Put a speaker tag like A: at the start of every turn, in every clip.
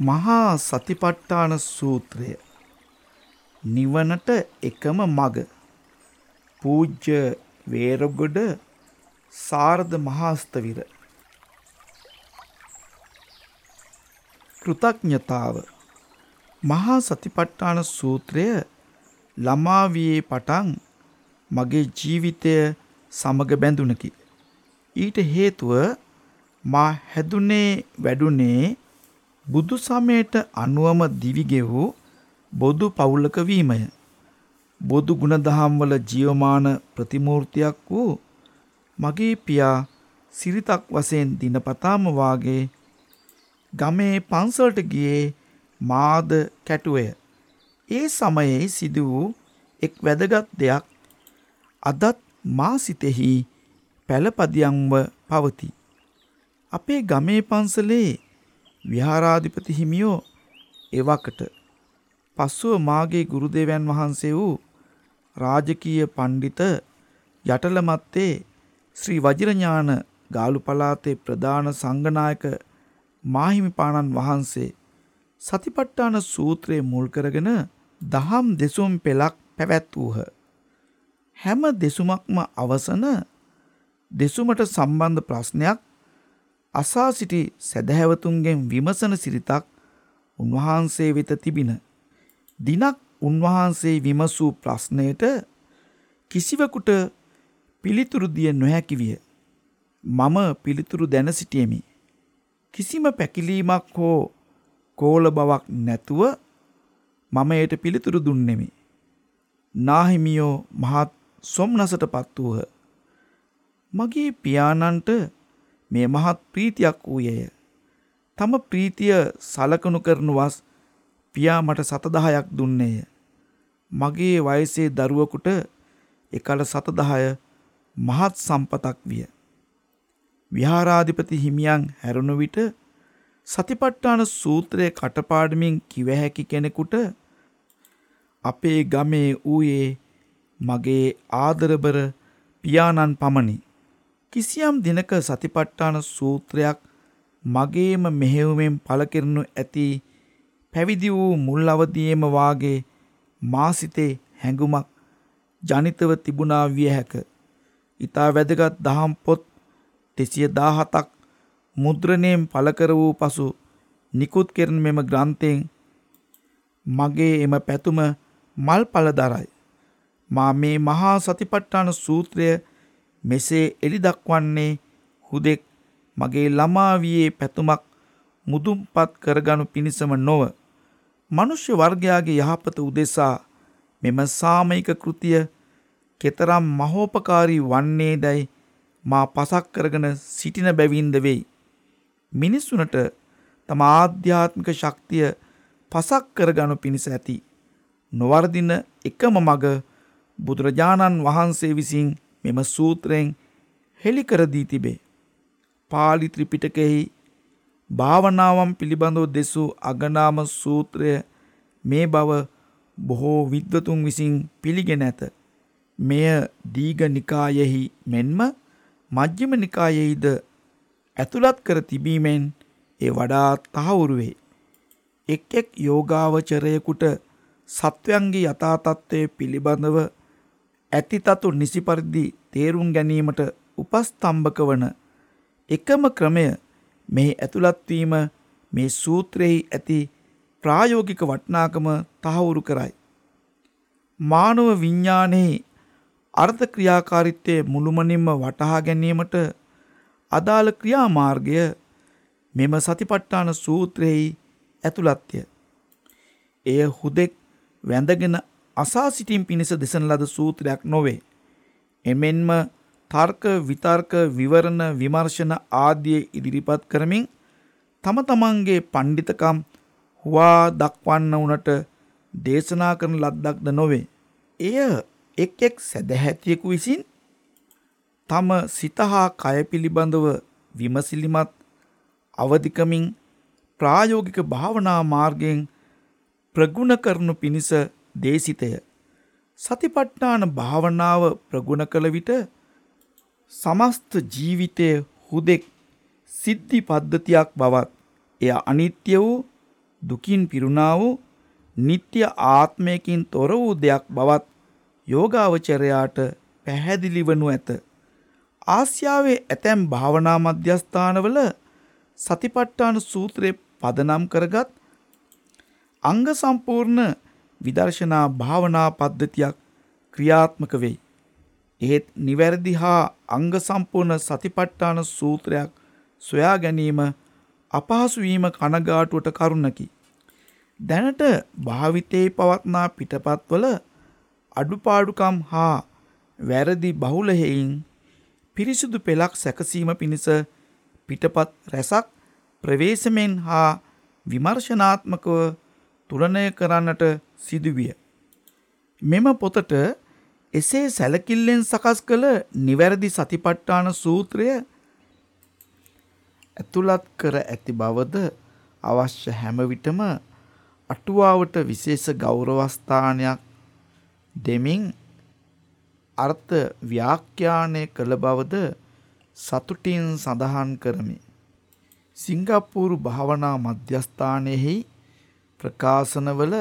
A: මහා සතිපට්ඨාන සූත්‍රය. නිවනට එකම මග. පූජ්‍ය වේරගොඩ සාරද මහාස්තවිර. කෘතඥතාව. මහා සතිපට්ඨාන සූත්‍රය ළමාවියේ පටන් මගේ ජීවිතය සමග බැඳුනකි. ඊට හේතුව මා හැදුනේ වැඩුනේ බුදු සමයට අනුවම දිවිගෙවූ බොදු පවුලක වීමය. බොදු ගුණදහම් වල ජීවමාන ප්‍රතිමූර්තියක් වූ මගේ පියා සිරිතක් වශයෙන් දිනපතාම වාගේ ගමේ පන්සලට ගියේ මාද කැටුවය. ඒ සමයේ සිදු වූ එක් වැදගත් දෙයක් අදත් මා සිතෙහි පැළපදියම්ව පවතී. අපේ ගමේ පන්සලේ විහාරාධිපති හිමියෝ එවකට පස්සුව මාගේ ගුරුදේවයන් වහන්සේ වූ රාජකීය පණ්ඩිත යටල මත්තේ ශ්‍රී වජිරඥාන ගාලු පලාතේ ප්‍රධාන සංඝනායක මාහිමිපාණන් වහන්සේ සතිපට්ඨාන සූත්‍රයේ මුල් කරගෙන දහම් දෙසුම් පෙළක් පැවැත්වූහ. හැම දෙසුමක්ම අවසන දෙසුමට සම්බන්ධ ප්‍රශ්නයක් අසා සිටි සැදැහැවතුන්ගෙන් විමසන සිරිතක් උන්වහන්සේ වෙත තිබින. දිනක් උන්වහන්සේ විමසූ ප්‍රශ්නයට කිසිවකුට පිළිතුරු දිය නොහැකි විය. මම පිළිතුරු දැන සිටියෙමි. කිසිම පැකිලීමක් හෝ කෝල බවක් නැතුව මම එයට පිළිතුරු දුන්නෙමි. නාහිමියෝ මහත් සොම්නසට පත් වූහ. මගේ පියාණන්ට මේ මහත් ප්‍රීතියක් වූයේය. තම ප්‍රීතිය සලකනු කරනු වස් පියා මට සතදහයක් දුන්නේය. මගේ වයසේ දරුවකුට එකල සතදහය මහත් සම්පතක් විය. විහාරාධිපති හිමියන් හැරුණු විට සතිපට්ඨාන සූත්‍රය කටපාඩමින් කිව හැකි කෙනෙකුට අපේ ගමේ ඌයේ මගේ ආදරබර පියාණන් පමණි. කිසියම් දිනක සතිපට්ඨාන සූත්‍රයක් මගේම මෙහෙයුමෙන් පළ කෙරනු ඇති පැවිදි වූ මුල් අවදියේම වාගේ මාසිතේ හැඟුමක් ජනිතව තිබුණා විය හැක. ඊතා වැදගත් දහම් පොත් දෙසිය දාහතක් මුද්‍රණයෙන් පළකර වූ පසු නිකුත් කෙරන මෙම ග්‍රන්ථයෙන් මගේ එම පැතුම මල් පල දරයි. මා මේ මහා සතිපට්ඨාන සූත්‍රය මෙසේ එළි දක්වන්නේ හුදෙක් මගේ ළමාවියේ පැතුමක් මුදුම්පත් කරගනු පිණිසම නොව. මනුෂ්‍ය වර්ගයාගේ යහපත උදෙසා මෙම සාමයික කෘතිය කෙතරම් මහෝපකාරී වන්නේ දැයි මා පසක් කරගෙන සිටින බැවින්ද වෙයි. මිනිස්සුනට තම ආධ්‍යාත්මික ශක්තිය පසක් කරගනු පිණිස ඇති. නොවර්දින එකම මග බුදුරජාණන් වහන්සේ විසින් මෙම සූත්‍රයෙන් හෙළිකරදී තිබේ. පාලි ත්‍රිපිටකෙහි භාවනාවන් පිළිබඳව දෙසූ අගනාම සූත්‍රය මේ බව බොහෝ විද්වතුන් විසින් පිළිගෙන ඇත. මෙය දීග නිකායෙහි මෙන්ම මජ්්‍යම නිකායෙහිද ඇතුළත් කර තිබීමෙන් ඒ වඩා තහවුරු වේ. එක් එක් යෝගාවචරයකුට සත්වයන්ගේ යථාතත්වය පිළිබඳව ඇතිතතු නිසි පරිදි තේරුම් ගැනීමට උපස්තම්භක වන එකම ක්‍රමය මෙහි ඇතුළත්වීම මේ සූත්‍රයෙහි ඇති ප්‍රායෝගික වටනාකම තහවුරු කරයි. මානව විඤ්ඥානයේ අර්ථ ක්‍රියාකාරිත්වය මුළුමනින්ම වටහා ගැනීමට අදාළ ක්‍රියාමාර්ගය මෙම සතිපට්ඨාන සූත්‍රයෙහි ඇතුළත්ය. එය හුදෙක් වැඳගෙන අසා සිටින් පිණිස දෙසන ලද සූත්‍රයක් නොවේ. එමෙන්ම තර්ක විතර්ක විවරණ විමර්ශන ආදිය ඉදිරිපත් කරමින් තම තමන්ගේ පණ්ඩිතකම් හුවා දක්වන්න වනට දේශනා කරන ලද්දක්ද නොවේ. එය එක් එක් සැදැහැතියෙකු විසින් තම සිතහා කය පිළිබඳව විමසිලිමත් අවධිකමින් ප්‍රායෝගික භාවනා මාර්ගයෙන් ප්‍රගුණ කරනු පිණිස දේශිතය. සතිපට්ඨාන භාවනාව ප්‍රගුණ කළ විට සමස්ත ජීවිතය හුදෙක් සිද්ධි පද්ධතියක් බවත් එය අනිත්‍ය වූ දුකින් පිරුණා වූ නিত্য ආත්මයකින් තොර වූ දෙයක් බවත් යෝගාවචරයාට පැහැදිලි වනු ඇත. ආසියාවේ ඇතැම් භාවනා මධ්‍යස්ථානවල සතිපට්ඨාන සූත්‍රයේ පදනම් කරගත් අංග සම්පූර්ණ විදර්ශනා භාවනා පද්ධතියක් ක්‍රියාත්මක වෙයි. එහෙත් නිවැරදි හා අංග සම්පූර්ණ සතිපට්ඨාන සූත්‍රයක් සොයා ගැනීම අපහසු වීම කනගාටුවට කරුණකි. දැනට භාවිතයේ පවත්නා පිටපත්වල අඩුපාඩුකම් හා වැරදි බහුල හේයින් පිරිසිදු පෙළක් සැකසීම පිණිස පිටපත් රැසක් ප්‍රවේශමෙන් හා විමර්ශනාත්මකව තුලනය කරන්නට සිදුවිය. මෙම පොතට එසේ සැලකිල්ලෙන් සකස් කළ නිවැරදි සතිපට්ඨාන සූත්‍රය ඇතුළත් කර ඇති බවද අවශ්‍ය හැම විටම අටුවාවට විශේෂ ගෞරවස්ථානයක් දෙමින් අර්ථ ව්‍යාඛ්‍යානය කළ බවද සතුටින් සඳහන් කරමි. සිංගප්පූරු භාවනා මධ්‍යස්ථානයෙහි ප්‍රකාශනවල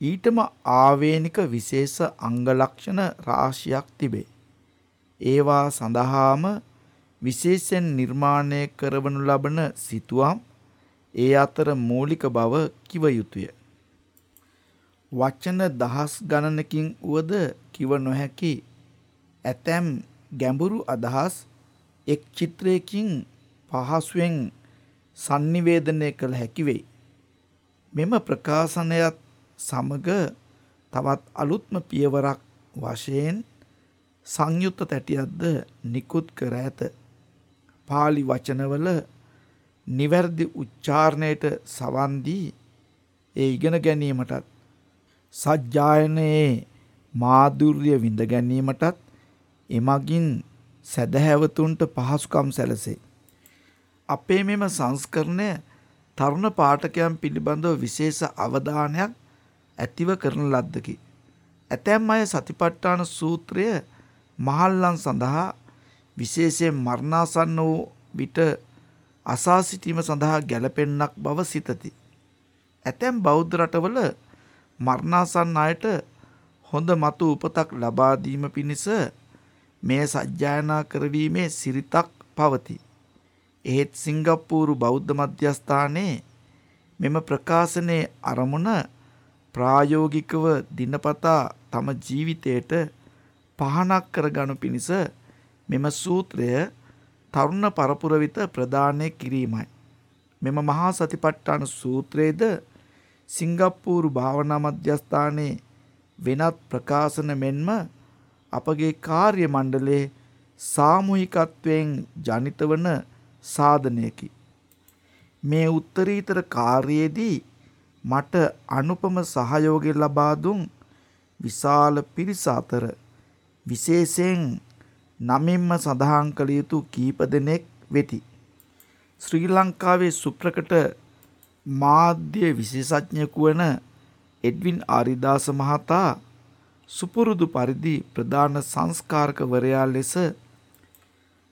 A: ඊටම ආවේනික විශේෂ අංග ලක්ෂණ රාශියක් තිබේ. ඒවා සඳහාම විශේෂයෙන් නිර්මාණය කරවනු ලබන සිතුවම් ඒ අතර මූලික බව කිව යුතුය. වචන දහස් ගණනකින් වුවද කිව නොහැකි ඇතැම් ගැඹුරු අදහස් එක් චිත්‍රයකින් පහසුවෙන් sannivedanaya කළ හැකි වෙයි. මෙම ප්‍රකාශනයත් සමග තවත් අලුත්ම පියවරක් වශයෙන් සංයුත්ත තැටියක්ද නිකුත් කර ඇත. පාලි වචනවල නිවැරදි උච්චාරණයට සවන් දී ඒ ඉගෙන ගැනීමටත් සජ්ජායනයේ මාධුර්ය විඳ ගැනීමටත් එමගින් සැදැහැවතුන්ට පහසුකම් සැලසේ. අපේ මෙම සංස්කරණය තරුණ පාඨකයන් පිළිබඳව විශේෂ අවධානයක් ඇතිව කරන ලද්දකි. ඇතැම් අය සතිපට්ඨාන සූත්‍රය මහල්ලන් සඳහා විශේෂයෙන් මරණාසන්න වූ විට අසා සිටීම සඳහා ගැලපෙන්නක් බව සිතති. ඇතැම් බෞද්ධ රටවල මරණාසන්න අයට හොඳ මතු උපතක් ලබා දීම පිණිස මෙය සජ්ජායනා කරවීමේ සිරිතක් පවතී. එහෙත් සිංගප්පූරු බෞද්ධ මධ්‍යස්ථානයේ මෙම ප්‍රකාශනයේ අරමුණ ප්‍රායෝගිකව දිනපතා තම ජීවිතයට පහනක් කරගනු පිණිස මෙම සූත්‍රය තරුණ පරපුර වෙත ප්‍රදානය කිරීමයි. මෙම මහා සතිපට්ඨාන සූත්‍රයේද සිංගප්පූරු භාවනා මධ්‍යස්ථානයේ වෙනත් ප්‍රකාශන මෙන්ම අපගේ කාර්ය මණ්ඩලයේ සාමූහිකත්වයෙන් ජනිත වන සාධනයකි. මේ උත්තරීතර කාර්යයේදී මට අනුපම සහයෝගය ලබා දුන් විශාල පිරිස අතර විශේෂයෙන් නමින්ම සඳහන් කළ යුතු කීප දෙනෙක් වෙති. ශ්‍රී ලංකාවේ සුප්‍රකට මාධ්‍ය විශේෂඥයෙකු වන එඩ්වින් ආරිදාස මහතා සුපුරුදු පරිදි ප්‍රධාන සංස්කාරකවරයා ලෙස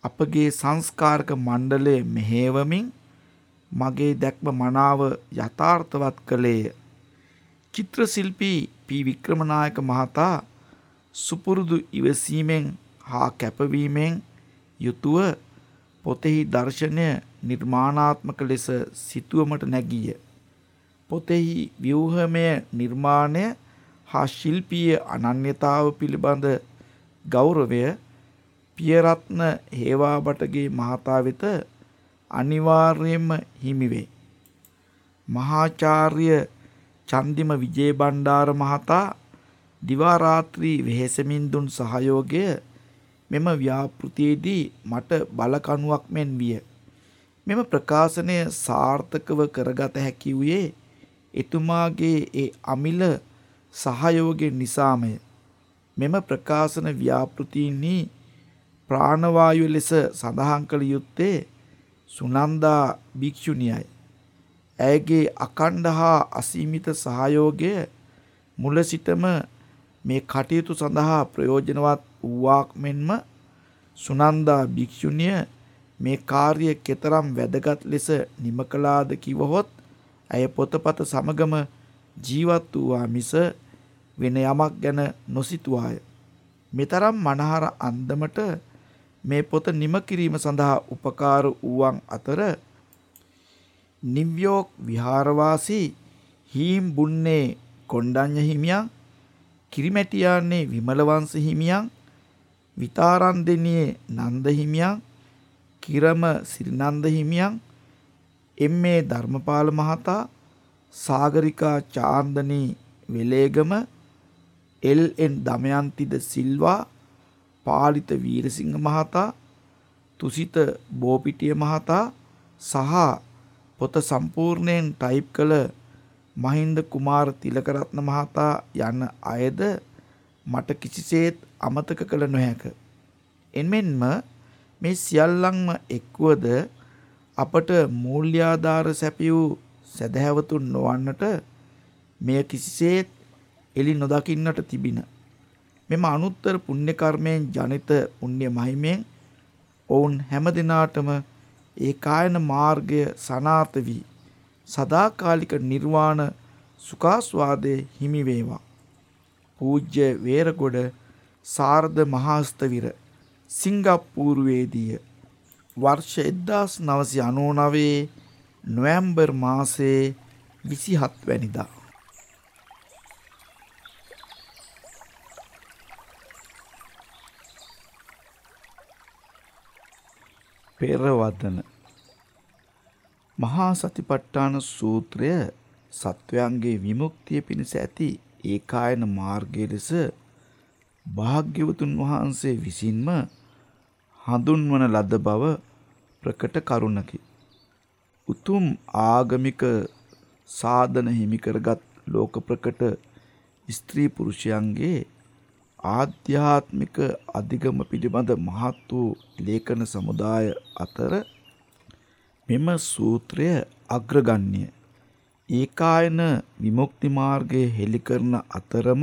A: අපගේ සංස්කාරක මණ්ඩලය මෙහෙවමින් මගේ දැක්ම මනාව යථාර්ථවත් කළේය. චිත්‍ර ශිල්පී පී වික්‍රමනායක මහතා සුපුරුදු ඉවසීමෙන් හා කැපවීමෙන් යුතුව පොතෙහි දර්ශනය නිර්මාණාත්මක ලෙස සිතුවමට නැගීය. පොතෙහි ව්‍යූහමය නිර්මාණය හා ශිල්පීය අනන්‍යතාව පිළිබඳ ගෞරවය පියරත්න හේවාබටගේ මහතා වෙත අනිවාර්යයෙන්ම හිමි වේ. මහාචාර්ය චන්දිම විජේබණ්ඩාර මහතා දිවා රාත්‍රී වෙහෙසමින් දුන් සහයෝගය මෙම ව්‍යාපෘතියේදී මට බලකණුවක් මෙන් විය. මෙම ප්‍රකාශනය සාර්ථකව කරගත හැකි වූයේ එතුමාගේ ඒ අමිල සහයෝගය නිසාමය. මෙම ප්‍රකාශන ව්‍යාපෘතීන්හි ප්‍රාණවායු ලෙස සඳහන් කළ යුත්තේ සුනන්දා භික්ෂුණියයි. ඇයගේ අකණ්ඩ හා අසීමිත සහයෝගය මුල සිටම මේ කටයුතු සඳහා ප්‍රයෝජනවත් වූවාක් මෙන්ම සුනන්දා භික්ෂුණිය මේ කාර්ය කෙතරම් වැදගත් ලෙස නිම කළාද කිවහොත් ඇය පොතපත සමගම ජීවත් වූවා මිස වෙන යමක් ගැන නොසිතුවාය. මෙතරම් මනහර අන්දමට මේ පොත නිම කිරීම සඳහා උපකාර වූවන් අතර නිව්යෝක් විහාරවාසී හීම් බුන්නේ කොණ්ඩඤ්ඤ හිමියන් කිරිමැටියාන්නේ විමලවංශ හිමියන් විතාරන්දෙනියේ නන්ද හිමියන් කිරම සිරිනන්ද හිමියන් එම්.ඒ. ධර්මපාල මහතා සාගරිකා චාන්දනී වෙලේගම එල්.එන්. දමයන්තිද සිල්වා පාලිත වීරසිංහ මහතා තුසිත බෝපිටිය මහතා සහ පොත සම්පූර්ණයෙන් ටයිප් කළ මහින්ද කුමාර තිලකරත්න මහතා යන අයද මට කිසිසේත් අමතක කළ නොහැක. එමෙන්ම මේ සියල්ලන්ම එක්වද අපට මූල්‍යාධාර සැපියූ සැදැහැවතුන් නොවන්නට මෙය කිසිසේත් එලි නොදකින්නට තිබින. මෙම අනුත්තර පුණ්‍ය කර්මයෙන් ජනිත පුණ්‍ය මහිමෙන් ඔවුන් හැම දිනාටම ඒ කායන මාර්ගය සනාත වී සදාකාලික නිර්වාණ සුඛාස්වාදයේ හිමි වේවා. පූජ්‍ය වේරගොඩ සාරද මහාස්තවිර සිංගප්පූරුවේදීය වර්ෂ 1999 නොවැම්බර් මාසයේ 27 වැනිදා පෙරවදන මහා සතිපට්ඨාන සූත්‍රය සත්වයන්ගේ විමුක්තිය පිණිස ඇති ඒකායන මාර්ගය ලෙස භාග්‍යවතුන් වහන්සේ විසින්ම හඳුන්වන ලද බව ප්‍රකට කරුණකි. උතුම් ආගමික සාධන හිමි කරගත් ලෝක ප්‍රකට ස්ත්‍රී පුරුෂයන්ගේ ආධ්‍යාත්මික අධිගම පිළිබඳ මහත් වූ ලේඛන සමුදාය අතර මෙම සූත්‍රය අග්‍රගණ්‍ය. ඒකායන විමුක්ති මාර්ගයේ හෙළි කරන අතරම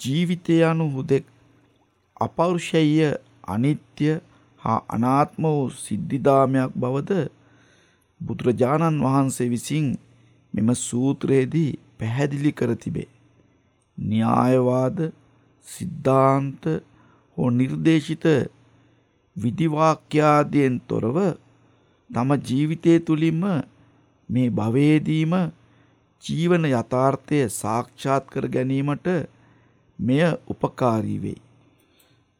A: ජීවිතය යනු හුදෙක් අපෞරුෂය අනිත්‍ය හා අනාත්ම වූ සිද්ධිදාමයක් බවද බුදුරජාණන් වහන්සේ විසින් මෙම සූත්‍රයේදී පැහැදිලි කර තිබේ. න්‍යායවාද සිද්ධාන්ත හෝ නිර්දේශිත විධිවාක්‍යාදියෙන් තොරව තම ජීවිතය තුළින්ම මේ භවයේදීම ජීවන යථාර්ථය සාක්ෂාත් කර ගැනීමට මෙය උපකාරී වෙයි.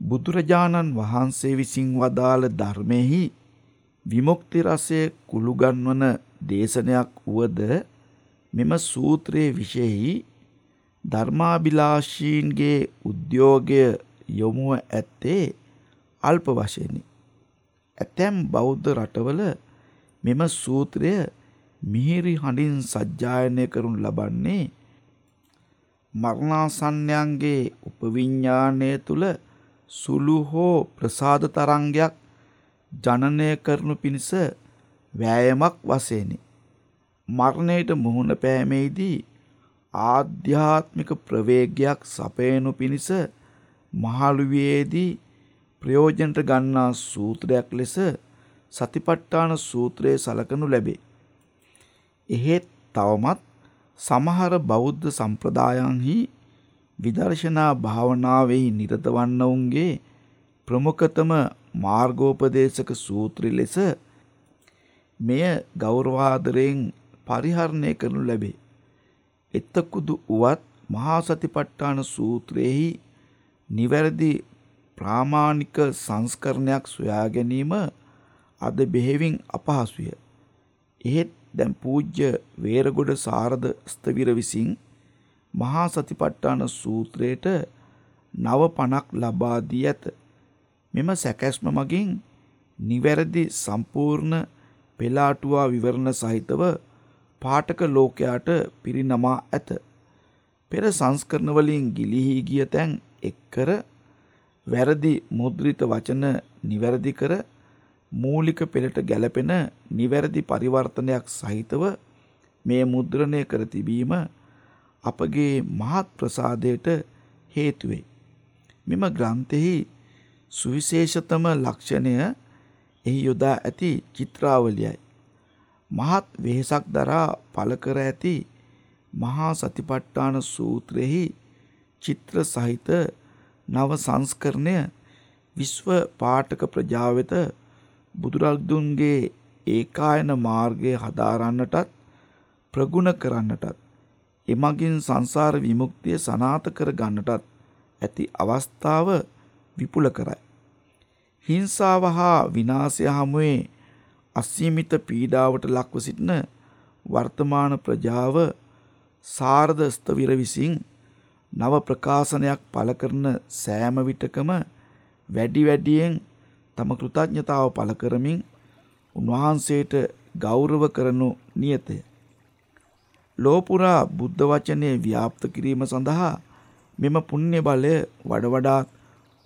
A: බුදුරජාණන් වහන්සේ විසින් වදාළ ධර්මයෙහි විමුක්ති රසය කුළුගන්වන දේශනයක් වුවද මෙම සූත්‍රයේ විශේෂයි ධර්මාභිලාෂීන්ගේ උද්‍යෝගය යොමුව ඇත්තේ අල්ප වශයෙනි. ඇතැම් බෞද්ධ රටවල මෙම සූත්‍රය මිහිරි හඬින් සජ්ජායනය කරනු ලබන්නේ මරණාසන්නයන්ගේ උපවිඤ්ඤාණය තුල සුළු හෝ ප්‍රසාද තරංගයක් ජනනය කරනු පිණිස වෑයමක් වශයෙනි. මරණයට මුහුණ පෑමේදී ආධ්‍යාත්මික ප්‍රවේගයක් සපයනු පිණිස මහලුවියේදී ප්‍රයෝජනට ගන්නා සූත්‍රයක් ලෙස සතිපට්ඨාන සූත්‍රය සලකනු ලැබේ. එහෙත් තවමත් සමහර බෞද්ධ සම්ප්‍රදායන්හි විදර්ශනා භාවනාවෙහි නිරත වන්නවුන්ගේ ප්‍රමුඛතම මාර්ගෝපදේශක සූත්‍රය ලෙස මෙය ගෞරවාදරයෙන් පරිහරණය කරනු ලැබේ. එතකුදු උවත් මහා සතිපට්ඨාන සූත්‍රයේහි නිවැරදි ප්‍රාමාණික සංස්කරණයක් සොයා ගැනීම අද බෙහෙවින් අපහසුය. එහෙත් දැන් පූජ්‍ය වේරගොඩ සාරද ස්තවිර විසින් මහා සතිපට්ඨාන සූත්‍රයට නව පණක් ලබා දී ඇත. මෙම සැකැස්ම මගින් නිවැරදි සම්පූර්ණ පෙළාටුවා විවරණ සහිතව පාඨක ලෝකයාට පිරිනමා ඇත. පෙර සංස්කරණ වලින් ගිලිහි ගිය තැන් එක්කර වැරදි මුද්‍රිත වචන නිවැරදි කර මූලික පෙළට ගැලපෙන නිවැරදි පරිවර්තනයක් සහිතව මේ මුද්‍රණය කර තිබීම අපගේ මහත් ප්‍රසාදයට හේතු වේ. මෙම ග්‍රන්ථෙහි සුවිශේෂතම ලක්ෂණය එහි යොදා ඇති චිත්‍රාවලියයි. මහත් වෙහෙසක් දරා පළ කර ඇති මහා සතිපට්ඨාන සූත්‍රෙහි චිත්‍ර සහිත නව සංස්කරණය විශ්ව පාඨක ප්‍රජාව වෙත බුදුරජුන්ගේ ඒකායන මාර්ගය හදාරන්නටත් ප්‍රගුණ කරන්නටත් එමගින් සංසාර විමුක්තිය සනාත කර ගන්නටත් ඇති අවස්ථාව විපුල කරයි. හිංසාව හා විනාශය හමුවේ අසීමිත පීඩාවට ලක්ව සිටින වර්තමාන ප්‍රජාව සාරද ස්තවිර විසින් නව ප්‍රකාශනයක් පළ කරන සෑම විටකම වැඩි වැඩියෙන් තම කෘතඥතාව පළ කරමින් උන්වහන්සේට ගෞරව කරනු නියතය. ලෝපුරා බුද්ධ වචනය ව්‍යාප්ත කිරීම සඳහා මෙම පුණ්‍ය බලය වඩ වඩාත්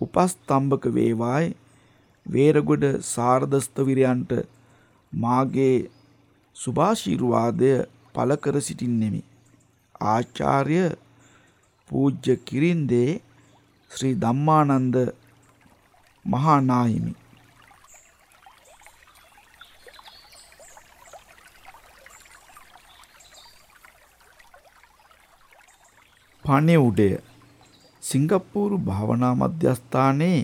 A: උපස්තම්භක වේවායි වේරගොඩ සාරදස්තවිරයන්ට මාගේ සුභාශිර්වාදය පළ කර සිටින්නෙමි. ආචාර්ය පූජ්‍ය කිරින්දේ ශ්‍රී ධම්මානන්ද මහානාහිමි පණිවුඩය සිංගප්පූරු භාවනා මධ්‍යස්ථානයේ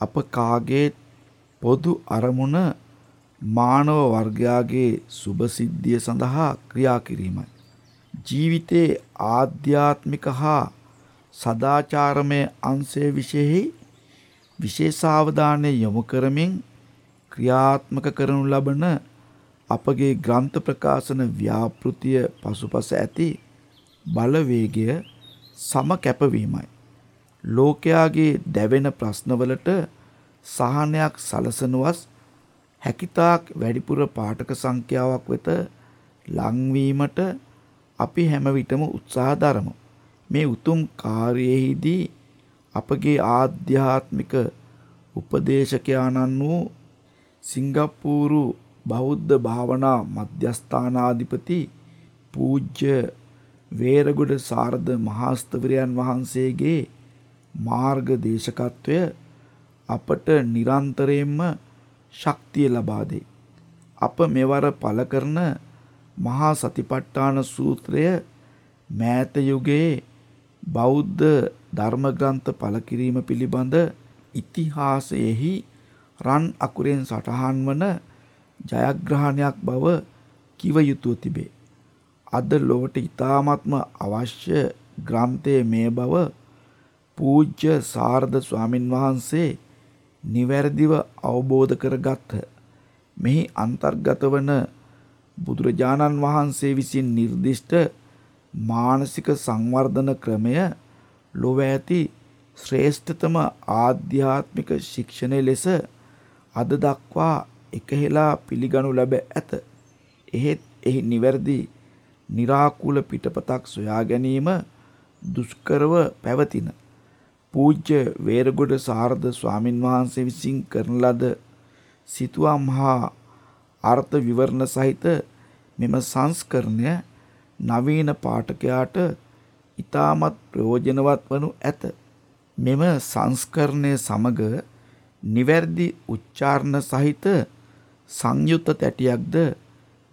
A: අප කාගේ පොදු අරමුණ මානව වර්ගයාගේ සුභසිද්ධිය සඳහා ක්‍රියා කිරීමයි. ජීවිතයේ ආධ්‍යාත්මික හා සදාචාරමය අංශය විශේෂෙහි විශේෂාවධානය යොමු කරමින් ක්‍රියාත්මක කරනු ලබන අපගේ ග්‍රන්ථ ප්‍රකාශන ව්‍යාපෘතිය පසුපස ඇති බලවේගය සම කැපවීමයි. ලෝකයාගේ දැවෙන ප්‍රශ්නවලට සහනයක් සලසනුවස් හැකිතාක් වැඩිපුර පාඨක සංඛ්‍යාවක් වෙත ලංවීමට අපි හැම විටම උත්සාහ දරමු. මේ උතුම් කාර්යයේදී අපගේ ආධ්‍යාත්මික උපදේශකයාණන් වූ සිංගප්පූරු බෞද්ධ භාවනා මධ්‍යස්ථානාධිපති පූජ්‍ය වේරගොඩ සාරද මහාස්තවරයන් වහන්සේගේ මාර්ග දේශකත්වය අපට නිරන්තරයෙන්ම ශක්තිය ලබා දෙයි. අප මෙවර පළ කරන මහා සතිපට්ඨාන සූත්‍රය මෑත යුගයේ බෞද්ධ ධර්ම ග්‍රන්ථ පළ කිරීම පිළිබඳ ඉතිහාසයෙහි රන් අකුරෙන් සටහන් වන ජයග්‍රහණයක් බව කිව යුතුව තිබේ. අද ලොවට ඉතාමත්ම අවශ්‍ය ග්‍රන්ථය මේ බව පූජ්‍ය සාරද ස්වාමින් වහන්සේ නිවැරදිව අවබෝධ කරගත්හ. මෙහි අන්තර්ගත වන බුදුරජාණන් වහන්සේ විසින් නිර්දිෂ්ට මානසික සංවර්ධන ක්‍රමය ලොව ඇති ශ්‍රේෂ්ඨතම ආධ්‍යාත්මික ශික්ෂණය ලෙස අද දක්වා එකහෙලා පිළිගනු ලැබ ඇත. එහෙත් එහි නිවැරදි निराකුල පිටපතක් සොයා ගැනීම දුෂ්කරව පැවතින පූජ්‍ය වේරගොඩ සාරද ස්වාමින් වහන්සේ විසින් කරන ලද සිතුවම් හා අර්ථ විවරණ සහිත මෙම සංස්කරණය නවීන පාඨකයාට ඊටමත් ප්‍රයෝජනවත් වනු ඇත. මෙම සංස්කරණය සමග නිවැරදි උච්චාරණ සහිත සංයුත්ත තැටියක්ද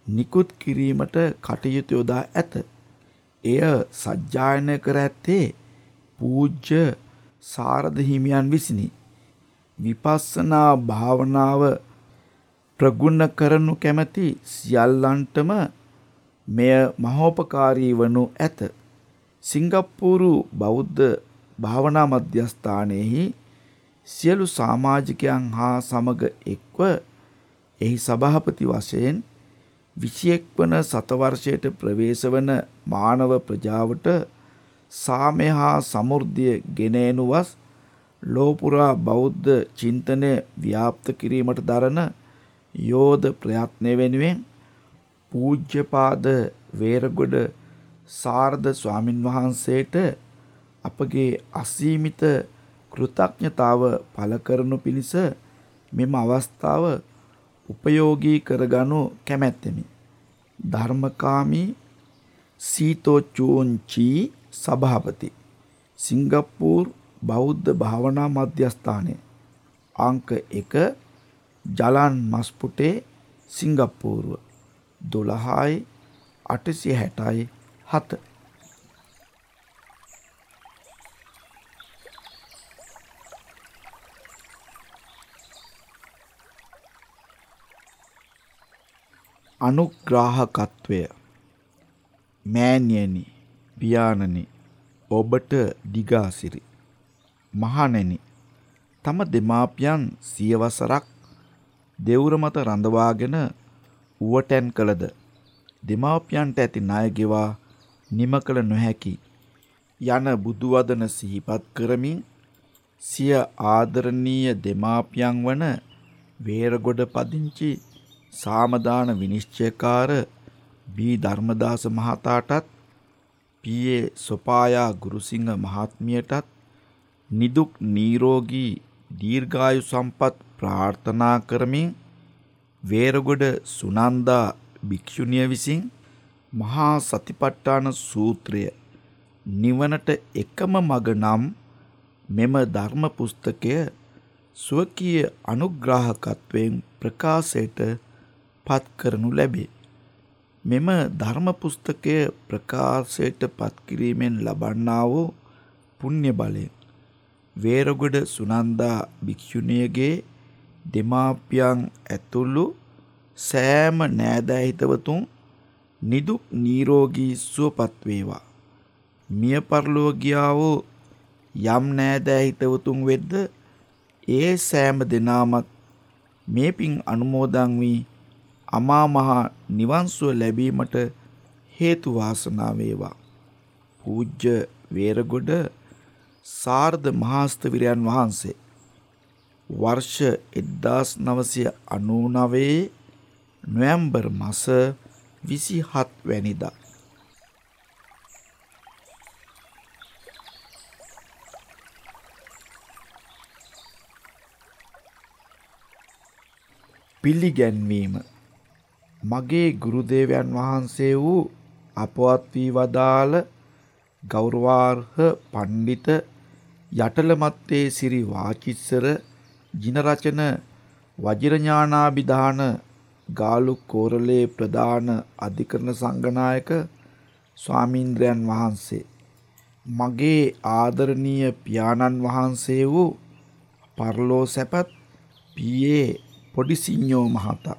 A: නිකුත් කිරීමට කටයුතු යොදා ඇත. එය සජ්ජායනය කර ඇත්තේ පූජ්‍ය සාරද හිමියන් විසිනි. විපස්සනා භාවනාව ප්‍රගුණ කරනු කැමැති සියල්ලන්ටම මෙය මහෝපකාරී වනු ඇත. සිංගප්පූරු බෞද්ධ භාවනා මධ්‍යස්ථානයෙහි සියලු සමාජිකයන් හා සමග එක්ව එහි සභාපති වශයෙන් 21 වන සතවර්ෂයට ප්‍රවේශ වන මානව ප්‍රජාවට සාමය හා සමෘද්ධිය ගෙන එනුවස් ලෝපුරා බෞද්ධ චින්තනය ව්‍යාප්ත කිරීමට දරන යෝධ ප්‍රයත්නය වෙනුවෙන් පූජ්‍යපාද වේරගොඩ සාරද ස්වාමින් වහන්සේට අපගේ අසීමිත කෘතඥතාව පළ කරනු පිණිස මෙම අවස්ථාව උපයෝගී කරගනු කැමැත්තෙමි. ධර්මකාමී සීතෝචූන්චී සභාපති සිංගප්පූර් බෞද්ධ භාවනා මධ්‍යස්ථානය අංක 1 ජලන් මස්පුටේ සිංගප්පූරුව දොළහායි අටසිය හැටයි හත. අනුග්‍රාහකත්වය මෑණියනි පියාණනි ඔබට දිගාසිරි. මහණෙනි තම දෙමාපියන් සියවසරක් දෙවුර මත රඳවාගෙන උවටැන් කළද? දෙමාපියන්ට ඇති ණය ගෙවා නිම කළ නොහැකි යන බුදු වදන සිහිපත් කරමින් සිය ආදරණීය දෙමාපියන් වන වේරගොඩ පදිංචි සාමදාන විනිශ්චයකාර බී ධර්මදාස මහතාටත් පී.ඒ. සොපායා ගුරුසිංහ මහත්මියටත් නිදුක් නිරෝගී දීර්ඝායු සම්පත් ප්‍රාර්ථනා කරමින් වේරගොඩ සුනන්දා භික්ෂුණිය විසින් මහා සතිපට්ඨාන සූත්‍රය නිවනට එකම මඟ නම් මෙම ධර්ම පුස්තකය ස්වකීය අනුග්‍රාහකත්වයෙන් ප්‍රකාශයට පත් කරනු ලැබේ. මෙම ධර්ම පුස්තකය ප්‍රකාශයට පත් කිරීමෙන් ලබන්නා වූ පුණ්‍ය බලයෙන් වේරගොඩ සුනන්දා භික්ෂුණියගේ දෙමාපියන් ඇතුළු සෑම නෑදෑ හිතවතුන් නිදුක් නිරෝගී සුවපත් වේවා. මිය පරලොව ගියා වූ යම් නෑදෑ හිතවතුන් වෙද්ද ඒ සෑම දෙනාමත් මේ පින් අනුමෝදන් වී අමා මහ නිවන් සුව ලැබීමට හේතු වාසනා වේවා. පූජ්‍ය වේරගොඩ සාර්ධ මහාස්තවිරයන් වහන්සේ. වර්ෂ 1999 නොවැම්බර් මාස 27 වැනිදා. පිළිගැන්වීම. මගේ ගුරුදේවයන් වහන්සේ වූ අපවත් වී වදාළ ගෞරවාර්හ පණ්ඩිත යටලමත්තේ සිරි වාචිස්සර ජිනරචන වජිරඥානාභිධාන ගාලු කෝරළේ ප්‍රධාන අධිකරණ සංඝනායක ස්වාමීන්ද්‍රයන් වහන්සේ. මගේ ආදරණීය පියාණන් වහන්සේ වූ පරලෝ සැපත් පීයේ පොඩිසිඤ්ඤෝ මහතා.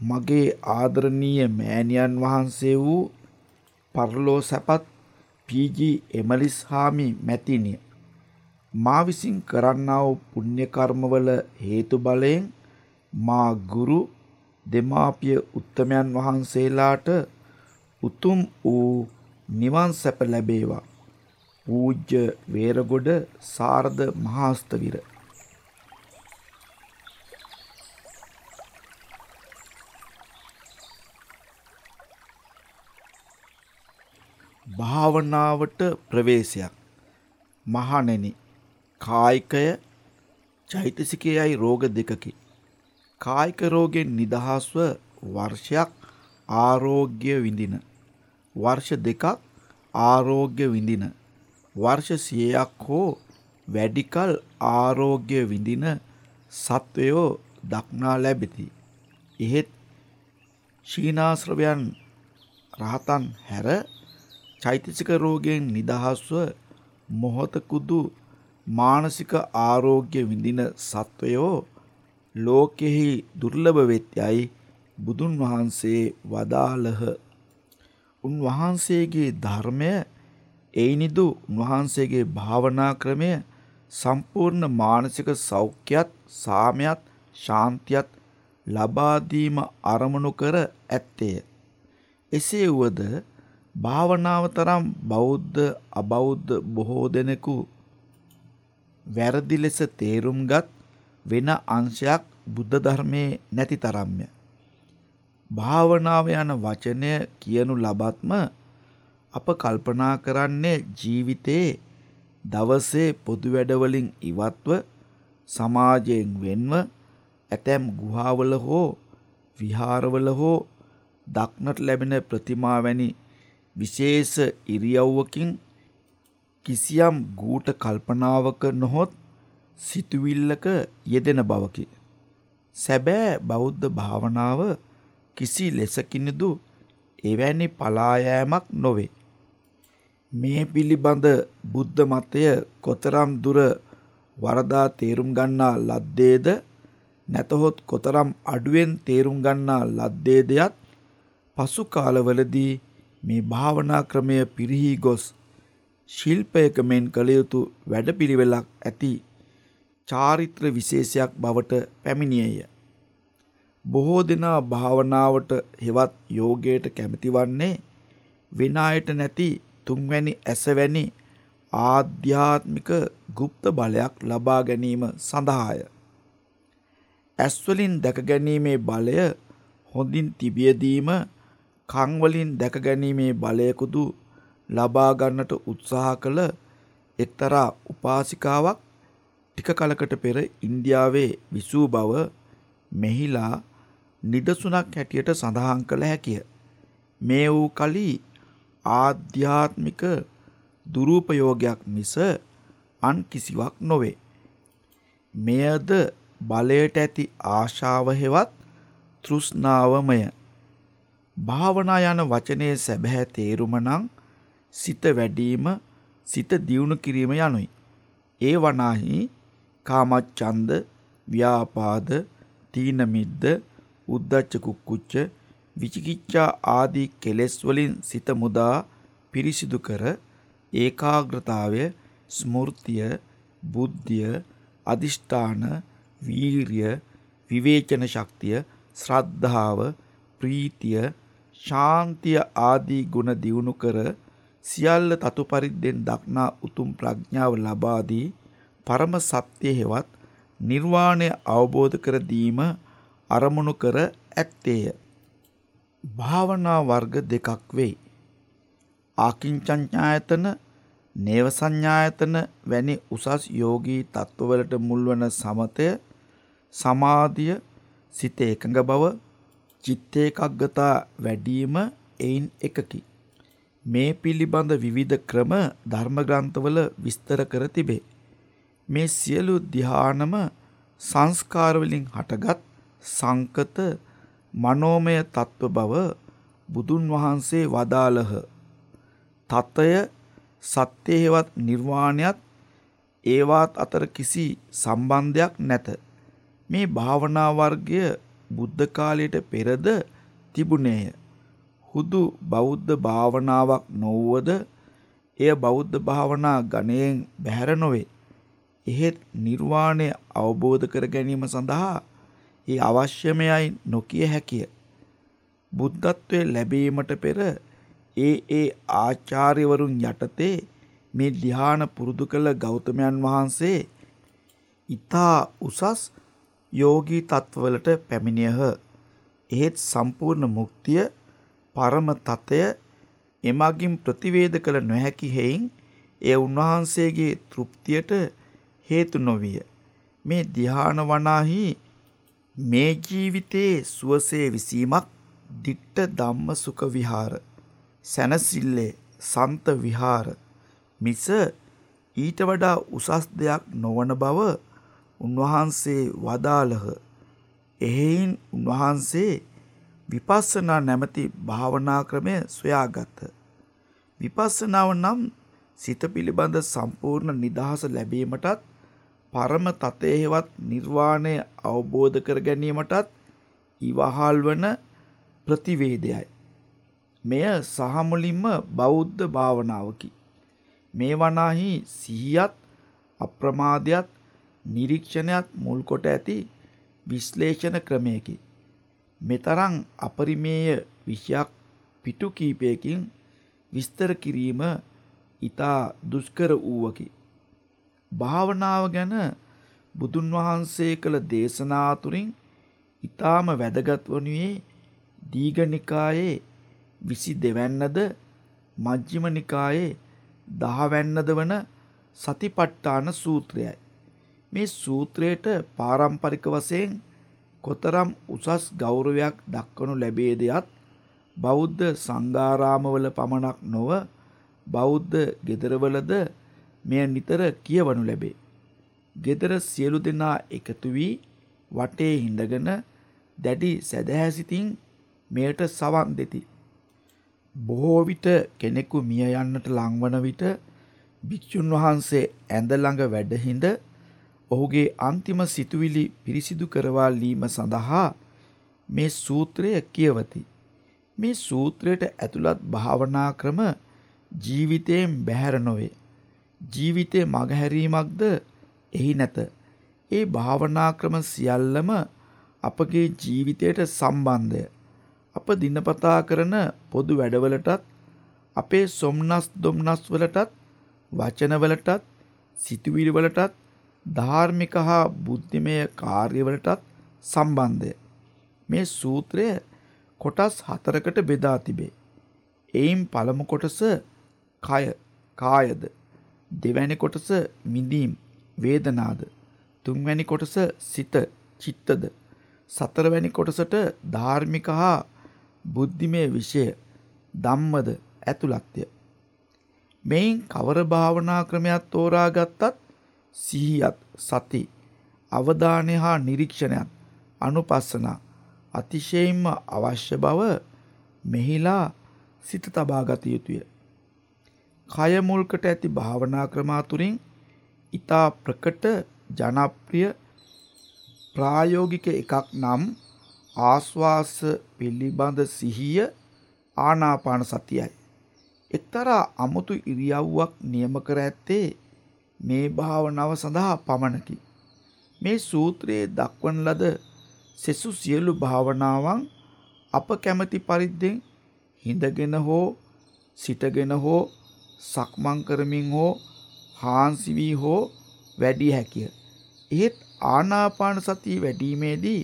A: මගේ ආදරණීය මෑණියන් වහන්සේ වූ පරලෝ සැපත් පීජී එමලිස් හාමි මැතිණිය. මා විසින් කරන්නා වූ පුණ්‍ය කර්මවල හේතු බලයෙන් මා ගුරු දෙමාපිය උත්තමයන් වහන්සේලාට උතුම් වූ නිවන් සැප ලැබේවා. පූජ්‍ය වේරගොඩ සාරද මහාස්තවිර. භාවනාවට ප්‍රවේශයක්. මහණෙනි කායිකය චෛතසිකයයි රෝග දෙකකි. කායික රෝගෙන් නිදහස්ව වර්ෂයක් ආරෝග්‍ය විඳින. වර්ෂ දෙකක් ආරෝග්‍ය විඳින. වර්ෂ 100ක් හෝ වැඩිකල් ආරෝග්‍ය විඳින සත්වයෝ දක්නා ලැබෙති. එහෙත් ශීනාශ්‍රවයන් රහතන් හැර චෛතසික රෝගයෙන් නිදහස්ව මොහොතකුදු මානසික ආරෝග්‍ය විඳින සත්වයෝ ලෝකෙහි දුර්ලභ වෙත්යයි බුදුන් වහන්සේ වදාළහ. උන්වහන්සේගේ ධර්මය එයිනිදු උන්වහන්සේගේ භාවනා ක්‍රමය සම්පූර්ණ මානසික සෞඛ්‍යත් සාමයත් ශාන්තියත් ලබා දීම අරමුණු කර ඇත්තේය. එසේ වුවද භාවනාව තරම් බෞද්ධ අබෞද්ධ බොහෝ දෙනෙකු වැරදි ලෙස තේරුම්ගත් වෙන අංශයක් බුද්ධ ධර්මයේ නැති තරම්ය. භාවනාව යන වචනය කියනු ලබත්ම අප කල්පනා කරන්නේ ජීවිතයේ දවසේ පොදු වැඩවලින් ඉවත්ව සමාජයෙන් වෙන්ව ඇතැම් ගුහාවල හෝ විහාරවල හෝ දක්නට ලැබෙන ප්‍රතිමා වැනි විශේෂ ඉරියව්වකින් කිසියම් ගූට කල්පනාවක නොහොත් සිතුවිල්ලක යෙදෙන බවකි. සැබෑ බෞද්ධ භාවනාව කිසි ලෙසකිනදු එවැනි පලායෑමක් නොවේ. මේ පිළිබඳ බුද්ධ මතය කොතරම් දුර වරදා තේරුම් ගන්නා ලද්දේද නැතහොත් කොතරම් අඩුවෙන් තේරුම් ගන්නා ලද්දේදයත් පසු කාලවලදී මේ භාවනා ක්‍රමය පිරිහි ගොස් ශිල්පයක මෙන් කළ යුතු වැඩපිළිවෙලක් ඇති චාරිත්‍ර විශේෂයක් බවට පැමිණියේය. බොහෝ දෙනා භාවනාවට හෙවත් යෝගයට කැමති වන්නේ වෙන අයට නැති තුන්වැනි ඇසවැනි ආධ්‍යාත්මික গুপ্ত බලයක් ලබා ගැනීම සඳහාය. ඇස්වලින් දැක ගැනීමේ බලය හොඳින් තිබියදීම කන් වලින් දැක ගැනීමේ බලයකුදු ලබා ගන්නට උත්සාහ කළ එක්තරා උපාසිකාවක් ටික කලකට පෙර ඉන්දියාවේ විසූ බව මෙහිලා නිදසුනක් හැටියට සඳහන් කළ හැකිය. මේ වූ කලී ආධ්‍යාත්මික දුරූපයෝගයක් මිස අන් කිසිවක් නොවේ. මෙයද බලයට ඇති ආශාව හෙවත් තෘෂ්ණාවමය. භාවනා යන වචනයේ සැබෑ තේරුම නම් සිත වැඩීම සිත දියුණු කිරීම යනුයි. ඒ වනාහි කාමච්ඡන්ද ව්‍යාපාද තීන මිද්ද උද්ධච්ච කුක්කුච්ච විචිකිච්ඡා ආදී කෙලෙස් වලින් සිත මුදා පිරිසිදු කර ඒකාග්‍රතාවය ස්මෘතිය බුද්ධිය අදිෂ්ඨාන වීරිය විවේචන ශක්තිය ශ්‍රද්ධාව ප්‍රීතිය ශාන්තිය ආදී ගුණ දියුණු කර සියල්ල තතු පරිද්දෙන් දක්නා උතුම් ප්‍රඥාව ලබා දී පරම සත්‍ය හෙවත් නිර්වාණය අවබෝධ කර දීම අරමුණු කර ඇත්තේය. භාවනා වර්ග දෙකක් වෙයි. ආකින්චඤ්ඤායතන, නේව සංඥායතන වැනි උසස් යෝගී තත්ත්වවලට මුල්වන සමතය, සමාධිය, සිත එකඟ බව, චිත්ත ඒකග්ගතා වැඩිම එයින් එකකි. මේ පිළිබඳ විවිධ ක්‍රම ධර්ම ග්‍රන්ථවල විස්තර කර තිබේ. මේ සියලු ධ්‍යානම සංස්කාර වලින් හටගත් සංකත මනෝමය තත්ත්ව බව බුදුන් වහන්සේ වදාළහ. තතය සත්‍යයවත් නිර්වාණයත් ඒවාත් අතර කිසි සම්බන්ධයක් නැත. මේ භාවනා වර්ගය බුද්ධ කාලයට පෙරද තිබුණේය. හුදු බෞද්ධ භාවනාවක් නොවුවද එය බෞද්ධ භාවනා ගණයෙන් බැහැර නොවේ. එහෙත් නිර්වාණය අවබෝධ කර ගැනීම සඳහා ඒ අවශ්‍යමයයි නොකිය හැකිය. බුද්ධත්වයේ ලැබීමට පෙර ඒ ඒ ආචාර්යවරුන් යටතේ මේ ධ්‍යාන පුරුදු කළ ගෞතමයන් වහන්සේ ඊතා උසස් යෝගී තත්වවලට පැමිණියහ. එහෙත් සම්පූර්ණ මුක්තිය පරම තතය එමගින් ප්‍රතිවේද කළ නොහැකි හේයින් එය උන්වහන්සේගේ තෘප්තියට හේතු නොවිය. මේ ධ්‍යාන වනාහි මේ ජීවිතයේ සුවසේ විසීමක් ditta ධම්ම සුඛ විහාර සැනසille සන්ත විහාර මිස ඊට වඩා උසස් දෙයක් නොවන බව උන්වහන්සේ වදාළහ. එහෙයින් උන්වහන්සේ විපස්සනා නැමැති භාවනා ක්‍රමය සොයාගත්හ. විපස්සනාව නම් සිත පිළිබඳ සම්පූර්ණ නිදහස ලැබීමටත් පරම තතේවත් නිර්වාණය අවබෝධ කර ගැනීමටත් ඉවහල් වන ප්‍රතිවේදයයි. මෙය සහමුලින්ම බෞද්ධ භාවනාවකි. මේ වනාහි සිහියත් අප්‍රමාදයත් නිරීක්ෂණයත් මුල් කොට ඇති විශ්ලේෂණ ක්‍රමයකි. මෙතරම් අපරිමේය විෂයක් පිටු කීපයකින් විස්තර කිරීම ඊතා දුෂ්කර වූවකි. භාවනාව ගැන බුදුන් වහන්සේ කළ දේශනා තුරින් ඊටාම වැදගත් වනුයේ දීඝනිකායේ 22 වැන්නද මජ්ක්‍ධිම නිකායේ 10 වැන්නද වන සතිපට්ඨාන සූත්‍රයයි. මේ සූත්‍රයට පාරම්පරික වශයෙන් කොතරම් උසස් ගෞරවයක් දක්වනු ලැබේදයත් බෞද්ධ සංඝාරාමවල පමණක් නොව බෞද්ධ ගෙදරවලද මෙය නිතර කියවනු ලැබේ. ගෙදර සියලු දෙනා එකතු වී වටේ හිඳගෙන දැඩි සැදැහැසිතින් මෙයට සවන් දෙති. බොහෝ විට කෙනෙකු මිය යන්නට ලංවන විට භික්ෂුන් වහන්සේ ඇඳ ළඟ වැඩහිඳ ඔහුගේ අන්තිම සිතුවිලි පිරිසිදු කරවා ලීම සඳහා මේ සූත්‍රය කියවති. මේ සූත්‍රයට ඇතුළත් භාවනා ක්‍රම ජීවිතයෙන් බැහැර නොවේ. ජීවිතේ මගහැරීමක්ද එහි නැත. ඒ භාවනා ක්‍රම සියල්ලම අපගේ ජීවිතයට සම්බන්ධය. අප දිනපතා කරන පොදු වැඩවලටත් අපේ සොම්නස් දොම්නස් වලටත් වචනවලටත් සිතුවිලි වලටත් ධාර්මික හා බුද්ධිමය කාර්යවලටත් සම්බන්ධය. මේ සූත්‍රය කොටස් හතරකට බෙදා තිබේ. එයින් පළමු කොටස කය කායද දෙවැනි කොටස මිදීම් වේදනාද තුන්වැනි කොටස සිත චිත්තද සතරවැනි කොටසට ධාර්මික හා බුද්ධිමය විෂය ධම්මද ඇතුළත්ය. මෙයින් කවර භාවනා ක්‍රමයක් තෝරාගත්තත් සිහියත් සති අවධානය හා නිරීක්ෂණයත් අනුපස්සනා අතිශයින්ම අවශ්‍ය බව මෙහිලා සිත තබා ගත යුතුය. කය මුල්කට ඇති භාවනා ක්‍රම අතුරින් ඊතා ප්‍රකට ජනප්‍රිය ප්‍රායෝගික එකක් නම් ආස්වාස පිළිබඳ සිහිය ආනාපාන සතියයි. එක්තරා අමුතු ඉරියව්වක් නියම කර ඇත්තේ මේ භාවනාව සඳහා පමණකි. මේ සූත්‍රයේ දක්වන ලද සෙසු සියලු භාවනාවන් අප කැමති පරිද්දෙන් හිඳගෙන හෝ සිටගෙන හෝ සක්මන් කරමින් හෝ හාන්සි වී හෝ වැඩි හැකිය. එහෙත් ආනාපාන සතිය වැඩිීමේදී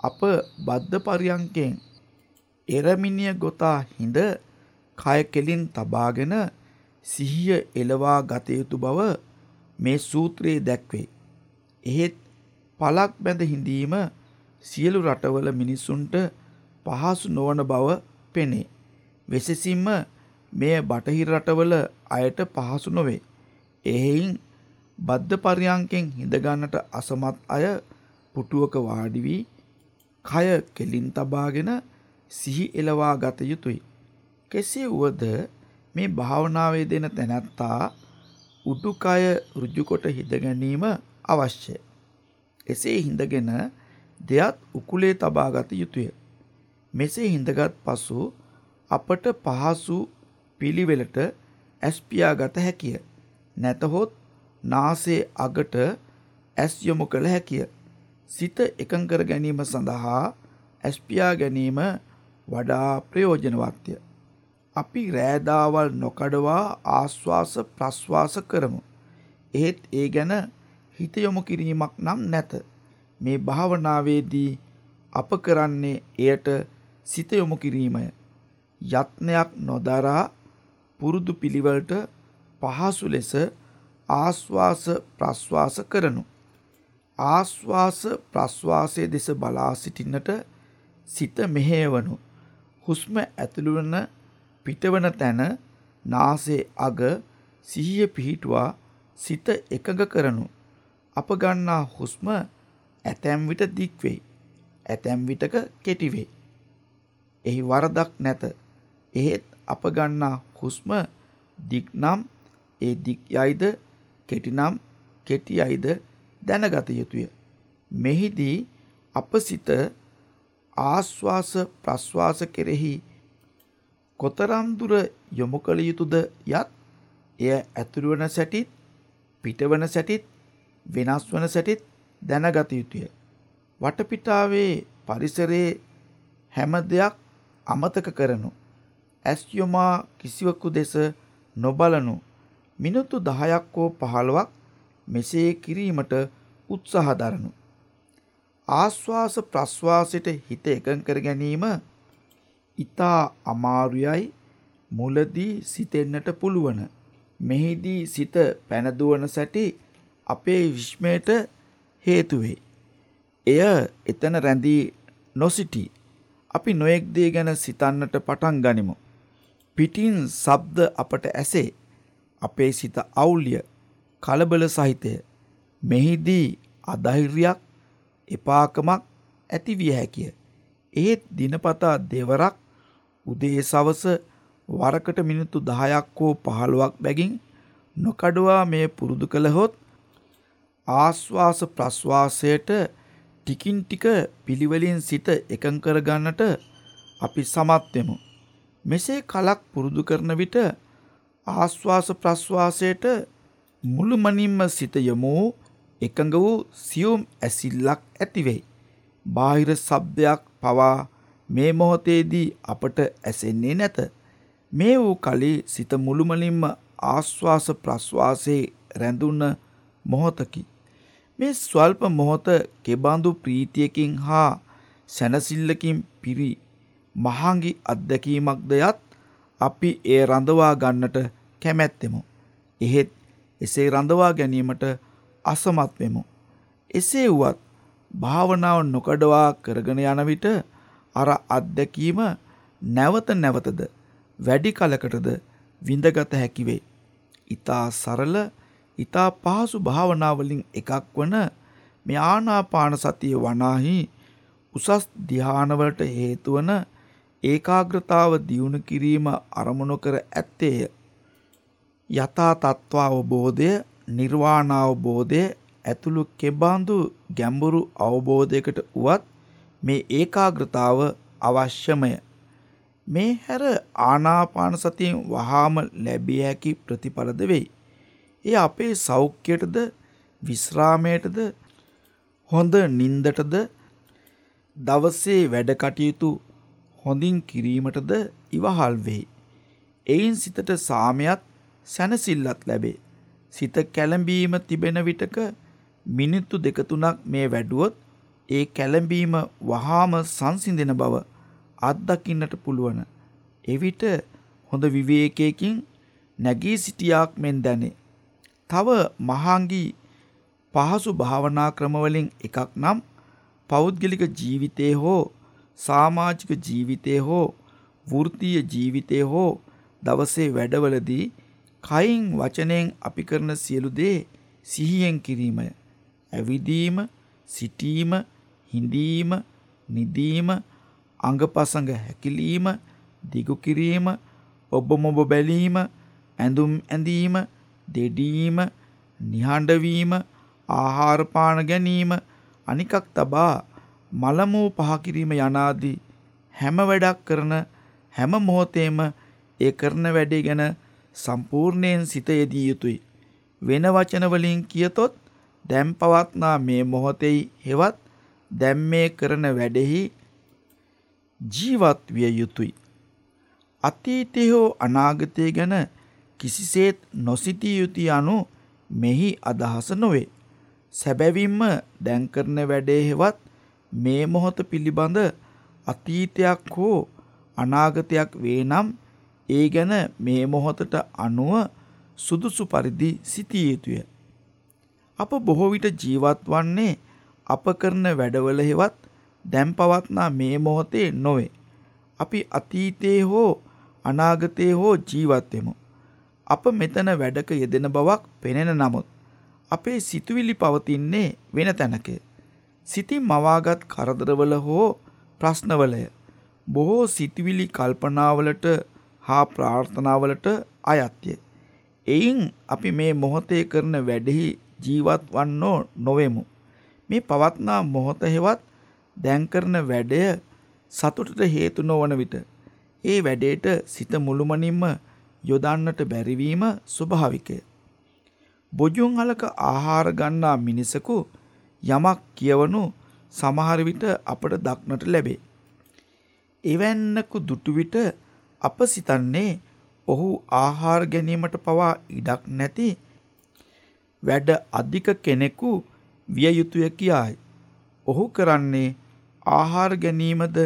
A: අප බද්ධ පරියංකෙන් එරමිනිය ගොතා හිඳ කය කෙලින් තබාගෙන සිහිය එළවා ගත යුතු බව මේ සූත්‍රයේ දැක්වේ. එහෙත් පලක් බැඳ හිඳීම සියලු රටවල මිනිසුන්ට පහසු නොවන බව පෙනේ. වෙසෙසින්ම මෙය බටහිර රටවල අයට පහසු නොවේ. එහෙයින් බද්ධ පර්යංකෙන් හිඳගන්නට අසමත් අය පුටුවක වාඩි වී කය කෙලින් තබාගෙන සිහි එළවා ගත යුතුය. කෙසේ වුවද මේ භාවනාවේ දෙන තැනැත්තා උඩුකය ඍජුකොට හිඳ ගැනීම අවශ්‍යයි. එසේ හිඳගෙන දෙයත් උකුලේ තබා ගත යුතුය. මෙසේ හිඳගත් පසු අපට පහසු පිළිවෙලට ඇස් පියාගත හැකිය. නැතහොත් නාසයේ අගට ඇස් යොමු කළ හැකිය. සිත එකඟ කර ගැනීම සඳහා ඇස් පියා ගැනීම වඩා ප්‍රයෝජනවත්ය. අපි රෑදාවල් නොකඩවා ආස්වාස ප්‍රස්වාස කරමු. එහෙත් ඒ ගැන හිත යොමු කිරීමක් නම් නැත. මේ භාවනාවේදී අප කරන්නේ එයට සිත යොමු කිරීමය. යත්නයක් නොදරා පුරුදු පිළිවෙලට පහසු ලෙස ආස්වාස ප්‍රස්වාස කරනු. ආස්වාස ප්‍රස්වාසයේ දෙස බලා සිටින්නට සිත මෙහෙයවනු. හුස්ම ඇතුළුවන පිටවන තැන නාසයේ අග සිහිය පිහිටුවා සිත එකඟ කරනු. අප ගන්නා හුස්ම ඇතැම් විට දික් වෙයි. ඇතැම් විටක කෙටි වෙයි. එහි වරදක් නැත. එහෙත් අප ගන්නා හුස්ම දික් නම් ඒ දික් යයිද කෙටි නම් කෙටි යයිද දැනගත යුතුය. මෙහිදී අප සිත ආස්වාස ප්‍රස්වාස කෙරෙහි කොතරම් දුර යොමු කළ යුතුද යත් එය ඇතුළුවන සැටිත් පිටවන සැටිත් වෙනස් වන සැටිත් දැනගත යුතුය. වටපිටාවේ පරිසරයේ හැම දෙයක් අමතක කරනු. ඇස් යොමා කිසිවකු දෙස නොබලනු. මිනිත්තු 10ක් හෝ 15ක් මෙසේ කිරීමට උත්සාහ දරනු. ආස්වාස ප්‍රස්වාසයට හිත එකඟ කර ගැනීම ඊතා අමාරුයයි මුලදී සිතෙන්නට පුළුවන්. මෙහිදී සිත පැනදුවන සැටි අපේ විශ්මයට හේතු වෙයි. එය එතන රැඳී නොසිටි. අපි නොයෙක් දේ ගැන සිතන්නට පටන් ගනිමු. පිටින් ශබ්ද අපට ඇසේ. අපේ සිත අවුල්ය, කලබල සහිතය. මෙහිදී අධෛර්යයක්, එපාකමක් ඇති විය හැකිය. ඒත් දිනපතා දෙවරක් උදේ සවස වරකට මිනිත්තු 10ක් හෝ 15ක් බැගින් නොකඩවා මේ පුරුදු කළහොත් ආස්වාස ප්‍රස්වාසයට ටිකින් ටික පිළිවෙලින් සිත එකඟ කර ගන්නට අපි සමත් වෙමු. මෙසේ කලක් පුරුදු කරන විට ආස්වාස ප්‍රස්වාසයට මුළුමනින්ම සිත යොමු එකඟ වූ සියුම් ඇසිල්ලක් ඇතිවෙයි. බාහිර ශබ්දයක් පවා මේ මොහොතේදී අපට ඇසෙන්නේ නැත. මේ වූ කලී සිත මුළුමනින්ම ආස්වාස ප්‍රස්වාසයේ රැඳුන මොහොතකි. මේ ස්වල්ප මොහොත කෙබඳු ප්‍රීතියකින් හා සැනසිල්ලකින් පිරි මහාංගි අත්දැකීමක්ද යත් අපි ඒ රඳවා ගන්නට කැමැත්තෙමු. එහෙත් එසේ රඳවා ගැනීමට අසමත් වෙමු. එසේ වුවත් භාවනාව නොකඩවා කරගෙන යන විට අර අත්දැකීම නැවත නැවතද වැඩි කලකටද විඳගත හැකි වේ. ඊතා සරල ඊතා පහසු භාවනාවලින් එකක් වන මේ ආනාපාන සතිය වනාහි උසස් ධානවලට හේතු වන ඒකාග්‍රතාව දියුණු කිරීම අරමුණු කර ඇත්තේය. යථා තත්ත්ව අවබෝධය, නිර්වාණ අවබෝධය ඇතුළු කෙබඳු ගැඹුරු අවබෝධයකට උවත් මේ ඒකාග්‍රතාව අවශ්‍යමය. මේ හැර ආනාපාන සතියෙන් වහාම ලැබිය හැකි ප්‍රතිඵලද වෙයි. ඒ අපේ සෞඛ්‍යයටද විශ්‍රාමයටද හොඳ නින්දටද දවසේ වැඩ කටයුතු හොඳින් කිරීමටද ඉවහල් වෙයි. එයින් සිතට සාමයත් සැනසිල්ලත් ලැබේ. සිත කැළඹීම තිබෙන විටක මිනිත්තු දෙක තුනක් මේ වැඩුවොත් ඒ කැළඹීම වහාම සංසිඳෙන බව අත්දකින්නට පුළුවන්. එවිට හොඳ විවේකයකින් නැගී සිටියාක් මෙන් දැනේ. තව මහාංගී පහසු භාවනා ක්‍රමවලින් එකක් නම් පෞද්ගලික ජීවිතයේ හෝ සමාජික ජීවිතයේ හෝ වෘත්තීය ජීවිතයේ හෝ දවසේ වැඩවලදී කයින් වචනයෙන් අපි කරන සියලු දේ සිහියෙන් කිරීමය. ඇවිදීම, සිටීම, හිඳීම, නිදීම, අංගපසංග හැකිලීම, දිගු කිරීම, ඔබ මොබ බැලීම, ඇඳුම් ඇඳීම, දෙඩීම, නිහඬ වීම, ආහාර පාන ගැනීම, අනිකක් තබා මලමූ පහ කිරීම යනාදී හැම වැඩක් කරන හැම මොහොතේම ඒ කරන වැඩේ ගැන සම්පූර්ණයෙන් සිත යෙදිය යුතුයි. වෙන වචන වලින් කියතොත් දැන් පවත්නා මේ මොහොතෙහි හෙවත් දැන් මේ කරන වැඩෙහි ජීවත් විය යුතුයි. අතීතය හෝ අනාගතය ගැන කිසිසේත් නොසිතිය යුතුය anu මෙහි අදහස නොවේ. සැබැවින්ම දැන් කරන වැඩේ හෙවත් මේ මොහොත පිළිබඳ අතීතයක් හෝ අනාගතයක් වේ නම් ඒ ගැන මේ මොහොතට අනුව සුදුසු පරිදි සිටිය යුතුය. අප බොහෝ විට ජීවත් වන්නේ අප කරන වැඩවල හෙවත් දැන් පවත්නා මේ මොහොතේ නොවේ. අපි අතීතයේ හෝ අනාගතයේ හෝ ජීවත් වෙමු. අප මෙතන වැඩක යෙදෙන බවක් පෙනෙන නමුත් අපේ සිතුවිලි පවතින්නේ වෙන තැනක. සිතින් මවාගත් කරදරවල හෝ ප්‍රශ්නවලය. බොහෝ සිතුවිලි කල්පනාවලට හා ප්‍රාර්ථනාවලට අයත්ය. එයින් අපි මේ මොහොතේ කරන වැඩෙහි ජීවත් වන්නෝ නොවෙමු. මේ පවත්නා මොහොත හෙවත් දැන් කරන වැඩය සතුටට හේතු නොවන විට ඒ වැඩේට සිත මුළුමනින්ම යොදන්නට බැරිවීම ස්වභාවිකය. බොජුන් අලක ආහාර ගන්නා මිනිසකු යමක් කියවනු සමහර විට අපට දක්නට ලැබේ. එවැන්නකු දුටු විට අප සිතන්නේ ඔහු ආහාර ගැනීමට පවා ඉඩක් නැති වැඩ අධික කෙනෙකු විය යුතුය කියායි. ඔහු කරන්නේ ආහාර ගැනීමද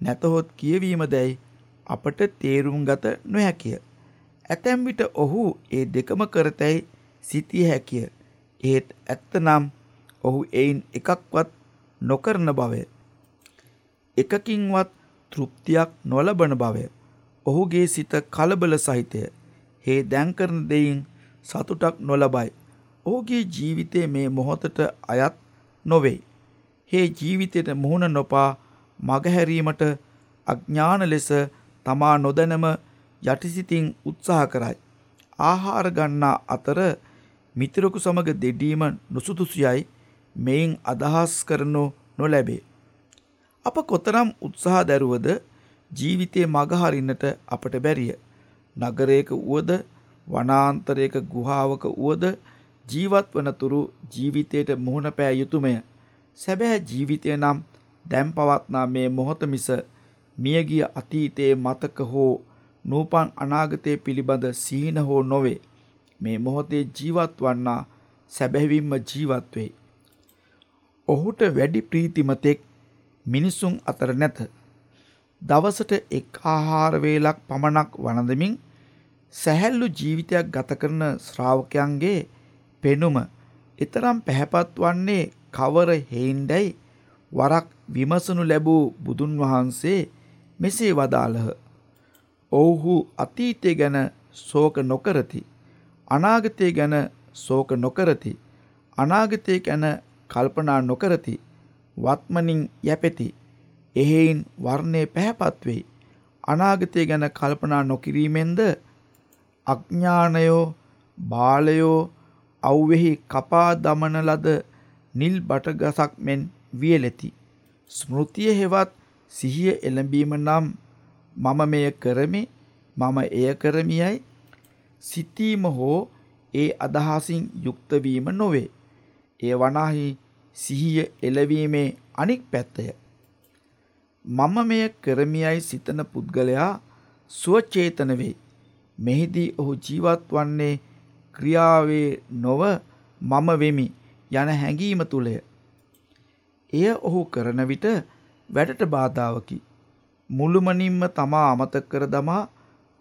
A: නැතහොත් කියවීමදැයි අපට තේරුම් ගත නොහැකිය. ඇතැම් විට ඔහු ඒ දෙකම කරතැයි සිතිය හැකිය. ඒත් ඇත්තනම් ඔහු එයින් එකක්වත් නොකරන බවය. එකකින්වත් තෘප්තියක් නොලබන බවය. ඔහුගේ සිත කලබල සහිතය. හේ දැන් කරන දෙයින් සතුටක් නොලබයි. ඔහුගේ ජීවිතය මේ මොහොතට අයත් නොවේ. හේ ජීවිතයට මුහුණ නොපා මගහැරීමට අඥාන ලෙස තමා නොදැනම යටිසිතින් උත්සාහ කරයි. ආහාර ගන්නා අතර මිතුරෙකු සමග දෙඩීම නුසුදුසුයයි මෙයින් අදහස් කරනු නොලැබේ. අප කොතරම් උත්සාහ දැරුවද ජීවිතයේ මගහරින්නට අපට බැරිය. නගරයක වුවද වනාන්තරයක ගුහාවක වුවද ජීවත් වනතුරු ජීවිතයට මුහුණ පෑ යුතුමය. සැබෑ ජීවිතය නම් දැන් පවත්නා මේ මොහොත මිස මියගිය අතීතයේ මතක හෝ නූපන් අනාගතයේ පිළිබඳ සීන හෝ නොවේ. මේ මොහොතේ ජීවත් වන්නා සැබැවින්ම ජීවත් වෙයි. ඔහුට වැඩි ප්‍රීතිමතෙක් මිනිසුන් අතර නැත. දවසට එක් ආහාර වේලක් පමණක් වළඳමින් සැහැල්ලු ජීවිතයක් ගත කරන ශ්‍රාවකයන්ගේ පෙනුම ඊතරම් පැහැපත් වන්නේ කවර හේින්දයි වරක් විමසනු ලැබූ බුදුන් වහන්සේ මෙසේ වදාළහ. ඔවුහු අතීතය ගැන ශෝක නොකරති. අනාගතය ගැන ශෝක නොකරති. අනාගතය ගැන කල්පනා නොකරති. වත්මනින් යැපෙති. එහෙයින් වර්ණය පැහැපත් වෙයි. අනාගතය ගැන කල්පනා නොකිරීමෙන්ද අඥානයෝ බාලයෝ අව්වෙහි කපා දමන ලද නිල් බටගසක් මෙන් වියලෙති. ස්මෘතිය හෙවත් සිහිය එළඹීම නම් මම මෙය කරමි මම එය කරමියයි සිතීම හෝ ඒ අදහසින් යුක්ත වීම නොවේ. එය වනාහි සිහිය එළවීමේ අනික් පැත්තය. මම මෙය කරමියයි සිතන පුද්ගලයා ස්වචේතන වෙයි. මෙහිදී ඔහු ජීවත් වන්නේ ක්‍රියාවේ නොව මම වෙමි යන හැඟීම තුලය. එය ඔහු කරන විට වැඩට බාධාවකි. මුළුමනින්ම තමා අමතක කර දමා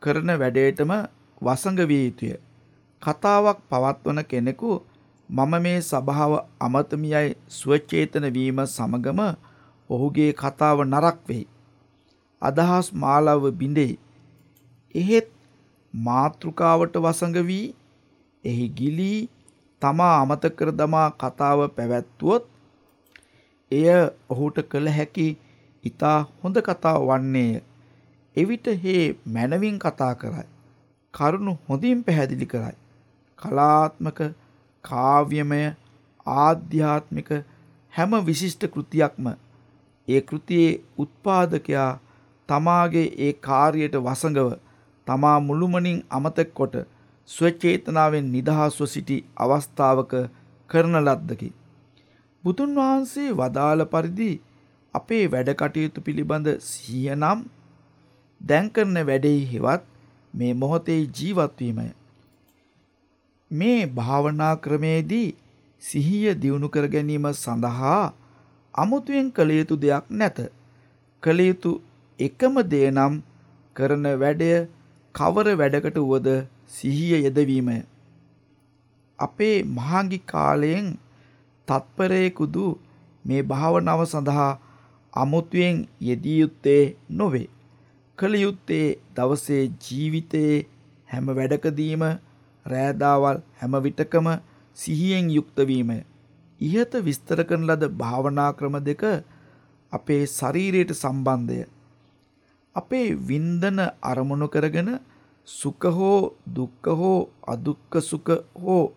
A: කරන වැඩේටම වසඟ විය යුතුය. කතාවක් පවත්වන කෙනෙකු මම මේ සභාව අමතමියයි ස්වචේතන වීම සමගම ඔහුගේ කතාව නරක් වෙයි. අදහස් මාලව බිඳෙයි. එහෙත් මාතෘකාවට වසඟ වී එහි ගිලී තමා අමතක කර දමා කතාව පැවැත්වුවොත් එය ඔහුට කළ හැකි ඊතා හොඳ කතාව වන්නේය. එවිට හේ මනවින් කතා කරයි. කරුණු හොඳින් පැහැදිලි කරයි. කලාත්මක කාව්‍යමය ආධ්‍යාත්මික හැම විශිෂ්ට කෘතියක්ම ඒ කෘතියේ උත්පාදකයා තමාගේ ඒ කාර්යයට වසඟව තමා මුළුමනින් අමතක කොට ස්වචේතනාවෙන් නිදහස්ව සිටි අවස්ථාවක කරන ලද්දකි. බුදුන් වහන්සේ වදාළ පරිදි අපේ වැඩ කටයුතු පිළිබඳ සිහිය නම් දැන් කරන වැඩෙහි හෙවත් මේ මොහොතේ ජීවත් වීමය. මේ භාවනා ක්‍රමේදී සිහිය දියුණු කර ගැනීම සඳහා අමුතුවෙන් කළ යුතු දෙයක් නැත. කළ යුතු එකම දේ නම් කරන වැඩය කවර වැඩකට වුවද සිහිය යෙදවීමය. අපේ මහාංගි කාලයෙන් තත්පරයෙකුදු මේ භාවනාව සඳහා අමුතුවෙන් යෙදිය යුත්තේ නොවේ. කළ යුත්තේ දවසේ ජීවිතයේ හැම වැඩකදීම රෑදාවල් හැම විටකම සිහියෙන් යුක්ත වීමය. ඉහත විස්තර කරන ලද භාවනා ක්‍රම දෙක අපේ ශරීරයට සම්බන්ධය. අපේ වින්දන අරමුණු කරගෙන සුඛ හෝ දුක්ඛ හෝ අදුක්ඛ සුඛ හෝ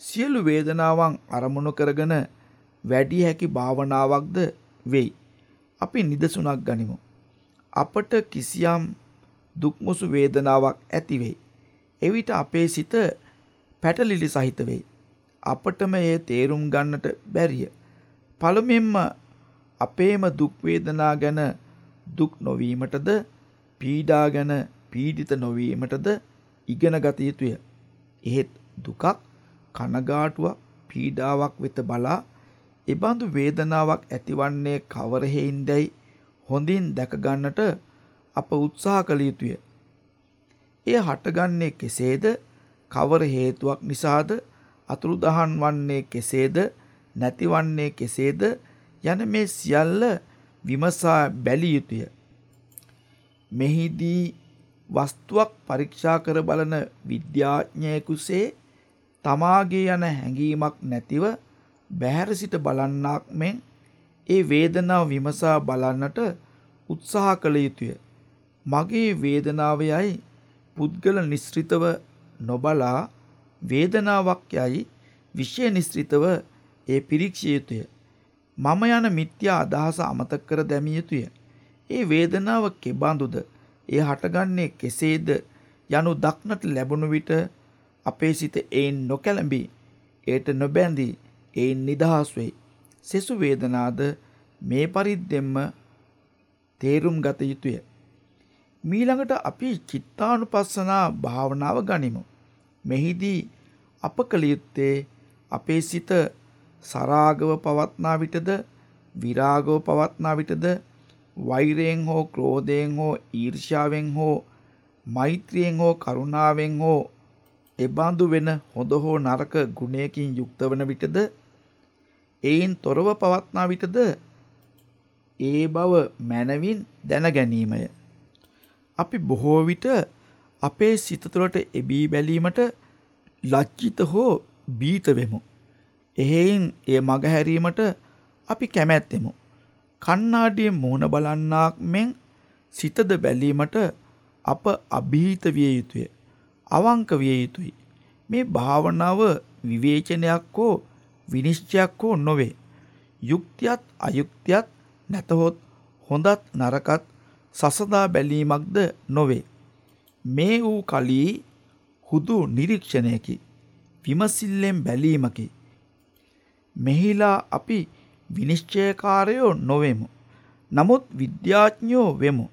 A: සියලු වේදනාවන් අරමුණු කරගෙන වැඩි හැකි භාවනාවක්ද වෙයි. අපි නිදසුනක් ගනිමු. අපට කිසියම් දුක්මුසු වේදනාවක් ඇති වෙයි. එවිට අපේ සිත පැටලිලි සහිත වෙයි. අපටම එය තේරුම් ගන්නට බැරිය. පළමුවෙන්ම අපේම දුක් වේදනා ගැන දුක් නොවීමටද පීඩා ගැන පීඩිත නොවීමටද ඉගෙන ගත යුතුය. එහෙත් දුකක් කනගාටුවක් පීඩාවක් වෙත බලා එබඳු වේදනාවක් ඇතිවන්නේ කවර හේින්දයි හොඳින් දැක ගන්නට අප උත්සාහ කළ යුතුය. එය හටගන්නේ කෙසේද? කවර හේතුවක් නිසාද? අතුරුදහන් වන්නේ කෙසේද? නැතිවන්නේ කෙසේද? යන මේ සියල්ල විමසා බැලිය යුතුය. මෙහිදී වස්තුවක් පරීක්ෂා කර බලන විද්‍යාඥයෙකුසේ තමාගේ යන හැඟීමක් නැතිව බැහැර සිට බලන්නාක් මෙන් ඒ වේදනාව විමසා බලන්නට උත්සාහ කළ යුතුය. මගේ වේදනාවයයි පුද්ගල නිස්ෘතව නොබලා වේදනාවක් යයි විෂය නිස්ෘතව ඒ පිරික්ෂිය යුතුය. මම යන මිත්‍යා අදහස අමතක කර දැමිය යුතුය. ඒ වේදනාව කෙබඳුද? ඒ හටගන්නේ කෙසේද? යනු දක්නට ලැබුණු විට අපේ සිත ඒන් නොකැළඹී ඒට නොබැඳී ඒන් නිදහස් වෙයි. සෙසු වේදනාද මේ පරිද්දෙන්ම තේරුම් ගත යුතුය. මීළඟට අපි චිත්තානුපස්සනා භාවනාව ගනිමු. මෙහිදී අප කළ යුත්තේ අපේ සිත සරාගව පවත්නා විටද විරාගව පවත්නා විටද වෛරයෙන් හෝ ක්‍රෝධයෙන් හෝ ඊර්ෂ්‍යාවෙන් හෝ මෛත්‍රියෙන් හෝ කරුණාවෙන් හෝ එබඳු වෙන හොඳ හෝ නරක ගුණයකින් යුක්ත වන විටද එයින් තොරව පවත්නා විටද ඒ බව මනවින් දැන ගැනීමය. අපි බොහෝ විට අපේ සිත තුළට එබී බැලීමට ලජ්ජිත හෝ බීත වෙමු. එහෙයින් එය මගහැරීමට අපි කැමැත්තෙමු. කන්නාඩියෙන් මුහුණ බලන්නාක් මෙන් සිතද බැලීමට අප අභීත විය යුතුය. අවංක විය යුතුයි. මේ භාවනාව විවේචනයක් හෝ විනිශ්චයක් හෝ නොවේ. යුක්තියත් අයුක්තියත් නැතහොත් හොඳත් නරකත් සසදා බැලීමක්ද නොවේ. මේ වූ කලී හුදු නිරීක්ෂණයකි. විමසිල්ලෙන් බැලීමකි. මෙහිලා අපි විනිශ්චයකාරයෝ නොවෙමු. නමුත් විද්‍යාඥයෝ වෙමු.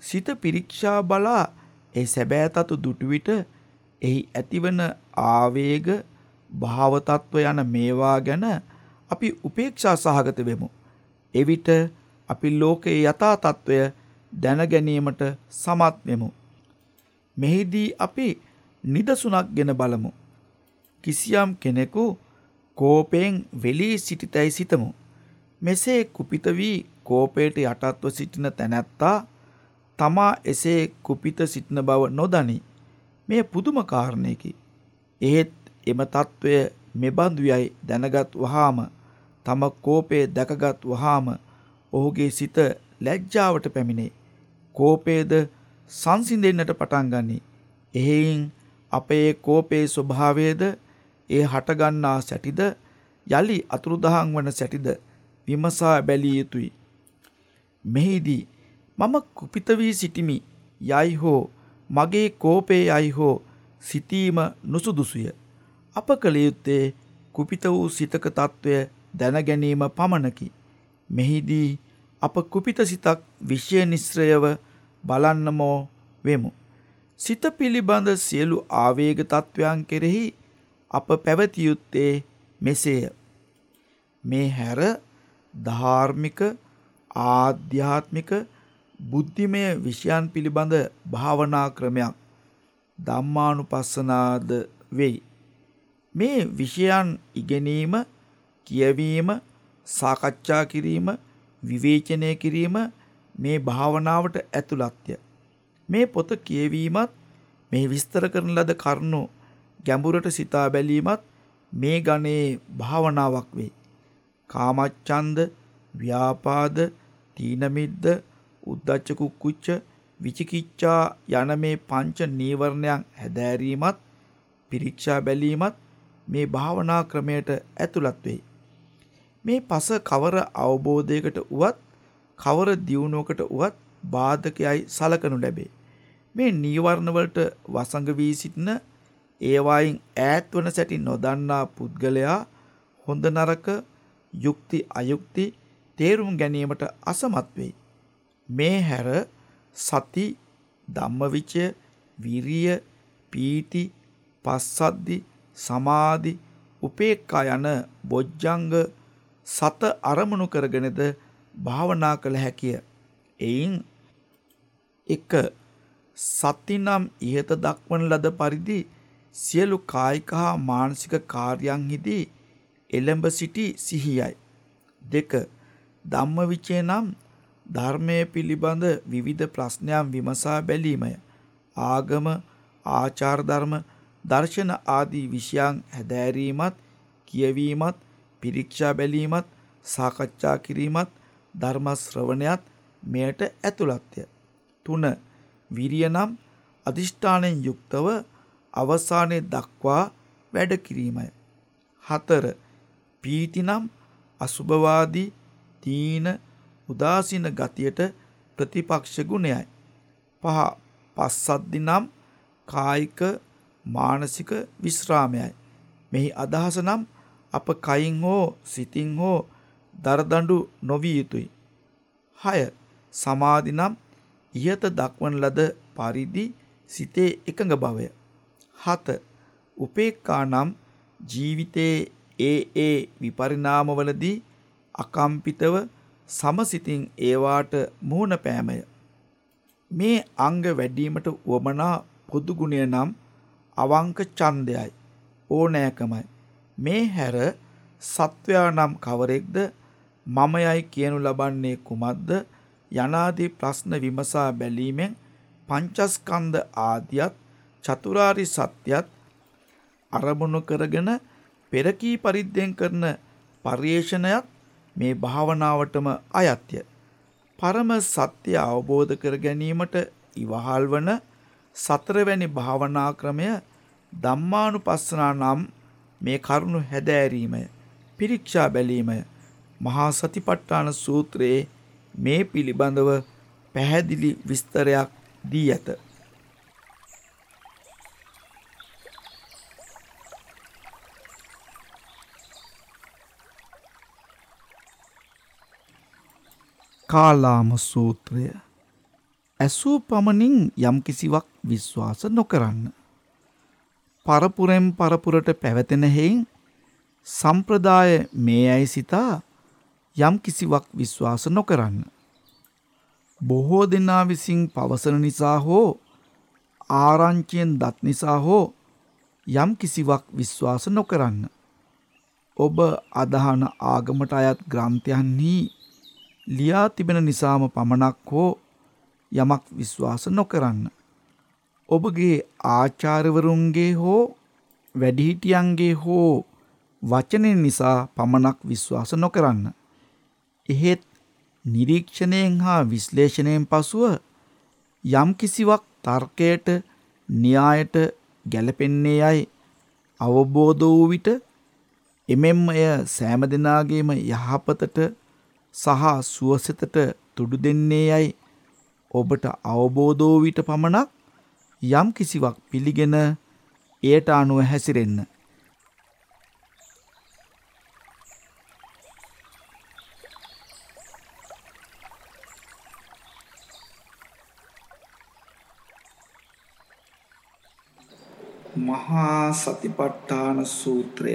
A: සිත පිරික්ෂා බලා ඒ සැබෑ තතු දුටු විට එහි ඇතිවන ආවේග භාවතත්ව යන මේවා ගැන අපි උපේක්ෂා සහගත වෙමු. එවිට අපි ලෝකයේ යථා තත්වය දැන ගැනීමට සමත් වෙමු. මෙහිදී අපි නිදසුනක් ගෙන බලමු. කිසියම් කෙනෙකු කෝපයෙන් වෙලී සිටිතැයි සිතමු. මෙසේ කුපිත වී කෝපයට යටත්ව සිටින තැනැත්තා තමා එසේ කුපිත සිටින බව නොදනි. මේ පුදුම කාරණයකි. එහෙත් එම తත්වය මෙබඳු යයි දැනගත් වහාම තම කෝපය දැකගත් වහාම ඔහුගේ සිත ලැජ්ජාවට පැමිණේ. කෝපයද සංසිඳෙන්නට පටන් ගනී. එහෙයින් අපේ කෝපයේ ස්වභාවයද ඒ හටගන්නා සැටිද යලි අතුරුදහන් වන සැටිද විමසා බැලිය යුතුයි. මෙහිදී මම කුපිත වී සිටිමි යයි හෝ මගේ කෝපේ යයි හෝ සිතීම නුසුදුසුය. අප කළ යුත්තේ කුපිත වූ සිතක తත්වය දැන ගැනීම පමණකි. මෙහිදී අප කුපිත සිතක් විෂය නිස්්‍රයව බලන්නමෝ වෙමු. සිත පිළිබඳ සියලු ආවේග තත්ත්වයන් කෙරෙහි අප පැවතියුත්තේ මෙසේය. මේ හැර ධාර්මික ආධ්‍යාත්මික බුද්ධිමය විෂයන් පිළිබඳ භාවනා ක්‍රමයක් ධම්මානුපස්සනාද වෙයි. මේ විෂයන් ඉගෙනීම කියවීම සාකච්ඡා කිරීම විවේචනය කිරීම මේ භාවනාවට ඇතුළත්ය. මේ පොත කියවීමත් මේ විස්තර කරන ලද කරුණු ගැඹුරට සිතා බැලීමත් මේ ගණයේ භාවනාවක් වේ. කාමච්ඡන්ද, ව්‍යාපාද, තීනමිද්ද, උද්ධච්ච කුක්කුච්ච, විචිකිච්ඡා යන මේ පංච නීවරණයන් හැදෑරීමත්, පිරික්සා බැලීමත් මේ භාවනා ක්‍රමයට ඇතුළත් වෙයි. මේ පස කවර අවබෝධයකට උවත් කවර දියුණුවකට උවත් බාධකයයි සලකනු ලැබේ. මේ නීවරණ වලට වසඟ වී සිටින ඒවායින් ඈත් වන සැටි නොදන්නා පුද්ගලයා හොඳ නරක යුක්ති අයුක්ති තේරුම් ගැනීමට අසමත් වෙයි. මේ හැර සති ධම්මවිචය විරිය පීති පස්සද්දි සමාධි උපේක්ඛා යන බොජ්ජංග සත අරමුණු කරගෙනද භාවනා කළ හැකිය. එයින් එක සතිනම් ඉහත දක්වන ලද පරිදි සියලු කායික හා මානසික කාර්යන්හිදී එළඹ සිටි සිහියයි. දෙක ධම්මවිචේ නම් ධර්මයේ පිළිබඳ විවිධ ප්‍රශ්නයන් විමසා බැලීමය. ආගම, ආචාර ධර්ම, දර්ශන ආදී විෂයන් හැදෑරීමත්, කියවීමත්, පිරික්සා බැලීමත්, සාකච්ඡා කිරීමත් ධර්ම ශ්‍රවණයත් මෙයට ඇතුළත්ය. 3. විරිය නම් අදිෂ්ඨානෙන් යුක්තව අවසානයේ දක්වා වැඩ කිරීමය. 4. පීති නම් අසුභවාදී තීන උදාසීන ගතියට ප්‍රතිපක්ෂ ගුණයයි. 5. පස්සද්දි නම් කායික මානසික විශ්‍රාමයයි. මෙහි අදහස නම් අප කයින් හෝ සිතින් හෝ දරදඬු නොවිය යුතුයි. 6. සමාධි නම් ඉහත දක්වන ලද පරිදි සිතේ එකඟ බවය. 7. උපේක්ඛා නම් ජීවිතයේ ඒ ඒ විපරිණාමවලදී අකම්පිතව සමසිතින් ඒවාට මුහුණ පෑමය. මේ අංග වැඩිවීමට වමනා පොදු ගුණය නම් අවංක ඡන්දයයි ඕනෑකමයි. මේ හැර සත්වයා නම් කවරෙක්ද මමයයි කියනු ලබන්නේ කුමක්ද යනාදී ප්‍රශ්න විමසා බැලීමෙන් පංචස්කන්ධ ආදියත් චතුරාරි සත්‍යත් අරමුණු කරගෙන පෙරකී පරිද්දෙන් කරන පරිේශනයත් මේ භාවනාවටම අයත්ය. පරම සත්‍ය අවබෝධ කර ගැනීමට ඉවහල් වන සතරවැනි භාවනා ක්‍රමය ධම්මානුපස්සනා නම් මේ කරුණු හැදෑරීමය පිරික්ෂා බැලීමය මහා සතිපට්ඨාන සූත්‍රයේ මේ පිළිබඳව පැහැදිලි විස්තරයක් දී ඇත. කාලාම සූත්‍රය ඇසූ පමණින් යම් කිසිවක් විශ්වාස නොකරන්න. පරපුරෙන් පරපුරට පැවතෙන හේයින් සම්ප්‍රදාය මේ ඇයි සිතා යම් කිසිවක් විශ්වාස නොකරන්න. බොහෝ දෙනා විසින් පවසන නිසා හෝ ආරංචියෙන් දත් නිසා හෝ යම් කිසිවක් විශ්වාස නොකරන්න. ඔබ අදහන ආගමට අයත් ග්‍රන්ථයන්හි ලියා තිබෙන නිසාම පමණක් හෝ යමක් විශ්වාස නොකරන්න. ඔබගේ ආචාර්යවරුන්ගේ හෝ වැඩිහිටියන්ගේ හෝ වචනෙන් නිසා පමණක් විශ්වාස නොකරන්න. එහෙත් නිරීක්ෂණයෙන් හා විශ්ලේෂණයෙන් පසුව යම් කිසිවක් තර්කයට න්‍යායට ගැලපෙන්නේ යයි අවබෝධ වූ විට එමෙම් එය සෑම දෙනාගේම යහපතට සහ සුවසෙතට තුඩු දෙන්නේ යයි ඔබට අවබෝධ වූ විට පමණක් යම් කිසිවක් පිළිගෙන එයට අනුව හැසිරෙන්න. මහා සතිපට්ඨාන සූත්‍රය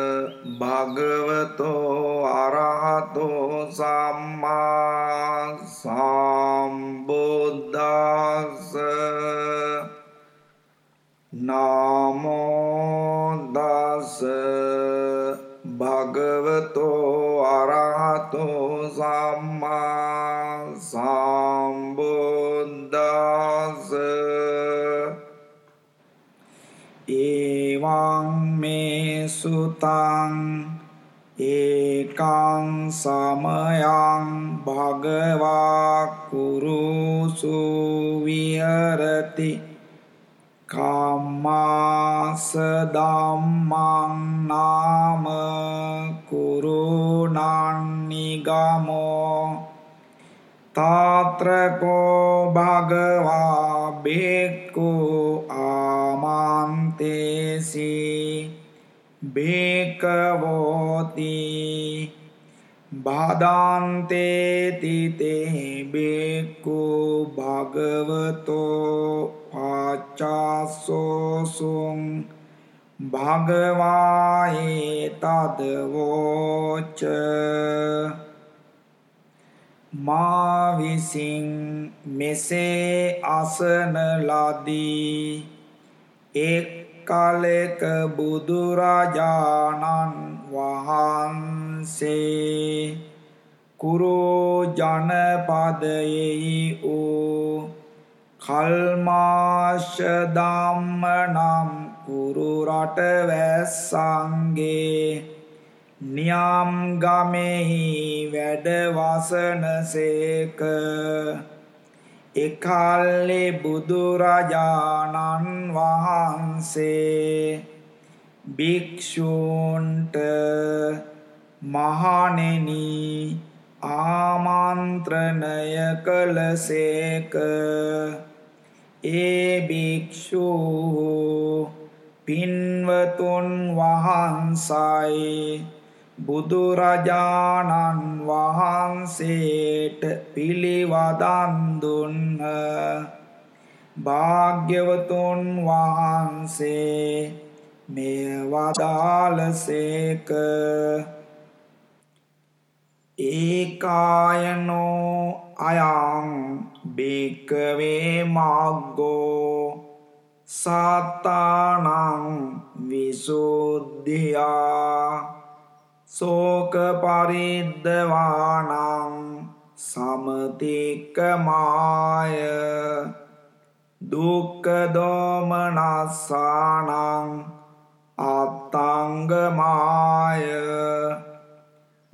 A: භගවතෝ අරහතෝ සම්මා සම්බුද්දස්ස නමෝදස භගවතෝ අරහතෝ සම්මා සම්බුද්දස්ස. එවං මේ සුතං ඒකං සමයං භගවා කුරුසු විහරති. කම්මාස ධම්මං නාම කුරුණන්නිගමෝ තාත්‍රකෝ භගවා බේක්කු ආමන්තේසි බේකවෝති බාදාන්තේතිතේ බේක්කු භගවතෝ පාචාසෝසුං භගවායේ තදවෝච මා විසින්
B: මෙසේ අසන ලදී එක් කලෙක බුදුරජාණන් වහන්සේ කුරෝ ජනපදයෙහි වූ කල්මාශ ධම්ම නම් කුරු රටවැස්සන්ගේ නියම් ගමෙහි වැඩ වසනසේක එකල්ලි බුදුරජාණන් වහන්සේ භික්ෂූන්ට මහණෙනි ආමන්ත්‍රණය කළසේක ඒ භික්ෂූ පින්වතුන් වහන්සයි බුදුරජාණන් වහන්සේට පිළිවදන් දුන්හ භාග්‍යවතුන් වහන්සේ මෙය වදාළසේක ඒකායනෝ අයං භික්කවේ මග්ගෝ සත්තානං විසුද්ධියා. සෝක පරිද්දවානං සමතික්කමාය දුක්කදෝමනස්සානං අත්තංගමාය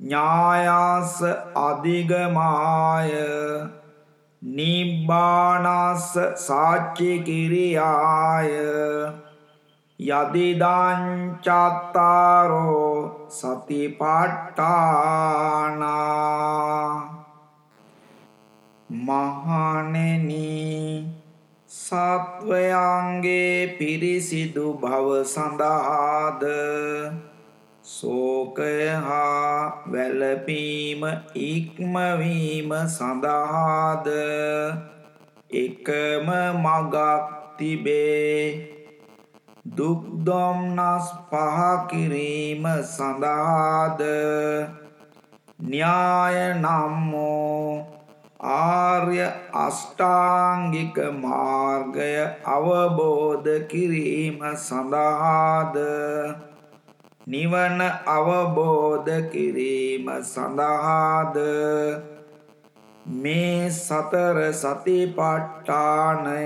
B: ඥායස අධිගමාය නිබ්බානස්ස සාච්චිකිරියාය යදිදංචත්තාරෝ සතිපට්ඨානා මහණෙනි සත්වයන්ගේ පිරිසිදු භව සඳහාද? සෝකය හා වැළපීම ඉක්මවීම සඳහාද? එකම මගක් තිබේ. දුක්දොම්නස් පහකිරීම සඳහාද? න්‍යාය නම්මෝ ආර්ය අෂ්ටාංගික මාර්ගය අවබෝධ කිරීම සඳහාද? නිවන අවබෝධ කිරීම සඳහාද? මේ සතර සතිපට්ඨානය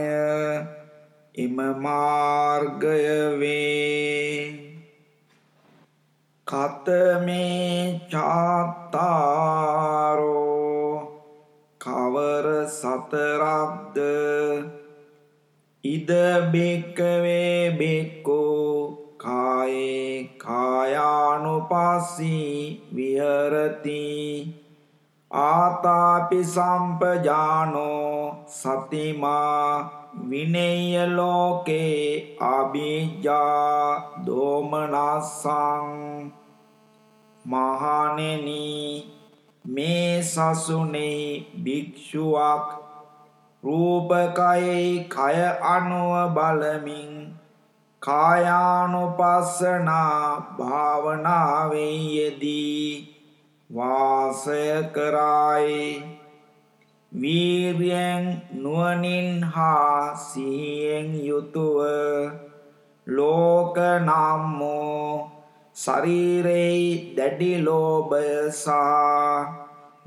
B: එම මාර්ගය වේ. කතමේ චාත්තාරෝ කවර සතරක්ද? ඉද බික්කවේ බික්කෝ කායේ කායානුපස්සී විහරති. ආතාපි සම්පජානෝ සතිමා විනේය ලෝකේ අභිජ්ජා දෝමනස්සං මහණෙනි මේ සසුනේ භික්ෂුවක් රූපකයේ කය අනුව බලමින් කායානුපස්සනා භාවනාවේ යෙදී වාසය කරයි. වීර්යෙන් නුවණින් හා සිහියෙන් යුතුව ලෝක නම්මෝ ශරීරේ දැඩි ලෝභය සහ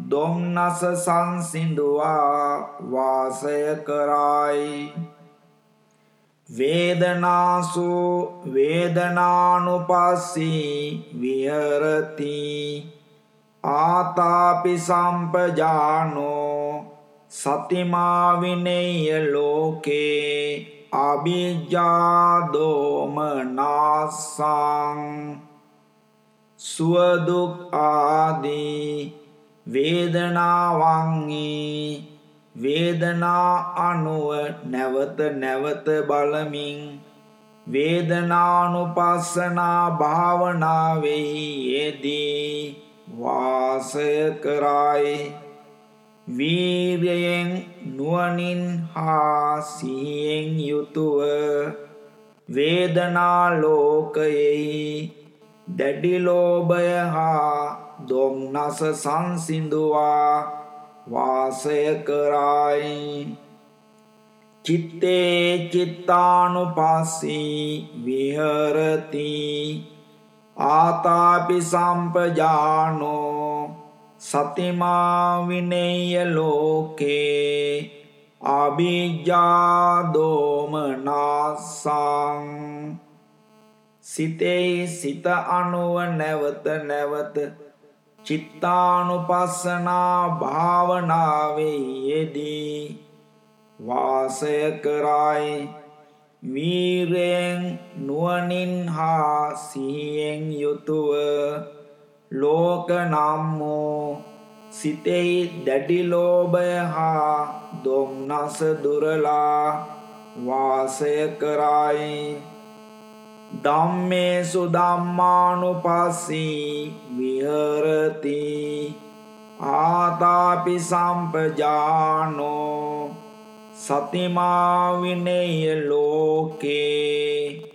B: දුම්නස සංසිඳුවා වාසය කරයි. වේදනාසු වේදනානුපස්සී විහෙරති. ආතාපි සම්පජානෝ සතිමා විනේය ලෝකේ අභිජ්ජාදෝමනාසං සුවදුක් ආදී වේදනාවන්හි වේදනා අනුව නැවත නැවත බලමින් වේදනානුපස්සනා භාවනාවෙහි යෙදී වාසය කරයි. වීර්යයෙන් නුවණින් හා සිහියෙන් යුතුව වේදනා ලෝකයෙහි දැඩි ලෝභය හා දුම්නස සංසිඳුවා වාසය කරයි. චිත්තේ චිත්තානුපස්සී විහරති. ආතාපි සම්පජානෝ සතිමා විනේය ලෝකේ අභිජ්ජා දෝමනසං සිතෙහි සිත අනුව නැවත නැවත චිත්තානුපස්සනා භාවනාවේ යෙදී වාසය කරයි. වීරයෙන් නුවණින් හා සිහියෙන් යුතුව ලෝක නම් වූ සිතෙහි දැඩි ලෝභය හා දොම්නස දුරලා වාසය කරයි. ධම්මේසු ධම්මානුපස්සී විහරති. ආතාපි සම්පජානෝ සතිමා විනේය ලෝකේ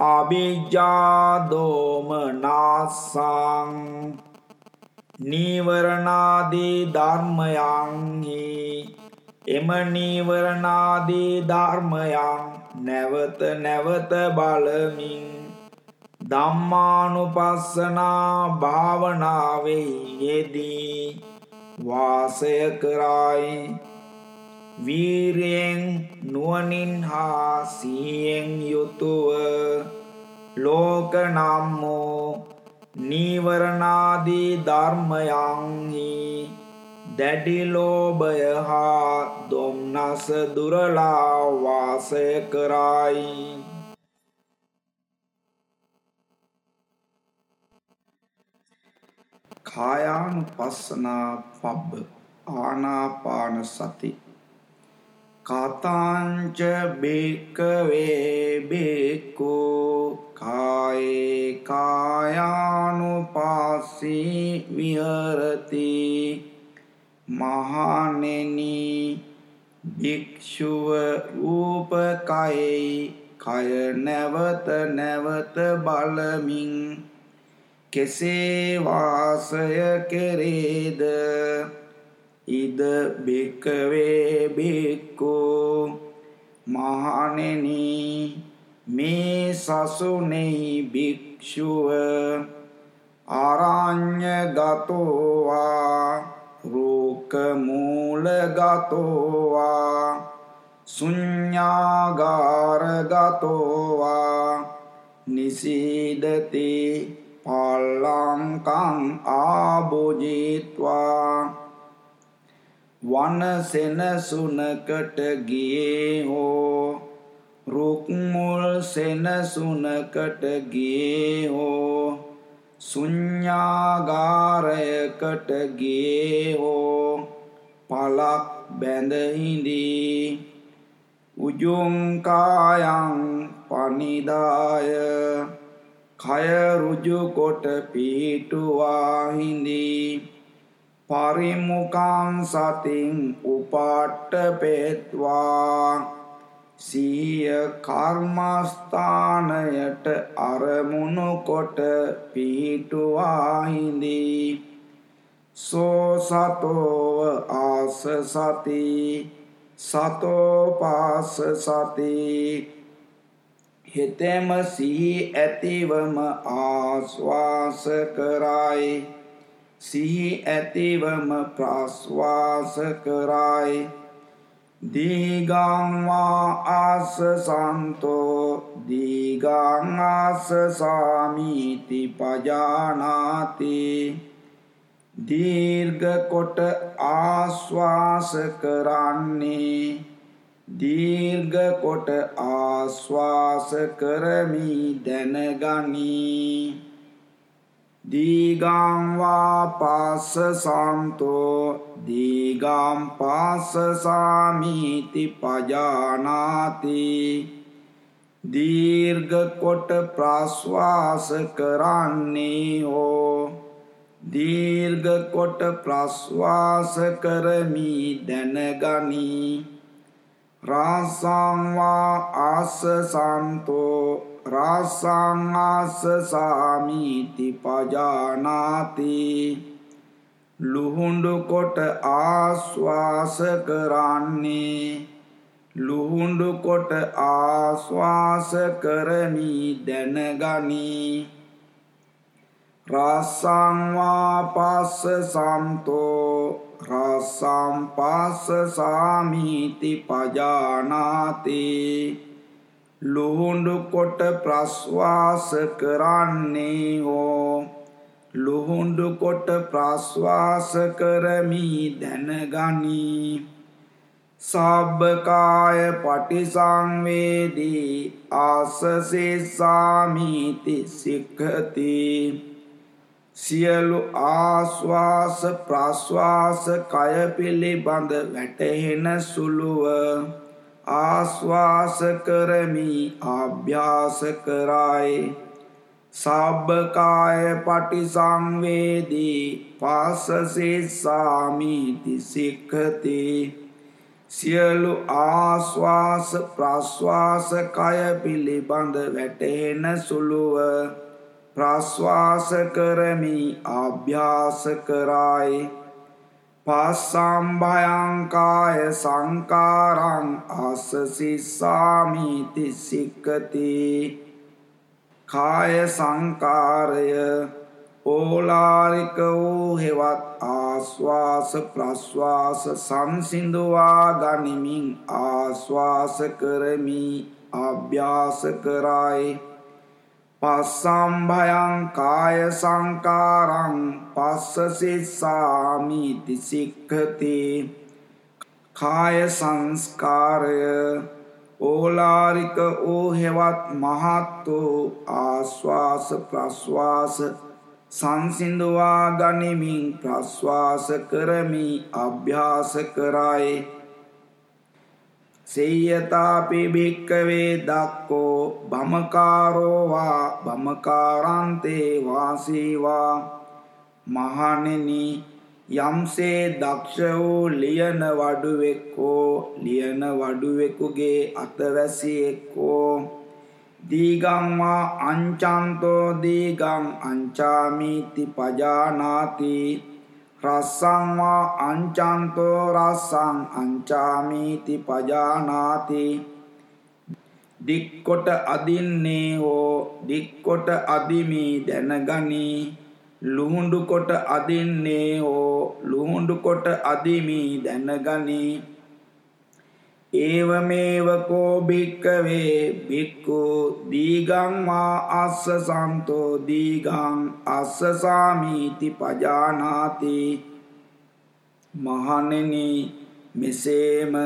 B: අභිජ්ජා දෝමනසං නීවරණාදී ධර්මයන්හි එම නීවරණාදී ධර්මයන් නැවත නැවත බලමින් ධම්මානුපස්සනා භාවනාවේ යෙදී වාසය කරයි. වීරයෙන් නුවණින් හා සිහියෙන් යුතුව ලෝක නම් වූ නීවරණාදී ධර්මයන්හි දැඩි ලෝභය හා දොම්නස දුරලා වාසය කරයි. කායානුපස්සනා පබ්බ ආනාපාන සති කතාංච බේකවේ බේකෝ කායේ කායානුපාසී විහරති මහණෙනි භික්ෂුව රූපකයේ කය නැවත නැවත බලමින් කෙසේ වාසය කෙරේද? ඉද භික්කවේ භික්කු මහණෙනි මේ සසුනෙහි භික්ෂුව ආරඤ්‍ය ගතෝවා රෝක මූල ගතෝවා සුඤ්ඤාගාර ගතෝවා නිසීදති පල්ලංකං ආභුජිත්වා. වන සෙනසුනකට ගියේ හෝ රුක්මුල් සෙනසුනකට ගියේ හෝ සුඤ්ඤාගාරයකට ගියේ හෝ පලක් බැඳහිඳී උජුං කායං පනිදාය කය රුජු කොට පීටුවා හිඳී. පරිමුකං සතින් උපාට්ට පෙත්වා. සීය කර්මස්ථානයට අරමුණු කොට පීටුවා හිඳී. සෝ සතෝව ආස සති සතෝ පාස සති. හෙතෙම සිහි ඇතිවම ආස්වාස කරයි. සිහි ඇතිවම ප්‍රස්වාස කරයි. දීගං වා ආස සන්තෝ දීගං ආස සාමීති පජානාති. දීර්ඝ කොට ආස්වාස කරන්නේ දීර්ඝ කොට ආස්වාස කරමි දැනගනී. දීගං වා පාස්ස සන්තෝ දීගම් පාස්ස සාමීති පජානාති. දීර්ඝ කොට ප්‍රස්වාස කරන්නේ හෝ දීර්ඝ කොට ප්‍රස්වාස කරමි දැනගනී. රාසං වා ආස සන්තෝ රාසං ආස සාමීති පජානාති. ලුහුඬු කොට ආස්වාස කරන්නේ. ලුහුඬු කොට ආස්වාස කරමි දැනගනී. රාසංවා පස්ස සම්තෝ රාසම් පස්ස සාමීති පජානාති. ලුහුඬු කොට ප්‍රස්වාස කරන්නේ හෝ ලුහුඬු කොට ප්‍රස්වාස කරමි දැනගනී. සබ්බකාය පටිසංවේදී ආසසේසාමීති සික්ඛති. සියලු ආස්වාස ප්‍රාස්වාස කය පිළිබඳ වැටහෙන සුළුව. ආස්වාස කරමි අභ්‍යාස කරයි. සබ්බකාය පටිසංවේදී පාසසේසාමීති සික්ඛති සියලු ආස්වාස ප්‍රස්වාස කය පිළිබඳ වැටහෙන සුළුව ප්‍රස්වාස කරමි අභ්‍යාස කරයි. පස්සම්භයංකාය සංකාරං අසසිස්සාමීති සික්කති. කාය සංකාරය ඕලාරික වූ හෙවත් ආස්වාස ප්‍රස්වාස සංසිඳුවා ගනිමින් ආස්වාස කරමි. අභ්‍යාස කරයි. පස්සම්භයං කාය සංකාරං පස්සසිස්සාමීති සික්ඛති කාය සංස්කාරය ඕලාරික වූ හෙවත් මහත් වූ ආස්වාස ප්‍රස්වාස සංසිඳුවා ගනිමින් ප්‍රස්වාස කරමි අභ්‍යාස කරයි. සේයතාපි භික්කවේ දක්කෝ බමකාරෝවා බමකාරන්තේ වාසීවා. මහණෙනි යම්සේ දක්ෂ වූ ලියන වඩුවෙක්කෝ ලියන වඩුවෙකුගේ අතවැසියෙක්කෝ. දීගම්මා අංචන්තෝ දීගම් අංචාමීති පජානාති රස්සංවා අංචන්තෝ රස්සං අංචාමීති පජානාති. දික්කොට අදින්නේ හෝ දික්කොට අදිමී දැනගනී. ලුහුඬු කොට අදින්නේ හෝ ලුහුඬු කොට අදිමී දැනගනී. ඒවමේවකෝ භික්කවේ භික්කු දීගං වා අස්ස සන්තෝ දීගං අස්ස සාමීති පජානාති මහණෙනි මෙසේම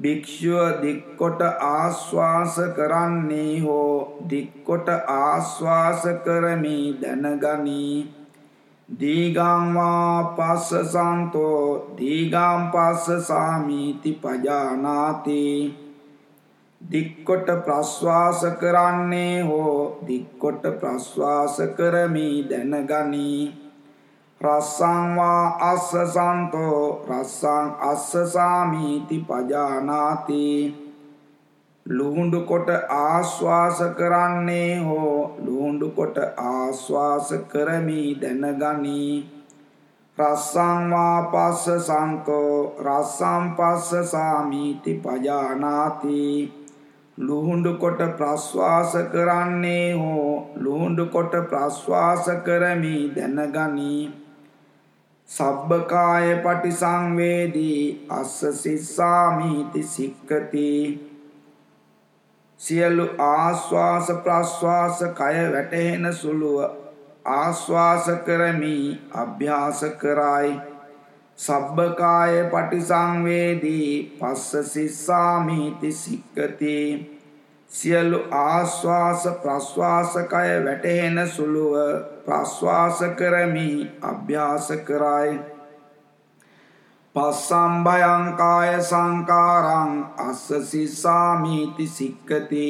B: භික්ෂුව දික්කොට ආස්වාස කරන්නේ හෝ දික්කොට ආස්වාස කරමි දැනගනී। දීගංවා පස්ස සන්තෝ දීගම් පස්ස සාමීති පජානාති. දික්කොට ප්‍රස්වාස කරන්නේ හෝ දික්කොට ප්‍රස්වාස කරමි දැනගනී. රස්සංවා අස්ස සන්තෝ රස්සං අස්ස සාමීති පජානාති. ලුහුඬු කොට ආස්වාස කරන්නේ හෝ ලුහුඬු කොට ආස්වාස කරමි දැනගනී. රස්සං වා පස්ස සංකෝ රස්සං පස්ස සාමීති පජානාති. ලුහුඬු කොට ප්‍රස්වාස කරන්නේ හෝ ලුහුඬු කොට ප්‍රස්වාස කරමි දැනගනී. සබ්බකාය පටිසංවේදී අස්ස සිස්සාමීති සික්කති. සියලු ආස්වාස ප්‍රස්වාස කය වැටහෙන සුළුව ආස්වාස කරමි අභ්‍යාස කරයි. සබ්බකාය පටිසංවේදී පස්ස සිස්සාමීති සික්කති සියලු ආස්වාස ප්‍රස්වාස කය වැටහෙන සුළුව ප්‍රස්වාස කරමි අභ්‍යාස කරයි. පස්සම්භයංකාය සංකාරං අස්ස සිස්සාමීති සික්කති.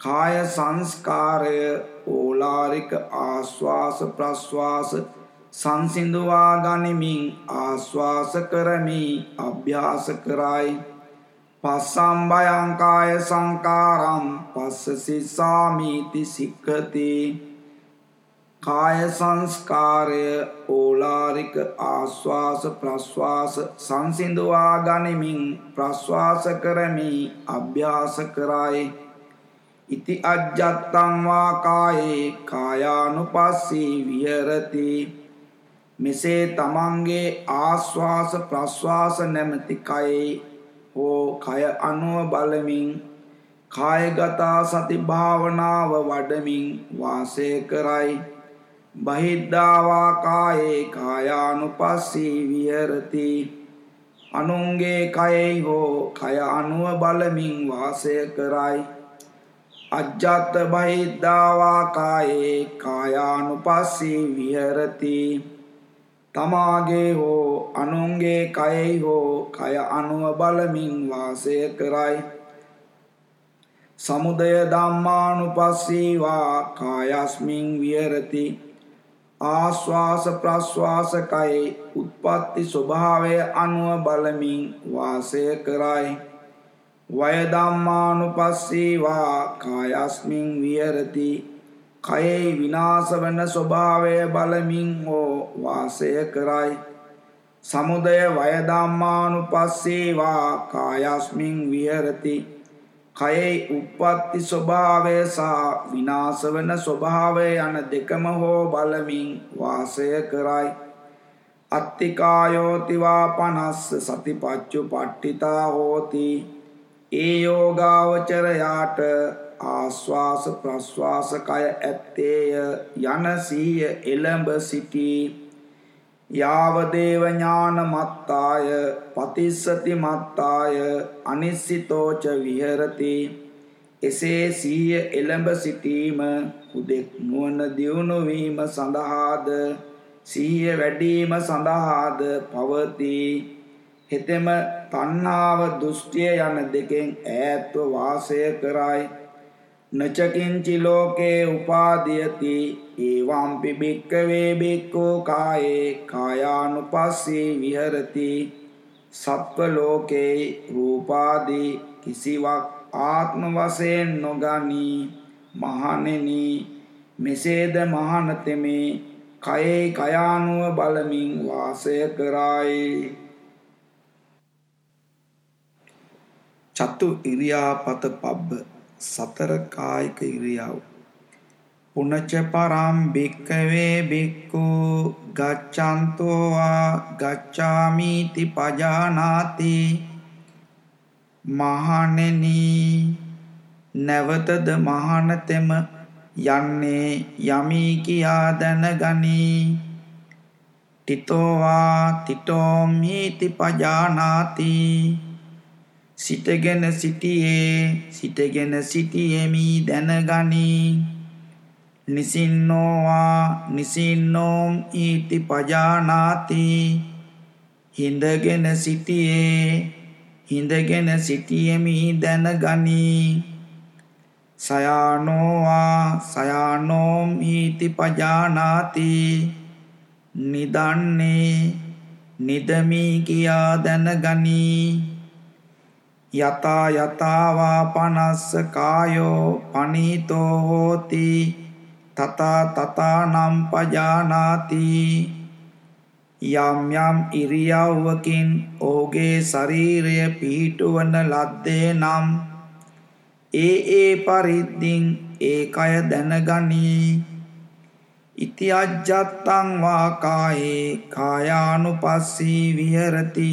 B: කාය සංස්කාරය ඕලාරික ආස්වාස ප්‍රස්වාස සංසිඳුවා ගනිමින් ආස්වාස කරමි අභ්‍යාස කරයි. පස්සම්භයංකාය සංකාරම් පස්ස සිස්සාමීති සික්කති. කාය සංස්කාරය ඕලාරික ආශ්වාස ප්‍රශ්වාස සංසිඳවා ගනිමින් ප්‍රශ්වාස කරමි අභ්‍යාස කරයි. ඉති අජ්ජත්තං වා කායේ කායානුපස්සී විහෙරති. මෙසේ තමන්ගේ ආශ්වාස ප්‍රශ්වාස නැමැති කයේ හෝ කය අනුව බලමින් කායගතා සති භාවනාව වඩමින් වාසය කරයි. බහිද්ධාවා කායේ කායානුපස්සී විහෙරති. අනුන්ගේ කයෙහි හෝ කය අනුව බලමින් වාසය කරයි. අජ්ජත් බහිද්ධාවා කායේ කායානුපස්සී විහෙරති. තමාගේ හෝ අනුන්ගේ කයෙහි හෝ කය අනුව බලමින් වාසය කරයි. සමුදය ධම්මානුපස්සීවා කායස්මින් විහෙරති. ආශ්වාස ප්‍රශ්වාසකයි උත්පත්ති ස්වභාවය අනුව බලමින් වාසය කරයි. වය ධම්මානුපස්සීවා කායස්මින් විහෙරති. කයෙහි විනාශ වන ස්වභාවය බලමින් හෝ වාසය කරයි. සමුදය වය ධම්මානුපස්සීවා කායස්මින් විහෙරති. කයෙහි උප්පත්ති ස්වභාවය සහ විනාශ වන ස්වභාවය යන දෙකම හෝ බලමින් වාසය කරයි. අත්තිකායෝතිවා පනස්ස සතිපච්චු පට්ටිතා හෝති. ඒ යෝගාවචරයාට ආශ්වාස ප්‍රශ්වාස කය ඇත්තේය යන සිහිය එළඹ සිටී. යාවදේව ඥාන මත්තාය පතිස්සති මත්තාය අනිස්සිතෝච විහෙරති. එසේ සීය එළඹ සිටීම හුදෙක් නුවණ දියුණු වීම සඳහාද සීය වැඩිම සඳහාද පවතී. හෙතෙම තණ්හාව දෘෂ්ටිය යන දෙකෙන් ඈත්ව වාසය කරයි. නචකින්චි ලෝකේ උපාදීයති ඒවම්පි භික්කවේ භික්ඛෝ කායේ කායානුපස්සී විහෙරති සත්ව ලෝකේ රූපාදී කිසිවක් ආත්ම වශයෙන් නොගනී මහණෙනි මෙසේද මහණතෙමේ කයේ කයානුව බලමින් වාසය කරයි චතු ඉරියාපත පබ්බ සතර කායික ඉරියව්. පුනච පරම් භික්කවේ භික්ඛු ගච්ඡන්තෝ වා ගච්ඡාමිති පජානාති. මහණෙනි නැවතද මහණතෙම යන්නේ යමි කියා දැනගනි. තිතෝ වා තිතෝමිති පජානාති. සිටගෙන සිටියේ සිටගෙන සිටියෙමි දැනගනි. නිසින්නෝවා නිසින්නෝම් ඊති පජානාති. හිඳගෙන සිටියේ හිඳගෙන සිටියෙමි දැනගනි. සයානෝවා සයානෝම් ඊති පජානාති. නිදන්නේ නිදමි කියා දැනගනි. යතා යතාවා පනස්ස කායෝ පනීතෝ හෝති තතා තතා නම් පජානාති යම් යම් ඉරියව්වකින් ඔහුගේ ශරීරය පිහිටුවන ලද්දේ නම් ඒ ඒ පරිද්දින් ඒ කය දැනගනී. ඉති අජ්ජත්තං වා කායේ කායානුපස්සී විහෙරති.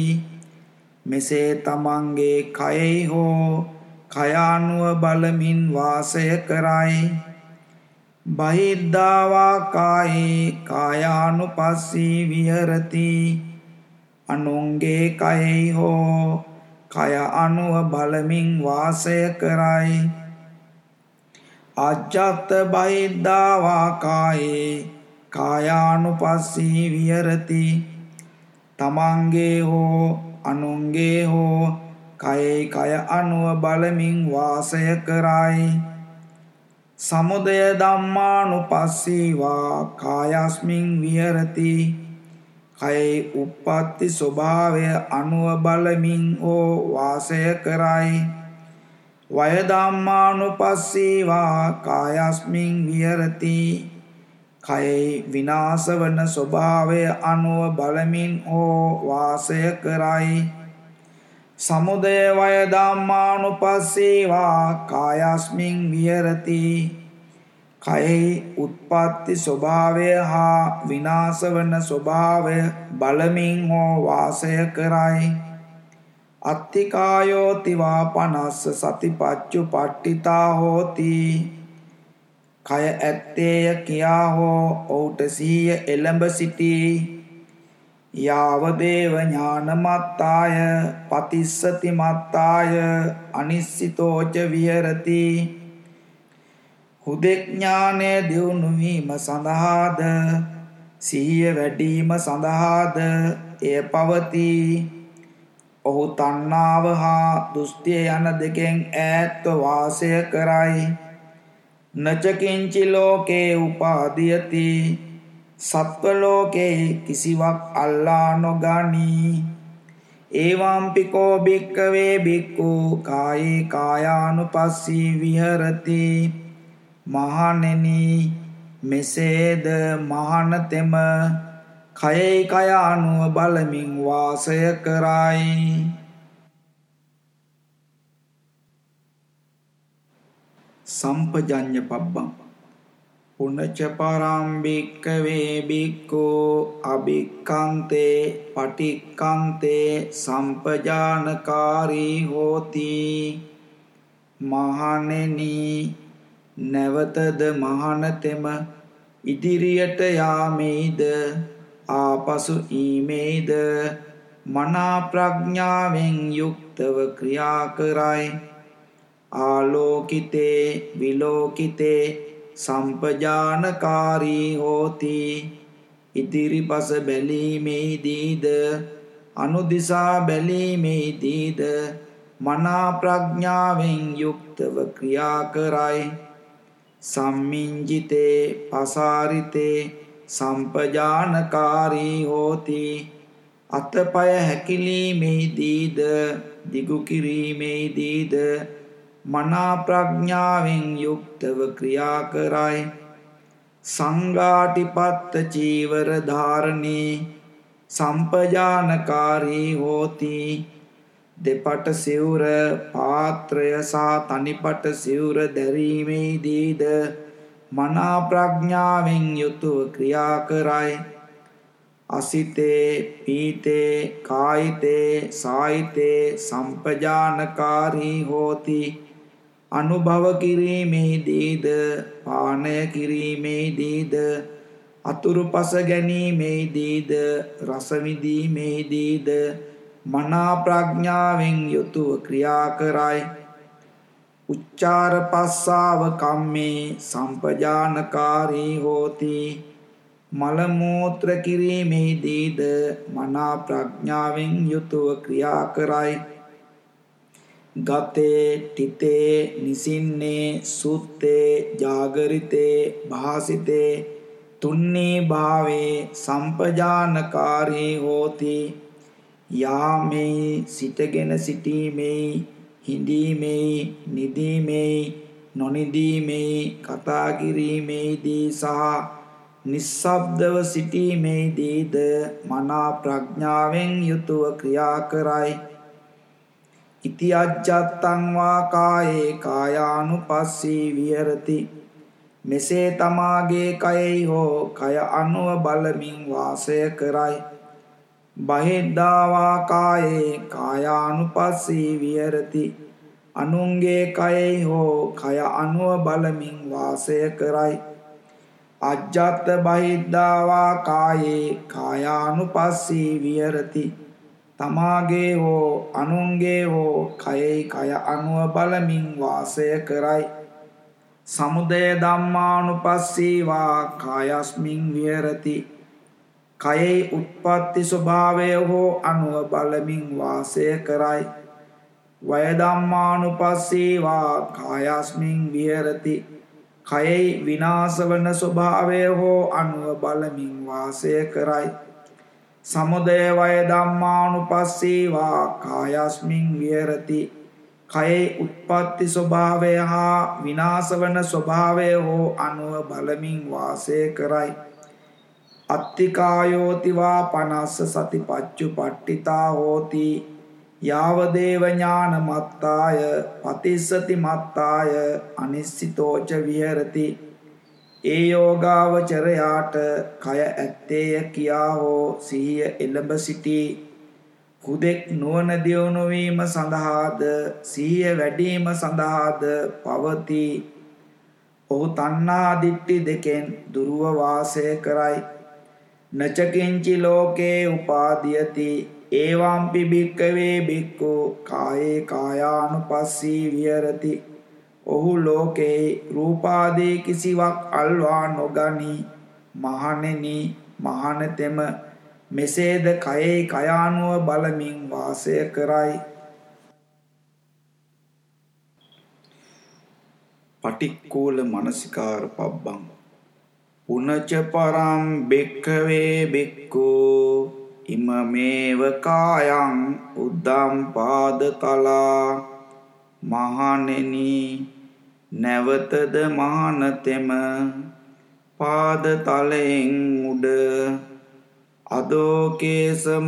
B: මෙසේ තමන්ගේ කයෙහි හෝ කයානුව බලමින් වාසය කරයි. බහිද්ධාවා කායේ කායානුපස්සී විහෙරති. අනුන්ගේ කයෙහි හෝ කය අනුව බලමින් වාසය කරයි. අජ්ජත් බහිද්ධාවා කායේ කායානුපස්සී විහෙරති. තමන්ගේ හෝ අනුන්ගේ හෝ කයෙහි කය අනුව බලමින් වාසය කරයි. සමුදය ධම්මානුපස්සීවා කායස්මින් විහෙරති. කයෙහි උප්පත්ති ස්වභාවය අනුව බලමින් හෝ වාසය කරයි. වය ධම්මානුපස්සීවා කායස්මින් විහෙරති.
A: කයෙහි විනාශ වන ස්වභාවය අනුව බලමින් හෝ වාසය කරයි. සමුදය වය ධම්මානුපස්සීවා කායස්මින් විහෙරති. කයෙහි උත්පත්ති ස්වභාවය හා විනාශ වන ස්වභාවය බලමින් හෝ වාසය කරයි. අත්තිකායෝතිවා පනස්ස සතිපච්චු පට්ටිතා හෝති. කය ඇත්තේය කියා හෝ ඔහුට සීය එළඹ සිටී. යාවදේව ඥානමත්තාය පතිස්සති මත්තාය අනිස්සිතෝච විහෙරති. හුදෙක් ඥානය දියුණු වීම සඳහාද? සිහිය වැඩිම සඳහාද? එය පවතී. ඔහු තණ්හාව හා දුස්තිය යන දෙකෙන් ඈත්ව වාසය කරයි. නචකින්චි ලෝකේ උපාදීයති සත්ව ලෝකේ කිසිවක් අල්ලා නොගනී. ඒවම්පිකෝ භික්කවේ භික්ඛු කායේ කායානුපස්සී විහෙරති. මහණෙනි මෙසේද මහණතෙම කයෙහි කය අනුව බලමින් වාසය කරයි. සම්පජඤ්ඤ පබ්බං. පුනච පරම්භික්කවේ බික්කෝ අභික්කන්තේ පටික්කන්තේ සම්පජානකාරී හෝති. මහණෙනි නැවතද මහණතෙම ඉදිරියට යාමේද? ආපසු ඊමේද? මනා ප්‍රඥාවෙන් යුක්තව ක්‍රියා කරයි. ආලෝකිතේ විලෝකිතේ සම්පජානකාරී හෝති. ඉදිරිපස බැලීමේදීද අනුදිසා බැලීමේදීද මනා ප්‍රඥාවෙන් යුක්තව ක්‍රියා කරයි. සම්මිංජිතේ පසාරිතේ සම්පජානකාරී හෝති. අතපය හැකිලීමේදීද දිගු කිරීමේදීද මනා ප්‍රඥාවෙන් යුක්තව ක්‍රියා කරයි. සංඝාටිපත්ත චීවර ධාරණේ සම්පජානකාරී හෝති. දෙපට සිවුර පාත්‍රය සහ තනිපට සිවුර දැරීමේදීද මනා ප්‍රඥාවෙන් යුතුව ක්‍රියා කරයි. අසිතේ පීතේ කායිතේ සායිතේ සම්පජානකාරී හෝති. අනුභව කිරීමේදීද පානය කිරීමේදීද අතුරුපස ගැනීමේදීද රස විඳීමේදීද මනා ප්‍රඥාවෙන් යුතුව ක්‍රියා කරයි. උච්චාර පස්සාව කම්මේ සම්පජානකාරී හෝති. මල මූත්‍ර කිරීමේදීද මනා ප්‍රඥාවෙන් යුතුව ක්‍රියා කරයි. ගතේ ටිතේ නිසින්නේ සුත්තේ ජාගරිතේ භාසිතේ තුන්නේ භාවේ සම්පජානකාරී හෝති. යාමේ සිටගෙන සිටීමේ හිඳීමේ නිදීමේ නොනිදීමේ කතා කිරීමේදී සහ නිස්සබ්දව සිටීමේදීද මනා ප්‍රඥාවෙන් යුතුව ක්‍රියා කරයි. ඉති අජ්ජත්තං වා කායේ කායානුපස්සී විහෙරති. මෙසේ තමාගේ කයෙහි හෝ කය අනුව බලමින් වාසය කරයි. බහිද්ධාවා කායේ කායානුපස්සී විහෙරති. අනුන්ගේ කයෙහි හෝ කය අනුව බලමින් වාසය කරයි. අජ්ජත් බහිද්ධාවා කායේ කායානුපස්සී විහෙරති. තමාගේ හෝ අනුන්ගේ හෝ කයෙහි කය අනුව බලමින් වාසය කරයි. සමුදය ධම්මානුපස්සීවා කායස්මින් විහෙරති. කයෙහි උත්පත්ති ස්වභාවය හෝ අනුව බලමින් වාසය කරයි. වය ධම්මානුපස්සීවා කායස්මින් විහෙරති. කයෙහි විනාශ වන ස්වභාවය හෝ අනුව බලමින් වාසය කරයි. සමුදය වය ධම්මානුපස්සීවා කායස්මින් විහෙරති. කයේ උත්පත්ති ස්වභාවය හා විනාශ වන ස්වභාවය හෝ අනුව බලමින් වාසය කරයි. අත්තිකායෝතිවා පනස්ස සතිපච්චුපට්ඨිතා හෝති. යාවදේව ඥාන මත්තාය පතිස්සති මත්තාය අනිස්සිතෝච විහෙරති. ඒ යෝගාවචරයාට කය ඇත්තේය කියා හෝ සිහිය එළඹ සිටී හුදෙක් නුවණ දියුණු වීම සඳහාද සිහිය වැඩිම සඳහාද පවතී. ඔහු තණ්හා දිට්ඨි දෙකෙන් දුරව වාසය කරයි. නචකින්චි ලෝකේ උපාදීයති ඒවම්පි භික්කවේ භික්ඛු කායේ කායානුපස්සී විහෙරති. ඔහු ලෝකේ රූපාදී කිසිවක් අල්වා නොගනි. මහණෙනි මහණතෙම මෙසේද කයේ කයානුව බලමින් වාසය කරයි. පටික්කූල මනසිකාර පබ්බං උනච පරම් බෙක්කවේ බෙක්කෝ ඉමමේව කායං උද්දම් පාද තලා මහණෙනි නැවතද මහනතෙම පාද තලයෙන් උඩ අදෝකේසමත්තකා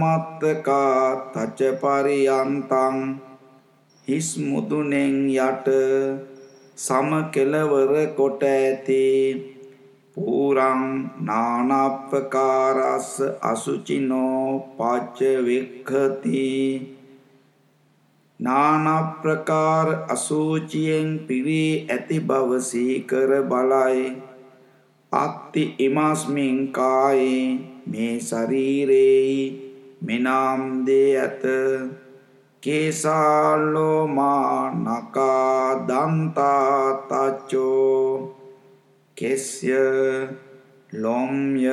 A: තච පරියන්තං හිස් මුදුනෙන් යට සම කෙලවර කොට ඇති පූරං නානප්පකාරස්ස අසුචිනෝ පච්ච වික්ඛති නානප්‍රකාර අසූචියෙන් පිරී ඇති බව සීකර බලයි. අත්ති ඉමස්මින් කායේ මේ ශරීරේහි මෙනම් දේ ඇත. කේසාලෝමා නකා දන්තා තච්චෝ. කෙස්ය ලොම්ය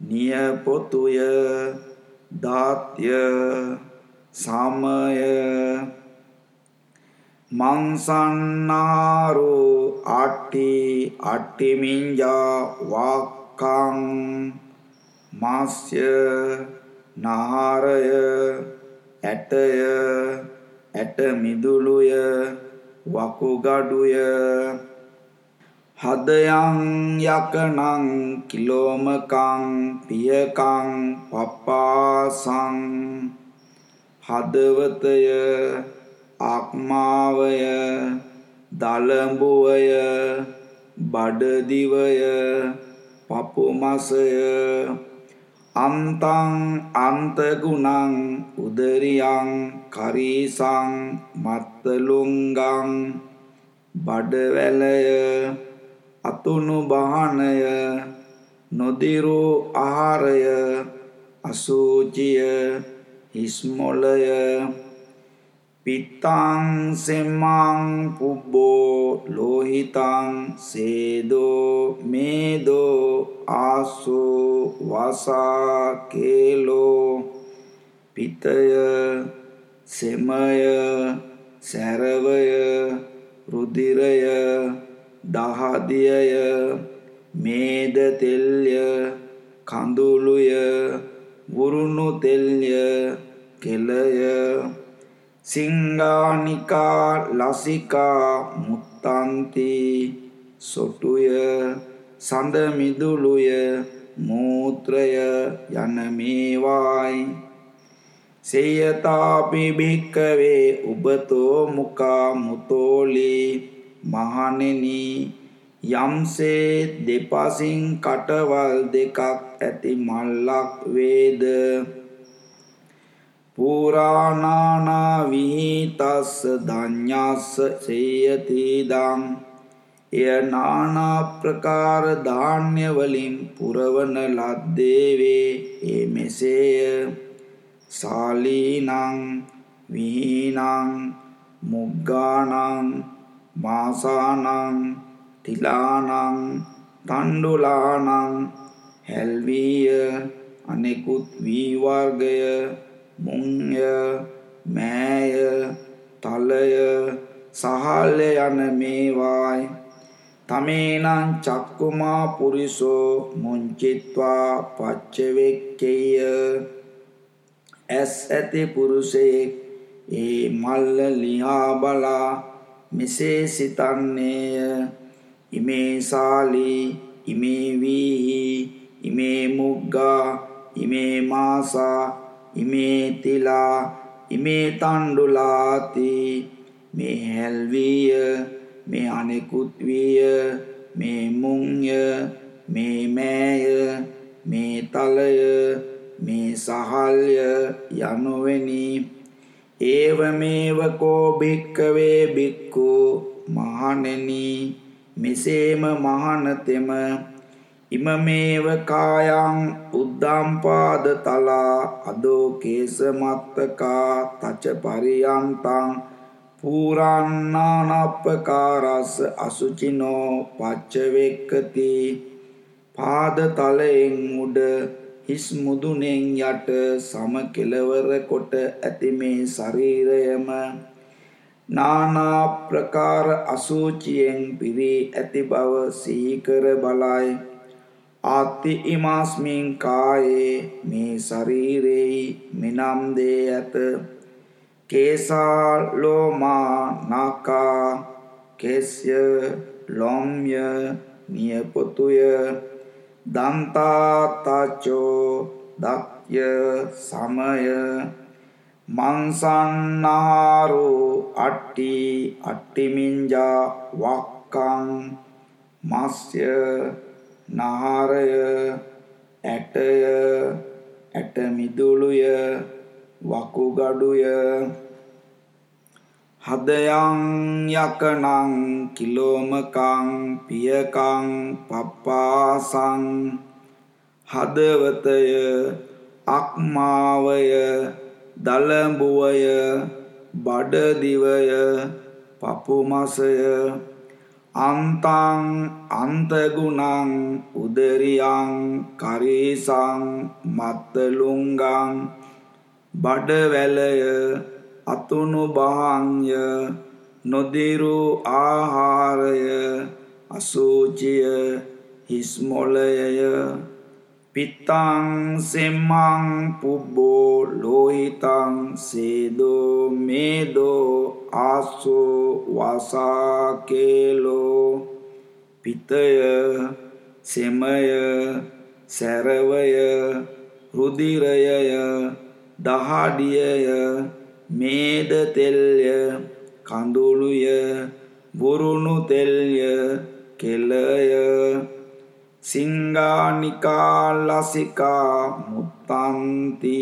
A: නියපොතුය දාත්‍ය සමය. මංසන්නාරු අට්ටි අට්ටිමින්ජා වාක්කං මාස්ය නාරය ඇටය ඇට මිදුළුය වකුගඩුය. හදයන් යකනං කිලෝමකං පියකං පප්පාසං. හදවතය ආක්මාවය දලඹුවය බඩදිවය පපුමසය අන්තං අන්තගුණං උදරියං කරීසං මත්තලුංගං බඩවැලය අතුණු බහනය නොදිරු ආහාරය අසූචිය හිස්මොලය පිත්තං සෙම්මං පුබ්බෝ ලෝහිතං සේදෝ මේදෝ ආසෝ වසා කේලෝ පිතය සෙමය සැරවය රුධිරය දහදියය මේද තෙල්ය කඳුළුය වුරුණු තෙල්ය කෙලය සිංගානිකා ලසිකා මුත්තන්ති සොටුය සඳ මිදුළුය මූත්‍රය යන මේවායි. සේයතාපි භික්කවේ උබතෝ මුකා මුතෝලි මහණෙනි යම්සේ දෙපසින් කටවල් දෙකක් ඇති මල්ලක් වේද? පුරාණානා විහිතස්ස ධඤ්ඤස්ස සේයතිදං. එය නානා ප්‍රකාර ධාන්‍ය වලින් පුරවන ලද්දේවේ. ඒ මෙසේය. සාලීනං විහීනං මුග්ගානං මාසානං තිලානං තණ්ඩුලානං හැල්විය අනෙකුත් වී වර්ගය මුංය මෑය තලය සහල්ය යන මේවායි. තමේනං චක්කුමා පුරිසෝ මුංචිත්වා පච්චවෙක්කෙය ඇස් ඇති පුරුෂයෙක් ඒ මල්ල ලිහා බලා මෙසේ සිතන්නේය. ඉමේ සාලී ඉමේ වීහි ඉමේ මුග්ගා ඉමේ මාසා ඉමේ තිලා ඉමේ තණ්ඩුලාති. මේ හැල්විය මේ අනෙකුත් විය මේ මුංය මේ මෑය මේ තලය මේ සහල්ය යනුවෙනි. ඒවමේව කෝ භික්කවේ බික්කු මහණෙනි. මෙසේම මහණතෙම ඉමමේව කායං උද්දම්පාද තලා අදෝ කේස මත්තකා තච පරියන්තං පූරන්නානප්පකාරස්ස අසුචිනෝ පච්චවෙක්කති පාද තලයෙන් උඩ හිස් මුදුනෙන් යට සම කෙලවර කොට ඇති මේ ශරීරයම නානා ප්‍රකාර අසුචියෙන් පිරී ඇති බව සිහිකර බලයි. ආත්ති ඉමාස්මින් කායේ මේ ශරීරෙහි මෙනම් දේ ඇත. කේසා ලෝමා නාකා කෙස්ය ලොම්ය නියපොතුය. දන්තාතචෝ දක්්‍ය සමය මංසන්නහාරු අට්ටි අට්ටිමින්ජා වක්කං මස්ය නහාරය ඇටය ඇටමිදුළුය වකුගඩුය හදයං යකනං කිලෝමකං පියකං පප්පාසං හදවතය අක්මාවය දලඹුවය බඩදිවය පපුමසය අන්තං අන්තගුණං උදරියං කරීසං මත්තලුංගං බඩවැලය අතුණු බහංය නොදිරු ආහාරය අසූචිය හිස්මොලයය පිත්තං සෙම්මං පුබ්බෝ ලෝහිතං සේදෝ මේදෝ ආස්සෝ වසාකේලෝ පිතය සෙමය සැරවය රුදිරයය දහඩියය මේද තෙල්ය කඳුළුය බුරුණු තෙල්ය කෙලය සිංගානිකා ලසිකා මුත්තන්ති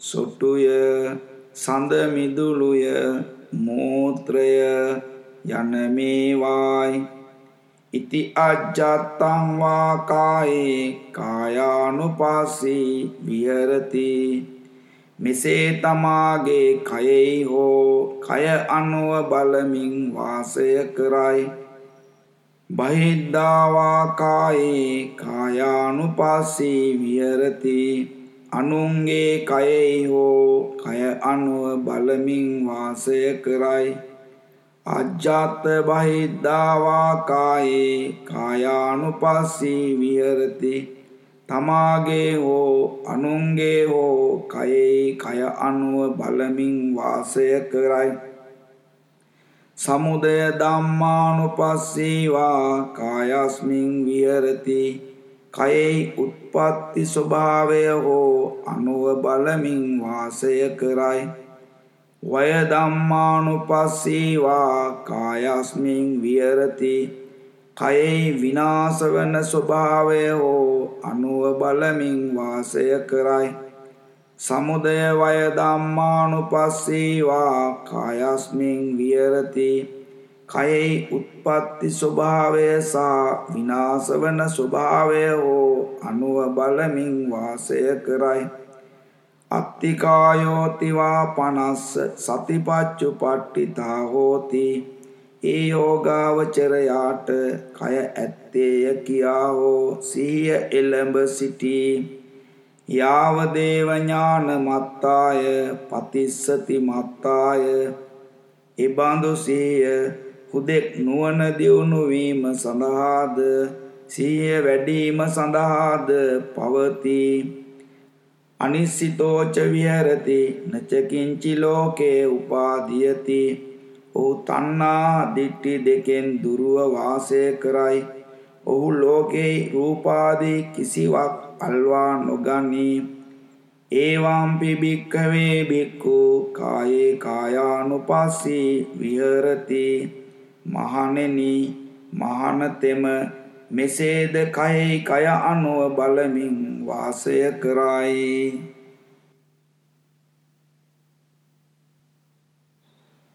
A: සොටුය සඳමිදුළුය මූත්‍රය යන මේවායි. ඉති අජ්ජත්තං වා කායේ කායානුපස්සී විහෙරති. මෙසේ තමාගේ කයෙහි හෝ කය අනුව බලමින් වාසය කරයි. බහිද්ධාවා කායේ කායානුපස්සී විහෙරති. අනුන්ගේ කයෙහි හෝ කය අනුව බලමින් වාසය කරයි. අජ්ජාත බහිද්ධාවා කායේ කායානුපස්සී විහෙරති. තමාගේ හෝ අනුන්ගේ හෝ කයෙහි කය අනුව බලමින් වාසය කරයි. සමුදය ධම්මානුපස්සීවා කායස්මින් විහෙරති. කයෙහි උත්පත්ති ස්වභාවය හෝ අනුව බලමින් වාසය කරයි. වය ධම්මානුපස්සීවා කායස්මින් විහෙරති. කයෙහි විනාශ වන ස්වභාවය හෝ අනුව බලමින් වාසය කරයි. සමුදය වය ධම්මානුපස්සීවා කායස්මින් විහෙරති. කයෙහි උත්පත්ති ස්වභාවය සහ විනාශ වන ස්වභාවය හෝ අනුව බලමින් වාසය කරයි. අත්තිකායෝතිවා පනස්ස සතිපච්චුපට්ඨිතා හෝති. ඒ යෝගාවචරයාට කය ඇත්තේය කියා හෝ සිහිය එළඹ සිටී. යාවදේව ඥාන මත්තාය පතිස්සති මත්තාය එබඳු සිහිය හුදෙක් නුවණ දියුණු වීම සඳහාද සිහිය වැඩිම සඳහාද පවතී.
B: අනිස්සිතෝච විහෙරති නචකින්චි ලෝකේ උපාදීයති. ඔහු තණ්හා දිට්ඨි දෙකෙන් දුරව වාසය කරයි. ඔහු ලෝකේ රූපාදී කිසිවක් අල්වා නොගනී. ඒවම්පි භික්කවේ භික්ඛු කායේ කායානුපස්සී විහෙරති. මහණෙනි මහණතෙම මෙසේද කයෙහි කය අනුව බලමින් වාසය කරයි.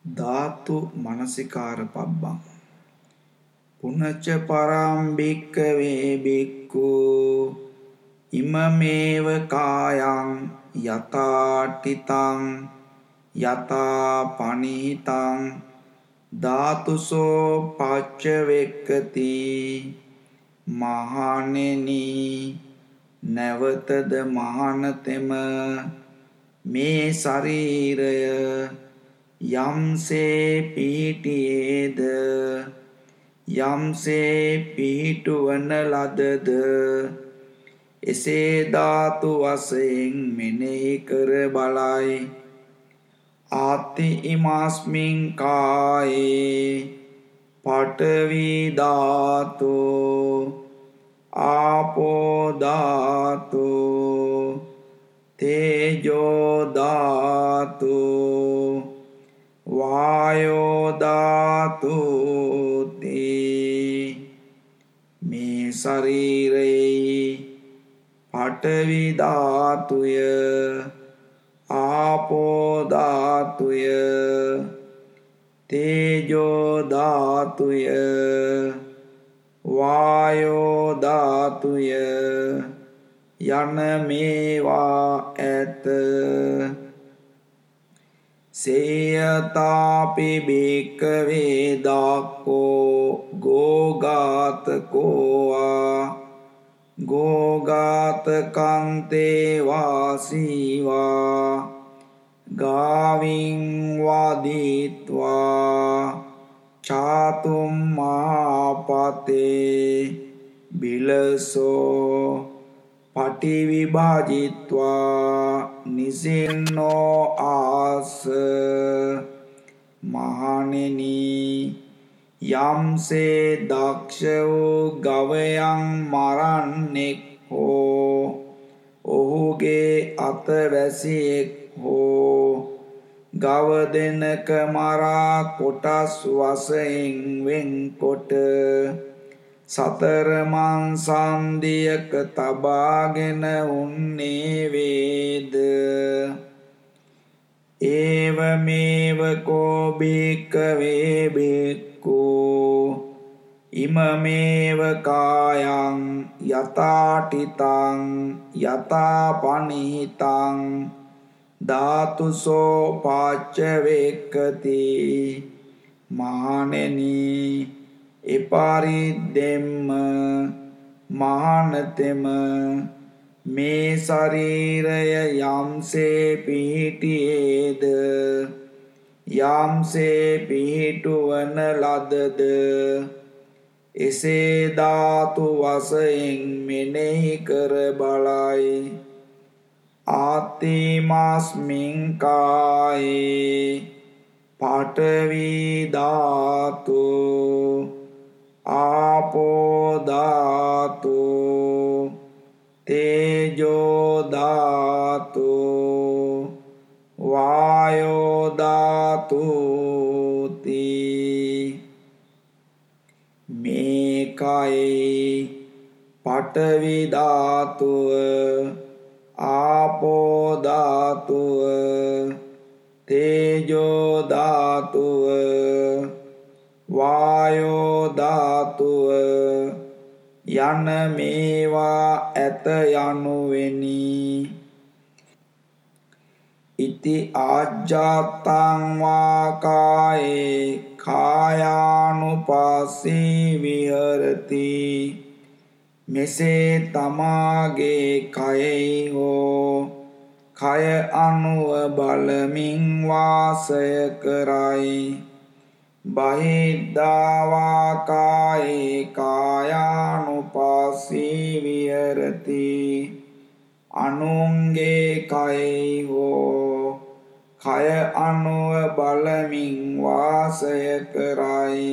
B: ධාතු මනසිකාර පබ්බං. පුනච්ච පරම්භික්කවේ බික්කු ඉමමේව කායං යතාටිතං යතා පනිහිතං ධාතුසෝ පච්චවෙක්කති මහණෙනි නැවතද මහණතෙම මේ ශරීරය යම්සේ පිහිටියේද යම්සේ පිහිටුවන ලදද? එසේ ධාතු වශයෙන් මෙනෙහි කර බලයි. ආති ඉමාස්මින් කායේ පඨවි ධාතු ආපෝ ධාතු තේජෝ ධාතු වායෝධාතුති මේ ශරීරයේ පටවිධාතුය ආපෝධාතුය තේජෝධාතුය වායෝධාතුය යන මේවා ඇත. සේයතාපි භික්කවේ දක්කෝ ගෝගාතකෝවා ගෝගාතකන්තේ වාසීවා ගාවින් වදිත්වා චාතුම් මාපතේ බිලසෝ පටිවිභාජිත්වා නිසින්නෝ ආස මහණෙනි යම්සේ දක්ෂ වූ ගවයන් මරන්නෙක් හෝ ඔහුගේ අතවැසියෙක් හෝ ගව දෙනක මරා කොටස් වශයෙන් වෙන්කොට සතර මංසන්දියක තබාගෙන උන්නේ වේද? ඒව මේව කෝ බික්කවේ බික්කු ඉමමේව කායං යතාටිතං යතාපනිහිතං ධාතුසෝ පාච්ච වේක්කති මහණෙනි එපාරිද්දෙම්ම මහානතෙම මේ ශරීරය යම්සේ පිහිටියේද? යම්සේ පිහිටුවන ලදද? එසේ ධාතු වශයෙන් මෙනෙහි කර බලයි. ආත්තිමස්මින් කායේ. පඨවි ධාතු. ආපෝධාතු තේජෝධාතු වායෝධාතුති මේකයි පටවිධාතුව ආපෝධාතුව තේජෝධාතුව වායෝධාතුව යන මේවා ඇත යනුවෙනි. ඉති ආජ්ජාතං වාකායේ කායානුපස්සී විහරති. මෙසේ තමාගේ කයෙහි හෝ කය අනුව බලමින් වාසය කරයි. බහිද්ධාවාකායේ කායානුපස්සී විහරති අනුන්ගේ කයෙහි හෝ කය අනුව බලමින් වාසය කරයි.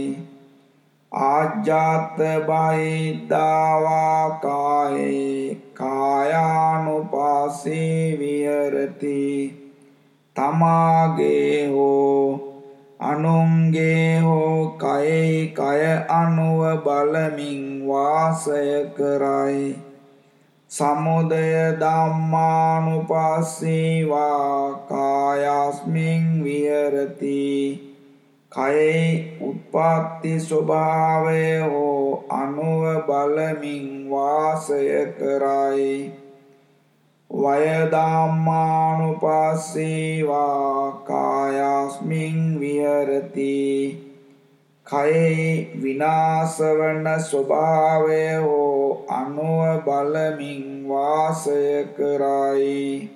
B: ආජාත බහිද්ධාවා කායේ කායානුපාසේ විහරති තමාගේ හෝ අනුන්ගේ හෝ කයෙහි කය අනුව බලමින් වාසය කරයි. සමුදය ධම්මානුපස්සීවා කායස්මින් විහරති. කයෙහි උත්පත්ති ස්වභාවය හෝ අනුව බලමින් වාසය කරයි. වයධම්මානුපස්සීවා කායස්මින් විහරති. කයෙහි විනාශවන ස්වභාවය හෝ අනුව බලමින් වාසය කරයි.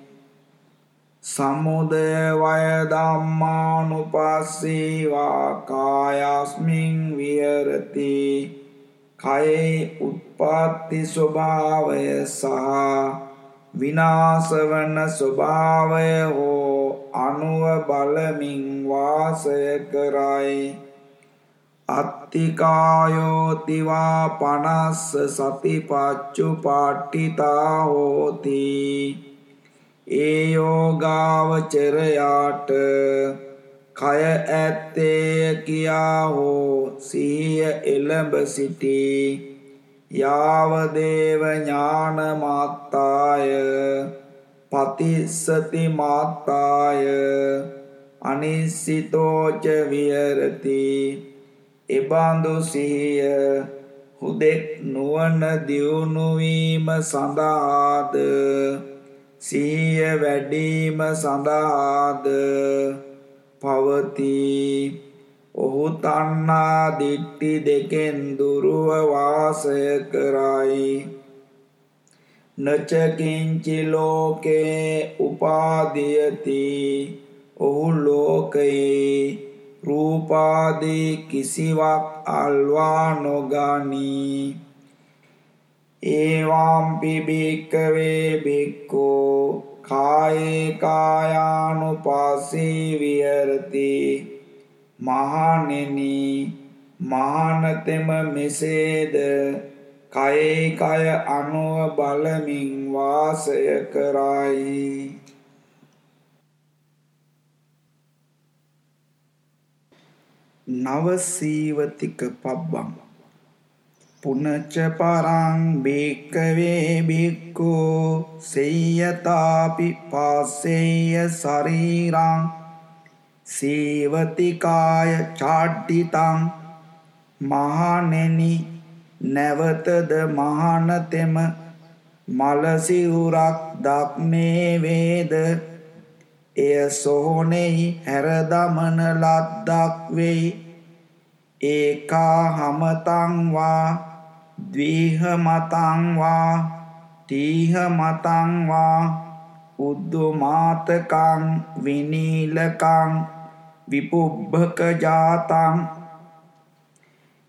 B: සමුදය වය ධම්මානුපස්සීවා කායස්මින් විහරති. කයෙහි උත්පත්ති ස්වභාවය සහ විනාශවන ස්වභාවය හෝ අනුව බලමින් වාසය කරයි. අත්තිකායෝතිවා පනස්ස සතිපච්චු පාට්ටිතා හෝති. ඒ යෝගාවචරයාට කය ඇත්තේ කියා හෝ සිහිය එළඹ සිටී. යාවදේව ඥානමාත්තාය පතිස්සති මාත්තාය අනිස්සිතෝච විහරති. එබඳු සිහිය හුදෙක් නුවණ දියුණුවීම සඳහාද? සිහිය වැඩීම සඳහාද? පවතී. ඔහු තණ්හා දිට්ටි දෙකෙන් දුරුව වාසය කරයි. නචකින්චි ලෝකේ උපාදීයති ඔහු ලෝකයේ රූපාදී කිසිවක් අල්වා නොගනී. ඒවාම්පි භික්කවේ භික්කෝ කායේ කායානුපස්සී විහෙරති. මහණෙනි මහානතෙම මෙසේද? කයේ කය අනුව බලමින් වාසය කරයි. නවසීවතික පබ්බං පුනච්ච පරං බේකවේ බික්කෝ සෙය්‍යතාපි පාසෙය්‍ය ශරීරං සීවතිකාය චාඩ්ඩිතං මහණෙනි නැවතද මහානතෙම මලසිවුරක් දක්නේ වේද? එය සොහොනෙහි හැරදමන ලද්දක් වෙයි. ඒකා හමතං වා ද්විහ මතං වා තීහ මතං වා උද්දුමාතකං විනීලකං විපුබ්බක ජාතං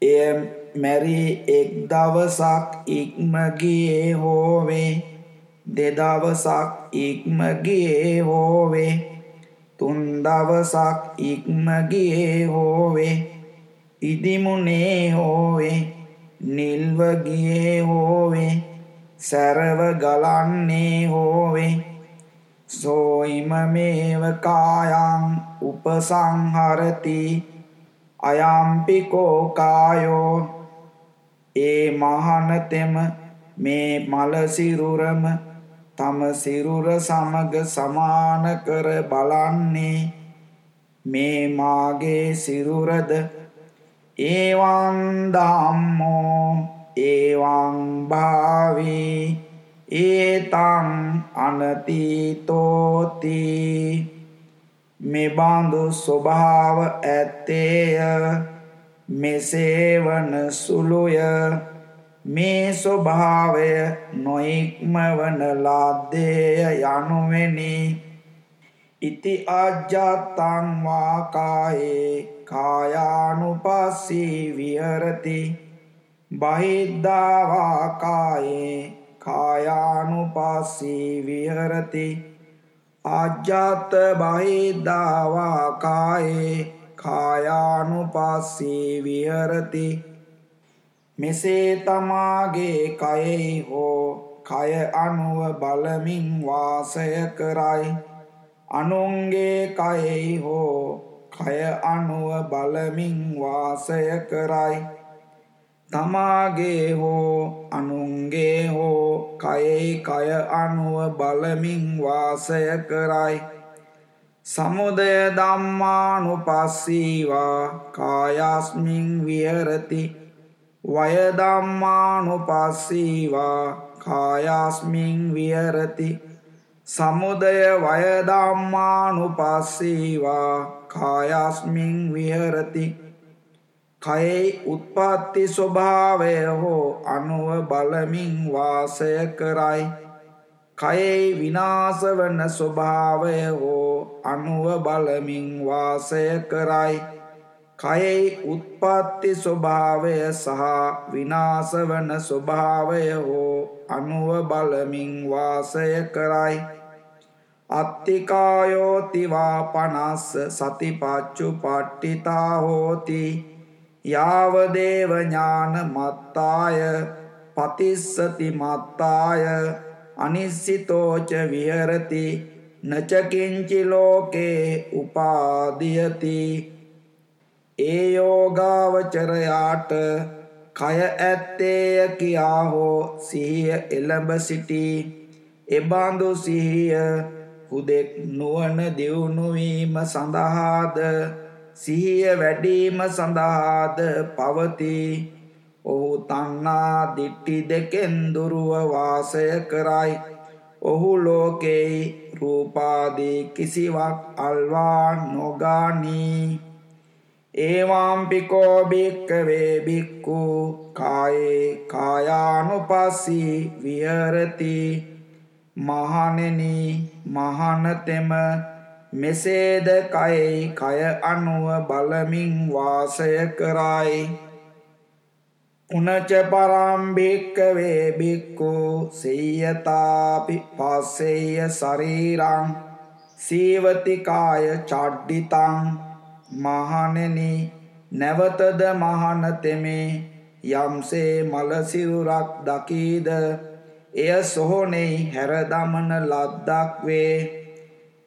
B: එය මැරි එක් දවසක් ඉක්ම ගියේ හෝවේ. දෙදවසක් ඉක්ම ගියේ හෝවේ. තුන් දවසක් ඉක්ම ගියේ හෝවේ. ඉදිමුනේ හෝවේ. නිල්ව ගියේ හෝවේ. සැරව ගලන්නේ හෝවේ. සෝයිමමේව කායං උපසංහරති අයම්පිකෝ කායෝ ඒ මහනතෙම මේ මල සිරුරම තම සිරුර සමග සමාන කර බලන්නේ. මේ මාගේ සිරුරද ඒවං ධම්මෝ ඒවං භාවී. ඒතං අනතීතෝති. මෙබඳු ස්වභාව ඇත්තේය. මෙසේවන සුළුය. මේ ස්වභාවය නොඉක්මවන ලද්දේය යනුවෙනි. ඉති අජ්ජත්තං වා කායේ කායානුපස්සී විහරති. බහිද්ධා වා කායේ කායානුපස්සී විහරති. ආජ්ජාත බහිද්ධාවා කායේ කායානුපස්සී විහරති. මෙසේ තමාගේ කයෙහි හෝ කය අනුව බලමින් වාසය කරයි. අනුන්ගේ කයෙහි හෝ කය අනුව බලමින් වාසය කරයි. තමාගේ හෝ අනුන්ගේ හෝ කයෙහි කය අනුව බලමින් වාසය කරයි. සමුදය ධම්මානුපස්සීවා කායස්මින් විහෙරති. වය ධම්මානුපස්සීවා කායස්මින් විහෙරති. සමුදය වය ධම්මානුපස්සීවා කායස්මින් විහෙරති. කයෙහි උත්පත්ති ස්වභාවය හෝ අනුව බලමින් වාසය කරයි. කයෙහි විනාශ වන ස්වභාවය හෝ අනුව බලමින් වාසය කරයි. කයෙහි උත්පත්ති ස්වභාවය සහ විනාශ වන ස්වභාවය හෝ අනුව බලමින් වාසය කරයි. අත්තිකායෝතිවා පනස්ස සතිපච්චු පට්ටිතා හෝති. යාවදේව ඥාන මත්තාය පතිස්සති මත්තාය අනිස්සිතෝච විහරති නචකින්චි ලෝකේ උපාදියති. ඒ යෝගාවචරයාට කය ඇත්තේය කියා හෝ සිහිය එළඹ සිටි. එබඳු සිහිය හුදෙක් නුවණ දියුණු වීම සඳහාද? සිහිය වැඩීම සඳහාද පවතී. ඔහු තණ්හා දිට්ටි දෙකෙන් දුරව වාසය කරයි. ඔහු ලෝකෙයි රූපාදී කිසිවක් අල්වා නොගානී. ඒවාම්පිකෝ භික්කවේ භික්කු කායේ කායානුපස්සී විහරති මහණෙනි මහනතෙම මෙසේද කයෙහි කය අනුව බලමින් වාසය කරයි. උනච පරම්භික්කවේ බික්කු සීයතාපි පස්සෙය ශරීරං සීවතිකාය චඩ්ඩිතං මහණෙනි නැවතද මහනතෙමේ යම්සේ මලසිරුරක් දකීද එය සොහොනෙහි හැරදමන ලද්දක් වේ.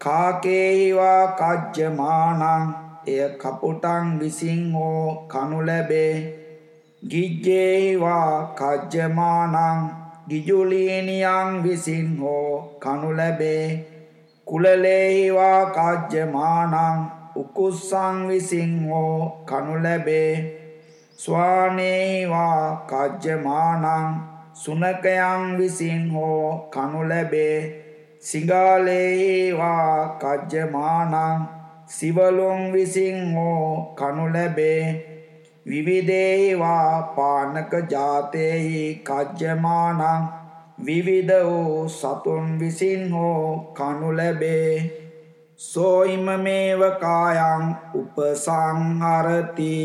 B: කාකේහිවා කජ්ජමානං එය කපුටන් විසින් හෝ කනු ලැබේ. ගිජ්ජේහිවා කජ්ජමානං ගිජුලීනියන් විසින් හෝ කනු ලැබේ. කුලලේහිවා කජ්ජමානං උකුස්සං විසින් හෝ කනු ලැබේ. ස්වානේහිවා කජ්ජමානං සුනකයන් විසින් හෝ කනු ලැබේ. සිගාලේවා කජ්ජමානං සිවලුම් විසින් හෝ කනු ලැබේ. විවිධේවා පානක ජාතයෙහි කජ්ජමානං විවිධ වූ සතුන් විසින් හෝ කනු ලැබේ. සෝයිමමේව කායං උපසංහරති.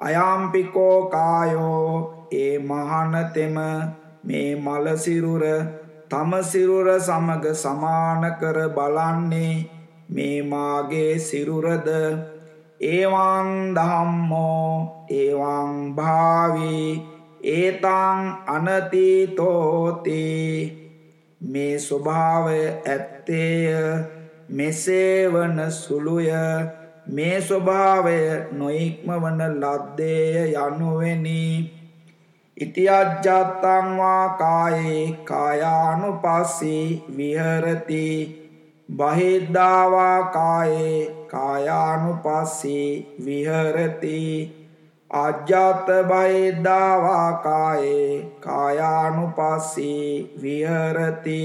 B: අයම්පිකෝ කායෝ ඒ මහනතෙම මේ මලසිරුර තම සිරුර සමග සමාන කර බලන්නේ මේ මාගේ සිරුරද. ඒවං ධම්මෝ ඒවං භාවි ඒතං අනතීතෝති. මේ ස්වභාවය ඇත්තේය මෙසේ වන සුළුය. මේ ස්වභාවය නොයික්ම වන ලද්දේය යනුවෙනි. ඉතිඅජ්ජත්තං වා කායේ කායානුපස්සී විහෙරති. බහිද්ධාවා කායේ කායානුපස්සී විහෙරති. අජ්ජත් බහිද්ධාවා කායේ කායානුපස්සී විහෙරති.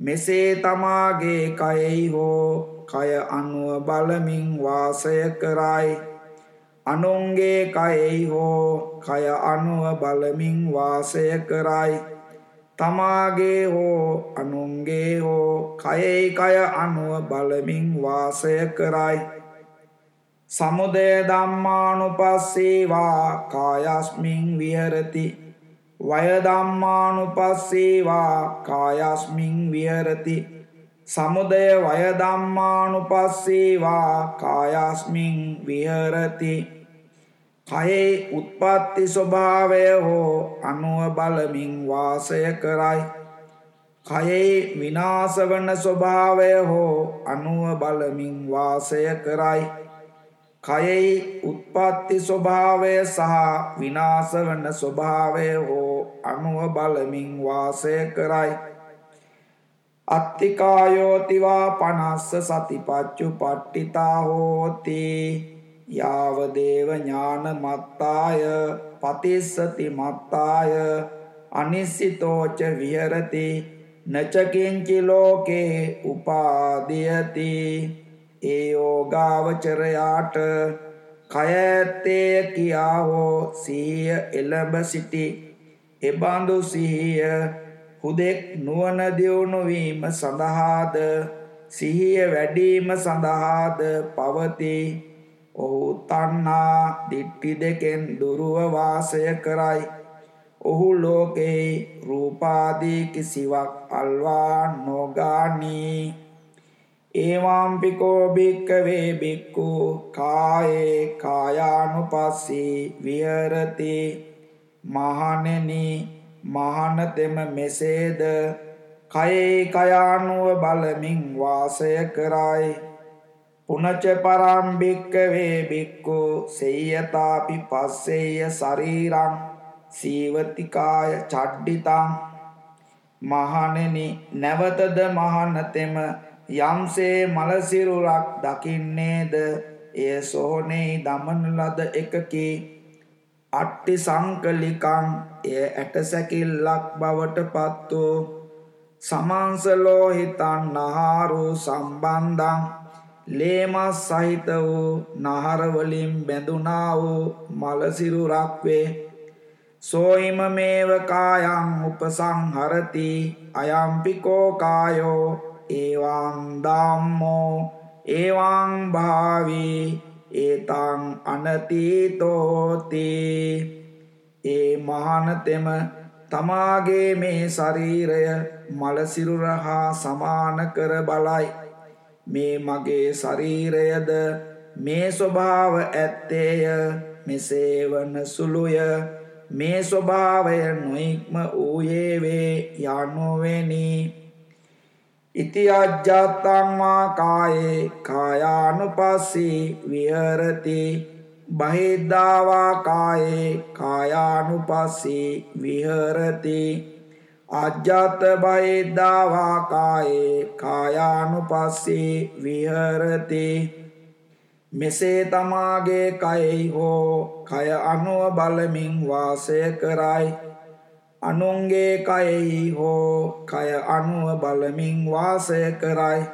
B: මෙසේ තමාගේ කයෙහි හෝ කය අනුව බලමින් වාසය කරයි. අනුන්ගේ කයෙහි හෝ කය අනුව බලමින් වාසය කරයි. තමාගේ හෝ අනුන්ගේ හෝ කයෙහි කය අනුව බලමින් වාසය කරයි. සමුදය ධම්මානුපස්සීවා කායස්මින් විහරති වය ධම්මානුපස්සීවා කායස්මින් විහරති සමුදය වය ධම්මානුපස්සීවා කායස්මින් විහෙරති කයේ උත්පත්ති ස්වභාවය හෝ අනුව බලමින් වාසය කරයි. කයේ විනාශ වන ස්වභාවය හෝ අනුව බලමින් වාසය කරයි. කයෙහි උත්පත්ති ස්වභාවය සහ විනාශ වන ස්වභාවය හෝ අනුව බලමින් වාසය කරයි. අත්තිකායෝතිවා පනස්ස සතිපච්චු පට්ටිතා හෝති. යාවදේව ඥාන මත්තාය පතිස්සති මත්තාය අනිස්සිතෝච විහරති නචකින්චි ලෝකේ උපාදියති. ඒ යෝගාවචරයාට කය ඇත්තේ කියා හෝ සිහිය එළඹ සිටි. එබඳු සිහිය හුදෙක් නුවණ දියුණු වීම සඳහාද? සිහිය වැඩිම සඳහාද පවති. ඔහු තණ්හා දිට්ඨි දෙකෙන් දුරව වාසය කරයි. ඔහු ලෝකේ රූපාදී කිසිවක් අල්වා නොගානී. ඒවාම්පිකෝ භික්කවේ බික්කු කායේ කායානුපස්සී විහරති. මහණෙනි මහානතෙම මෙසේද? කයේ කයානුව බලමින් වාසය කරයි. පුනච පරම්භික්කවේ බික්කු සෙය්‍යතාපි පස්සෙය ශරීරං සීවතිකාය චඩ්ඩිතං මහණෙනි නැවතද මහනතෙම යම්සේ මලසිරුරක් දකින්නේද? එය සොහොනේ දමන ලද එකකි. අට්ටි සංකලිකං එය ඇටසැකිල්ලක් බවට පත්වූ සමංසලෝහිතන් නහාරු සම්බන්ධං ලේමස් සහිත වූ නහරවලින් බැඳුනා වූ මලසිරුරක් වේ සෝයිම මේව කායං උපසංහරති අයම්පිකෝ කායෝ ඒවං ධම්මෝ ඒවං භාවී ඒතං අනතීතෝති. ඒ මහානතෙම තමාගේ මේ ශරීරය මලසිරුර හා සමාන කර බලයි. මේ මගේ ශරීරයද මේ ස්වභාව ඇත්තේය මෙසේ වන සුළුය මේ ස්වභාවය නොයික්ම වූයේ වේ යනුවෙනි. ඉති අජ්ජත්තං වා කායේ කායානුපස්සී විහෙරති. බහිද්ධාවා කායේ කායානුපස්සී විහෙරති. අජ්ජත් බහිද්ධාවා කායේ කායානුපස්සී විහෙරති. මෙසේ තමාගේ කයෙහි හෝ කය අනුව බලමින් වාසය කරයි. අනුන්ගේ කයෙහි හෝ කය අනුව බලමින් වාසය කරයි.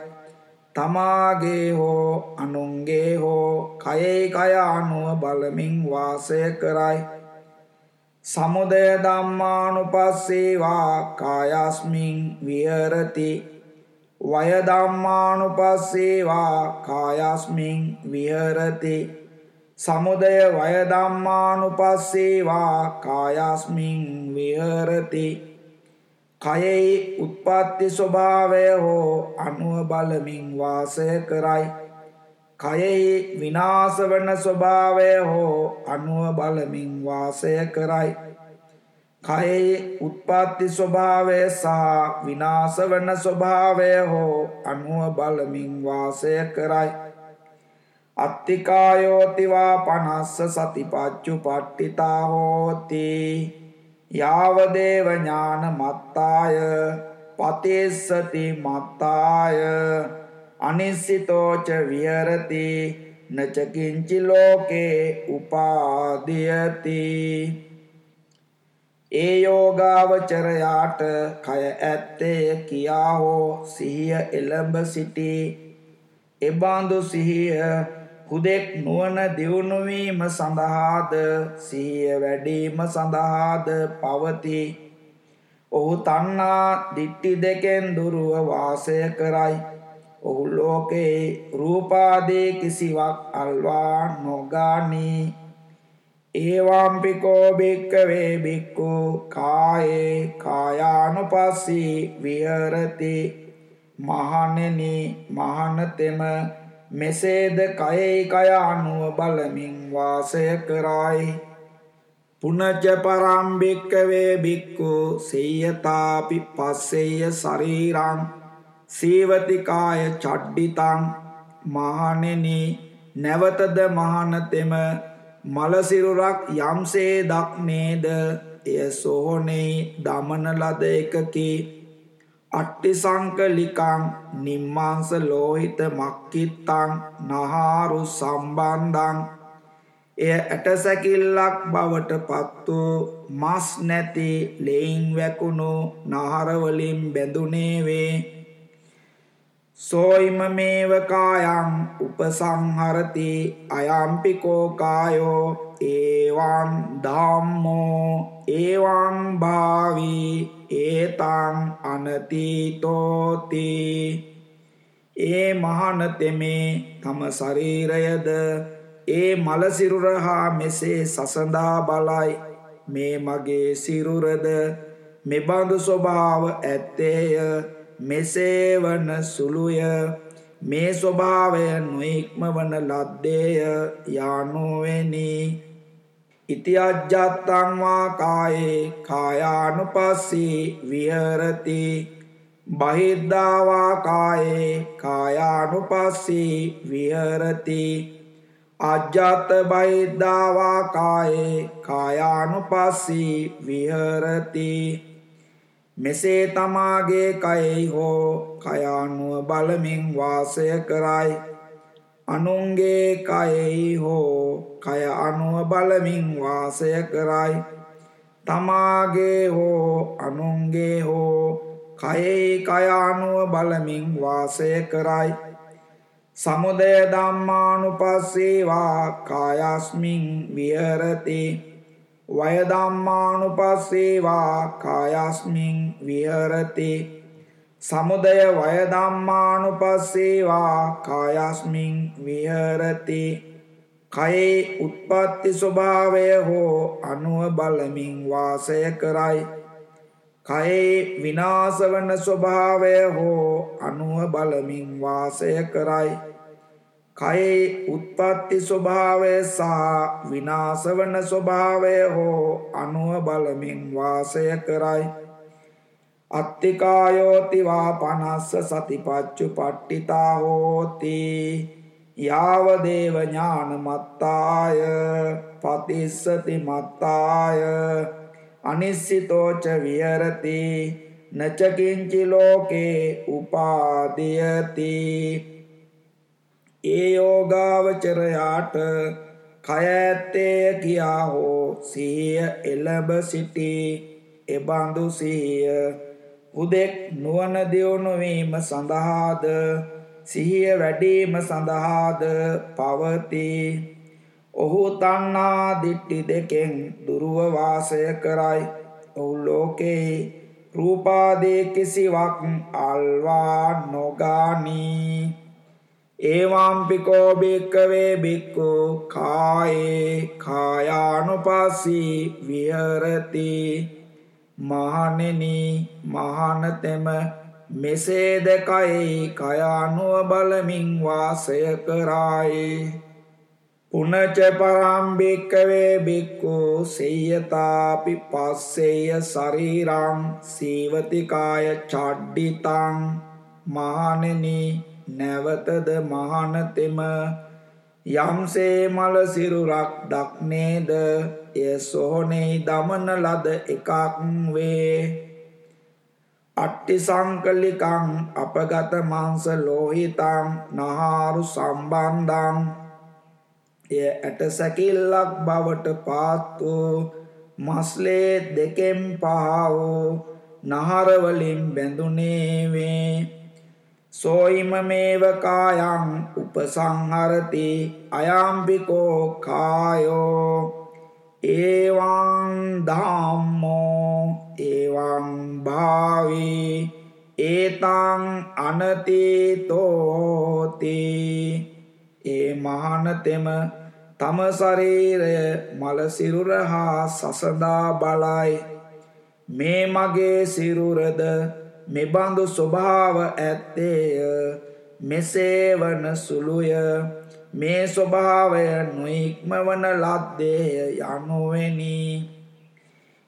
B: තමාගේ හෝ අනුන්ගේ හෝ කයෙහි කය අනුව බලමින් වාසය කරයි. සමුදය ධම්මානුපස්සේවා කායස්මින් විහරති. වය ධම්මානුපස්සේවා කායස්මින් විහරති. සමුදය වය ධම්මානුපස්සේවා කායස්මින් විහරති. කයෙහි උත්පත්ති ස්වභාවය හෝ අනුව බලමින් වාසය කරයි. කයෙහි විනාශ වන ස්වභාවය හෝ අනුව බලමින් වාසය කරයි. කයෙහි උත්පත්ති ස්වභාවය සහ විනාශ වන ස්වභාවය හෝ අනුව බලමින් වාසය කරයි. අත්තිකායෝතිවා පනස්ස සතිපච්චු පට්ටිතා හෝති. යාවදේව ඥාන මත්තාය. පතිස්සති මත්තාය. අනිස්සිතෝච විහරති නචකින්චි ලෝකේ උපාදියති ඒ යෝගාවචරයාට කය ඇත්තේ කියා හෝ සිහිය එළඹ සිටි එබාඳු සිහිය හුදෙක් නුවණ දියුණුවීම සඳහාද සිහිය වැඩීම සඳහාද පවති. ඔහු තණ්හා දිට්ටි දෙකෙන් දුරව වාසය කරයි. ඔහු ලෝකේ රූපාදී කිසිවක් අල්වා නොගානී. ඒවම්පිකෝ භික්කවේ බික්කු කායේ කායානුපස්සී විහරති මහණෙනි මහණතෙම මෙසේද කයෙහි කය අනුව බලමින් වාසය කරයි පුනජ පරම්භික්කවේ බික්කු සෙය්‍යතාපි පස්සෙය ශරීරං සීවතිකාය චඩ්ඩිතං මහණෙනි. නැවතද මහණතෙම මලසිරුරක් යම්සේ දක්නේද එය සෝහනේ දමන ලද එකකි. අට්ටි සංකලිකං නිම්මාංස ලෝහිත මක්කිත්තං නහාරු සම්බන්ධං. එය ඇටසැකිල්ලක් බවට පත් වූ මස් නැති ලෙයින් වැකුණු නහරවලින් බැඳුනේ වේ සෝයිමමේව කායං උපසංහරති අයම්පිකෝ කායෝ ඒවං ධම්මෝ ඒවං භාවී ඒතං අනතීතෝති. ඒ මහනතෙමේ තම ශරීරයද ඒ මල සිරුර හා මෙසේ සසඳා බලයි. මේ මගේ සිරුරද මෙබඳු ස්වභාව ඇත්තේය. මෙසේ වන සුළුය. මේ ස්වභාවය නොඉක්ම වන ලද්දේය. යානුවෙනි. ඉති අජ්ජත්තං වා කායේ කායානුපස්සී විහෙරති. බහිද්ධා වා කායේ කායානුපස්සී විහෙරති. අජ්ජත් බහිද්ධා වා කායේ කායානුපස්සී විහෙරති. මෙසේ තමාගේ කයෙහි හෝ කයානුව බලමින් වාසය කරයි. අනුන්ගේ කයෙහි හෝ කය අනුව බලමින් වාසය කරයි. තමාගේ හෝ අනුන්ගේ හෝ කයෙහි කය අනුව බලමින් වාසය කරයි. සමුදය ධම්මානුපස්සේවා කායස්මින් විහරති. වයදම්මානුපස්සේවා කායස්මින් විහරති. සමුදය වයදම්මානුපස්සේවා කායස්මින් විහරති. කයේ උත්පත්ති ස්වභාවය හෝ අනුව බලමින් වාසය කරයි. කයේ විනාශවන ස්වභාවය හෝ අනුව බලමින් වාසය කරයි. කයේ උත්පත්ති ස්වභාවය සහ විනාශවන ස්වභාවය හෝ අනුව බලමින් වාසය කරයි. අත්තිකායෝතිවා පනස්ස සතිපච්චු පට්ටිතා හෝති. යාවදේව ඥානමත්තාය පතිස්සති මත්තාය අනිස්සිතෝච විහරති නචකින්චි ලෝකේ උපාදියති. ඒ යෝගාවචරයාට කය ඇත්තේය කියා හෝ සිහිය එළඹ සිටි. එබඳු සිහිය හුදෙක් නුවණ දියුණු වීම සඳහාද? සිහිය වැඩිම සඳහාද පවතී? ඔහු තණ්හා දිට්ටි දෙකෙන් දුරව වාසය කරයි. ඔහු ලෝකේ රූපාදී කිසිවක් අල්වා නොගානී. ඒවම්පිකෝ භික්කවේ බික්කු කායේ කායානුපස්සී විහරති. මහණෙනි මහානතෙම මෙසේද කයෙහි කයානුව බලමින් වාසය කරයි. පුනච පරම්භික්කවේ බික්කු සෙය්‍යතාපි පස්සෙය ශරීරං සීවතිකාය චඩ්ඩිතං. මහණෙනි නැවතද මහනතෙම යම්සේ මල සිරුරක් දක්නේද එය සොහොනෙහි දමන ලද එකක් වේ. අට්ටි සංකලිකං අපගත මාංශ ලෝහිතං නහාරු සම්බන්ධං. එය ඇට සැකිල්ලක් බවට පාත් වූ මස්ලේ දෙකෙන් පහ වූ නහරවලින් බැඳුනේ වේ. සෝයිමමේව කායං උපසංහරති අයම්පිකෝ කායෝ ඒවං ධම්මෝ ඒවං භාවී ඒතං අනතීතෝති ඒ මහනතෙම තම ශරීරය මල සිරුර හා සසඳා බලයි මේ මගේ සිරුරද මෙබඳු ස්වභාව ඇත්තේය. මෙසේ වන සුළුය. මේ ස්වභාවය නොඉක්මවන ලද්දේය යනුවෙනි.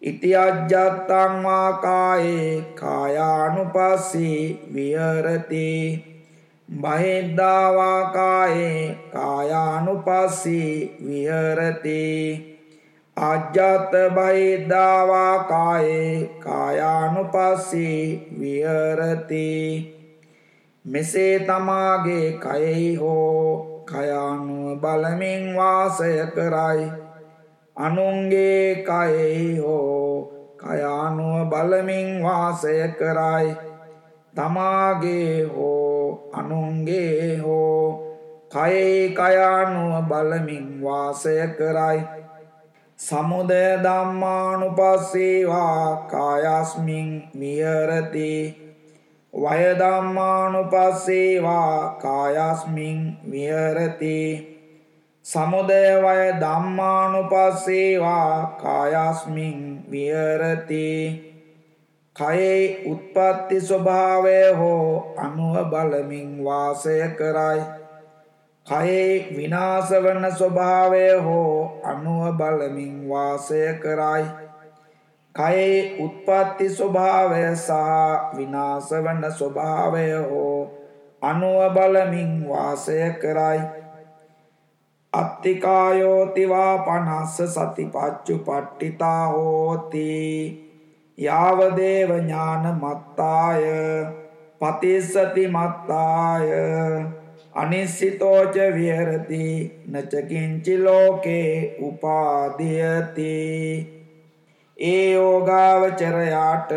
B: ඉති අජ්ජත්තං වා කායේ කායානුපස්සී විහෙරති. බහිද්ධා වා කායේ කායානුපස්සී විහෙරති. අජ්ජත් බහිද්ධා වා කායේ කායානුපස්සී විහෙරති. මෙසේ තමාගේ කයෙහි හෝ කයානුව බලමින් වාසය කරයි. අනුන්ගේ කයෙහි හෝ කයානුව බලමින් වාසය කරයි. තමාගේ හෝ අනුන්ගේ හෝ කයෙහි කයානුව බලමින් වාසය කරයි. සමුදය ධම්මානුපස්සේවා කායස්මින් විහෙරති වය ධම්මානුපස්සේවා කායස්මින් විහෙරති සමුදය වය ධම්මානුපස්සේවා කායස්මින් විහෙරති කයේ උත්පත්ති ස්වභාවය හෝ අනුව බලමින් වාසය කරයි. කයේ විනාශ වන ස්වභාවය හෝ අනුව බලමින් වාසය කරයි. කයේ උත්පත්ති ස්වභාවය සහ විනාශ වන ස්වභාවය හෝ අනුව බලමින් වාසය කරයි. අත්තිකායෝතිවා පනස්ස සතිපච්චු පට්ටිතා හෝති. යාවදේව ඥාන මත්තාය. පතිස්සති මත්තාය. අනිස්සිතෝච විහරති නචකින්චි ලෝකේ උපාදියති. ඒ යෝගාවචරයාට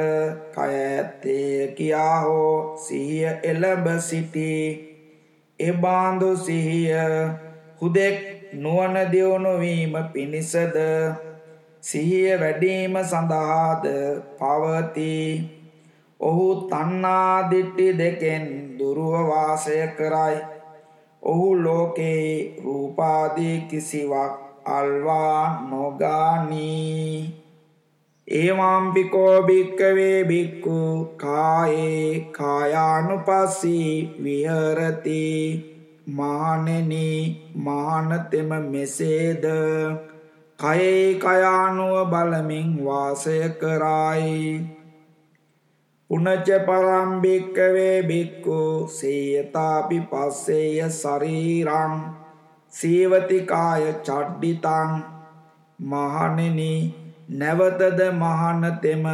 B: කය ඇත්තේ කියා හෝ සිහිය එළඹ සිටි. එබාඳු සිහිය හුදෙක් නුවණ දියුණු වීම පිණිසද සිහිය වැඩිම සඳහාද පවතී. ඔහු තණ්හා දිට්ඨි දෙකෙන් දුරව වාසය කරයි. ඔහු ලෝකේ රූපාදී කිසිවක් අල්වා නොගානී. ඒවාම්පිකෝ භික්කවේ භික්කු කායේ කායානුපස්සී විහරති. මානෙනි මානතෙම මෙසේද? කයේ කයානුව බලමින් වාසය කරයි. පුනච පරම්භික්කවේ භික්කු සේයතාපි පස්සේය සරීරං සීවතිකාය චඩ්ඩිතං මහනෙනි නැවතද මහනතෙම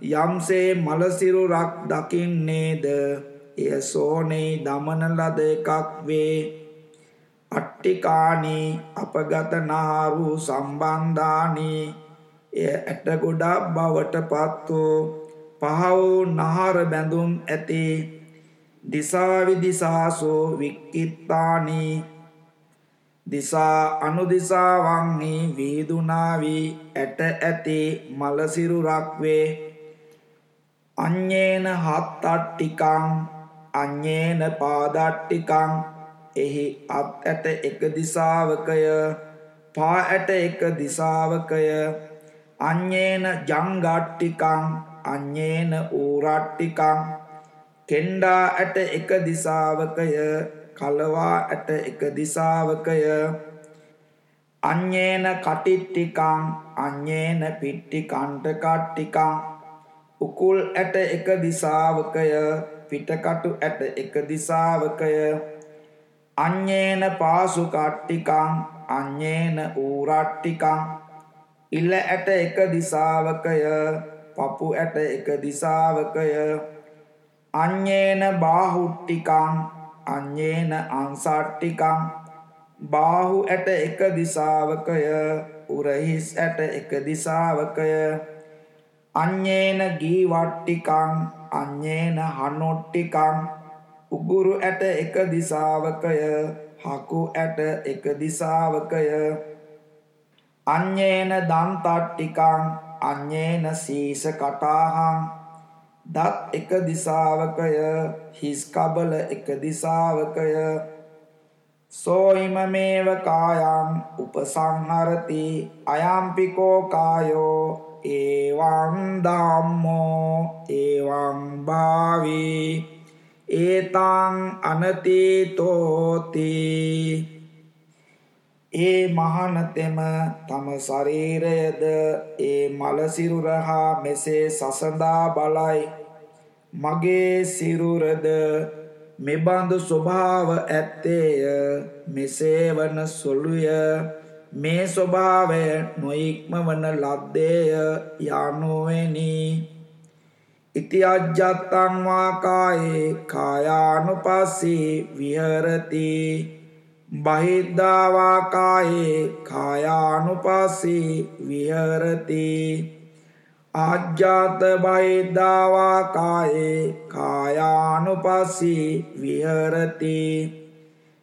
B: යම්සේ මලසිරුරක් දකින්නේද? එය සෝනෙයි දමන ලද එකක් වේ. අට්ටිකානී අපගත නාරු සම්බන්ධානී. එය ඇටගොඩක් බවට පත් වූ පහ වූ නහර බැඳුම් ඇති දිසාවිදිසාසෝ වික්කිත්තානී. දිසා අනුදිසාවන්හි වීදුනාවී ඇට ඇති මලසිරුරක් වේ. අඤ්ඤේන හත්තට්ටිකං අඤ්ඤේන පාදට්ටිකං එහි අත් ඇට එක දිසාවකය පා ඇට එක දිසාවකය අඤ්ඤේන ජංගට්ටිකං අඤ්ඤේන ඌරට්ටිකං. කෙන්ඩා ඇට එක දිසාවකය කලවා ඇට එක දිසාවකය අඤ්ඤේන කටිට්ටිකං අඤ්ඤේන පිට්ටි කණ්ඨකට්ටිකං උකුල් ඇට එක දිසාවකය පිටකටු ඇට එක දිසාවකය අඤ්ඤේන පාසු කට්ටිකං අඤ්ඤේන ඌරට්ටිකං. ඉල ඇට එක දිසාවකය පපු ඇට එක දිසාවකය. අඤ්ඤේන බාහුට්ටිකං අඤ්ඤේන අංසට්ටිකං. බාහු ඇට එක දිසාවකය උරහිස් ඇට එක දිසාවකය. අඤ්ඤේන ගීවට්ටිකං අඤ්ඤේන හනොට්ටිකං. උගුරු ඇට එක දිසාවකය හකු ඇට එක දිසාවකය. අඤ්ඤේන දන්තට්ටිකං අඤ්ඤේන සීස කටාහං. දත් එක දිසාවකය හිස් කබල එක දිසාවකය. සෝයිමමේව කායං උපසංහරති අයම්පිකෝ කායෝ ඒවං ධම්මෝ ඒවං භාවී. ඒතං අනතීතෝති ඒ මහනතෙම තම ශරීරයද ඒ මලසිරුර හා මෙසේ සසඳා බලයි. මගේ සිරුරද මෙබඳු ස්වභාව ඇත්තේය මෙසේ වන සොළුය මේ ස්වභාවය නොයික්ම වන ලද්දේය යනුවෙනි. ඉති අජ්ජත්තං වා කායේ කායානුපස්සී විහෙරති. බහිද්ධා වා කායේ කායානුපස්සී විහෙරති. ආජ්ජාත බහිද්ධාවා කායේ කායානුපස්සී විහරති.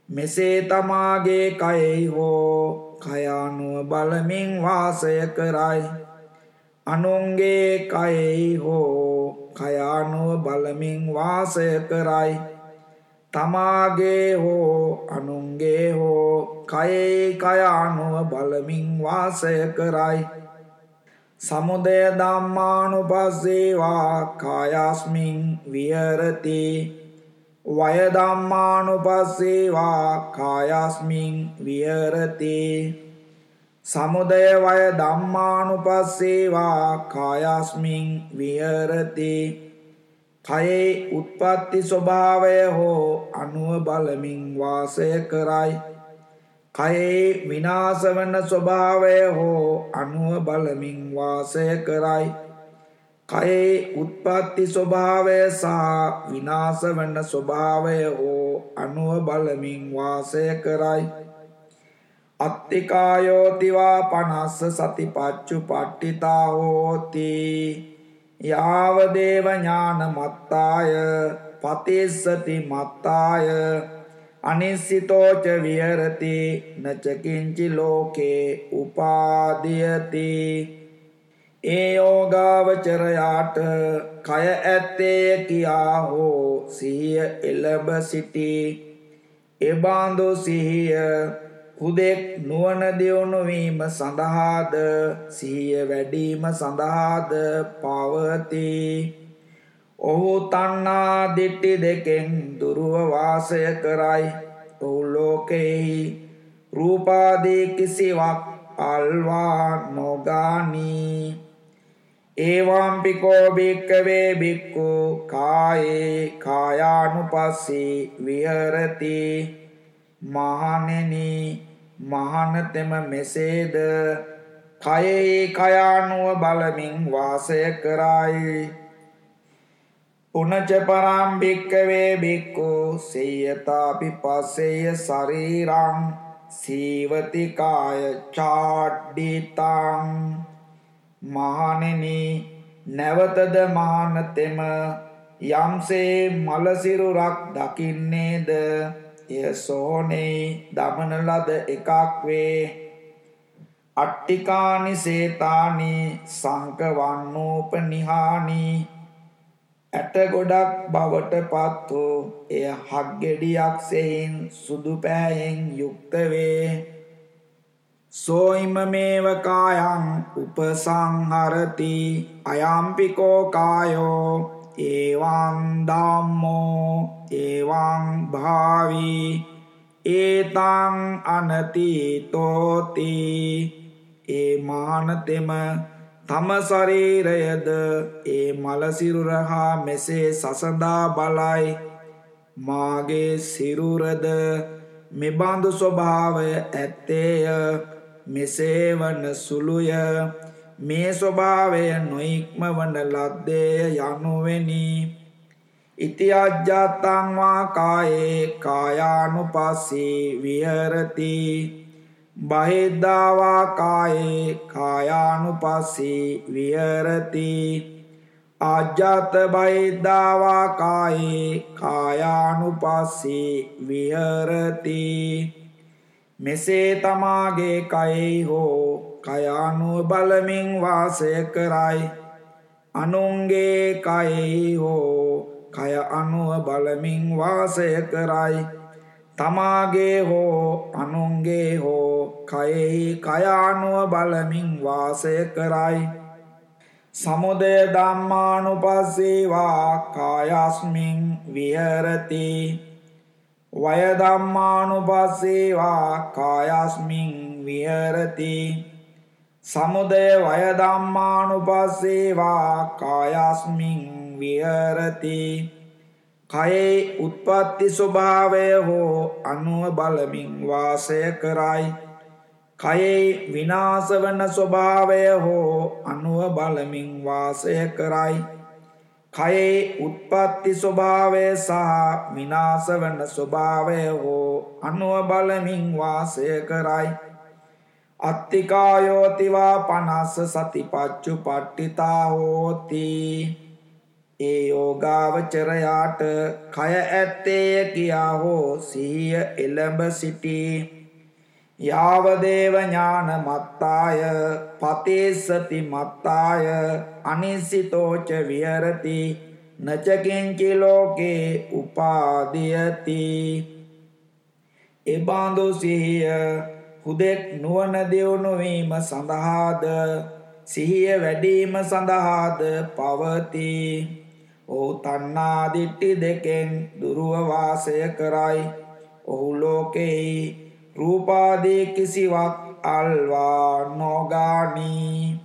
B: මෙසේ තමාගේ කයෙහි හෝ කයානුව බලමින් වාසය කරයි. අනුන්ගේ කයෙහි හෝ කයානුව බලමින් වාසය කරයි. තමාගේ හෝ අනුන්ගේ හෝ කයෙහි කයානුව බලමින් වාසය කරයි. සමුදය ධම්මානුපස්සේවා කායස්මින් විහරති. වය ධම්මානුපස්සේවා කායස්මින් විහරති. සමුදය වය ධම්මානුපස්සේවා කායස්මින් විහරති. කයේ උත්පත්ති ස්වභාවය හෝ අනුව බලමින් වාසය කරයි කයේ විනාශ වන ස්වභාවය හෝ අනුව බලමින් වාසය කරයි. කයේ උත්පත්ති ස්වභාවය සහ විනාශ වන ස්වභාවය හෝ අනුව බලමින් වාසය කරයි. අත්තිකායෝතිවා පනස්ස සතිපච්චු පට්ටිතා හෝති යාවදේව ඥාන මත්තාය පතිස්සති මත්තාය අනිස්සිතෝච විහරති නචකින්චි ලෝකේ උපාදියති. ඒ යෝගාවචරයාට කය ඇත්තේ කියා හෝ සිහිය එළඹ සිටි. එබාඳු සිහිය හුදෙක් නුවණ දියුණු වීම සඳහාද සිහිය වැඩිම සඳහාද පවතී ඔහු තණ්හා දිට්ටි දෙකෙන් දුරුව වාසය කරයි. ඔහු ලෝකෙහි රූපාදී කිසිවක් අල්වා නොගානී. ඒවම්පිකෝ භික්කවේ භික්කු කායේ කායානුපස්සී විහරති මහණෙනි මහනතෙම මෙසේද? කයෙහි කයානුව බලමින් වාසය කරයි. පුනච පරම් භික්කවේ භික්කු සේයතාපි පස්සේය ශරීරං සීවතිකාය චාඩ්ඩිතං. මහණෙනි නැවතද මහානතෙම යම්සේ මලසිරුරක් දකින්නේද? එය සෝනේ දමන ලද එකක් වේ. අට්ටිකානි සේතානි සංකවන්නෝපනිහානි. ඇට ගොඩක් බවට පත් වූ එය හක්ගෙඩියක් සෙයින් සුදු පෑයෙන් යුක්ත වේ. සෝයිම මේව කායං උපසංහරති අයම්පිකෝ කායෝ ඒවං ධම්මෝ ඒවං භාවි ඒතං අනතිතෝති. ඒ මානතෙම තම ශරීරයද ඒ මලසිරුර හා මෙසේ සසඳා බලයි. මාගේ සිරුරද මෙබඳු ස්වභාවය ඇත්තේය. මෙසේ වන සුළුය. මේ ස්වභාවය නොයික්ම වන ලද්දේය යනුවෙනි. ඉති අජ්ජත්තං වා කායේ කායානුපස්සී විහෙරති. බහිද්ධාවා කායේ කායානුපස්සී විහරති. ආජ්ජත බහිද්ධාවා කායේ කායානුපස්සී විහරති. මෙසේ තමාගේ කයෙහි හෝ කයානුව බලමින් වාසය කරයි. අනුන්ගේ කයෙහි හෝ කය අනුව බලමින් වාසය කරයි. තමාගේ හෝ අනුන්ගේ හෝ කයෙහි කයානුව බලමින් වාසය කරයි. සමුදය ධම්මානුපස්සීවා කායස්මින් විහෙරති. වය ධම්මානුපස්සීවා කායස්මින් විහෙරති. සමුදය වය ධම්මානුපස්සීවා කායස්මින් විහෙරති කයේ උත්පත්ති ස්වභාවය හෝ අනුව බලමින් වාසය කරයි කයේ විනාශ වන ස්වභාවය හෝ අනුව බලමින් වාසය කරයි. කයේ උත්පත්ති ස්වභාවය සහ විනාශ වන ස්වභාවය හෝ අනුව බලමින් වාසය කරයි. අත්තිකායෝතිවා පනස්ස සතිපච්චු පට්ටිතා හෝති. ඒ යෝගාවචරයාට කය ඇත්තේය කියා හෝ සීය එළඹ සිටී. යාවදේව ඥාන මත්තාය පතේසති මත්තාය අනිසිතෝච විහරති නචකින්චි ලෝකේ උපාදියති එබාඳු සිහිය හුදෙක් නුවණ දියුණු වීම සඳහාද සිහිය වැඩිම සඳහාද පවති. ඔහු තණ්හා දිට්ඨි දෙකෙන් දුරව වාසය කරයි. ඔහු ලෝකෙහි රූපාදී කිසිවක් අල්වා නොගානී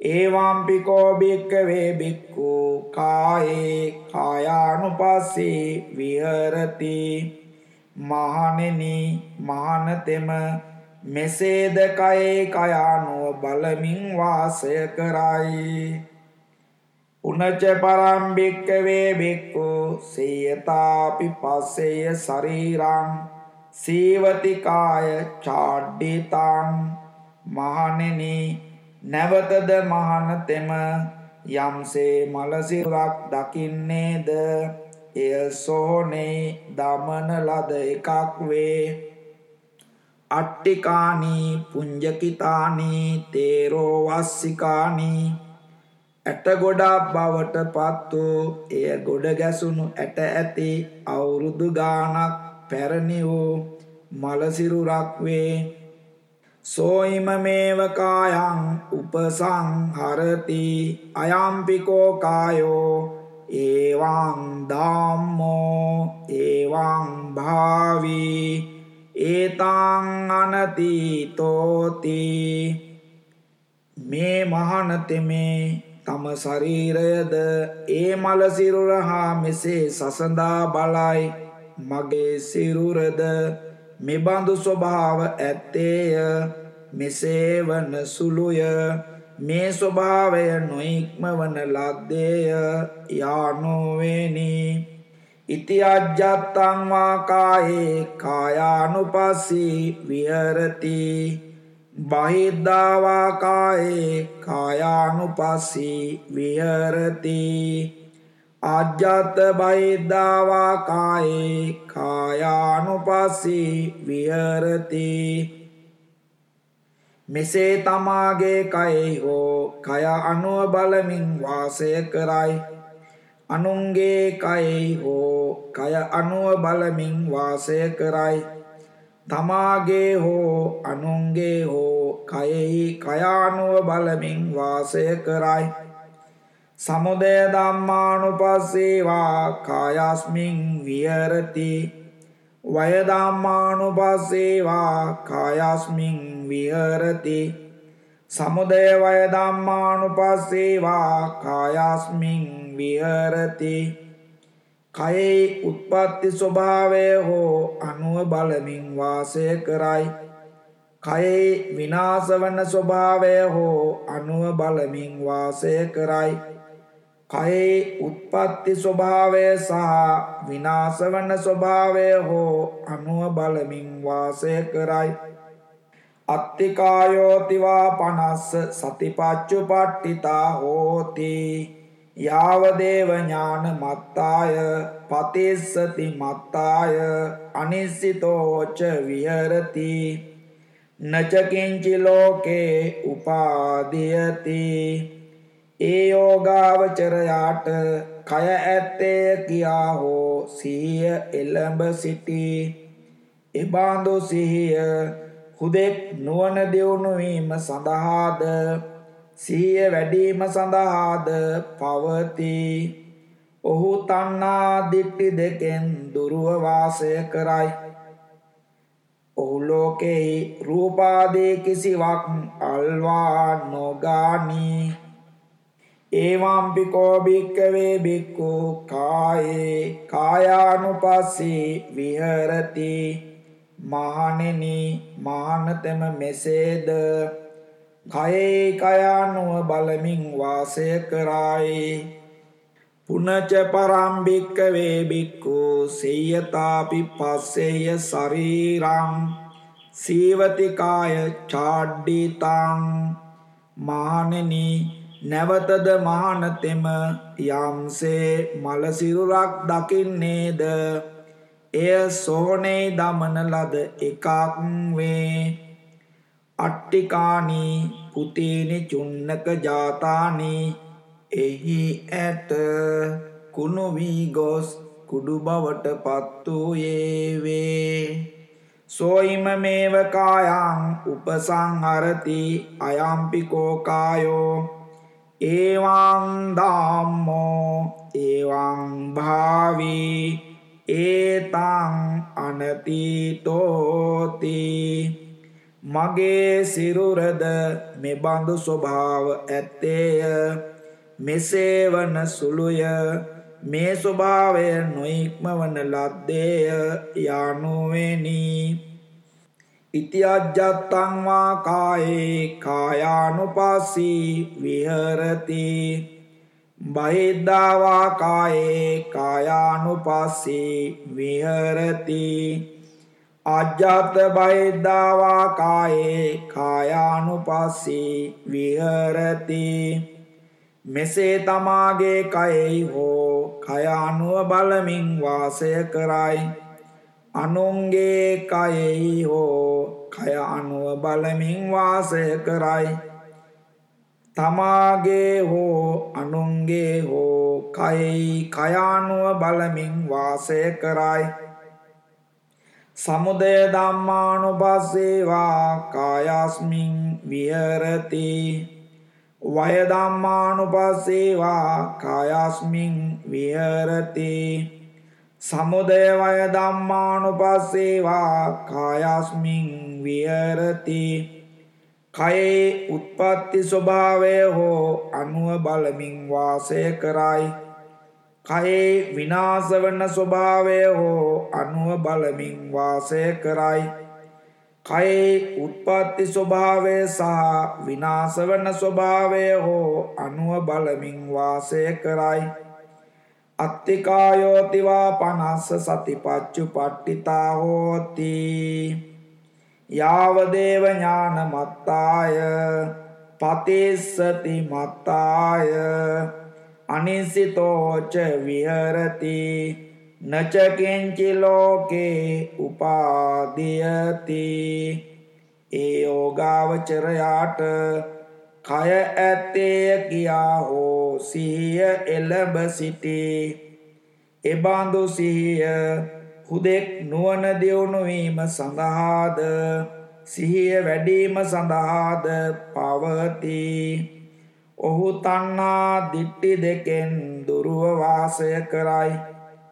B: ඒවම්පිකෝ භික්කවේ බික්කු කායේ කායානුපස්සේ විහරති මහණෙනි මහානතෙම මෙසේද කයේ කයානුව බලමින් වාසය කරයි. උනච පරම් භික්කවේ බික්කු සේයතාපි පස්සේය ශරීරං සීවතිකාය චාඩ්ඩිතාන් මහණෙනි නැවතද මහනතෙම යම්සේ මලසිරුරක් දකින්නේද? එය සෝනේ දමන ලද එකක් වේ. අට්ටිකානී පුංජකිතානී තේරෝ වස්සිකානී ඇට ගොඩක් බවට පත්තු එය ගොඩ ගැසුණු ඇට ඇති අවුරුදු ගානක් පැරණි වූ මලසිරුරක් වේ. සෝයිමමේව කායං උපසංහරති අයම්පිකෝ කායෝ ඒවං ධම්මෝ ඒවං භාවි. ඒතං අනතිතෝති. මේ මහනතෙමේ තම ශරීරයද ඒ මලසිරුර හා මෙසේ සසඳා බලයි. මගේ සිරුරද මෙබඳු ස්වභාව ඇත්තේය. මෙසේ වන සුළුය. මේ ස්වභාවය නොයික්ම වන ලද්දේය යානෝවෙනි ඉති අජ්ජත්තං වා කායේ කායානුපස්සී විහෙරති බහිද්ධා කායේ කායානුපස්සී විහෙරති අජ්ජත බහිද්ධාවා කායේ කායානුපස්සී විහරති මෙසේ තමාගේ කයෙහි හෝ කය අනුව බලමින් වාසය කරයි. අනුන්ගේ කයෙහි හෝ කය අනුව බලමින් වාසය කරයි. තමාගේ හෝ අනුන්ගේ හෝ කයෙහි කය අනුව බලමින් වාසය කරයි. සමුදය ධම්මානුපස්සේවා කායස්මින් විහරති. වය ධම්මානුපස්සේවා කායස්මින් විහරති. සමුදය වය ධම්මානුපස්සේවා කායස්මින් විහරති. කයේ උත්පත්ති ස්වභාවය හෝ අනුව බලමින් වාසය කරයි කයේ විනාශ වන ස්වභාවය හෝ අනුව බලමින් වාසය කරයි කයේ උත්පත්ති ස්වභාවය සහ විනාශ වන ස්වභාවය හෝ අනුව බලමින් වාසය කරයි. අත්තිකායෝතිවා පනස්ස සතිපච්චු පට්ටිතා හෝති. යාවදේව ඥාන මත්තාය පතිස්සති මත්තාය අනිස්සිතෝච විහරති. නචකින්චි ලෝකේ උපාදියති. ඒ යෝගාවචරයාට කය ඇත්තේ කියා හෝ සිහිය එළඹ සිටී. එබාඳු සිහිය හුදෙක් නුවණ දියුණු වීම සඳහාද? සිහිය වැඩීම සඳහාද පවතී. ඔහු තණ්හා දිට්ඨි දෙකෙන් දුරව වාසය කරයි. ඔහු ලෝකෙහි රූපාදී කිසිවක් අල්වා නොගානී ඒවම්පිකෝ භික්කවේ බික්කු කායේ කායානුපස්සී විහරති. මහණෙනි මහානතම මෙසේද? කයේ කයානුව බලමින් වාසය කරයි. පුනච පරම්භික්කවේ බික්කු සෙය්‍යතාපි පස්සෙය ශරීරං සීවතිකාය චාඩ්ඩිතං මහණෙනි නැවතද මහානතෙම යම්සේ මලසිරුරක් දකින්නේද? එය සෝනේ දමන ලද එකක් වේ අට්ටිකානි පුතේනි චුන්නක ජාතානි. එහි ඇත කුණු වී ගොස් කුඩු බවට පත් වූයේ වේ සෝයිම මේව කායං උපසංහරති අයම්පිකෝ කායෝ ඒවං ධම්මෝ ඒවං භාවී ඒතං අනතිතෝති. මගේ සිරුරද මෙබඳු ස්වභාව ඇත්තේය. මෙසේ වන සුළුය මේ ස්වභාවය නොයික්මවන ලද්දේය. යනුවෙනි. ඉතිඅජ්ජත්තං වා කායේ කායානුපස්සී විහෙරති. බහිද්ධා වා කායේ කායානුපස්සී විහෙරති. අජ්ජත් බහිද්ධා වා කායේ කායානුපස්සී විහෙරති. මෙසේ තමාගේ කයෙහි හෝ කය අනුව බලමින් වාසය කරයි. අනුන්ගේ කයෙහි හෝ කය අනුව බලමින් වාසය කරයි. තමාගේ හෝ අනුන්ගේ හෝ කයෙහි කය අනුව බලමින් වාසය කරයි. සමුදය ධම්මානුපස්සේවා කායස්මින් විහෙරති. වයදම්මානුපස්සේවා කායස්මින් විහරති. සමුදය වය ධම්මානුපස්සේවා කායස්මින් විහරති. කයේ උත්පත්ති ස්වභාවය හෝ අනුව බලමින් වාසය කරයි. කයේ විනාශ වන ස්වභාවය හෝ අනුව බලමින් වාසය කරයි. කයේ උත්පත්ති ස්වභාවය සහ විනාශ වන ස්වභාවය හෝ අනුව බලමින් වාසය කරයි. අත්තිකායෝතිවා පනස්ස සතිපච්චු පට්ටිතා හෝති. යාවදේව ඥාන මත්තාය. පතිස්සති මත්තාය. අනිසිතෝච විහරති නචකින්චි ලෝකේ උපාදියති. ඒ යෝගාවචරයාට කය ඇත්තේය කියා හෝ සිහිය එළඹ සිටි. එබඳු සිහිය හුදෙක් නුවණ දියුණු වීම සඳහාද සිහිය වැඩිම සඳහාද පවතී. ඔහු තණ්හා දිට්ටි දෙකෙන් දුරව වාසය කරයි.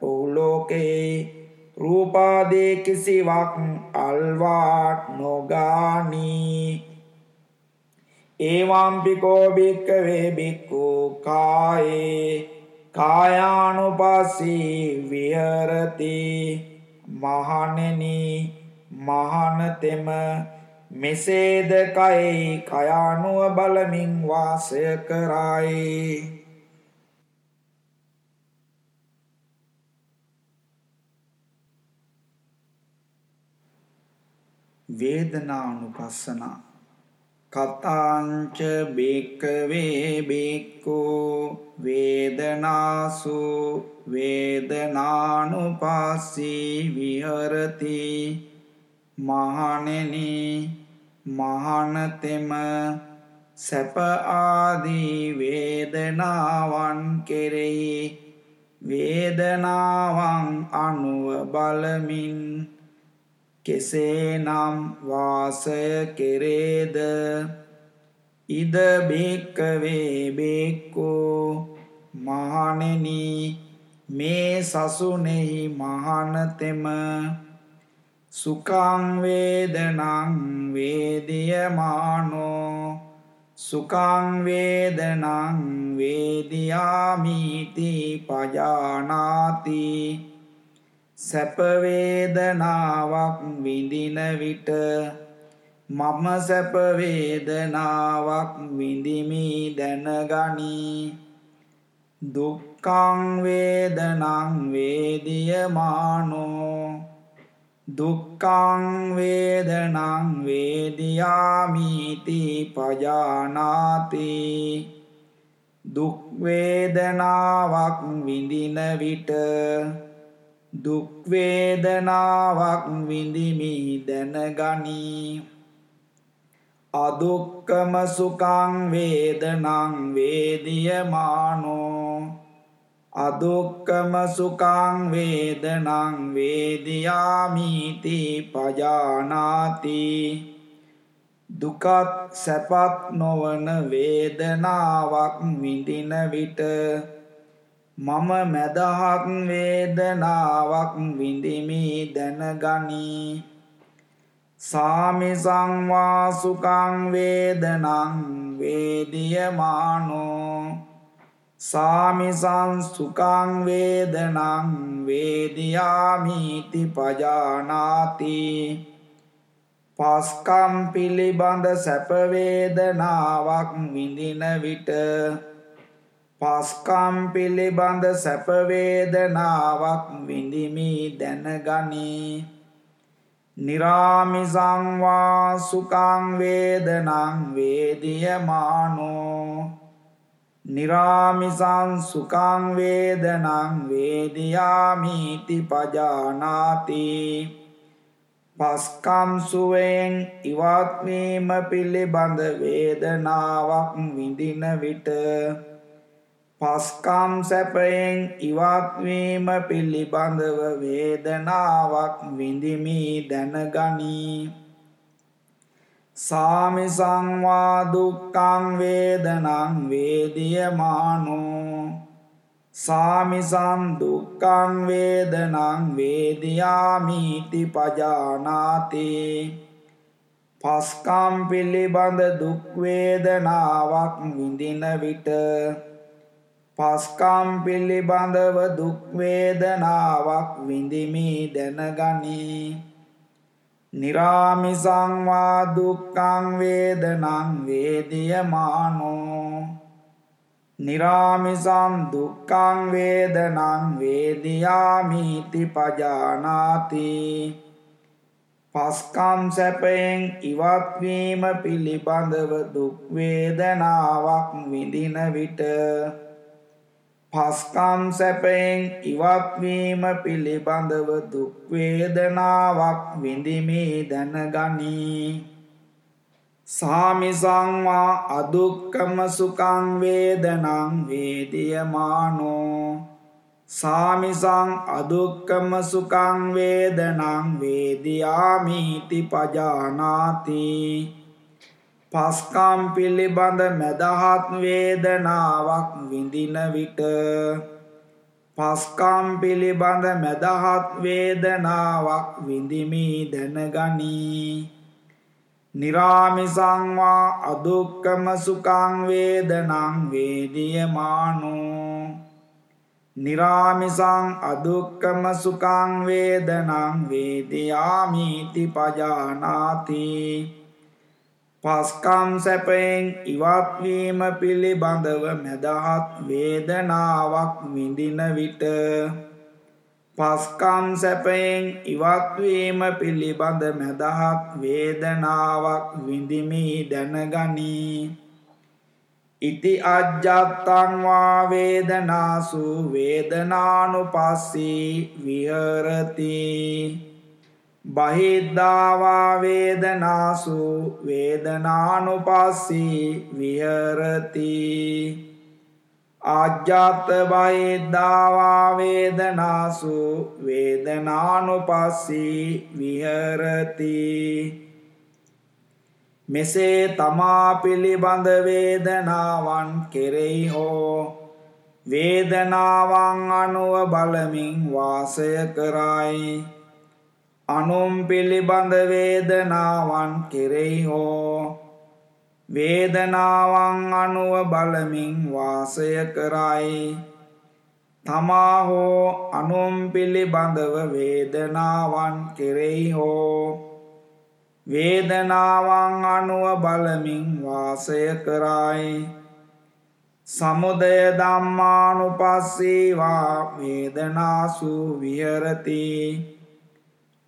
B: ඔහු ලෝකයේ රූපාදී කිසිවක් අල්වා නොගානී. ඒවම්පිකෝ භික්කවේ බික්කු කායේ කායානුපස්සී විහරති. මහණෙනි මහානතෙම මෙසේද කයි කයානුව බලමින් වාසය කරයි. වේදනානුපස්සන කතාංච බේකවේ බේකෝ වේදනාසු වේදනානුපස්සී විහරති මහණෙනි. මහානතෙම සැප ආදී වේදනාවන් කෙරෙහි වේදනාවන් අනුව බලමින් කෙසේනම් වාසය කෙරේද? ඉද බේක්කවේ බේක්කෝ මහණෙනි මේ සසුනේහි මහානතෙම සුඛං වේදනං වේදියමානෝ සුඛං වේදනං වේදියාමිති පජානාති සැප වේදනාවක් විඳින විට මම සැප වේදනාවක් විඳිමි දැනගනි. දුක්ඛං වේදනං වේදියමානෝ දුක්ඛං වේදනං වේදියාමිති පජානාති දුක් වේදනාවක් විඳින විට දුක් වේදනාවක් විඳිමි දැනගනි. අදුක්කම සුඛං වේදනං වේදියමානෝ අදුක්කම සුඛං වේදනං වේදියාමිති පජානාති. දුකත් සැපත් නොවන වේදනාවක් විඳින විට මම මැදහක් වේදනාවක් විඳිමි දැනගනි. සාමිසං වා සුඛං වේදනං වේදියමානෝ. සාමිසං සුඛං වේදනං වේදියාමිති පජානාති. පස්කම් පිළිබඳ සැප වේදනාවක් විඳින විට පස්කම් පිළිබඳ සැප වේදනාවක් විඳිමි දැනගනි. නිරාමිසං වා සුඛං වේදනං වේදියමානෝ. නිරාමිසං සුඛං වේදනං වේදියාමිති පජානාති පස්කම් සුවෙන් ඉවත් වීම පිළිබඳ වේදනාවක් විඳින විට පස්කම් සැපයෙන් ඉවත් වීම පිළිබඳව වේදනාවක් විඳිමි දැනගනි සාමිසං වා දුක්ඛං වේදනං වේදියමානෝ සාමිසං දුක්ඛං වේදනං වේදියාමිති පජානාති। පස්කම් පිළිබඳ දුක් වේදනාවක් විඳින විට පස්කම් පිළිබඳව දුක් වේදනාවක් විඳිමි දැනගනි। නිරාමිසං වා දුක්ඛං වේදනං වේදියමානෝ නිරාමිසං දුක්ඛං වේදනං වේදියාමිති පජානාති පස්කම් සැපයෙන් ඉවත් වීම පිළිබඳව දුක් වේදනාවක් විඳින විට පස්කම් සැපයෙන් ඉවත්වීම පිළිබඳව දුක් වේදනාවක් විඳිමි දැනගනි. සාමිසං වා අදුක්කම සුඛං වේදනං වේදියමානෝ. සාමිසං අදුක්කම සුඛං වේදනං වේදියාමිති පජානාති. පස්කම් පිළිබඳ මැදහත් වේදනාවක් විඳින විට පස්කම් පිළිබඳ මැදහත් වේදනාවක් විඳිමි දැනගනි. නිරාමිසං වා අදුක්කම සුඛං වේදනං වේදියමානෝ. නිරාමිසං අදුක්කම සුඛං වේදනං වේදියාමිති පජානාති. පස්කම් සැපයෙන් ඉවත්වීම පිළිබඳව මැදහත් වේදනාවක් විඳින විට පස්කම් සැපයෙන් ඉවත්වීම පිළිබඳ මැදහත් වේදනාවක් විඳිමි දැනගනි. ඉති අජ්ජත්තං වා වේදනාසු වේදනානුපස්සී විහරති. බහිද්ධාවා වේදනාසු වේදනානුපස්සී විහරති. ආජ්ජාත බහිද්ධාවා වේදනාසු වේදනානුපස්සී විහරති. මෙසේ තමා පිළිබඳ වේදනාවන් කෙරෙහි හෝ වේදනාවන් අනුව බලමින් වාසය කරයි. අනුම් පිළිබඳ වේදනාවන් කෙරෙහි හෝ වේදනාවන් අනුව බලමින් වාසය කරයි. තමා හෝ අනුම් පිළිබඳව වේදනාවන් කෙරෙහි හෝ වේදනාවන් අනුව බලමින් වාසය කරයි. සමුදය ධම්මානුපස්සීවා වේදනාසු විහෙරති.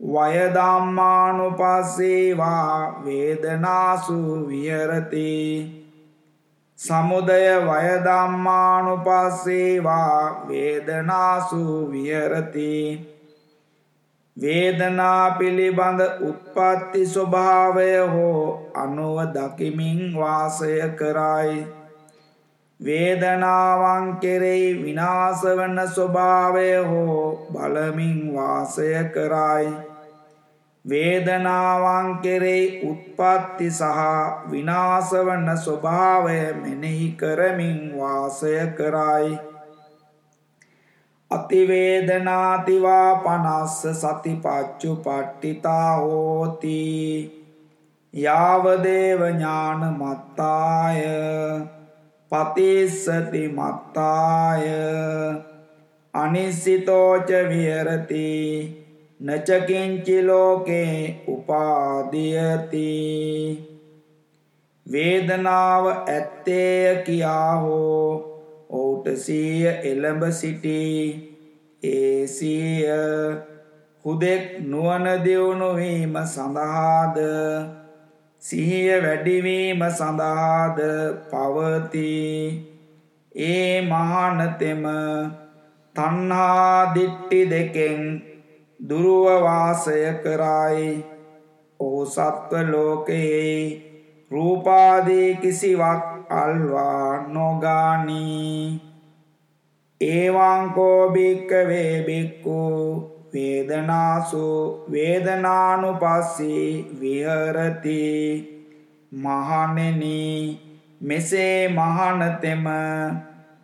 B: වය ධම්මානුපස්සීවා වේදනාසු විහෙරති. සමුදය වය ධම්මානුපස්සීවා වේදනාසු විහෙරති. වේදනා පිළිබඳ උත්පත්ති ස්වභාවය හෝ අනුව දකිමින් වාසය කරයි. වේදනාවන් කෙරෙහි විනාශ වන ස්වභාවය හෝ බලමින් වාසය කරයි. වේදනාවන් කෙරෙහි උත්පත්ති සහ විනාශ වන ස්වභාවය මෙනෙහි කරමින් වාසය කරයි. අතිවේදනාතිවා පනස්ස සතිපච්චු පට්ටිතා හෝති. යාවදේව ඥාන මත්තාය. පතිස්සති මත්තාය. අනිස්සිතෝච විහරති. නචකින්චි ලෝකේ උපාදියති. වේදනාව ඇත්තේය කියා හෝ ඔවුට සීය එළඹ සිටි. ඒ සීය හුදෙක් නුවණ දියුණු වීම සඳහාද? සිහිය වැඩිවීම සඳහාද පවති? ඒ මහානතෙම තණ්හා දිට්ටි දෙකෙන් දුරුව වාසය කරයි ඔහු සත්ව ලෝකයේ රූපාදී කිසිවක් අල්වා නොගානී ඒවං කෝ භික්කවේ බික්කු වේදනාසු වේදනානුපස්සී විහරති මහණෙනි මෙසේ මහණතෙම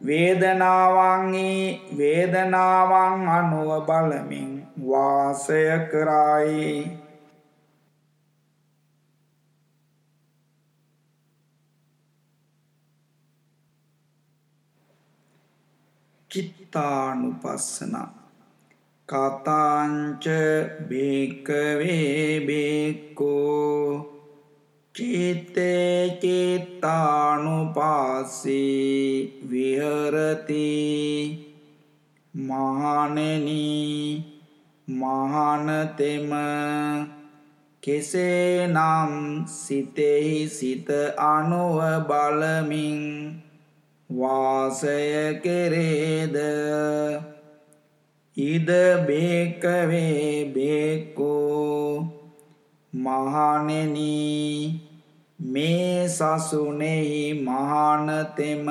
B: වේදනාවන්හි වේදනාවන් අනුව බලමින් වාසය කරයි. චිත්තානුපස්සනා. කතාංච භික්කවේ බික්කෝ චිත්තේ චිත්තානුපාස්සී විහරති. මහණෙනි මහානතෙම කෙසේනම් සිතෙහි සිත අනුව බලමින් වාසය කෙරේද? ඉද බේකවේ බේකෝ. මහණෙනි මේ සසුනේහි මහානතෙම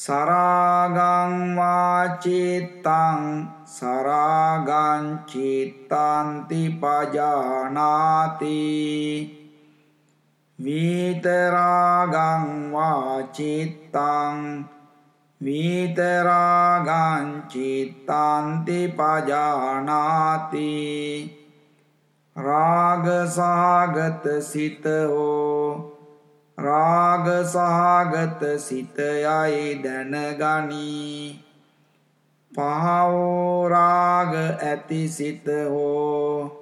B: සරාගං වාචිත්තං සරාගං චිත්තාන්ති පජානාති විතරාගං වාචිත්තං විතරාගං චිත්තාන්ති පජානාති රාග සහගත සිත හෝ රාග සහගත සිතයයි දැනගනී. පහවෝ රාග ඇති සිත හෝ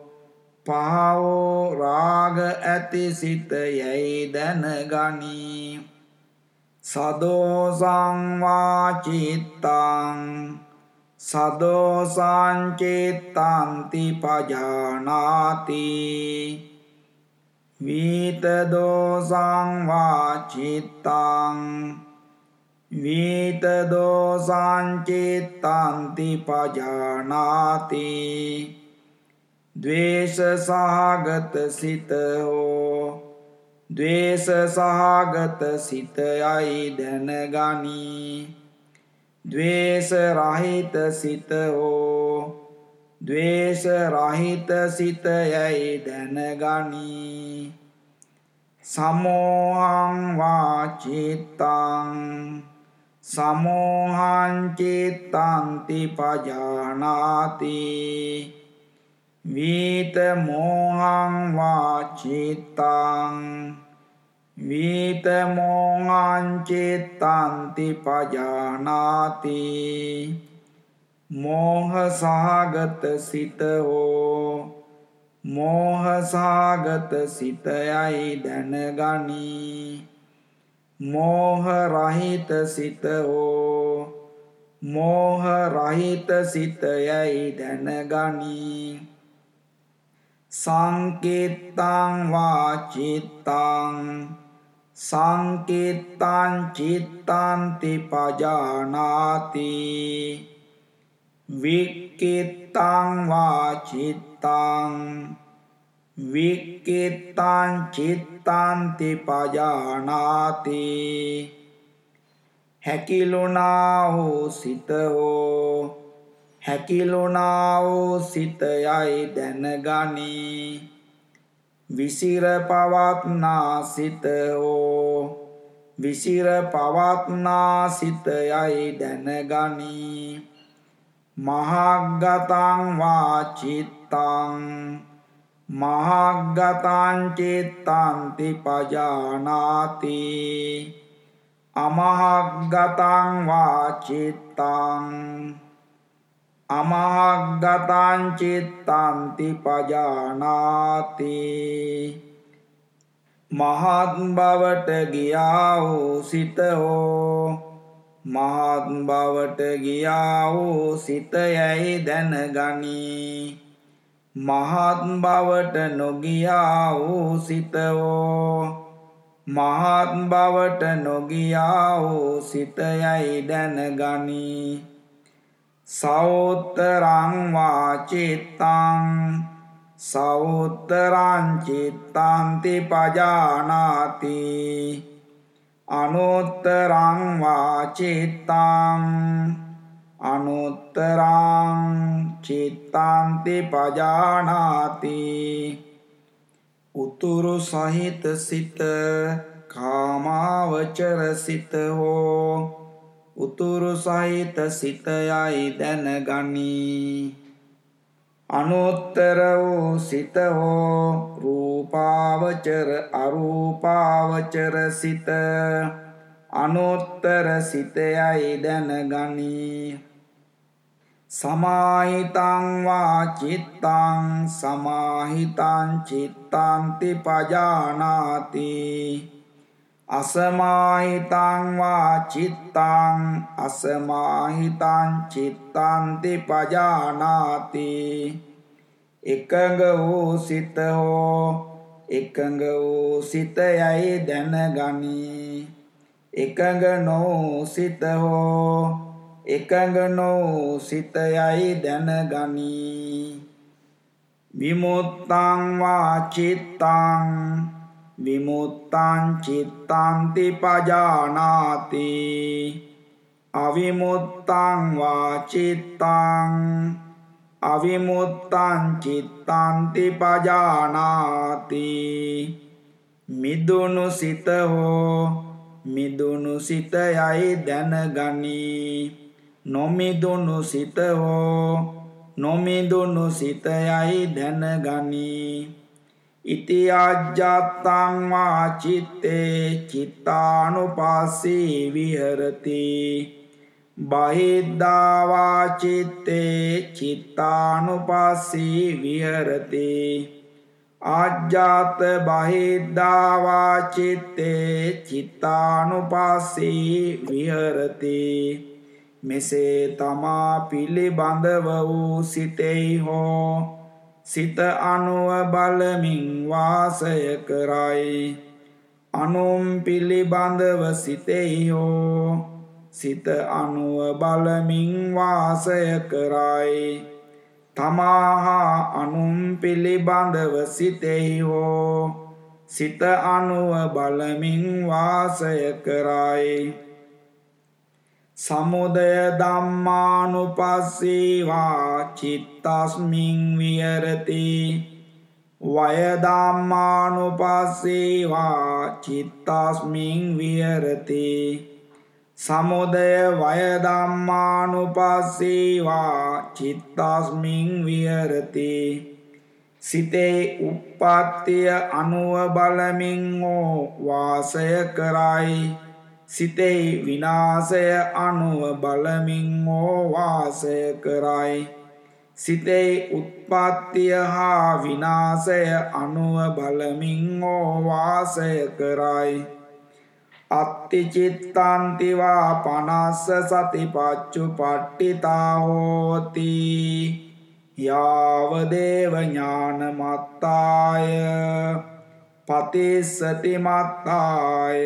B: පහවෝ රාග ඇති සිත යැයි දැනගනී. සදෝසංවාචිත්තං සදෝසංචිත්තන්ති පජානාති. වීතදෝසංවාචිත්තං වීතදෝසංචිත්තන්ති පජානාති ද්වේෂ සහගත සිත හෝ ද්වේෂ සහගත සිතයයි දැනගනී ද්වේෂ රහිත සිත හෝ ද්වේෂ රහිත සිතයයි දැනගනී සමෝහං වාචිත්තං සමෝහං චිත්තන්ති පජානාති වීත මෝහං වාචිත්තං වීත මෝහං චිත්තන්ති පජානාති මෝහ සහගත සිත හෝ මෝහසාගත සිතයයි දැනගනී. මෝහ රහිත සිත හෝ මෝහ රහිත සිතයයි දැනගනී. සංකිත්තං වාචිත්තං සංකිත්තං චිත්තන්ති පජානාති. වික්කිත්තං වාචිත්තං චිත්තං වික්කිත්තං චිත්තන්ති පජානාති හැකිලුණා වූ සිත හෝ හැකිලුණා වූ සිතයයි දැනගනී විසිර පවත්නා සිත හෝ විසිර පවත්නා සිතයයි දැනගනී මහග්ගතං වාචිත් චිත්තං මහග්ගතං චිත්තන්ති පජානාති අමහග්ගතං වාචිත්තං අමහග්ගතං චිත්තන්ති පජානාති මහත් බවට ගියා වූ සිත හෝ මහත් බවට ගියා වූ සිත යැයි දැනගනී. මහත් බවට නොගියා වූ සිතවෝ. මහත් බවට නොගියා වූ සිතයයි දැනගනී. සෞත්තරං වාචිත්තං සෞත්තරං චිත්තන්ති පජානාති. අනුත්තරං වාචිත්තං। අනුත්තරං චිත්තාන්ති පජානාති। උතුරු සහිත සිත කාමාවචර සිත හෝ। උතුරු සහිත සිතයයි දැනගනී। අනුත්තර වූ සිත හෝ රූපාවචර අරූපාවචර සිත අනුත්තර සිතයයි දැනගනී. සමාහිතං වා චිත්තං සමාහිතං චිත්තන්ති පජානාති. අසමාහිතං වා චිත්තං අසමාහිතං චිත්තන්ති පජානාති. එකඟ වූ සිත හෝ එකඟ වූ සිත යයි දැනගනී. එකඟ නොවූ සිත හෝ එකඟ නො සිතයයි දැනගනී. විමුත්තං වාචිත්තං විමුත්තං චිත්තන්ති පජානාති අවිමුත්තං වාචිත්තං අවිමුත්තං චිත්තන්ති පජානාති මිදුණු සිත හෝ මිදුණු සිතයයි දැනගනී නොමිදුණු සිත හෝ නොමිදුණු සිතයයි දැනගනී ඉති අජ්ජත්තං වා චිත්තේ චිත්තානුපස්සී විහෙරති බහිද්ධා වා චිත්තේ චිත්තානුපස්සී විහෙරති ආජ්ජාත බහිද්ධා වා චිත්තේ චිත්තානුපස්සී විහෙරති මෙසේ තමා පිළිබඳව වූ සිතෙහි හෝ සිත අනුව බලමින් වාසය කරයි. අනුම් පිළිබඳව සිතෙහි හෝ සිත අනුව බලමින් වාසය කරයි. තමාහා අනුම් පිළිබඳව සිතෙහි හෝ සිත අනුව බලමින් වාසය කරයි. සමුදය ධම්මානුපස්සීවා චිත්තස්මින් විහෙරති.
C: වයදම්මානුපස්සීවා චිත්තස්මින් විහරති. සමුදය වයදම්මානුපස්සීවා චිත්තස්මින් විහරති. සිතේ උප්පත්තිය අනුව බලමින් හෝ වාසය කරයි. සිතෙහි විනාශය අනුව බලමින් හෝ වාසය කරයි. සිතෙහි උත්පත්තිය හා විනාශය අනුව බලමින් හෝ වාසය කරයි. අත්තිචිත්තන්තිවා පනස්ස සතිපච්චු පට්ටිතා හෝති. යාවදේව ඥානමත්තාය පතිස්සති මත්තාය.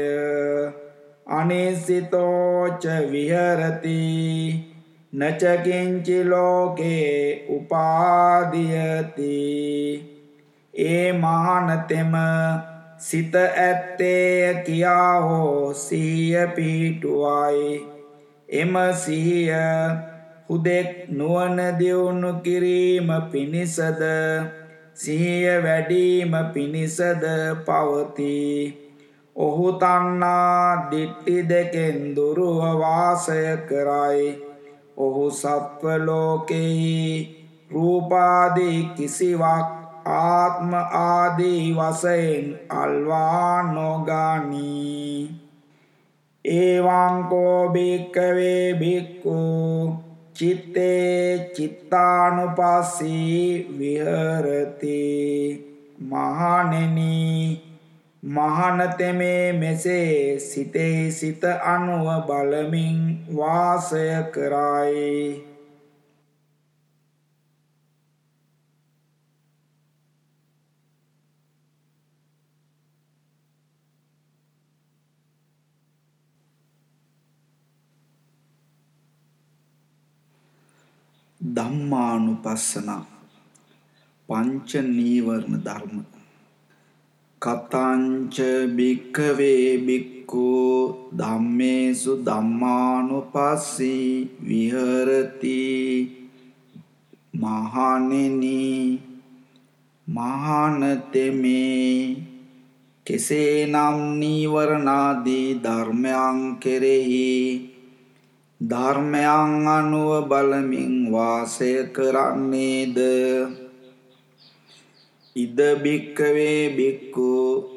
C: අනිසිතෝච විහරති නචකින්චි ලෝකේ උපාදියති. ඒ මහනතෙම සිත ඇත්තේය කියා හෝ සිහිය පිහිටුවයි එම සිහිය හුදෙක් නුවණ දියුණු කිරීම පිණිසද සිහිය වැඩිම පිණිසද පවතී. ඔහු තණ්හා දිට්ටි දෙකෙන් දුරව වාසය කරයි. ඔහු සත්ව ලෝකෙහි රූපාදී කිසිවක් ආත්ම ආදී වශයෙන් අල්වා නොගනී. ඒවංකෝ භික්කවේ භික්කු චිත්තේ චිත්තානුපස්සී විහරති. මහණෙනි මහනතෙමේ මෙසේ සිතේ සිත අනුව බලමින් වාසය කරයි.
B: ධම්මානුපස්සන පංච නීවරණ ධර්ම. කතංච භික්කවේ භික්ඛෝ ධම්මේසු ධම්මානුපස්සී විහෙරති මහණෙනි මහානතෙමේ කෙසේනම් නීවරණාදී ධර්මයන් කෙරෙහි ධර්මයන් අනුව බලමින් වාසය කරන්නේද? ඉද බික්කවේ බික්කු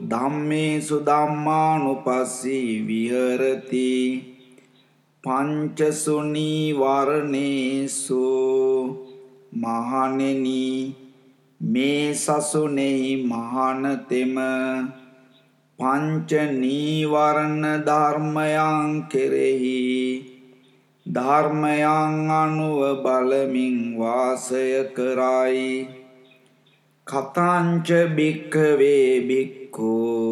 B: ධම්මේසු ධම්මානුපස්සී විහරති පංචසුනී වරණේසු මහණෙනි මේ සසුනේහි මහානතෙම පංච නීවරණ ධර්මයන් කෙරෙහි ධර්මයන් අනුව බලමින් වාසය කරයි. කතංච භික්ඛවේ භික්ඛෝ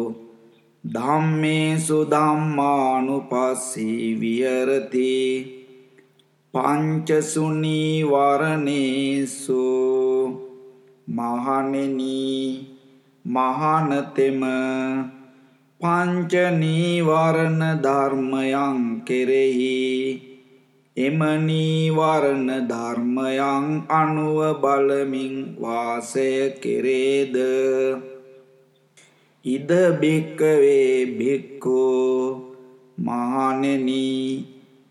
B: ධම්මේසු ධම්මානුපස්සී විහෙරති පංචසුනී වරණේසු මහණෙනි මහානතෙම පංච නීවරණ ධර්මයන් කෙරෙහි එම නීවරණ ධර්මයන් අනුව බලමින් වාසය කෙරේද? ඉද බික්කවේ බික්කෝ මහණෙනි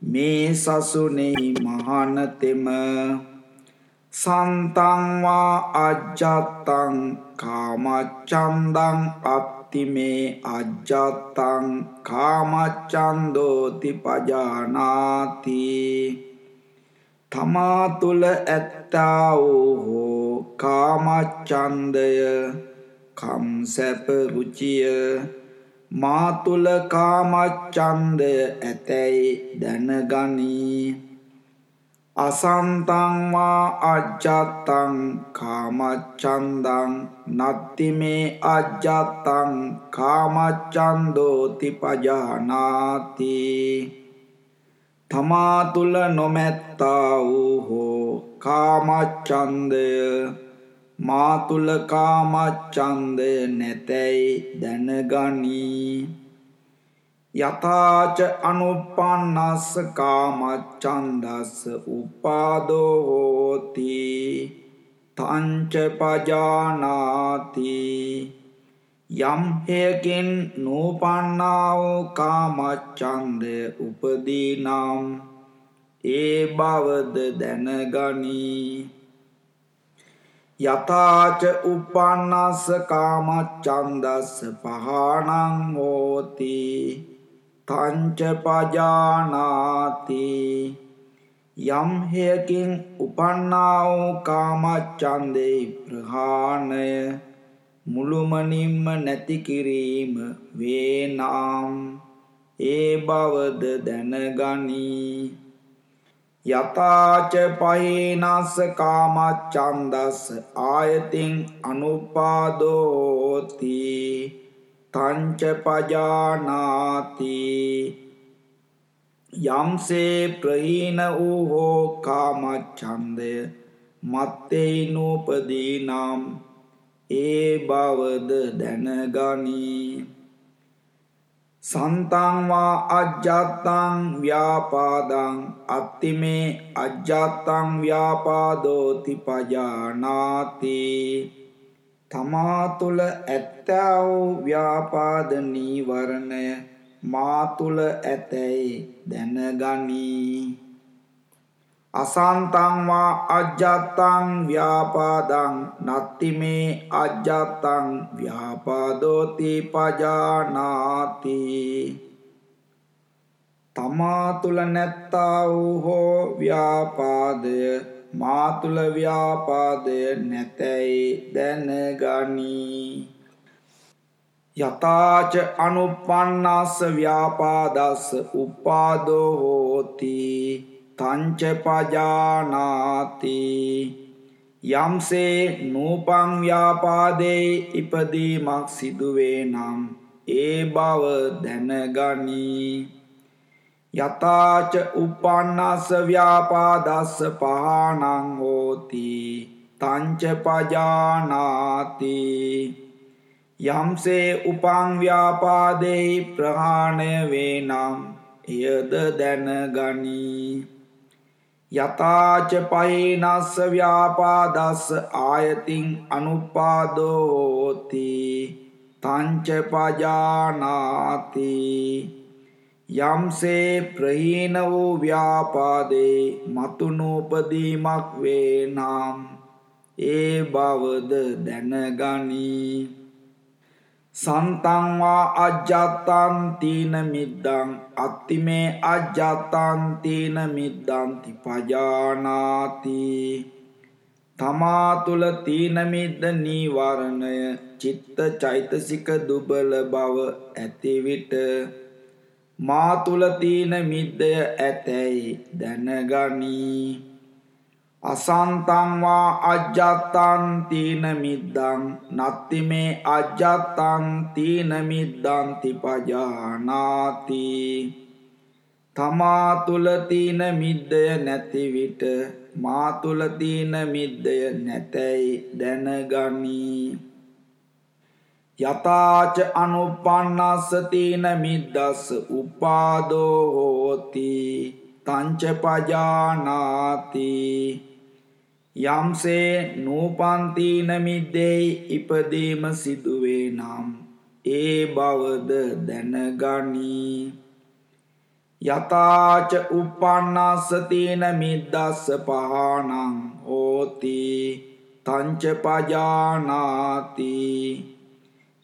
B: මේ සසුනේ මහානතෙම සන්තං වා අජ්ජත්තං කාමච්ඡන්දං අත් අත්තිමේ අජ්ජත්තං කාමච්ඡන්දෝති පජානාති. තමා තුල ඇත්තා වූ කාමච්ඡන්දය කම් සැප රුචිය. මා තුල කාමච්ඡන්දය ඇතැයි දැනගනී. අසන්තං වා අජ්ජත්තං කාමච්ඡන්දං නත්ති මේ අජ්ජත්තං කාමච්ඡන්දෝති පජානාති. තමා තුල නොමැත්තා වූ හෝ කාමච්ඡන්දය මා තුල කාමච්ඡන්දය නැතැයි දැනගනී. යථාච අනුපන්නස්ස කාමච්ඡන්දස්ස උපාදෝ හෝති තංච පජානාති. යම් හේකින් නූපන්නා වූ කාමච්ඡන්දය උපදී නම් ඒ බවද දැනගනී. යථාච උපන්නස්ස කාමච්ඡන්දස්ස පහානං හෝති. තංච පජානාති යම් හේකින් උපන්නා වූ කාමච්ඡන්දේ ප්‍රහාණය මුළුමනින්ම නැති කිරීම වේනම් ඒ බවද දැනගනී. යතාච පහේනස්ස කාමච්ඡන්දස්ස ආයතින් අනුපාදෝති. තංච පජානාති යම්සේ ප්‍රහීන වූ හෝ කාමච්ඡන්දය මත්තේ නූපදී නම් ඒ බවද දැනගනී. සන්තං වා අජ්ජත්තං ව්‍යාපාදං අත්තිමේ අජ්ජත්තං ව්‍යාපාදෝති පජානාති. තමා තුළ ඇත්තා වූ ව්‍යාපාද නීවරණය මා තුළ ඇතැයි දැනගනී. අසන්තං වා අජ්ජත්තං ව්‍යාපාදං නත්ති මේ අජ්ජත්තං ව්‍යාපාදෝති පජානාති. තමා තුල නැත්තා වූ හෝ ව්‍යාපාදය මා තුල ව්‍යාපාදය නැතැයි දැනගනී. යතාච අනුපන්නස්ස ව්‍යාපාදස්ස උපාදෝ හෝති. තංච පජානාති. යම්සේ නූපං ව්‍යාපාදේ ඉපදීමක් සිදුවේ නම් ඒ බව දැනගනී. යතාච උපන්නස්ස ව්‍යාපාදස්ස පහානං හෝති තංච පජානාති. යම්සේ උපං ව්‍යාපාදේ ප්‍රහාණය වේ නම් එයද දැනගනී. යතාච පහිනස්ස ව්‍යාපාදස්ස ආයතින් අනුපාදෝති තංච පජානාති. යම්සේ ප්‍රහීන වූ ව්‍යාපාදේ මතු නූපදීමක් වේ නම් ඒ බවද දැනගනී. සන්තං වා අජ්ජත්තං තීන මිද්දං අත්තිමේ අජ්ජත්තං තීන මිද්දං තිපජානාති තමා තුල තීන මිද්ද නීවරණය චිත්ත චෛතසික දුබල බව ඇති විට මා තුල තීන මිද්දය ඇතැයි දැනගනී. අසන්තං වා අජ්ජත්තං තීන මිද්දං නත්ති මේ අජ්ජත්තං තීන මිද්දං තිපජානාති. තමා තුල තීන මිද්දය නැති විට මා තුල තීන මිද්දය නැතැයි දැනගනී. යතාච අනුපන්නස්ස තීන මිද්දස්ස උපාදෝ හෝති තංච පජානාති. යම්සේ නූපන්තීන මිද්දෙයි ඉපදීම සිදුවේ නම් ඒ බවද දැනගනී. යතාච උපන්නස්ස තීන මිද්දස්ස පහානං හෝති තංච පජානාති.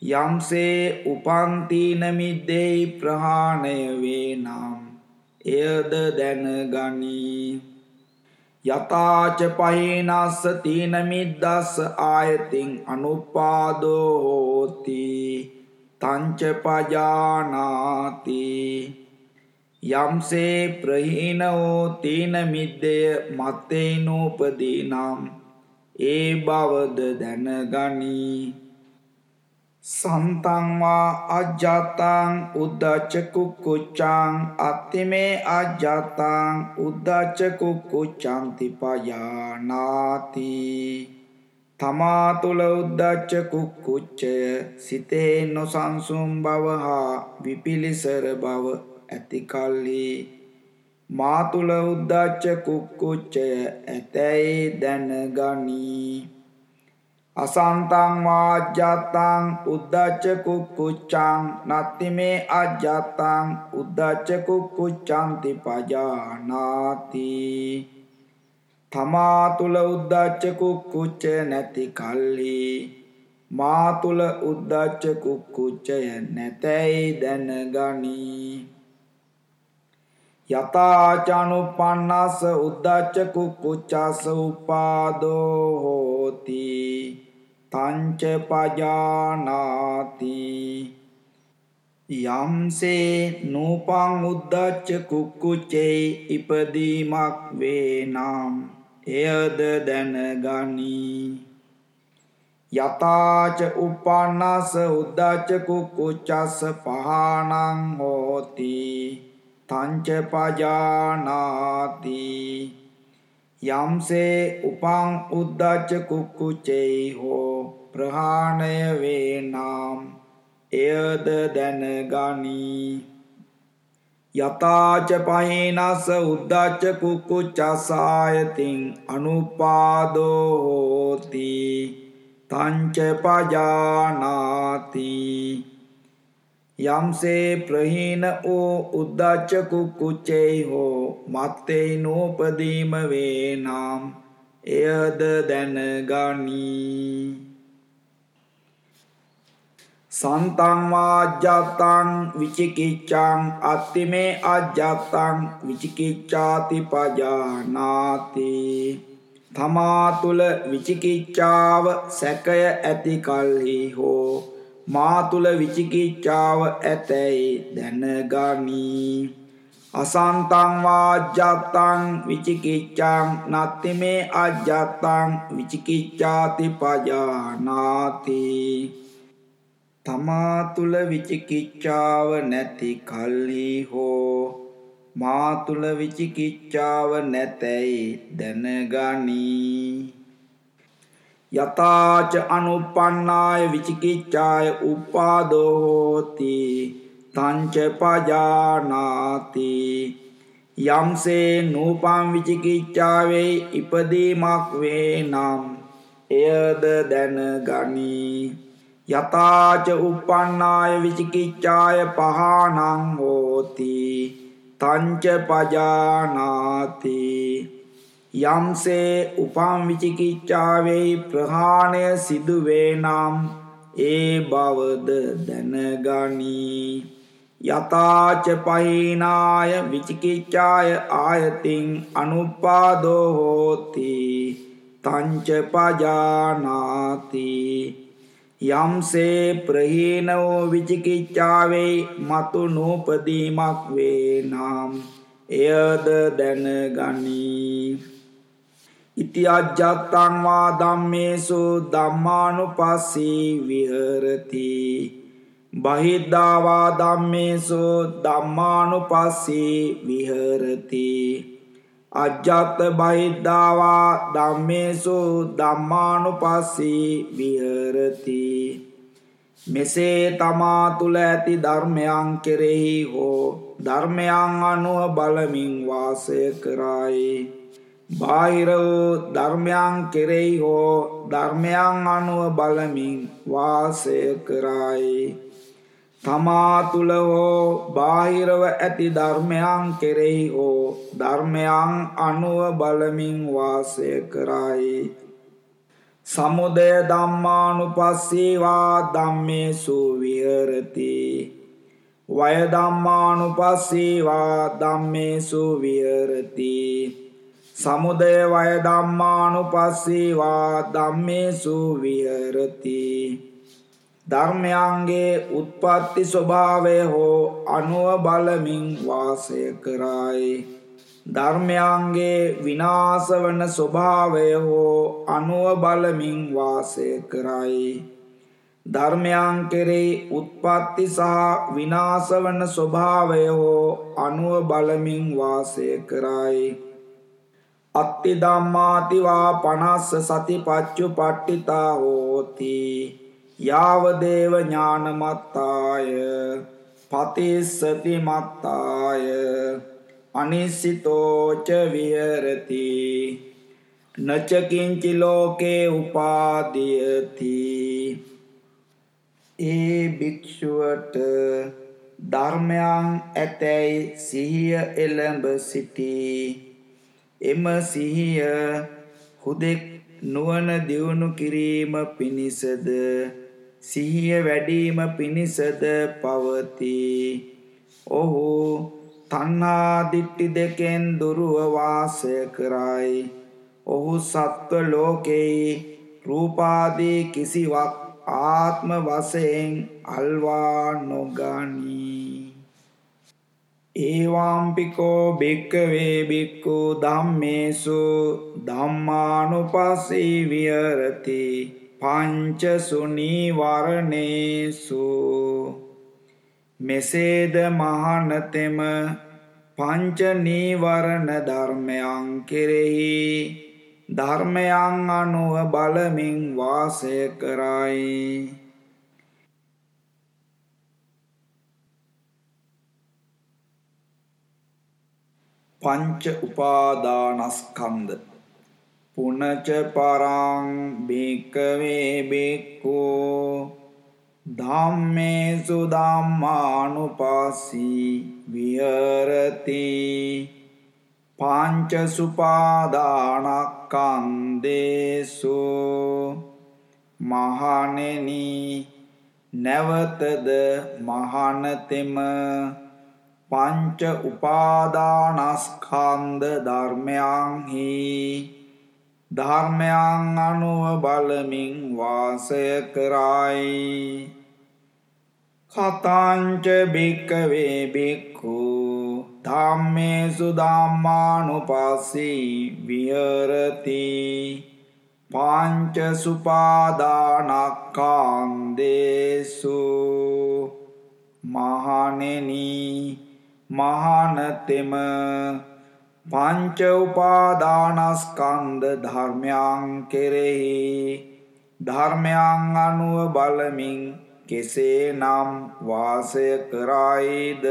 B: යම්සේ උපන්තීන මිද්දෙයි ප්‍රහාණය වේ නම් එයද දැනගනී. යතාච පහිනස්ස තීන මිද්දස්ස ආයතින් අනුපාදෝ හෝති. තංච පජානාති. යම්සේ ප්‍රහීන වූ තීන මිද්දය මත්තේ නූපදී නම් ඒ බවද දැනගනී. සන්තං වා අජ්ජත්තං උද්දච්ච කුක්කුච්චං අත්තිමේ අජ්ජත්තං උද්දච්ච කුක්කුච්චං තිපයානාති තමා තුල උද්දච්ච කුක්කුච්චය සිතේ නොසන්සුන් බව හා විපිලිසර බව ඇති කල්හි. මා තුල උද්දච්ච කුක්කුච්චය ඇතැයි දැනගනී. අසන්තං වාජ්ජත්තං උද්දච්ච කුක්කුච්චං නත්ති මේ අජ්ජත්තං උද්දච්ච කුක්කුච්චං තිපජානාති තමා තුල උද්දච්ච කුක්කුච්ච නැති කල්හි මා තුල උද්දච්ච කුක්කුච්චය නැතැයි දැනගනි. යතාචනුපන්නස්ස උද්දච්ච කුක්කුච්චස්ස උපාදෝ හෝති. තංච පජානාති. යම්සේ නූපං උද්දච්ච කුක්කුච්චේ ඉපදීමක් වේ නම් එයද දැනගනී. යතාච උපන්නස්ස උද්දච්ච කුක්කුච්චස්ස පහානං හෝති. තංච පජානාති. යම්සේ උපං උද්දච්ච කුක්කුච්චේ හෝ ප්‍රහාණය වේ නම් එයද දැනගනී යතාච පහිනස්ස උද්දච්ච කුක්කුච්චසායතින් අනුපාදෝ හෝති. තංච පජානාති. යම්සේ ප්‍රහීන වූ උද්දච්ච කුක්කුච්චේ හෝ මත්තේ නූපදීම වේ නම් එයද දැනගනී. සන්තං වාජ්ජත්තං විචිකිච්ඡං අත්තිමේ අජ්ජත්තං විචිකිච්ඡාති පජානාති. තමා තුල විචිකිච්ඡාව සැකය ඇති කල්හි හෝ මා තුල විචිකිච්ඡාව ඇතැයි දැනගනි. අසන්තං වාජ්ජත්තං විචිකිච්ඡං නත්ති මේ අජ්ජත්තං විචිකිච්ඡාති පජානාති. තමා තුල විචිකිච්ඡාව නැති කල්හි හෝ මා තුල විචිකිච්ඡාව නැතැයි දැනගනී. යතාච අනුපන්නාය විචිකිච්ඡාය උපාදෝ හෝති තංච පජානාති. යම්සේ නූපං විචිකිච්ඡාවේ ඉපදීමක් වේ නම් එයද දැනගනි. යතාච උපන්නාය විචිකිච්ඡාය පහානං හෝති තංච පජානාති. යම්සේ උපම් විචිකිච්ඡාවේ ප්‍රහාණය සිදුවේ නම් ඒ බවද දැනගනී. යතාච පහිනාය විචිකිච්ඡාය ආයතින් අනුපාදෝ හෝති. තංච පජානාති. යම්සේ ප්‍රහීන වූ විචිකිච්ඡාවේ මතු නූපදීමක් වේ නම් එයද දැනගනී. ඉති අජ්ජත්තං වා ධම්මේසු ධම්මානුපස්සී විහෙරති. බහිද්ධා වා ධම්මේසු ධම්මානුපස්සී විහෙරති. අජ්ජත් බහිද්ධා වා ධම්මේසු ධම්මානුපස්සී විහෙරති. මෙසේ තමා තුල ඇති ධර්මයන් කෙරෙහි හෝ ධර්මයන් අනුව බලමින් වාසය කරයි. බාහිර වූ ධර්මයන් කෙරෙහි හෝ ධර්මයන් අනුව බලමින් වාසය කරයි. තමා තුල හෝ බාහිරව ඇති ධර්මයන් කෙරෙහි හෝ ධර්මයන් අනුව බලමින් වාසය කරයි. සමුදය ධම්මානුපස්සීවා ධම්මේසු විහෙරති. වය ධම්මානුපස්සීවා ධම්මේසු විහෙරති. සමුදය වය ධම්මානුපස්සීවා ධම්මේසු විහෙරති. ධර්මයන්ගේ උත්පත්ති ස්වභාවය හෝ අනුව බලමින් වාසය කරයි. ධර්මයන්ගේ විනාශ වන ස්වභාවය හෝ අනුව බලමින් වාසය කරයි. ධර්මයන් කෙරෙහි උත්පත්ති සහ විනාශ වන ස්වභාවය හෝ අනුව බලමින් වාසය කරයි. අත්ති ධම්මාතිවා පනස්ස සති පච්චු පට්ටිතා හෝති. යාවදේව ඥානමත්තාය. පතිස්සති මත්තාය. අනිසිතෝච විහෙරති. නචකින්චි ලෝකේ උපාදීයති. ඒ භික්ෂුවට ධර්මයන් ඇතැයි සිහිය එළඹ සිටී. එම සිහිය හුදෙක් නුවණ දියුණු කිරීම පිණිසද සිහිය වැඩීම පිණිසද පවතී. ඔහු තණ්හා දිට්ඨි දෙකෙන් දුරව වාසය කරයි. ඔහු සත්ව ලෝකේ රූපාදී කිසිවක් ආත්ම වශයෙන් අල්වා නොගනී. ඒවාම්පිකෝ භික්කවේ භික්ඛු ධම්මේසු ධම්මානුපස්සී විහෙරති පංච සුනීවරණේසු මෙසේද මහනතෙම පංච නීවරණ ධර්මයන් කෙරෙහි ධර්මයන් අනුව බලමින් වාසය කරයි. පංච උපාදානස්කන්ධ. පුනච පරං භික්කවේ භික්ඛෝ ධම්මේසු ධම්මානුපස්සී විහෙරති. පංච සුපාදානස්කන්ධේසු මහණෙනි නැවතද මහණතෙම පංච උපාදානස්කන්ධ ධර්මයන්හි ධර්මයන් අනුව බලමින් වාසය කරයි. කතංච භික්කවේ භික්ඛු ධම්මේසු ධම්මානුපස්සී විහෙරති. පංච සුපාදානස්කන්ධේසු මහණෙනි මහානතෙම. පංච උපාදානස්කන්ධ ධර්මයන් කෙරෙහි. ධර්මයන් අනුව බලමින් කෙසේනම් වාසය කරයිද?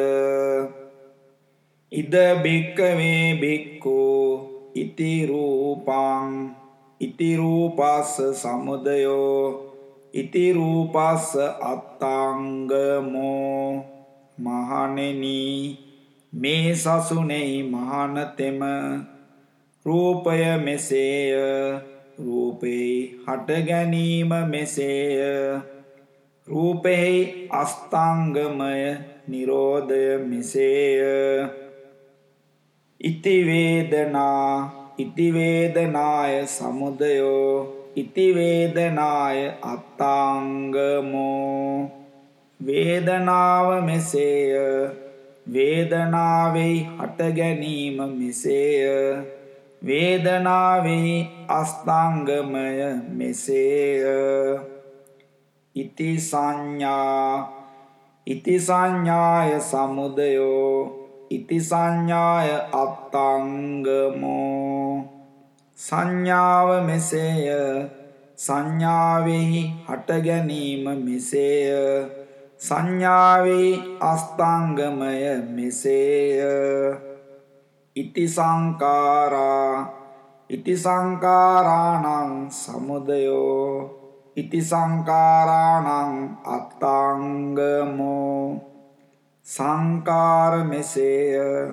B: ඉද භික්කවේ භික්ඛු ඉති රූපං ඉති රූපස්ස සමුදයෝ ඉති රූපස්ස අත්තාංගමෝ. මහණෙනි මේ සසුනේහි මහානතෙම රූපය මෙසේය. රූපේ හට ගැනීම මෙසේය. රූපෙහි අස්තාංගමය නිරෝධය මෙසේය. ඉති වේදනා ඉති වේදනාය සමුදයෝ ඉති වේදනාය අත්තාංගමෝ. වේදනාව මෙසේය. වේදනාවෙහි හට ගැනීම මෙසේය. වේදනාවෙහි අස්ථාංගමය මෙසේය. ඉති සංඥා ඉති සංඥාය සමුදයෝ ඉති සංඥාය අත්තාංගමෝ සංඥාව මෙසේය. සංඥාවෙහි හට ගැනීම මෙසේය. සංඥාවේ අස්ථාංගමය මෙසේය. ඉති සංකාරා ඉති සංකාරාණං සමුදයෝ ඉති සංකාරාණං අත්තාංගමෝ. සංකාර මෙසේය.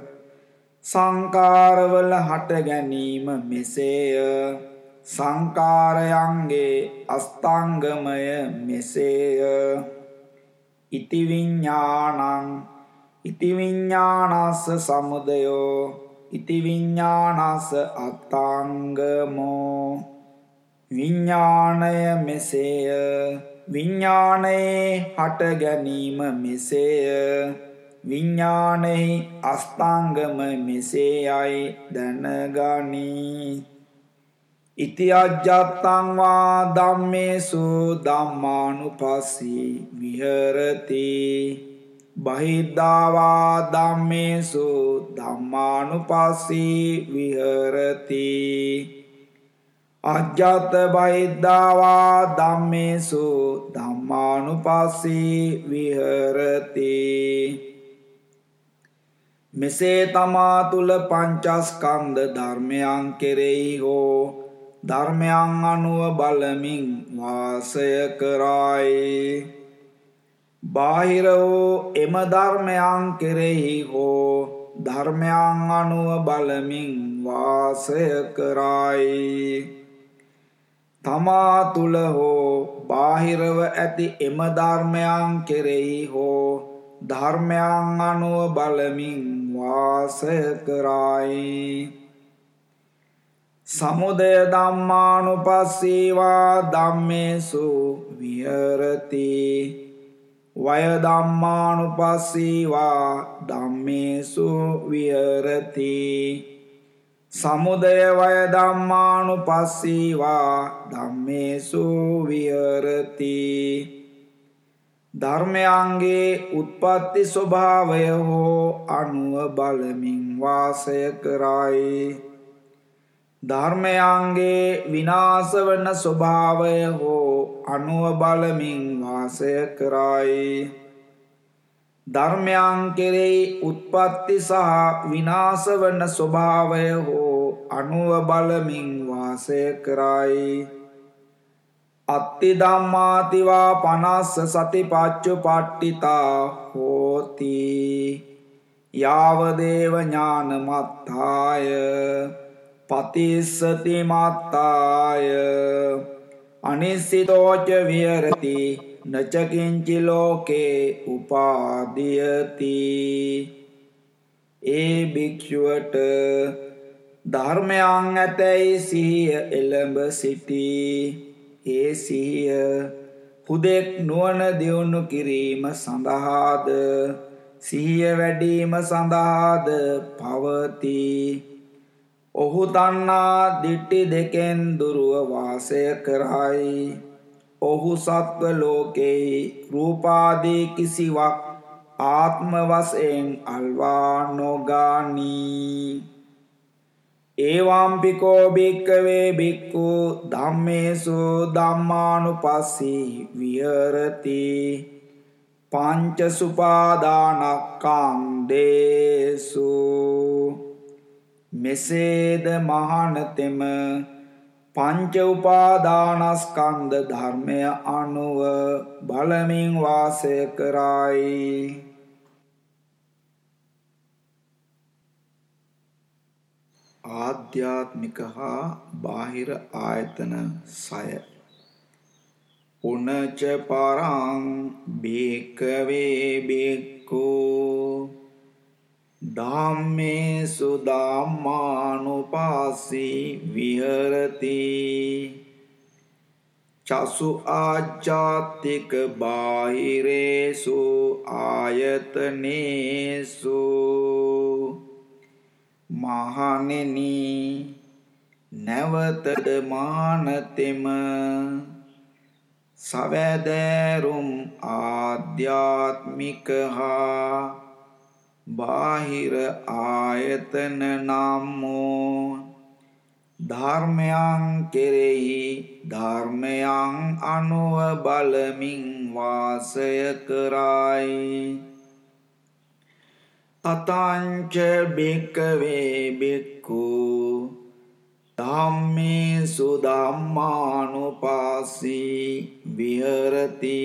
B: සංකාරවල හට ගැනීම මෙසේය. සංකාරයන්ගේ අස්ථාංගමය මෙසේය. ඉති විඤ්ඤාණං ඉති විඤ්ඤාණස්ස සමුදයෝ ඉති විඤ්ඤාණස්ස අත්තාංගමෝ. විඤ්ඤාණය මෙසේය විඤ්ඤාණයේ හට ගැනීම මෙසේය විඤ්ඤාණෙහි අස්ථාංගම මෙසේයයි දැනගනී. ඉති අජ්ජත්තං වා ධම්මේසු ධම්මානුපස්සී විහෙරති. බහිද්ධාවා ධම්මේසු ධම්මානුපස්සී විහෙරති. අජ්ජත් බහිද්ධාවා ධම්මේසු ධම්මානුපස්සී විහෙරති. මෙසේ තමා තුල පංචස්කන්ධ ධර්මයන් කෙරෙහි හෝ ධර්මයන් අනුව බලමින් වාසය කරයි. බාහිර වූ එම ධර්මයන් කෙරෙහි හෝ ධර්මයන් අනුව බලමින් වාසය කරයි. තමා තුළ හෝ බාහිරව ඇති එම ධර්මයන් කෙරෙහි හෝ ධර්මයන් අනුව බලමින් වාසය කරයි. සමුදය ධම්මානුපස්සීවා ධම්මේසු විහරති. වය ධම්මානුපස්සීවා ධම්මේසු විහරති. සමුදය වය ධම්මානුපස්සීවා ධම්මේසු විහරති. ධර්මයන්ගේ උත්පත්ති ස්වභාවය හෝ අනුව බලමින් වාසය කරයි. ධර්මයන්ගේ විනාශ වන ස්වභාවය හෝ අනුව බලමින් වාසය කරයි. ධර්මයන් කෙරෙහි උත්පත්ති සහ විනාශ වන ස්වභාවය හෝ අනුව බලමින් වාසය කරයි. අත්ති ධම්මාතිවා පනස්ස සතිපච්චු පට්ටිතා හෝති. යාවදේව ඥානමත්තාය පතිස්සති මත්තාය. අනිස්සිතෝච විහරති නචකින්චි ලෝකේ උපාදියති. ඒ භික්ෂුවට ධර්මයන් ඇතැයි සිහිය එළඹ සිටී. ඒ සිහිය හුදෙක් නුවණ දියුණු කිරීම සඳහාද සිහිය වැඩීම සඳහාද පවතී. ඔහු තන්නා දිට්ටි දෙකෙන් දුරුව වාසය කරයි. ඔහු සත්ව ලෝකෙහි රූපාදී කිසිවක් ආත්ම වශයෙන් අල්වා නොගානී. ඒවම්පිකෝ භික්කවේ බික්කු ධම්මේසු ධම්මානුපස්සී විහරති පංච සුපාදානක්ඛන්දේසු මෙසේද මහානතෙම පංච උපාදානස්කන්ධ ධර්මය අනුව බලමින් වාසය කරයි. ආධ්‍යාත්මික හා බාහිර ආයතන සය. උනච පරං බේකවේ ධම්මේසු ධම්මානුපාස්සී විහරති. චසු ආජාතික බාහිරේසු ආයතනේසු. මහණෙනි නැවතද මානතෙම සවැදෑරුම් ආධ්‍යාත්මික හා බාහිර ආයතන නම් වූ ධර්මයන් කෙරෙහි ධර්මයන් අනුව බලමින් වාසය කරයි. අතංච බික්කවේ බික්කු ධම්මේසු ධම්මානුපාසී විහරති.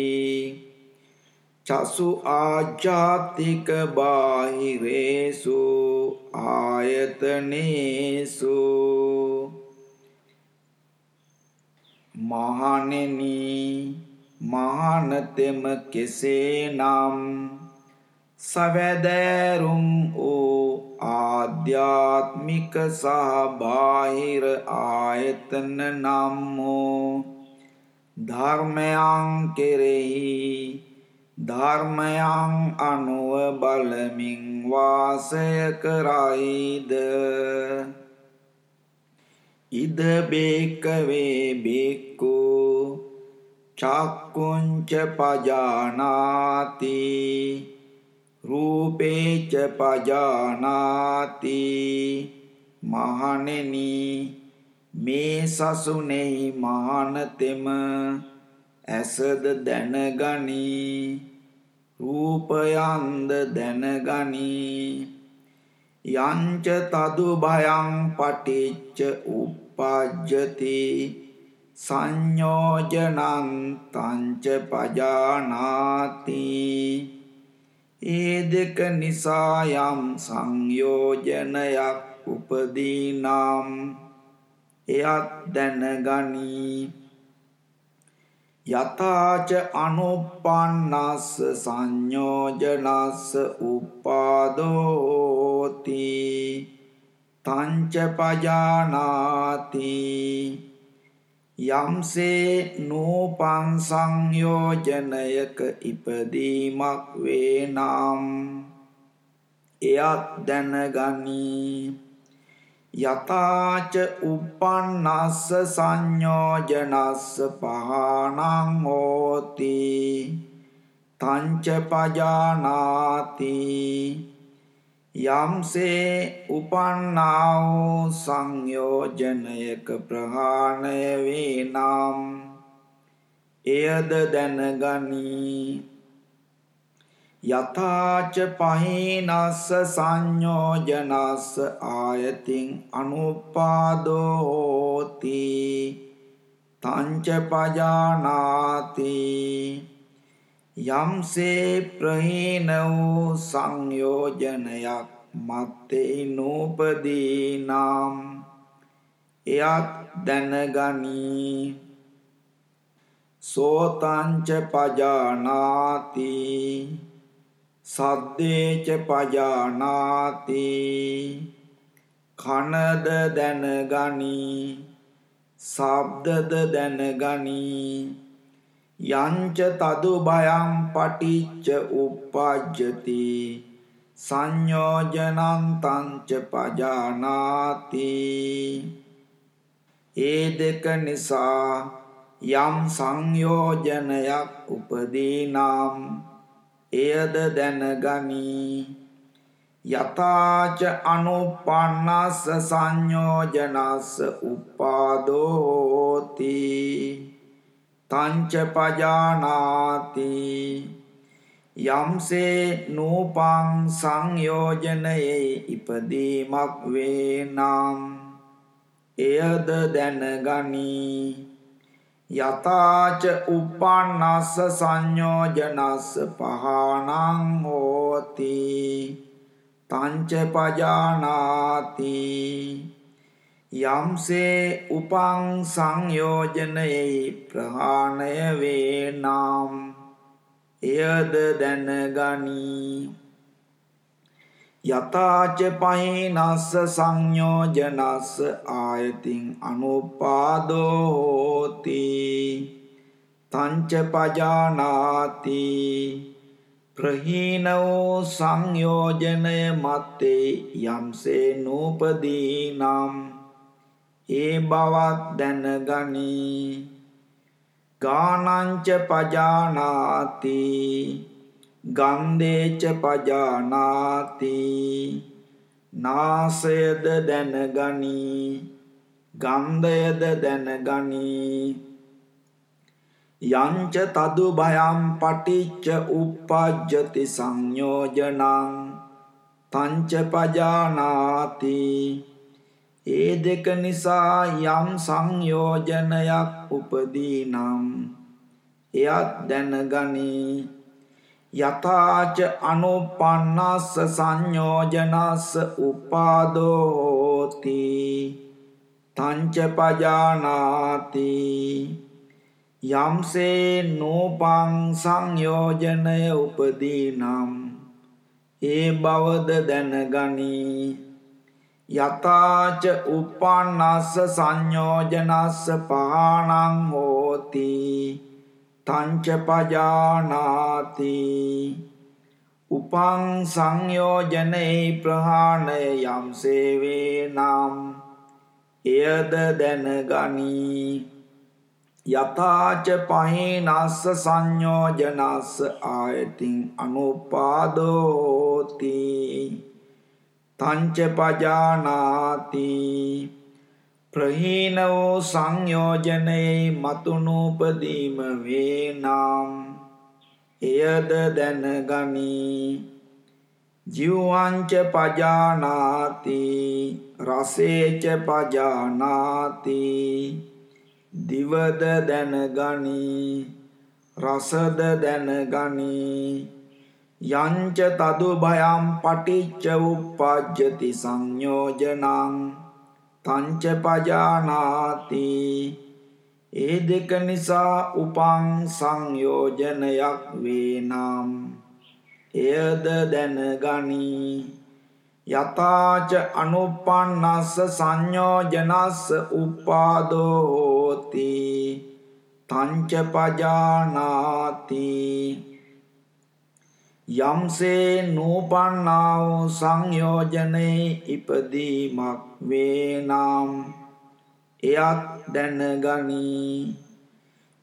B: චසු ආජාතික බාහිරේසු ආයතනේසු. මහණෙනි මහානතෙම කෙසේනම් සවැදෑරුම් වූ ආධ්‍යාත්මික සහ බාහිර ආයතන නම් වූ ධර්මයන් කෙරෙහි ධර්මයන් අනුව බලමින් වාසය කරයිද? ඉද බේකවේ බේක්කු චක්කුංච පජානාති රූපේච පජානාති මහණෙනි මේ සසුනේහි මහානතෙම ඇසද දැනගනී. රූපයන්ද දැනගනී. යංච තදු භයං පටිච්ච උප්පජ්ජති. සංයෝජනං තංච පජානාති. ඒ දෙක නිසා යම් සංයෝජනයක් උපදීනම් එයත් දැනගනී. යතාච අනුපන්නස්ස සංයෝජනස්ස උපාදෝති. තංච පජානාති. යම්සේ නූපං සංයෝජනයක ඉපදීමක් වේ නම් එයත් දැනගනී. යතාච උපන්නස්ස සංයෝජනස්ස පහනං හෝති. තංච පජානාති. යම්සේ උපන්නා වූ සංයෝජනයක ප්‍රහාණය වේ නම් එයද දැනගනී. යථාච පහිනස්ස සංයෝජනස්ස ආයතින් අනුපාදෝ හෝති තංච පජානාති. යම්සේ ප්‍රහීන වූ සංයෝජනයක් මත්තේ නූපදී නම් එයත් දැනගනී. සෝතංච පජානාති. සද්දේච පජානාති। කනද දැනගනී। ශබ්දද දැනගනී। යංච තදු භයං පටිච්ච උප්පජ්ජති। සංයෝජනං තංච පජානාති। ඒ දෙක නිසා යම් සංයෝජනයක් උපදීනම්। එයද දැනගනී. යතාච අනුපන්නස්ස සංයෝජනස්ස උපාදෝති. තංච පජානාති. යම්සේ නූපං සංයෝජනයේ ඉපදීමක් වේ නම් එයද දැනගනී. යතාච උපන්නස්ස සංයෝජනස්ස පහනං හෝති. තංච පජානාති. යම්සේ උපං සංයෝජනයෙහි ප්‍රහාණය වේ නම් එයද දැනගනී. යතාච පහිනස්ස සංයෝජනස්ස ආයතින් අනුපාදෝ හෝති තංච පජානාති. ප්‍රහීන වූ සංයෝජනය මත්තේ යම්සේ නූපදී නම් ඒ බවත් දැනගනී. ගානංච පජානාති. ගන්ධේච පජානාති නාසයද දැනගනී ගන්ධයද දැනගනී. යංච තදු භයම් පටිච්ච උප්පජ්ජති සංයෝජනං තංච පජානාති. ඒ දෙක නිසා යම් සංයෝජනයක් උපදී නම් එයත් දැනගනී. යථාච අනුපන්නස්ස සංයෝජනස්ස උපාදෝ හෝති තංච පජානාති. යම්සේ නූපං සංයෝජනය උපදී නම් ඒ බවද දැනගනී. යතාච උපන්නස්ස සංයෝජනස්ස පහනං හෝති. තංච පජානාති. උපං සංයෝජනේ ප්‍රහාණය යම් සේවේ නම් එයද දැනගනී. යතාච පහිනස්ස සංයෝජනස්ස ආයතින් අනුපාදෝති. තංච පජානාති. ප්‍රහීන වූ සංයෝජනයේ මතුනූපදීම වේ නම් එයද දැනගනී. ජීවංච පජානාති රසේච පජානාති. දිවද දැනගනි රසද දැනගනි. යංච තදු භයම් පටිච්ච උප්පජ්ජති සංයෝජනං. තංච පජානාති. ඒ දෙක නිසා උපං සංයෝජනයක් වේනම්. එයද දැනගනි. යතාච අනුපන්නස්ස සංයෝජනස්ස උපාදෝ හෝති තංච පජානාති. යම්සේ නූපන්නා වූ සංයෝජනයේ ඉපදීමක් වේනම්. එයත් දැනගනී.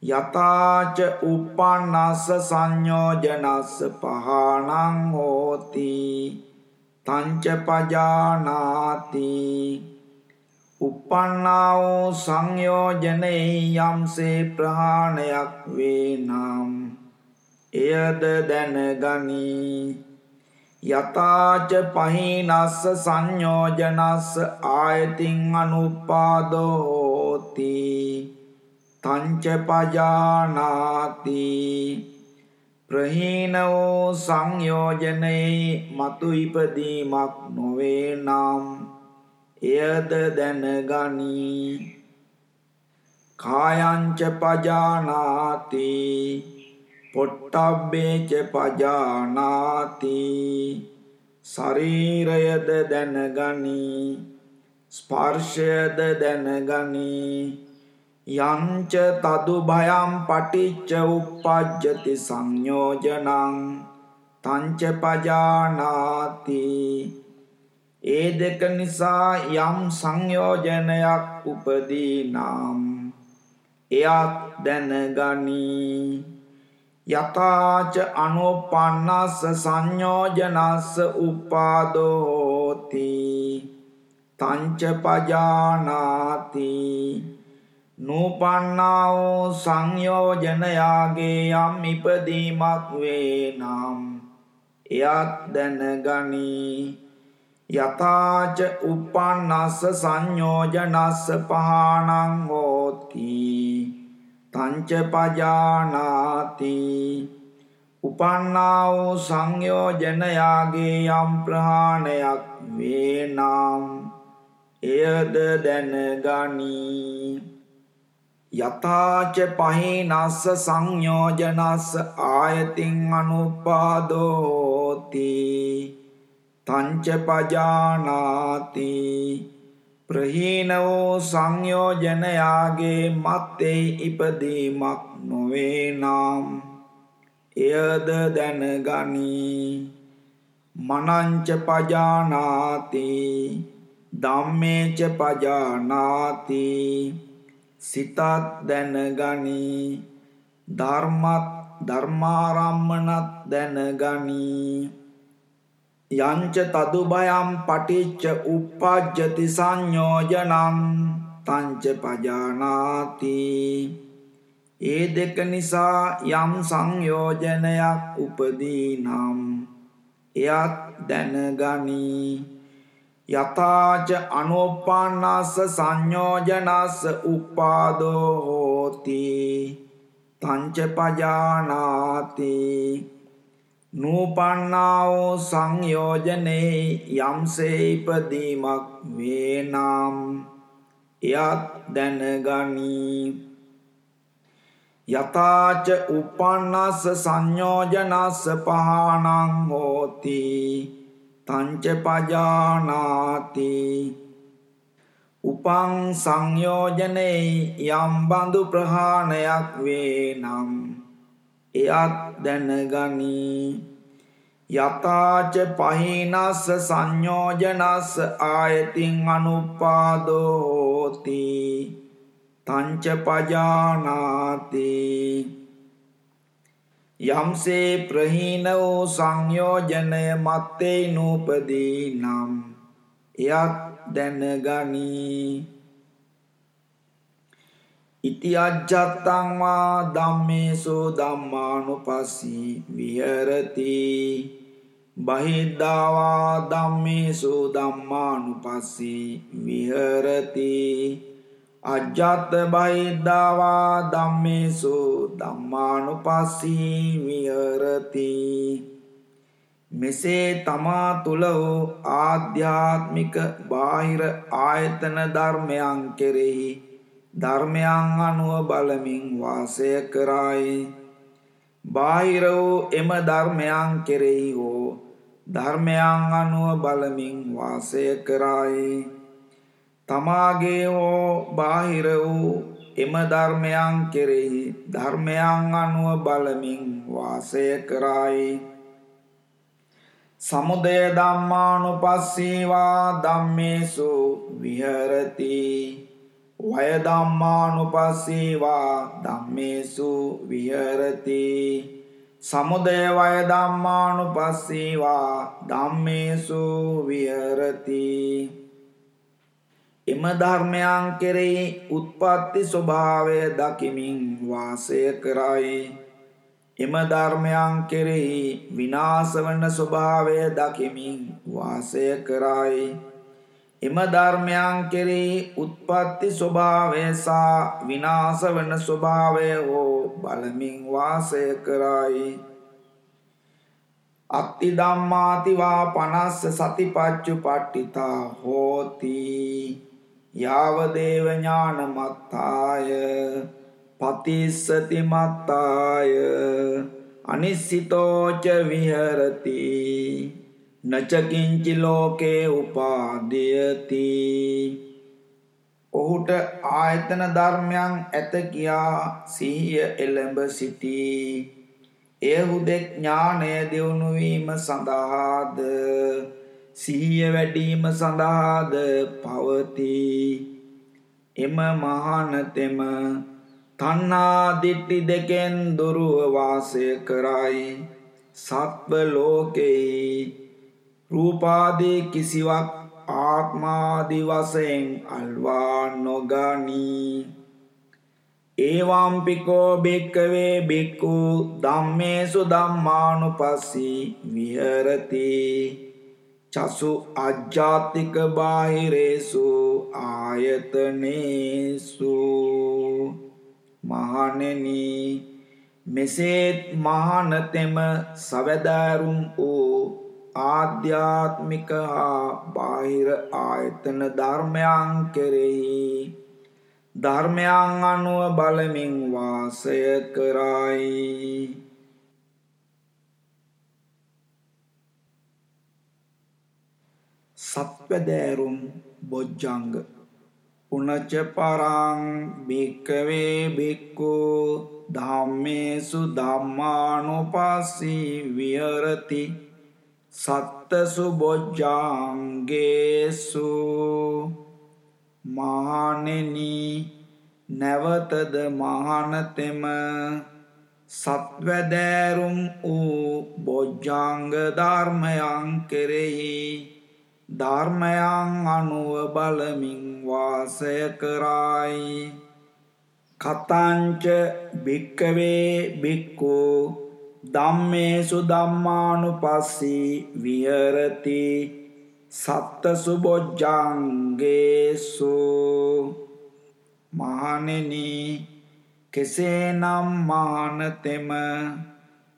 B: යතාච උපන්නස්ස සංයෝජනස්ස පහනං හෝති. තංච පජානාති. උපන්නා වූ සංයෝජනයේ යම්සේ ප්‍රහාණයක් වේ නම් එයද දැනගනී. යතාච පහිනස්ස සංයෝජනස්ස ආයතින් අනුපාදෝ හෝති තංච පජානාති. ප්‍රහීන වූ සංයෝජනයේ මතු ඉපදීමක් නොවේ නම් එයද දැනගනී. කායංච පජානාති. පොට්ටබ්බේච පජානාති ශරීරයද දැනගනී ස්පර්ශයද දැනගනී යංච තදු භයම් පටිච්ච උප්පජ්ජති සංයෝජනං තංච පජානාති. ඒ දෙක නිසා යම් සංයෝජනයක් උපදී නම් එයත් දැනගනී. යතාච අනුපන්නස්ස සංයෝජනස්ස උපාදෝති. තංච පජානාති. නූපන්නා වූ සංයෝජනයාගේ යම් ඉපදීමක් වේ නම් එයත් දැනගනී. යතාච උපන්නස්ස සංයෝජනස්ස පහනං හෝති තංච පජානාති. උපන්නා වූ සංයෝජනයාගේ යම් ප්‍රහාණයක් වේ නම් එයද දැනගනී. යතාච පහිනස්ස සංයෝජනස්ස ආයතින් අනුපාදෝති. තංච පජානාති. ප්‍රහීන වූ සංයෝජනයාගේ මත්තේ ඉපදීමක් නොවේ නම් එයද දැනගනී. මනංච පජානාති ධම්මේච පජානාති. සිතත් දැනගනී. ධර්මත් ධර්මාරම්මනත් දැනගනී. යංච තදුබයම් පටිච්ච උප්පජ්ජති සංයෝජනං තංච පජානාති. ඒ දෙක නිසා යම් සංයෝජනයක් උපදී නම් එයත් දැනගනී. යතාච අනුපන්නස්ස සංයෝජනස්ස උපාදෝ හෝති. තංච පජානාති. නූපන්නා වූ සංයෝජනයේ යම්සේ ඉපදීමක් වේ නම් එයත් දැනගනී. යතාච උපන්නස්ස සංයෝජනස්ස පහනං හෝති. තංච පජානාති. උපං සංයෝජනයේ යම් බඳු ප්‍රහාණයක් වේ නම් එයත් දැනගනී. යතාච පහිනස්ස සංයෝජනස්ස ආයතින් අනුපාදෝ හෝති තංච පජානාති. යම්සේ ප්‍රහීන වූ සංයෝජනය මත්තේ නූපදී නම් එයත් දැනගනී. ඉති අජ්ජත්තං වා ධම්මේසු ධම්මානුපස්සී විහෙරති. බහිද්ධාවා ධම්මේසු ධම්මානුපස්සී විහෙරති. අජ්ජත් බහිද්ධාවා ධම්මේසු ධම්මානුපස්සී විහෙරති. මෙසේ තමා තුළ වූ ආධ්‍යාත්මික බාහිර ආයතන ධර්මයන් කෙරෙහි ධර්මයන් අනුව බලමින් වාසය කරයි. බාහිර වූ එම ධර්මයන් කෙරෙහි හෝ ධර්මයන් අනුව බලමින් වාසය කරයි. තමාගේ හෝ බාහිර වූ එම ධර්මයන් කෙරෙහි ධර්මයන් අනුව බලමින් වාසය කරයි. සමුදය ධම්මානුපස්සීවා ධම්මේසු විහරති. වය ධම්මානුපස්සීවා ධම්මේසු විහරති. සමුදය වය ධම්මානුපස්සීවා ධම්මේසු විහරති. එම ධර්මයන් කෙරෙහි උත්පත්ති ස්වභාවය දකිමින් වාසය කරයි. එම ධර්මයන් කෙරෙහි විනාශ වන ස්වභාවය දකිමින් වාසය කරයි. එම ධර්මයන් කෙරෙහි උත්පත්ති ස්වභාවය සහ විනාශ වන ස්වභාවය හෝ බලමින් වාසය කරයි. අත්ති ධම්මාතිවා පනස්ස සතිපච්චු පට්ටිතා හෝති. යාවදේව ඥානමත්තාය. පතිස්සති මත්තාය. අනිස්සිතෝච විහරති. නචකින්චි ලෝකේ උපාදයති. ඔහුට ආයතන ධර්මයන් ඇත කියා සිහිය එළඹ සිටී. එය හුදෙක් ඥානය දියුණු වීම සඳහාද? සිහිය වැඩිම සඳහාද පවතී? එම මහානතෙම තණ්හා දිට්ඨි දෙකෙන් දුරව වාසය කරයි. සත්ව ලෝකේ රූපාදී කිසිවක් ආත්මාදී වශයෙන් අල්වා නොගනී. ඒවම්පිකෝ භික්කවේ භික්ඛු ධම්මේසු ධම්මානුපස්සී විහෙරති. චසු අජ්ජාතික බාහිරේසු ආයතනේසු. මහණෙනි මෙසේත් මහානතෙම සවැදෑරුම් වූ ආධ්‍යාත්මික හා බාහිර ආයතන ධර්මයන් කෙරෙහි ධර්මයන් අනුව බලමින් වාසය කරයි. සත්වදෑරුම් බොජ්ජංග. උනච පරං භික්කවේ භික්කු ධම්මේසු ධම්මානුපස්සී විහරති. සත්තසු බොජ්ජාංගේසු මහණෙනි නැවතද මහානතෙම සත්වදෑරුම් වූ බොජ්ජාංග ධර්මයන් කෙරෙහි ධර්මයන් අනුව බලමින් වාසය කරයි. කතංච භික්කවේ භික්ඛු ධම්මේසු ධම්මානුපස්සී විහෙරති සත්තසු බොජ්ජංගේසු මහණෙනි කෙසේනම් මහානතෙම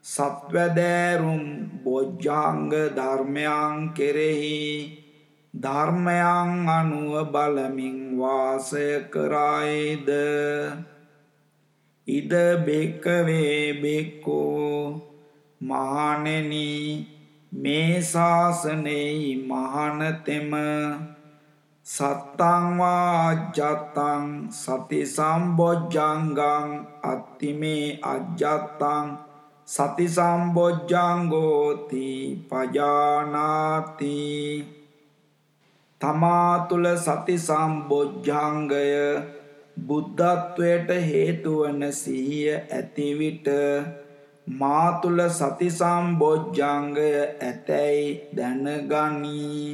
B: සත්වදෑරුම් බොජ්ජාංග ධර්මයන් කෙරෙහි ධර්මයන් අනුව බලමින් වාසය කරයිද? ඉද බෙක්කවේ බෙක්කෝ මහණෙනි මේ ශාසනයේ මහානතෙම සත්තං වාජ්ජත්තං සති සම්බොජ්ජංගං අත්තිමේ අජ්ජත්තං සති සම්බොජ්ජංගෝති පජානාති. තමා තුළ සති සම්බොජ්ජංගය බුද්ධත්වයට හේතුවන සිහිය ඇති විට මා තුල සති සම්බොජ්ජංගය ඇතැයි දැනගනී.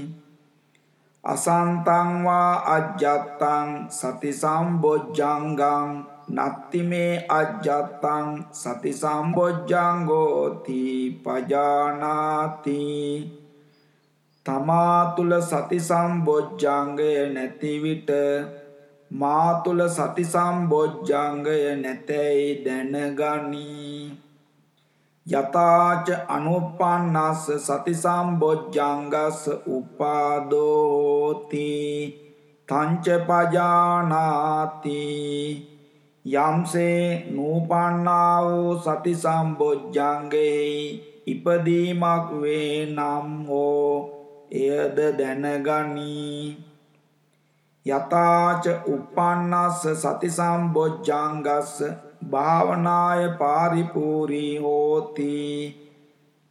B: අසන්තං වා අජ්ජත්තං සති සම්බොජ්ජංගං නත්ති මේ අජ්ජත්තං සති සම්බොජ්ජංගෝති පජානාති. තමා තුල සති සම්බොජ්ජංගය නැති විට මා තුල සති සම්බොජ්ජංගය නැතැයි දැනගනී. යතාච අනුපන්නස්ස සති සම්බොජ්ජංගස්ස උපාදෝති. තංච පජානාති. යම්සේ නූපන්නා වූ සති සම්බොජ්ජංගෙහි ඉපදීමක් වේ නම් හෝ එයද දැනගනී. යතාච උපන්නස්ස සති සම්බොජ්ජංගස්ස භාවනාය පාරිපූරී හෝති.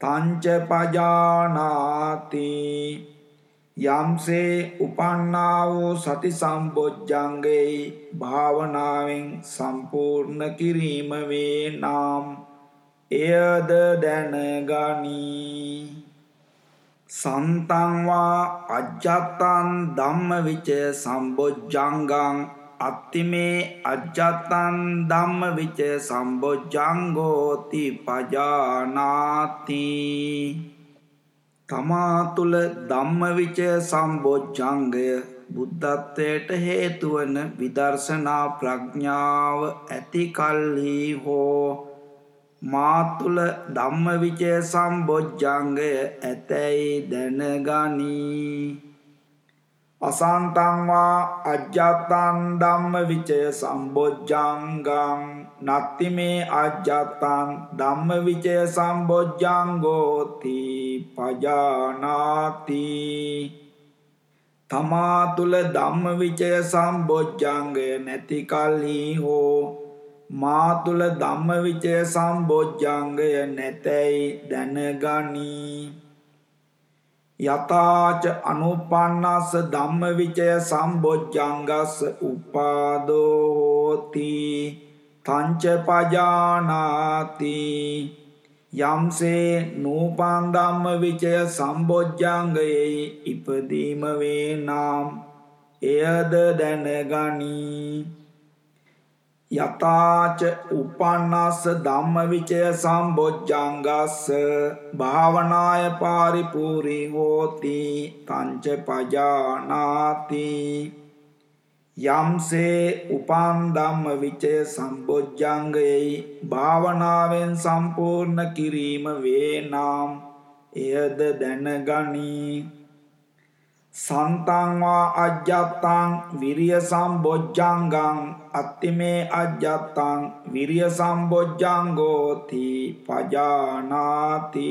B: තංච පජානාති. යම්සේ උපන්නා වූ සති සම්බොජ්ජංගේ භාවනාවෙන් සම්පූර්ණ කිරීම වේ නම් එයද දැනගනී. සන්තං වා අජ්ජත්තං ධම්මවිචය සම්බොජ්ජංගං අත්තිමේ අජ්ජත්තන් ධම්ම විච සම්බොජ්ජංගෝති පජානාති. තමා තුළ ධම්මවිචය සම්බොජ්ජංගය බුද්ධත්වයට හේතුවන විදර්ශනා ප්‍රඥාව ඇති කල්හි හෝ මා තුළ ධම්මවිචය සම්බොජ්ජංගය ඇතැයි දැනගනී. අසන්තංවා අජ්ජත්තන් ධම්ම විචය සම්බොජ්ජංගං නත්ති මේ අජ්ජත්තන් ධම්ම විචය සම්බොජ්ජංගෝති පජානාති. තමා තුල ධම්ම විචය සම්බොජ්ජංගය නැති කල්හි හෝ මා තුල ධම්ම විචය සම්බොජ්ජංගය නැතැයි දැනගනී. යතාච අනුපන්නස්ස ධම්මවිචය සම්බොජ්ජංගස්ස උපාදෝති. තංච පජානාති. යම්සේ නූපන් ධම්මවිචය සම්බොජ්ජංගයේ ඉපදීම වේ නම් එයද දැනගනී. යතාච උපන්නස්ස ධම්මවිචය සම්බොජ්ජංගස්ස භාවනාය පාරිපූරී හෝති තංච පජානාති යම්සේ උපන් ධම්මවිචය සම්බොජ්ජංගයයි භාවනාවෙන් සම්පූර්ණ කිරීම වේ නම් එයද දැනගනී. සන්තංවා අජ්ජත්තං විරිය සම්බොජ්ජංගං අත්තිමේ අජ්ජත්තං විරිය සම්බොජ්ජංගෝති පජානාති.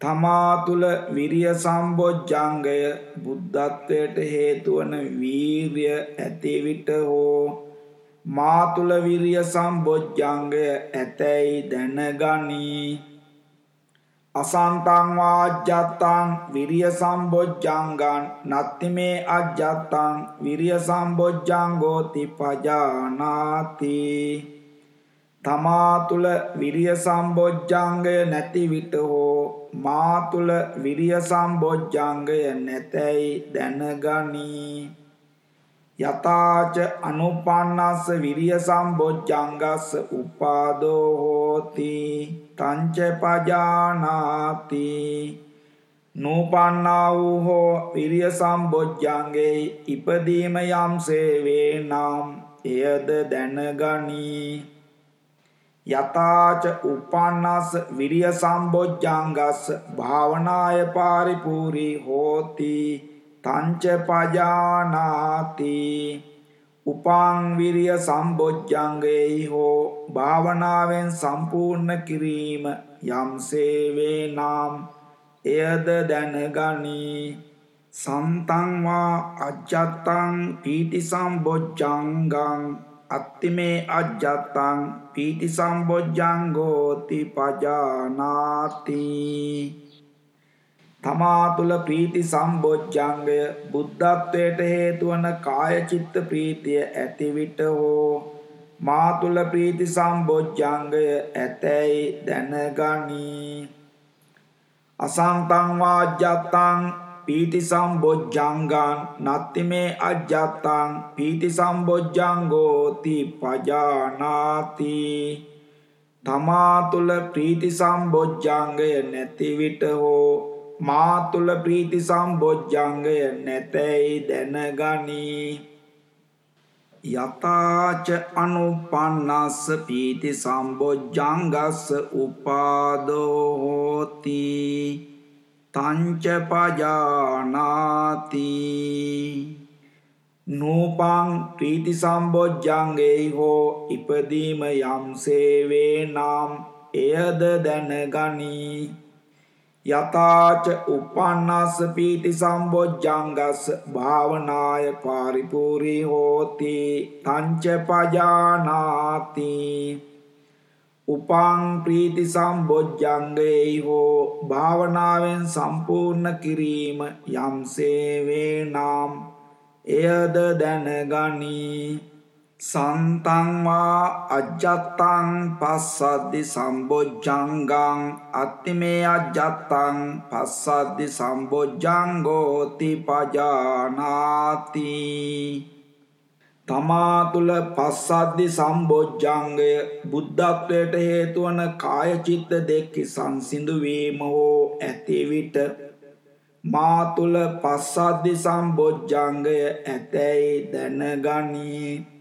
B: තමා තුළ විරිය සම්බොජ්ජංගය බුද්ධත්වයට හේතුවන වීර්ය ඇති විට හෝ මා තුළ විරිය සම්බොජ්ජංගය ඇතැයි දැනගනී. අසන්තං වාජ්ජත්තං විරිය සම්බොජ්ජංගං නත්ති මේ අජ්ජත්තං විරිය සම්බොජ්ජංගෝති පජානාති. තමා තුල විරිය සම්බොජ්ජංගය නැති විට හෝ මා තුල විරිය සම්බොජ්ජංගය නැතැයි දැනගනී. යතාච අනුපන්නස්ස විරිය සම්බොජ්ජංගස්ස උපාදෝ හෝති. තංච පජානාති. නූපන්නා වූ හෝ විරිය සම්බොජ්ජංගේ ඉපදීම යම්සේ වේ නම් එයද දැනගනී. යතාච උපන්නස්ස විරිය සම්බොජ්ජංගස්ස භාවනාය පාරිපූරී හෝති. තංච පජානාති. උපං විරිය සම්බොජ්ජංගේහි හෝ භාවනාවෙන් සම්පූර්ණ කිරීම යම්සේ වේ නම් එයද දැනගනී. සන්තං වා අජ්ජත්තං පීති සම්බොජ්ජංගං අත්තිමේ අජ්ජත්තං පීති සම්බොජ්ජංගෝති පජානාති. තමා තුළ ප්‍රීති සම්බොජ්ජංගය බුද්ධත්වයට හේතුවන කාය චිත්ත ප්‍රීතිය ඇති විට හෝ මා තුළ ප්‍රීති සම්බොජ්ජංගය ඇතැයි දැනගනී. අසංතං වාජ්ජත්තං පීති සම්බොජ්ජංගං නත්ති මේ අජ්ජත්තං පීති සම්බොජ්ජංගෝති පජානාති. තමා තුළ ප්‍රීති සම්බොජ්ජංගය නැති විට හෝ මා තුළ ප්‍රීති සම්බොජ්ජංගය නැතැයි දැනගනී. යතාච අනුපන්නස්ස පීති සම්බොජ්ජංගස්ස උපාදෝ හෝති. තංච පජානාති. නූපං ප්‍රීති සම්බොජ්ජංගේ හෝ ඉපදීම යම් සේවේ නම් එයද දැනගනී. යතාච උපන්නස්ස පීති සම්බොජ්ජංගස්ස භාවනාය පාරිපූරී හෝති තංච පජානාති. උපං ප්‍රීති සම්බොජ්ජංගේ හෝ භාවනාවෙන් සම්පූර්ණ කිරීම යම්සේ වේ නම් එයද දැනගනී. සන්තං වා අජ්ජත්තං පස්සද්දි සම්බොජ්ජංගං අත්තිමේ අජ්ජත්තං පස්සද්දි සම්බොජ්ජංගෝති පජානාති. තමා තුළ පස්සද්දි සම්බොජ්ජංගය බුද්ධත්වයට හේතුවන කාය චිත්ත දෙක්කි සංසිඳුවීම හෝ ඇති විට මා තුළ පස්සද්දි සම්බොජ්ජංගය ඇතැයි දැනගනී.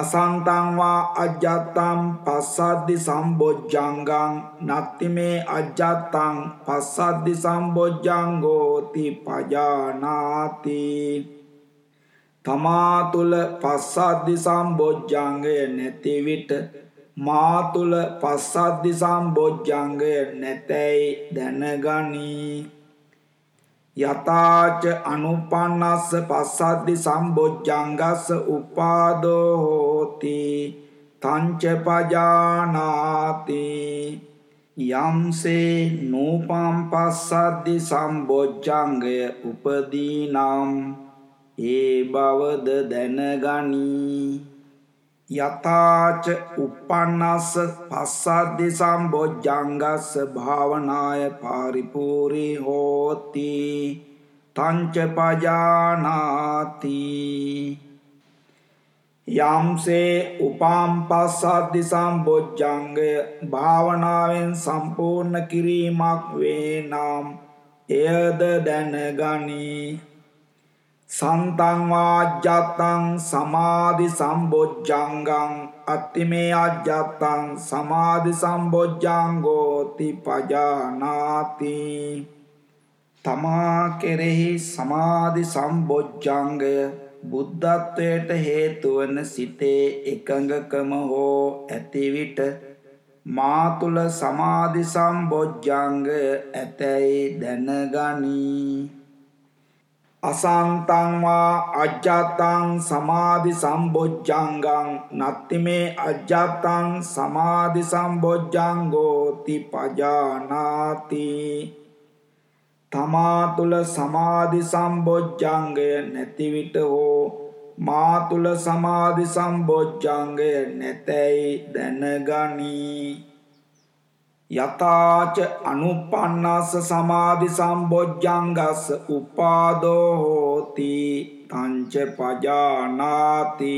B: අසන්තංවා අජ්ජත්තම් පස්සද්දි සම්බොජ්ජංගං නත්තිමේ අජ්ජත්තං පස්සද්දි සම්බොජ්ජංගෝති පජානාති. තමා තුළ පස්සද්දි සම්බොජ්ජංගය නැති විට මා තුළ පස්සද්දි සම්බොජ්ජංගය නැතැයි දැනගනී. යතාච අනුපන්නස්ස පස්සද්දි සම්බොජ්ජංගස්ස උපාදෝ හෝති තංච පජානාති. යම්සේ නූපම් පස්සද්දි සම්බොජ්ජංගය උපදී නම් ඒ බවද දැනගනී. යතාච උපන්නස්ස පස්සද්දි සම්බොජ්ජංගස්ස භාවනාය පාරිපූරී හෝති. තංච පජානාති. යම්සේ උපම් පස්සද්දි සම්බොජ්ජංගය භාවනාවෙන් සම්පූර්ණ කිරීමක් වේ නම් එයද දැනගනී. සන්තං වාජ්ජත්තං සමාධි සම්බොජ්ජංගං අත්තිමේ අජ්ජත්තං සමාධි සම්බොජ්ජංගෝති පජානාති. තමා කෙරෙහි සමාධි සම්බොජ්ජංගය බුද්ධත්වයට හේතුවන සිතේ එකඟකම හෝ ඇතිවිට මා තුළ සමාධි සම්බොජ්ජංගය ඇතැයි දැනගනී. අසන්තංවා අජ්ජත්තං සමාධි සම්බොජ්ජංගං නත්තිමේ අජ්ජත්තං සමාධි සම්බොජ්ජංගෝති පජානාති. තමා තුළ සමාධි සම්බොජ්ජංගය නැති විට හෝ මා තුළ සමාධි සම්බොජ්ජංගය නැතැයි දැනගනී. යතාච අනුපන්නස්ස සමාධි සම්බොජ්ජංගස්ස උපාදෝ හෝති තංච පජානාති.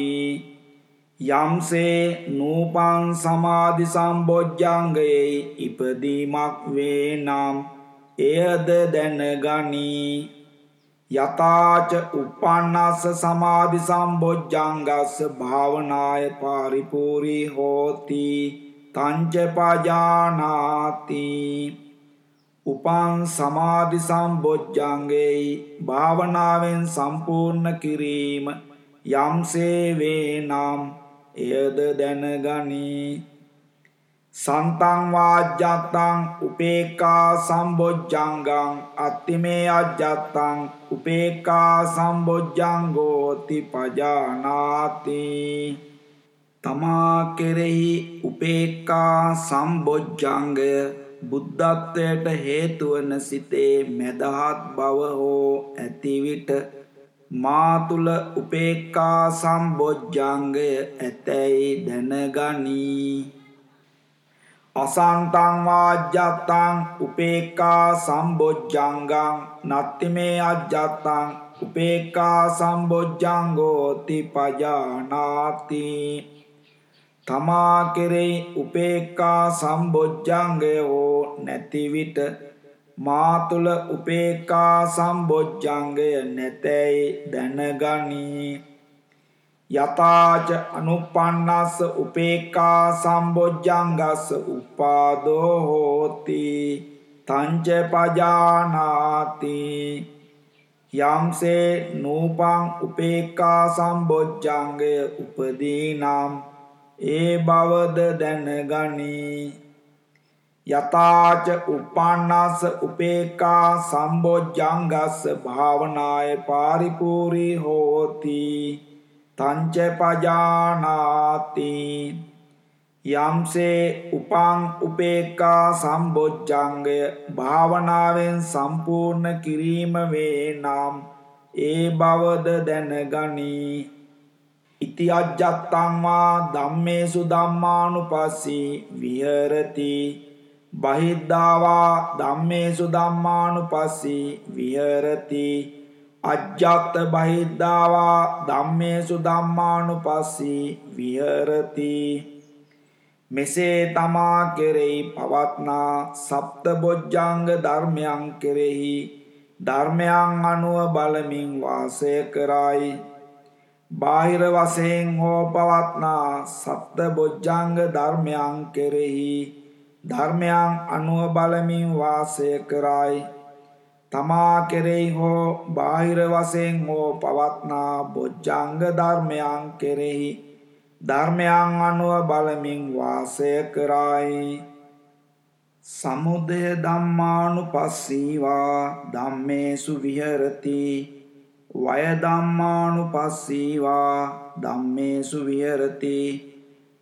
B: යම්සේ නූපං සමාධි සම්බොජ්ජංගයේ ඉපදීමක් වේ නම් එයද දැනගනී. යතාච උපන්නස්ස සමාධි සම්බොජ්ජංගස්ස භාවනාය පාරිපූරී හෝති. තංච පජානාති උපං සමාධි සම්බොජ්ජංගේ භාවනාවෙන් සම්පූර්ණ කිරීම යම්සේ වේ නම් එයද දැනගනී. සන්තං වාජ්ජත්තං උපේක්ඛා සම්බොජ්ජංගං අත්තිමේ අජ්ජත්තං උපේක්ඛා සම්බොජ්ජංගෝති පජානාති. තමා කෙරෙහි උපේක්ඛා සම්බොජ්ජංගය බුද්ධත්වයට හේතුවන සිතේ මැදහත් බව හෝ ඇති විට මා තුල උපේක්ඛා සම්බොජ්ජංගය ඇතැයි දැනගනී. අසන්තං වාජ්ජත්තං උපේක්ඛා සම්බොජ්ජංගං නත්තිමේ අජ්ජත්තං උපේක්ඛා සම්බොජ්ජංගෝ තිපජානාති තමා කෙරෙහි උපේක්ඛා සම්බොජ්ජංගය හෝ නැති විට මා තුල උපේක්ඛා සම්බොජ්ජංගය නැතැයි දැනගනී. යතාච අනුපන්නස්ස උපේක්ඛා සම්බොජ්ජංගස්ස උපාදෝ හෝති. තංච පජානාති. යම්සේ නූපං උපේක්ඛා සම්බොජ්ජංගය උපදීනම් ඒ බවද දැනගනී. යතාච උපන්නස්ස උපේක්ඛා සම්බොජ්ජංගස්ස භාවනාය පාරිපූර්ණී හෝති. තංච පජානාති. යම්සේ උපං උපේක්ඛා සම්බොජ්ජංගය භාවනාවෙන් සම්පූර්ණ කිරීම වේ නම් ඒ බවද දැනගනී. ඉති අජ්ජත්තං වා ධම්මේසු ධම්මානුපස්සී විහෙරති. බහිද්ධාවා ධම්මේසු ධම්මානුපස්සී විහෙරති. අජ්ජත් බහිද්ධාවා ධම්මේසු ධම්මානුපස්සී විහෙරති. මෙසේ තමා කෙරෙහි පවත්නා සප්ත බොජ්ජංග ධර්මයන් කෙරෙහි ධර්මයන් අනුව බලමින් වාසය කරයි. බාහිර වශයෙන් හෝ පවත්නා සප්ත බොජ්ජංග ධර්මයන් කෙරෙහි ධර්මයන් අනුව බලමින් වාසය කරයි. තමා කෙරෙහි හෝ බාහිර වශයෙන් හෝ පවත්නා බොජ්ජංග ධර්මයන් කෙරෙහි ධර්මයන් අනුව බලමින් වාසය කරයි. සමුදය ධම්මානුපස්සීවා ධම්මේසු විහෙරති. වය ධම්මානුපස්සීවා ධම්මේසු විහෙරති.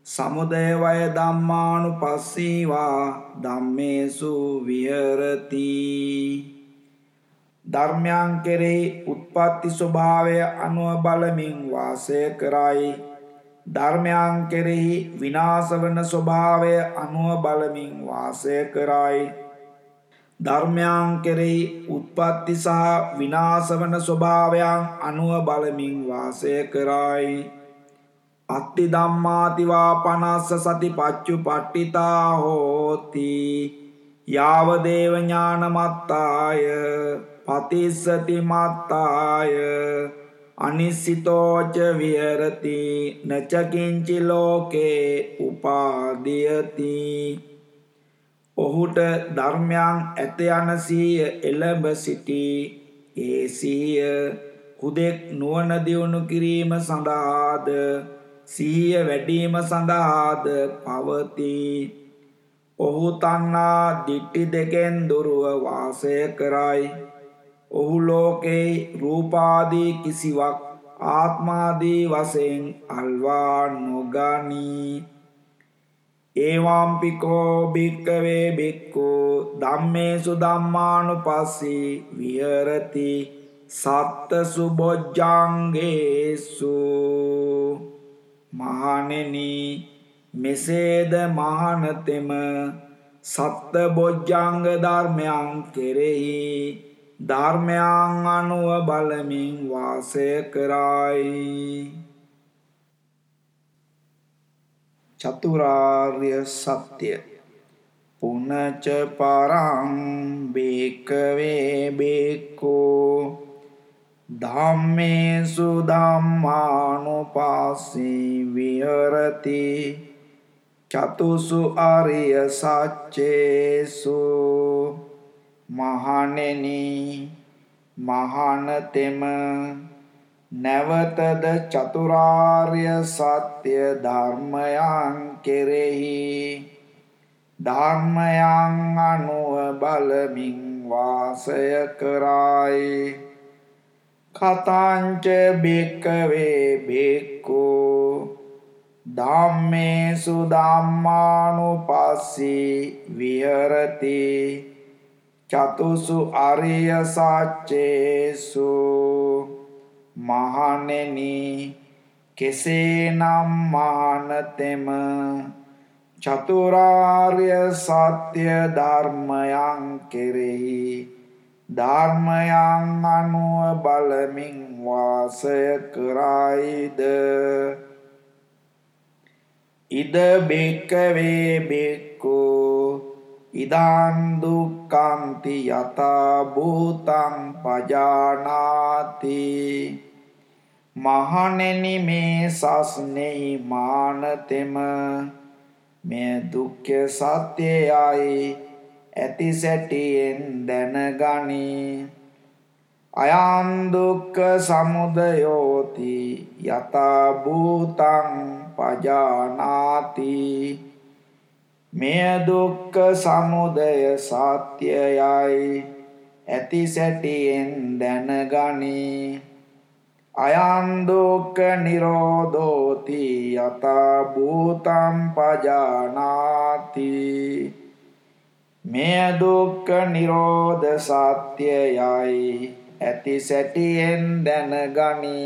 B: සමුදය වය ධම්මානුපස්සීවා ධම්මේසු විහෙරති. ධර්මයන් කෙරෙහි උත්පත්ති ස්වභාවය අනුව බලමින් වාසය කරයි. ධර්මයන් කෙරෙහි විනාශ වන ස්වභාවය අනුව බලමින් වාසය කරයි. ධර්මයන් කෙරෙහි උත්පත්ති සහ විනාශ වන ස්වභාවයන් අනුව බලමින් වාසය කරයි. අත්ති ධම්මාතිවා පනස්ස සති පච්චු පට්ටිතා හෝති. යාව දේව ඥානමත්තාය පතිස්සති මත්තාය අනිසිතෝච විහරති නචකින්චි ලෝකේ උපාදියති. ඔහුට ධර්මයන් ඇත යන සීය එළඹ සිටි ඒ සීය හුදෙක් නුවණ දියුණු කිරීම සඳහාද සීය වැඩිම සඳහාද පවතී. ඔහු තණ්හා දිට්ටි දෙකෙන් දුරව වාසය කරයි. ඔහු ලෝකේ රූපාදී කිසිවක් ආත්මාදී වශයෙන් අල්වා නොගනී. ඒවම්පිකෝ භික්කවේ බික්කු ධම්මේසු ධම්මානුපස්සී විහරති සත්තසු බොජ්ජංගේසු මහණෙනි මෙසේද මහණතෙම සත්ත බොජ්ජංග ධර්මයන් කෙරෙහි ධර්මයන් අනුව බලමින් වාසය කරයි. චතුරාර්ය සත්‍ය. පුනච පරං බේකවේ බේකෝ ධම්මේසු ධම්මානුපාසී විහරති. චතුසු ආර්ය සච්චේසු. මහණෙනි මහානතෙම නැවතද චතුරාර්ය සත්‍ය ධර්මයන් කෙරෙහි ධර්මයන් අනුව බලමින් වාසය කරයි. කතංච බික්කවේ බික්කෝ ධම්මේසු ධම්මානුපස්සී විහෙරති චතුසු අරිය සච්චේසු මහණෙනි කෙසේනම් මහණතෙම චතුරාර්ය සත්‍ය ධර්මයන් කෙරෙහි ධර්මයන් අනුව බලමින් වාසය කරයිද? ඉද බෙක්කවේ බෙක්කු ඉදන් දුක්ඛන්ති යතා භූතං පජානාති. මහණෙනි මේ සස්නෙහි මානතෙම මෙය දුක්ඛ සත්‍යයයි ඇති සැටියෙන් දැනගනි. අයං දුක්ඛ සමුදයෝති යතා භූතං පජානාති. මෙය දුක්ඛ සමුදය සත්‍යයයි ඇති සැටියෙන් දැනගනි. අයං දුක්ඛ නිරෝධෝති යතා භූතං පජානාති. මෙය දුක්ඛ නිරෝධ සත්‍යයයි ඇති සැටියෙන් දැනගනි.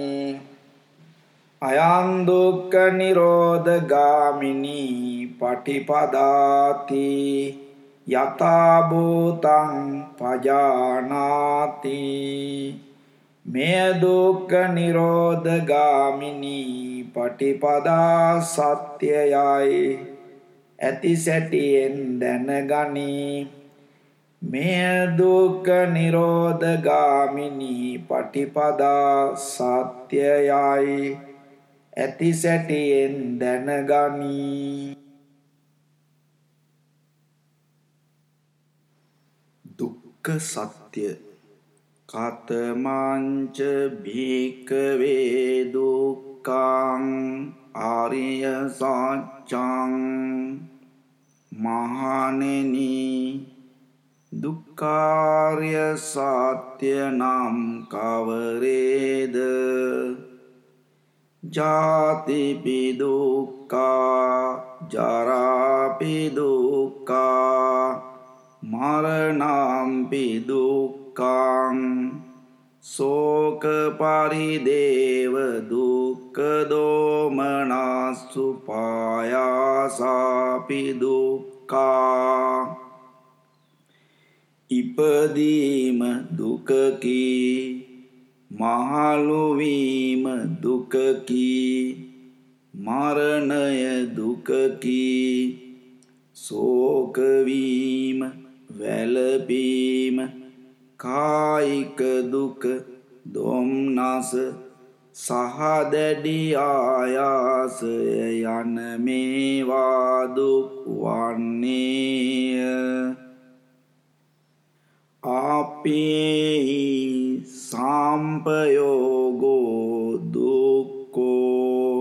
B: අයං දුක්ඛ නිරෝධ ගාමිනී පටිපදාති යතා භූතං පජානාති. මෙය දුක්ඛ නිරෝධ ගාමිනී පටිපදා සත්‍යයයි. ඇති සැටියෙන් දැනගනි. මෙය දුක්ඛ නිරෝධ ගාමිනී පටිපදා සත්‍යයයි. ඇති සැටියෙන් දැනගනි. දුක්ඛ සත්‍ය කතමංච භීකවේ දුක්ඛං ආරිය සත්‍යං මහණෙනි දුක්ඛාර්ය සත්‍ය නම් කවරේද? ජාතිපි දුක්ඛා ජරාපි දුක්ඛා මරණම්පි දුක්ඛං සෝක පරිදේව දුක්ඛ දෝමනස්සු පායාසාපි දුක්ඛා ඉපදීම දුකකි මහලු වීම දුකකි මරණය දුකකි ශෝක වීම වැළපීම කායික දුක දොම්නස සහ දැඩි ආයාසය යන මේවා දුක් වන්නේය. අපේ සම්පයෝගෝ දුක්කෝ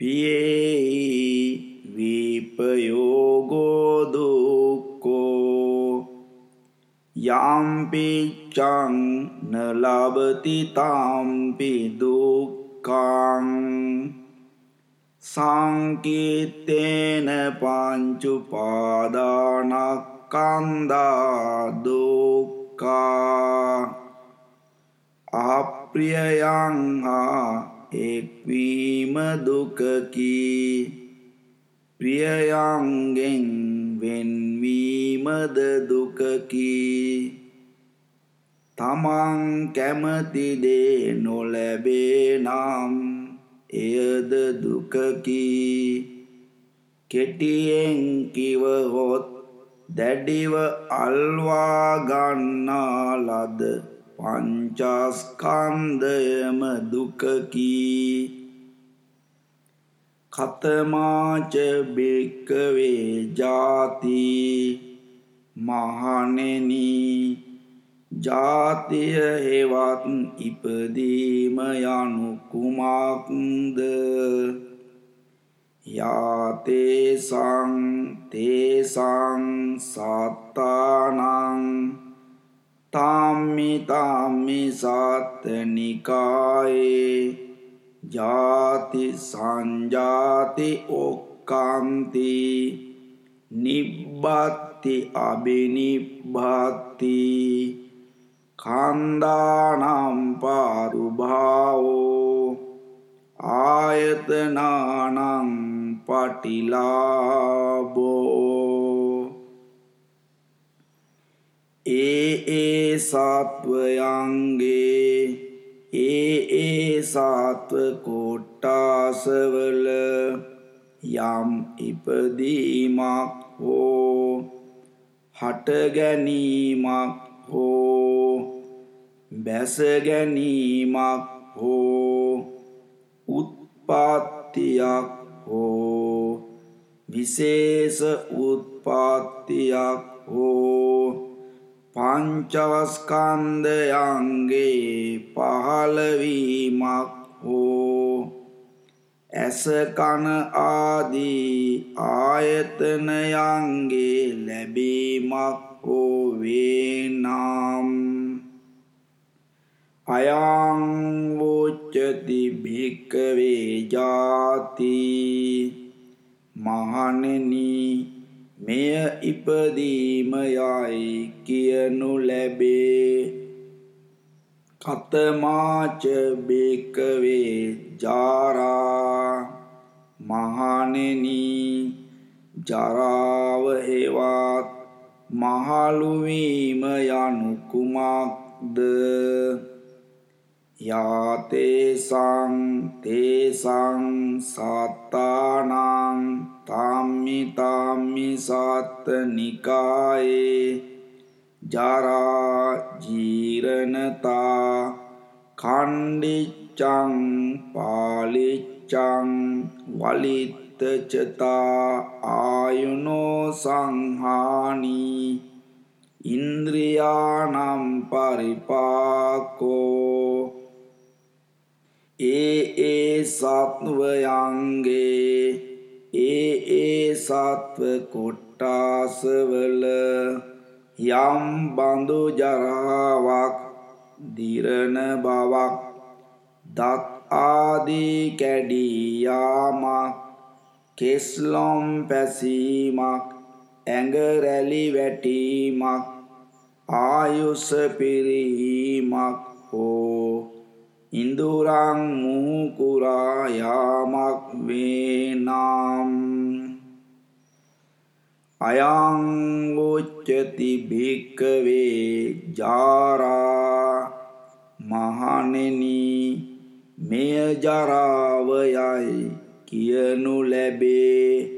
B: පියේ විපයෝගෝ යම්පිච්චං නලබති තාම්පි දුක්කං සංකීත්තේන පංචුපාදානක් කන්දා දුක්ඛා අප්‍රියයන් හා එක්වීම දුකකි ප්‍රියයන්ගෙන් වෙන්වීමද දුකකි. තමන් කැමති දේ නොලැබේ නම් එයද දුකකි. කෙටියෙන් කිවහොත් දැඩිව අල්වා ගන්නා ලද පංචස්කන්ධයම දුකකි. කතමාච බික්කවේ ජාති මහණෙනි. ජාතිය හෙවත් ඉපදීම යනු කුමක්ද? යාතේසං තේසං සත්තානං තම්මි තම්මි සත්තනිකායේ ජාති සංජාති ඔක්කන්ති නිබ්බත්ති අබිනිබ්බත්ති කන්දානම් පාරුභාවෝ ආයතනානං පටිලාබෝ ඒ ඒ සත්වයන්ගේ ඒ ඒ සත්ව කොට්ටාසවල යම් ඉපදීමක් හෝ හටගැනීමක් හෝ බැසගැනීමක් හෝ උත්පාත්තියක් හෝ විශේෂ උත්පාත්තියක් හෝ පංචවස්කන්ධයන්ගේ පහළවීමක් හෝ ඇස කන ආදී ආයතනයන්ගේ ලැබීමක් හෝ වේනම් අයං වෝච්චති භික්කවේ ජාති මහණෙනි මෙය ඉපදීමයයි කියනු ලැබේ. කතමාච බේකවේ ජාරා මහණෙනි ජරාව හේවත් මහලුවීම යනු කුමක්ද? යාතේසං තේසං සත්තානං තම්මි තම්මි සත්ත නිකායේ ජරා ජීරණතා කණ්ඩිච්චං පාලිච්චං වලිත්තචතා ආයුනෝ සංහානී ඉන්ද්‍රියානම් පරිපාකෝ ඒ ඒ සත්වයන්ගේ ඒ ඒ සත්ව කොට්ටාසවල යම් බඳු ජරාවක් දිරණ බවක් දත් ආදී කැඩියාමක් කෙස්ලොම් පැසීමක් ඇඟරැලි වැටීමක් ආයුස පිරීමක් හෝ ඉඳුරං මුහුකුරායාමක් වේනම් අයංගෝච්චති භික්කවේ ජාරා මහනෙනි මෙය ජරාවයයි කියනු ලැබේ.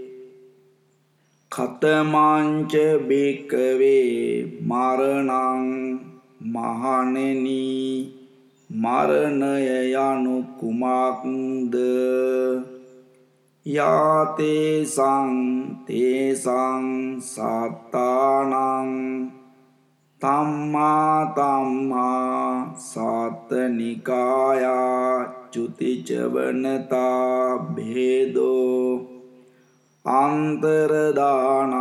B: කතමංච භික්කවේ මරණං මහනෙනී මරණය යනු කුමක්ද යාතේසං තේසං සත්තානං තම්මා තම්මා සාතනිකායා චුතිචවනතා භේදෝ අන්තරදානං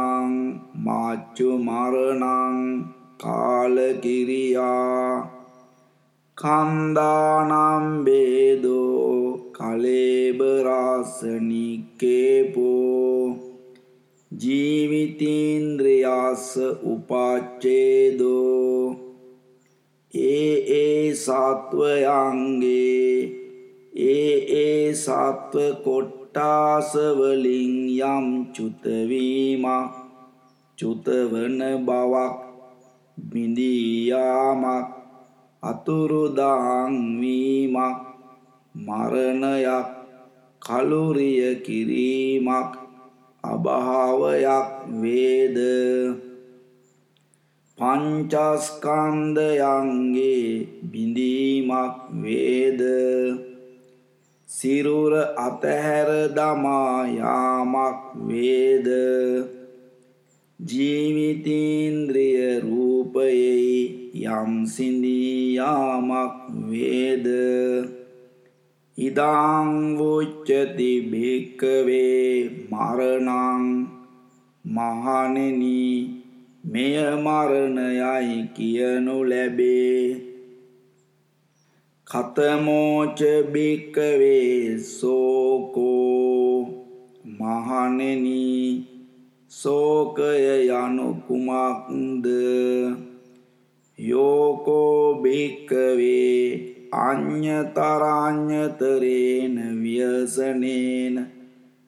B: මාච්චු මරණං කාලකිරියා කන්දානම්බේදෝ කලේබරාසනිකේපෝ ජීවිතීන්ද්‍රයාස උපාච්චේදෝ ඒ ඒ සත්වයන්ගේ ඒ ඒ සත්ව කොට්ටාසවලින් යම් චුතවීමක් චුතවන බවක් බිඳියාමක්. අතුරුදාංවීමක් මරණයක් කලුරිය කිරීමක් අභාවයක් වේද? පංචස්කන්ධයන්ගේ බිඳීමක් වේද? සිරුර අතහැර දමායාමක් වේද? ජීවිතීන්ද්‍රිය රූපයෙහි යම් සිඳියාමක් වේද? ඉදං වුච්චති භික්කවේ මරණං මහණෙනි. මෙය මරණයයි කියනු ලැබේ. කතමෝච භික්කවේ සෝකෝ මහණෙනි. සෝකය යනු කුමක්ද? යෝකෝ භික්කවේ අඤ්‍යතරාඤ්‍යතරේන ව්‍යසනේන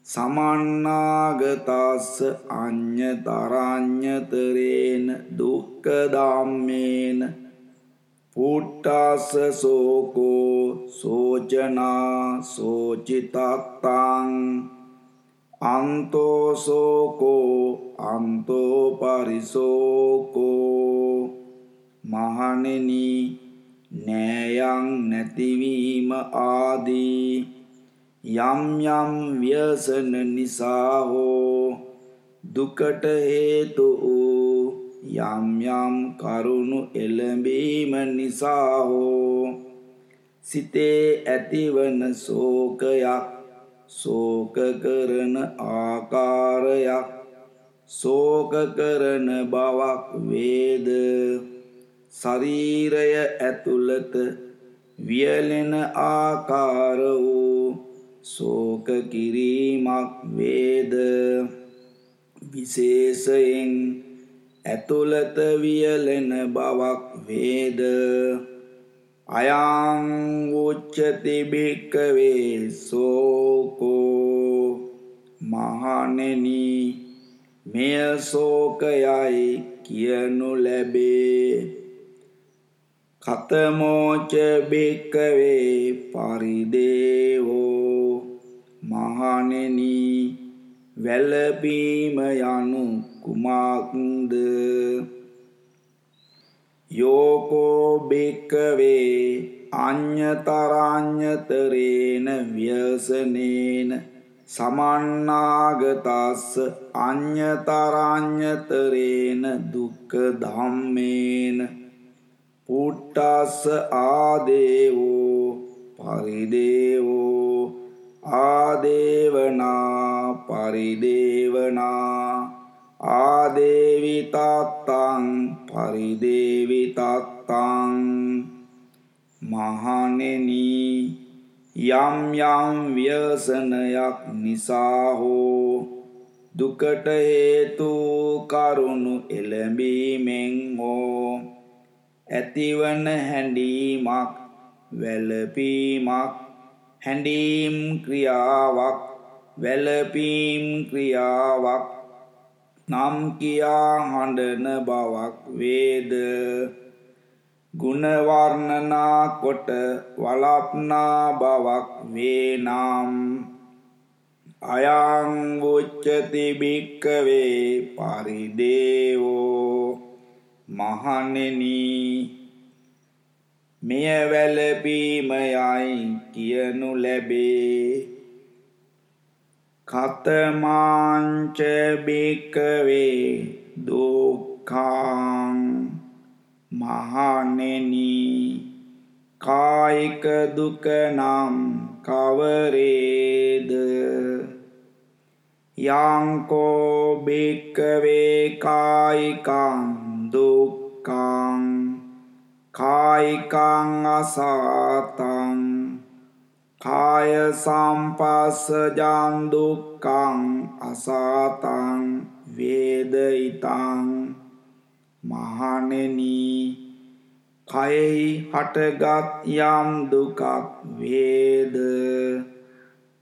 B: සමන්නාගතස්ස අඤ්ඤතරඤ්ඤතරේන දුක්ඛ ධම්මේන පුට්ටස්ස සෝකෝ සෝචනා සෝචිතත්තං අන්තෝ සෝකෝ අන්තෝ පරිසෝකෝ මහණෙනි නෑයන් නැතිවීම ආදී යම් යම් ව්‍යසන නිසා හෝ දුකට හේතු වූ යම් යම් කරුණු එළඹීම නිසා හෝ සිතේ ඇතිවන ශෝකයක් ශෝක කරන ආකාරයක් ශෝක කරන බවක් වේද? ශරීරය ඇතුළත වියලෙන ආකාර වූ ශෝක කිරීමක් වේද? විශේෂයෙන් ඇතුළත වියලෙන බවක් වේද? අයං උච්චති භික්කවේ සෝකෝ මහණෙනි මෙය ශෝකයයි කියනු ලැබේ. කතමෝච භික්කවේ පරිදේවෝ මහණෙනි වැළපීම යනු කුමක්ද? යෝකෝ භික්කවේ අඤ්ඤතරඤ්ඤතරේන ව්‍යසනේන සමන්නාගතස්ස අඤ්ඤතරඤ්ඤතරේන දුක්ඛ ධම්මේන පුට්ටස්ස ආදේවෝ පරිදේවෝ ආදේවනා පරිදේවනා ආදේවිතත්තං පරිදේවිතත්තං මහණෙනි යම් යම් ව්‍යසනයක් නිසා හෝ දුකට හේතු කරුණු එළඹීමෙන් හෝ ඇතිවන හැඬීමක් වැළපීමක් හැඬීම් ක්‍රියාවක් වැළපීම් ක්‍රියාවක් නම් කියා හඬන බවක් වේද? ගුණ වර්ණනා කොට වළප්නා බවක් වේනම්. අයං උච්චති භික්කවේ පරිදේවෝ. මහණෙනි මෙය වැළපීමයයි කියනු ලැබේ. කතමාංච බිකවේ දුක්ඛං. මහණෙනි කායික දුක නම් කවරේද? යංකෝ බික්කවේ කායිකං. දුක්ඛං කායිකං අසතං කාය සම්පස්සජං දුක්ඛං අසතං වේදිතං මහණෙනි කයෙහි හටගත් යම් දුකක් වේද?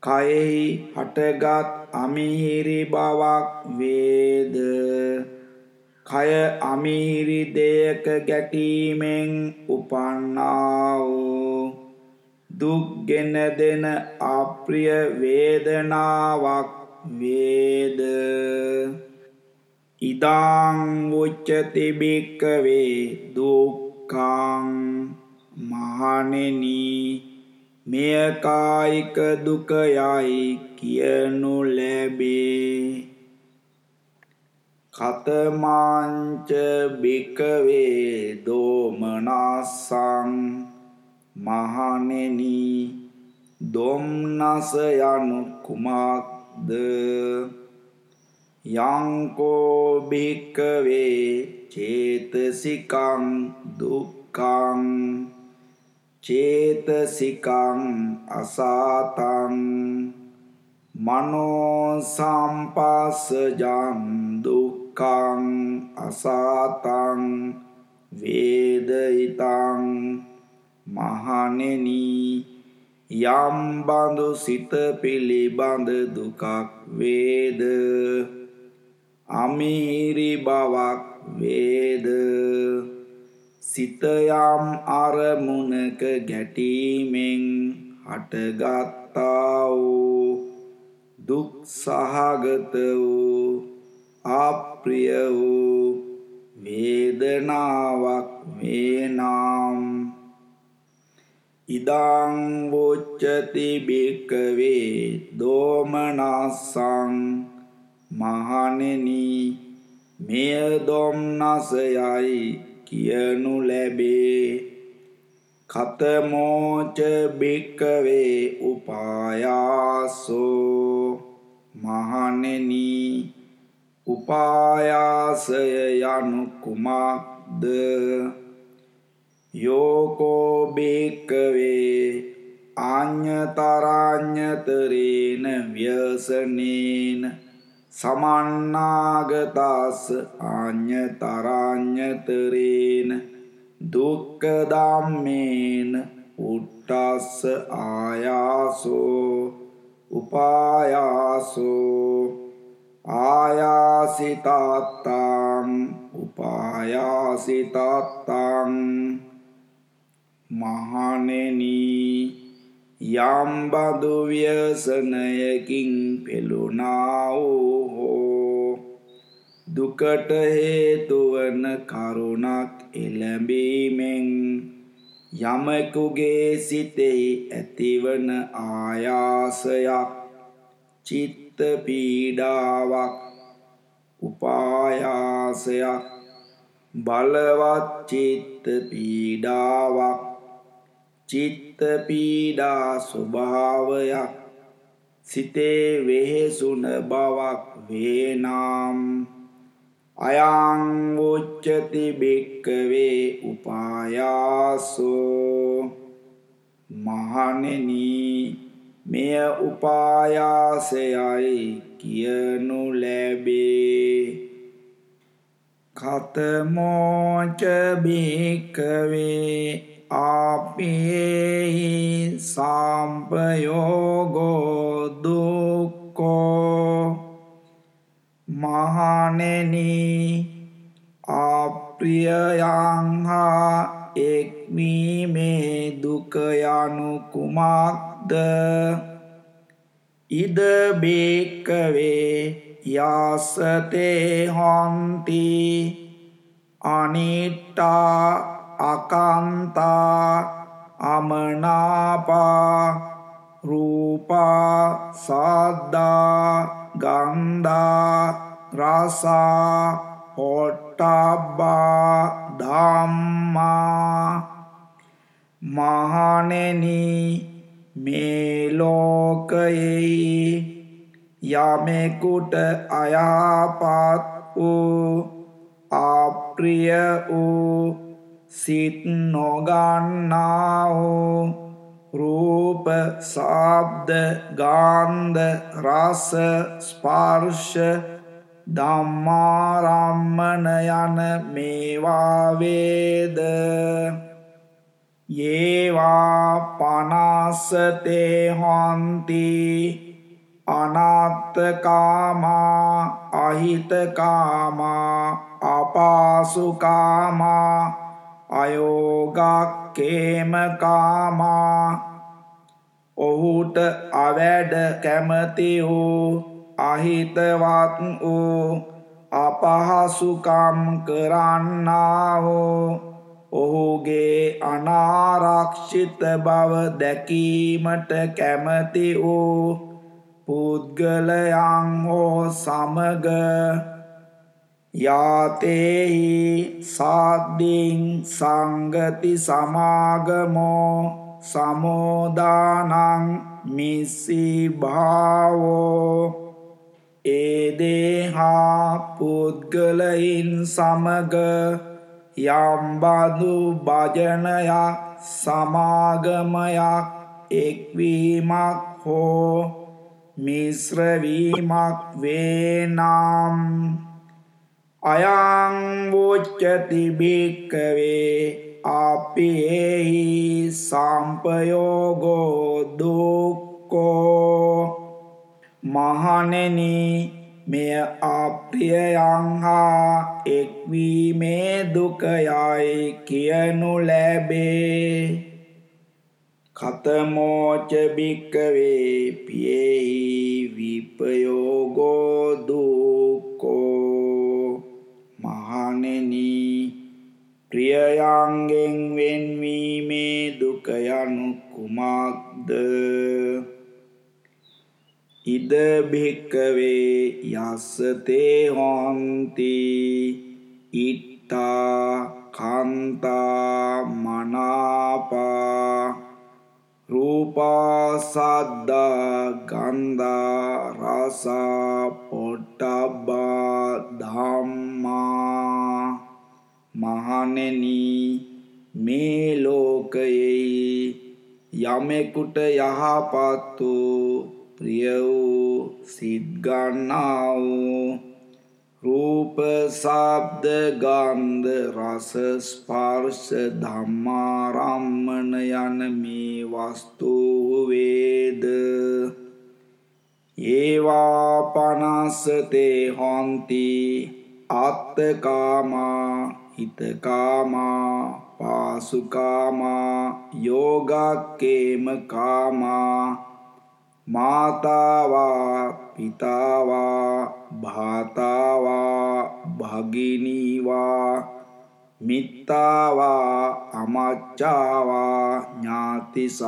B: කයෙහි හටගත් අමිහිරි බවක් වේද? කය අමීරි දෙයක ගැටීමෙන් උපන්නා වූ දුක්ගෙන දෙන අප්‍රිය වේදනාවක් වේද? ඉදාං උච්චති භික්කවේ දුක්ඛං මහණෙනි. මෙය කායික දුකයයි කියනු ලැබේ. කතමාංච භිකවේ දෝමනස්සං මහණෙනි දොම්නස යනු කුමක්ද? යංකෝ භික්කවේ චේතසිකං දුක්ඛං චේතසිකං අසාතං මනෝ සම්පස්සජං දුක්ඛ දුක්ඛං අසාතං වේදිතං මහණෙනි යම් බඳු සිත පිළිබඳ දුකක් වේද? අමීරි බවක් වේද? සිත යම් අරමුණක ගැටීමෙන් හටගත්තා වූ දුක් සහගත වූ අප්‍රිය වූ වේදනාවක් වේනම් ඉදං වොච්චති බික්කවේ දෝමනස්සං මහණෙනි මෙය දොම්නසයයි කියනු ලැබේ. කතමෝච බික්කවේ උපායාසෝ මහණෙනි. උපායාසය යනු කුමක්ද? යෝකෝ බික්කවේ අඤ්‍යතරාඤ්‍යතරේන ව්‍යසනේන සමන්නාගතස්ස අඤ්‍යතරාඤ්‍යතරේන දුක්ඛධම්මේන උට්ටස්ස ආයාසෝ උපායාසෝ ආයාසිතාත්තං උපායාසිතාත්තං මහණෙනි යම් බඳු ව්‍යසනයකින් පෙළුණා වූ දුකට හේතු වන කරුණක් එළඹීමෙන් යමකුගේ සිතෙහි ඇතිවන ආයාසයක් චිත්ත පීඩාවක් උපායාසයක් බලවත් චිත්ත පීඩාවක් චිත්ත පීඩා ස්වභාවයක් සිතේ වෙහෙසුන බවක් වේනම්. අයං උච්චති බික්කවේ උපායාසෝ. මහණෙනි. මෙය උපායාසයයි කියනු ලැබේ. කතමෝච බික්කවේ අපේහි සම්පයෝගෝ දුක්කෝ මහණෙනි අප්‍රියයන් හා එක්වීමේ දුක යනු කුමක්ද ඉද බේකවේ යාසතේ හොන්ති අනිට්ටා අකන්තා අමනාපා රූපා සද්දා ගන්ධා රසා පොට්ටබ්බා ධම්මා මහණෙනි මේ ලෝකයේ යමෙකුට අයහපත් වූ අප්‍රිය වූ සිත් නොගන්නාවෝ රූප සාබ්ද ගාන්ධ රස ස්පර්ශ ධම්මාරම්මන යන මේවා වේද? ඒවා පනස්සතේ හොන්ති අනත්තකාමා අහිතකාමා අපාසුකාමා අයෝගක්කේමකාමා ඔහුට අවැඩ කැමති වූ අහිතවත් වූ අපහසුකම් කරන්නාවෝ ඔහුගේ අනාරක්ෂිත බව දැකීමට කැමති වූ පුද්ගලයන් හෝ සමග යාතේහි සාද්දිං සංගති සමාගමෝ සමෝදානං මිස්සී භාවෝ. ඒදේහා පුද්ගලයින් සමග යම්බදු භජනයක් සමාගමයක් එක්වීමක් හෝ මිශ්‍රවීමක් වේනම් අයං වොච්චති බික්කවේ අපේහි සම්පයෝගෝ දුක්කෝ මහණෙනි මෙය අප්‍රියයන් හා එක්වීමේ දුකයයි කියනු ලැබේ. කතමෝච භික්කවේ පියෙහි විපයෝගෝ දුක්කෝ මහණෙනි ප්‍රියයන්ගෙන් වෙන්වීමේ දුක යනු කුමක්ද? ඉද භික්කවේ යස්සතේ හොන්ති. ඉත්තා කන්තා මනාපා. රූපා සද්දා ගන්ධා රසා පොට්ටබ්බා ධම්මා. මහණෙනි මේ ලෝකයේ යමෙකුට යහපත් වූ ප්‍රිය වූ සිත් ගන්නා වූ රූප ශබ්ද ගන්ධ රස ස්පර්ශ ධම්මාරම්මන යන මේ වස්තු වේද? ඒවා පනස්සතේ හොන්ති අත්තකාමා හිතකාමා පාසුකාමා යෝගක්කේම කාමා මාතාවා පිතාවා භාතාවා භගිනීවා මිත්තාවා අමච්චාවා ඥාතිසාලෝහිතාවා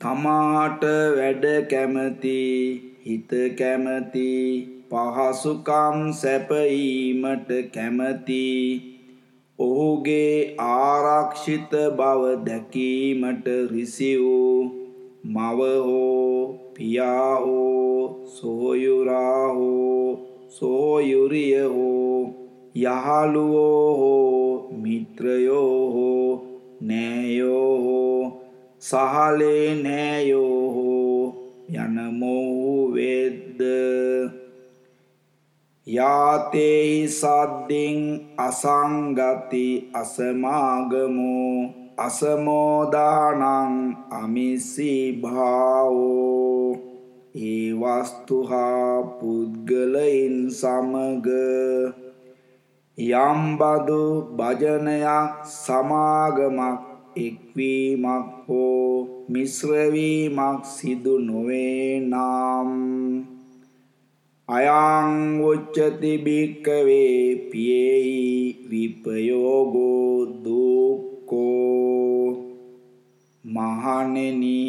B: තමාට වැඩ කැමති හිත කැමති පහසුකම් සැපීමට කැමති ඔහුගේ ආරක්ෂිත බව දැකීමට රිසි වූ මව හෝ පියා හෝ සොහොයුරා හෝ සොහොයුරිය හෝ යහළුවෝ හෝ මිත්‍රයෝ හෝ නෑයෝ හෝ සහලේ නෑයෝ හෝ යන මොහු වෙද්ද. යාතේහි සද්දින් අසංගති අසමාගමෝ. අසමෝදානං අමිසි භාවෝ. ඒ වස්තුහා පුද්ගලයින් සමග යම්බදු භජනයක් සමාගමක් එක්වීමක් හෝ මිශ්‍රවීමක් සිදු නොවේ නම් අයං උච්චති භික්කවේ පියෙහි විපයෝගෝ දුක්කෝ මහණෙනි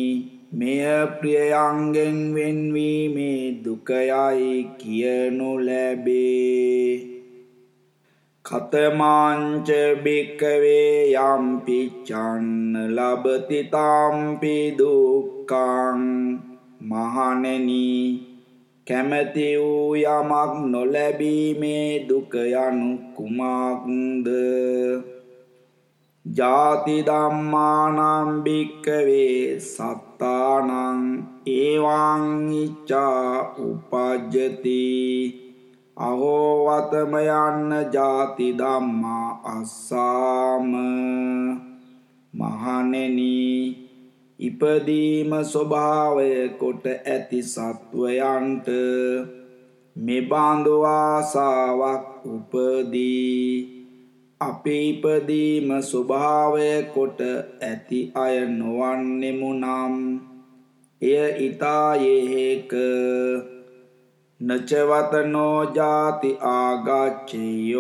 B: මෙය ප්‍රියයන්ගෙන් වෙන්වීමේ දුකයයි කියනු ලැබේ. කතමාංච භික්කවේ යම්පි චන්න ලබති තාම්පි දුක්කං මහණෙනි කැමැති වූ යමක් නොලැබීමේ දුක යනු කුමක්ද? ජාති ධම්මානම් භික්කවේ සත්තානං ඒවං ඉච්ඡා උපජ්ජති. අහෝ වතම යන්න ජාති ධම්මා අස්සාම. මහණෙනි ඉපදීම ස්වභාවය කොට ඇති සත්වයන්ට මෙබඳු ආසාවක් උපදී. අපි ඉපදීම ස්වභාවය කොට ඇති අය නොවන්නෙමු නම් එය ඊතායේක නචවතනෝ ජාති ආගච්ඡයෝති.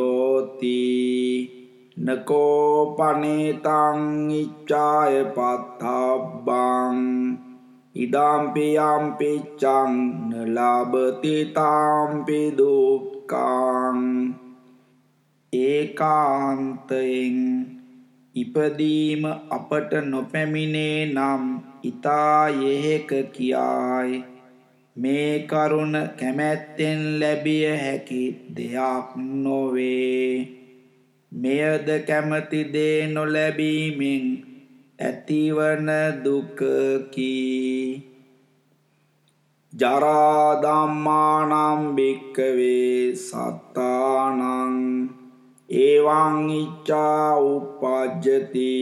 B: නකෝ පනේතං ඉච්ඡාය පත්තබ්බං ඉදම්පි යම්පිච්ඡං නලබති තාම්පි දුක්ඛං ඒකාන්තයෙන් ඉපදීම අපට නොපැමිණේ නම් ඊතා යෙහෙක කියායි. මේ කරුණ කැමැත්තෙන් ලැබිය හැකි දෙයක් නොවේ. මෙයද කැමති දේ නොලැබීමෙන් ඇතිවන දුකකි. ජරා ධම්මානම් භික්කවේ සත්තානං එවං ඉච්ඡා උපජ්ජති.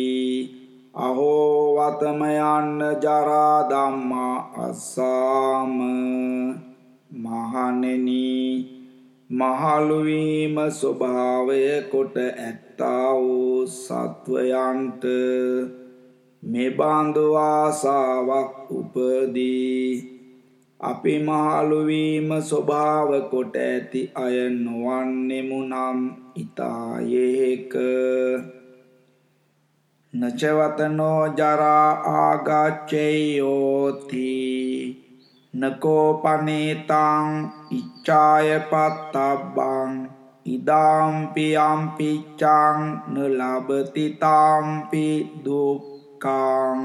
B: අහෝ වතම යන්න ජරා ධම්මා අස්සාම මහණෙනි. මහලු වීම ස්වභාවය කොට ඇත්තා වූ සත්වයන්ට මෙබඳු ආසාවක් උපදී. අපි මහලු වීම ස්වභාව කොට ඇති අය නොවන්නෙමු නම් ඊතායේක නචවතනෝ ජරා ආගච්ඡේයෝති. නකෝ පනේතං ඉච්ඡාය පත්තබ්බං ඉදාම්පි අම්පිච්ඡං නලබති තාම්පි දුක්ඛං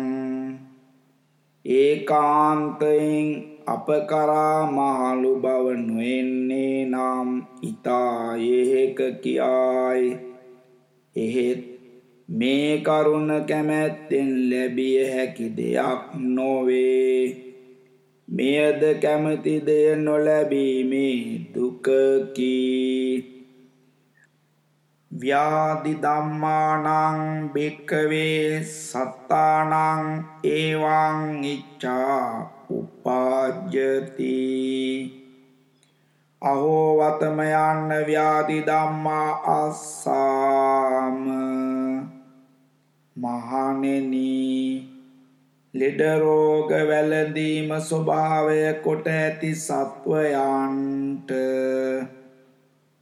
B: ඒකාන්තයෙන් අප කරා මහලු බව නොෙන්නේ නම් ඊතායේක කියායි. එහෙත් මේ කරුණ කැමැත්තෙන් ලැබිය හැකි දෙයක් නොවේ. මෙයද කැමති දෙය නොලැබීමේ දුකකි ව්‍යාධි ධම්මානං භික්කවේ සත්තානං ඒවං ඉච්ඡා උපාජ්ජති. අහෝ වතම යන්න ව්‍යාධි ධම්මා අස්සාම. මහණෙනි. ලෙඩ රෝග වැළඳීම ස්වභාවය කොට ඇති සත්වයන්ට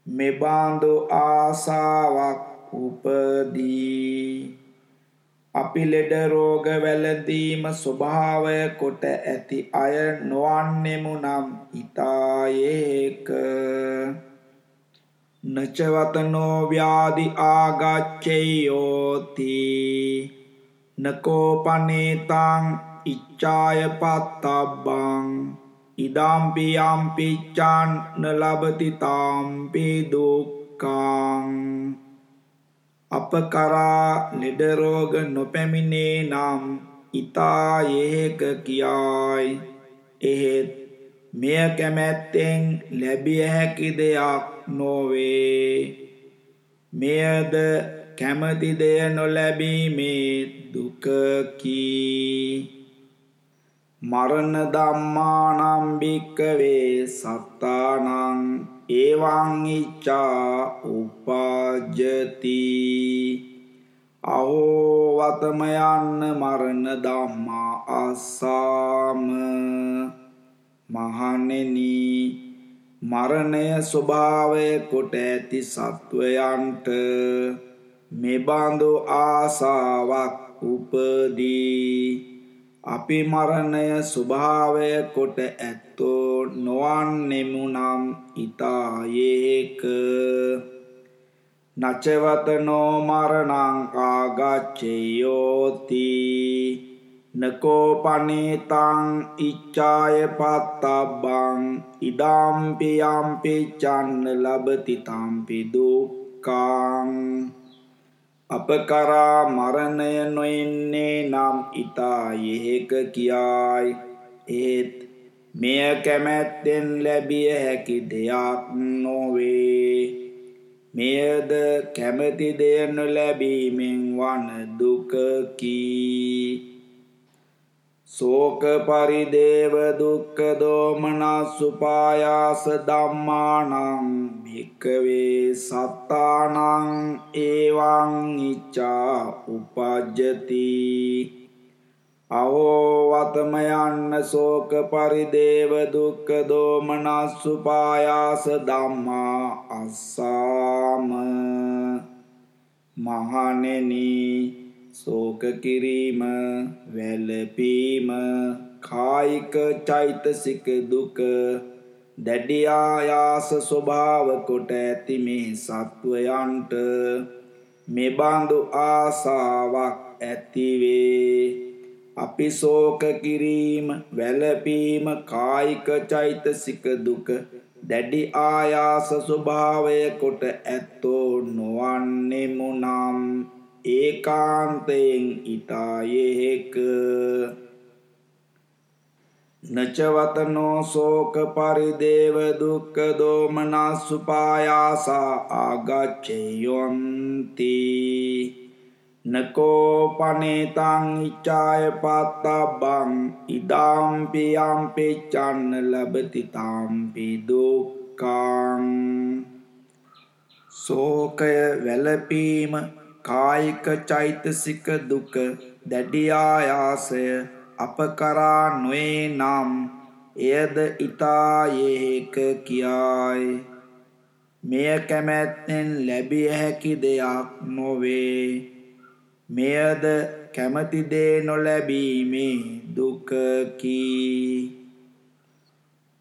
B: මෙබඳු ආසාවක් උපදී. අපි ලෙඩ රෝග වැළඳීම ස්වභාවය කොට ඇති අය නොවන්නෙමු නම් ඊතායේක නචවතනෝ ව්‍යාධි ආගච්ඡේයෝති. නකෝපනේතං ඉච්ඡාය පත්තබ්බං ඉදම්පි යම්පිච්ඡාන් නලබති තාම්පි දුක්ඛං අප කරා ලෙඩ රෝග නොපැමිණේ නම් ඊතා ඒක කියයි. එහෙත් මෙය කැමැත්තෙන් ලැබිය හැකි දෙයක් නොවේ. මෙයද කැමති දෙය නොලැබීමේ දුකකි. මරණ ධම්මානම් භික්කවේ සත්තානං ඒවං ඉච්ඡා උපජ්ජති. අහෝ වතම යන්න මරණ ධම්මා අස්සාම. මහණෙනි මරණය ස්වභාවය කොට ඇති සත්වයන්ට මෙබඳු ආසාවක් උපදී. අපි මරණය ස්වභාවය කොට ඇත්තෝ නොවන්නෙමු නම් ඊතායේක. නචවතනෝ මරණං ආගච්ඡේයෝති. නකෝ පනේතං ඉච්ඡාය පත්තබ්බං ඉදම්පි යම්පි චන්න ලබති තම්පි දුක්ඛං. අප කරා මරණය නොෙන්නේ නම් ඊතා යෙහෙක කියයි. ඒත් මෙය කැමැත්තෙන් ලැබිය හැකි දෙයක් නොවේ. මෙයද කැමැති දෙය නොලැබීමෙන් වන දුකකි. සෝක පරිදේව දුක්ඛ දෝමනස්සුපායාස ධම්මානං භික්කවේ සත්තානං ඒවං ඉච්ඡා උපජ්ජති. අහෝ වතම යන්න ශෝක පරිදේව දුක්ඛ දෝමනස්සුපායාස ධම්මා අස්සාම. මහණෙනි ශෝක කිරීම වැළපීම කායික චෛතසික දුක දැඩි ආයාස ස්වභාව කොට ඇති මේ සත්වයන්ට මෙබඳු ආසාවක් ඇතිවේ. අපි ශෝක කිරීම වැළපීම කායික චෛතසික දුක දැඩි ආයාස ස්වභාවය කොට ඇත්තෝ නොවන්නෙමු නම්. ඒකාන්තයෙන් ඊතායේක නචවතනෝ සෝක පරිදේව දුක්ඛ දෝමනස්සුපායාසා ආගච්ඡයොන්ති. නකෝ පනේතං ඉච්ඡාය පත්තබ්බං ඉදාම්පි යම්පි චන්න ලබති තාම්පි දුක්ඛං. සෝකය වැළපීම කායික චෛතසික දුක දැඩි ආයාසය අප කරා නොවේ නම් එයද ඊතා යේක කියායි. මෙය කැමැත්තෙන් ලැබිය හැකි දෙයක් නොවේ. මෙයද කැමති දේ නොලැබීමේ දුකකි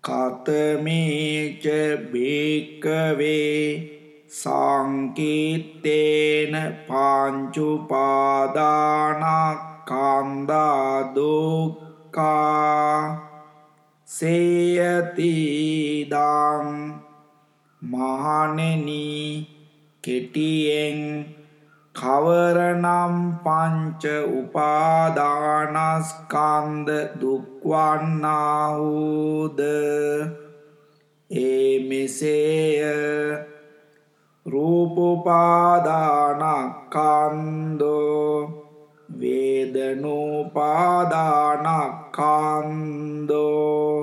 B: කතමේච බේකවේ සංකීත්තේන පාංචුපාදානක්ඛන්ධා දුක්ඛා සේයතිදං මහණෙනි කෙටියෙන් කවරනම් පංච උපාදානස්කන්ධ දුක්වන්නාහුද? ඒ මෙසේය. රූපපාදානක්කන්දෝ වේදනෝපාදානක්කන්දෝ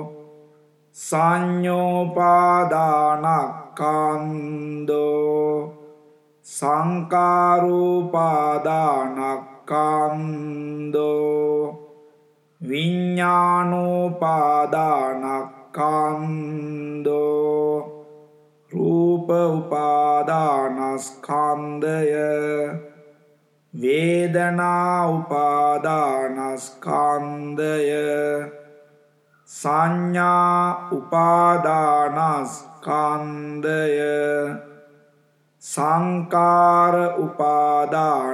B: සංඥෝපාදානක්කන්දෝ සංකාරූපාදානක්කන්දෝ විඤ්ඥානෝපාදානක්කන්දෝ රූප උපාදානස්කන්ධය. වේදනා උපාදානස්කන්ධය. සංඥා උපාදානස්කන්ධය. සංකාර උපාදානස්කන්ධය.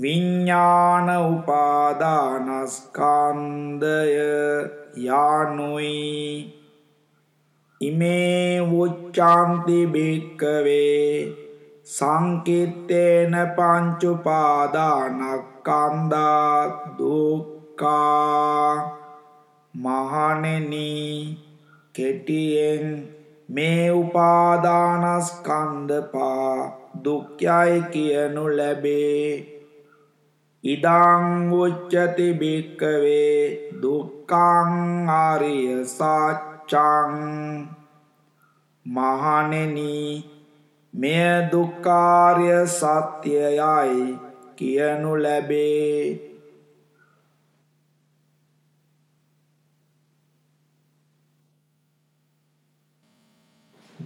B: විඤ්ඤාණ උපාදානස්කන්ධය. යානුයි. ඉමේ උච්චාන්ති භික්කවේ සංකිත්තේන පංචුපාදානක්ඛන්ධා දුක්ඛා මහණෙනි කෙටියෙන් මේ උපාදානස්කන්ධ පා දුක්ඛයයි කියනු ලැබේ. ඉදං උච්චති භික්කවේ දුක්ඛං ආරිය සත්‍යං මහණෙනි මෙය දුක්ඛාර්ය සත්‍යයයි කියනු ලැබේ.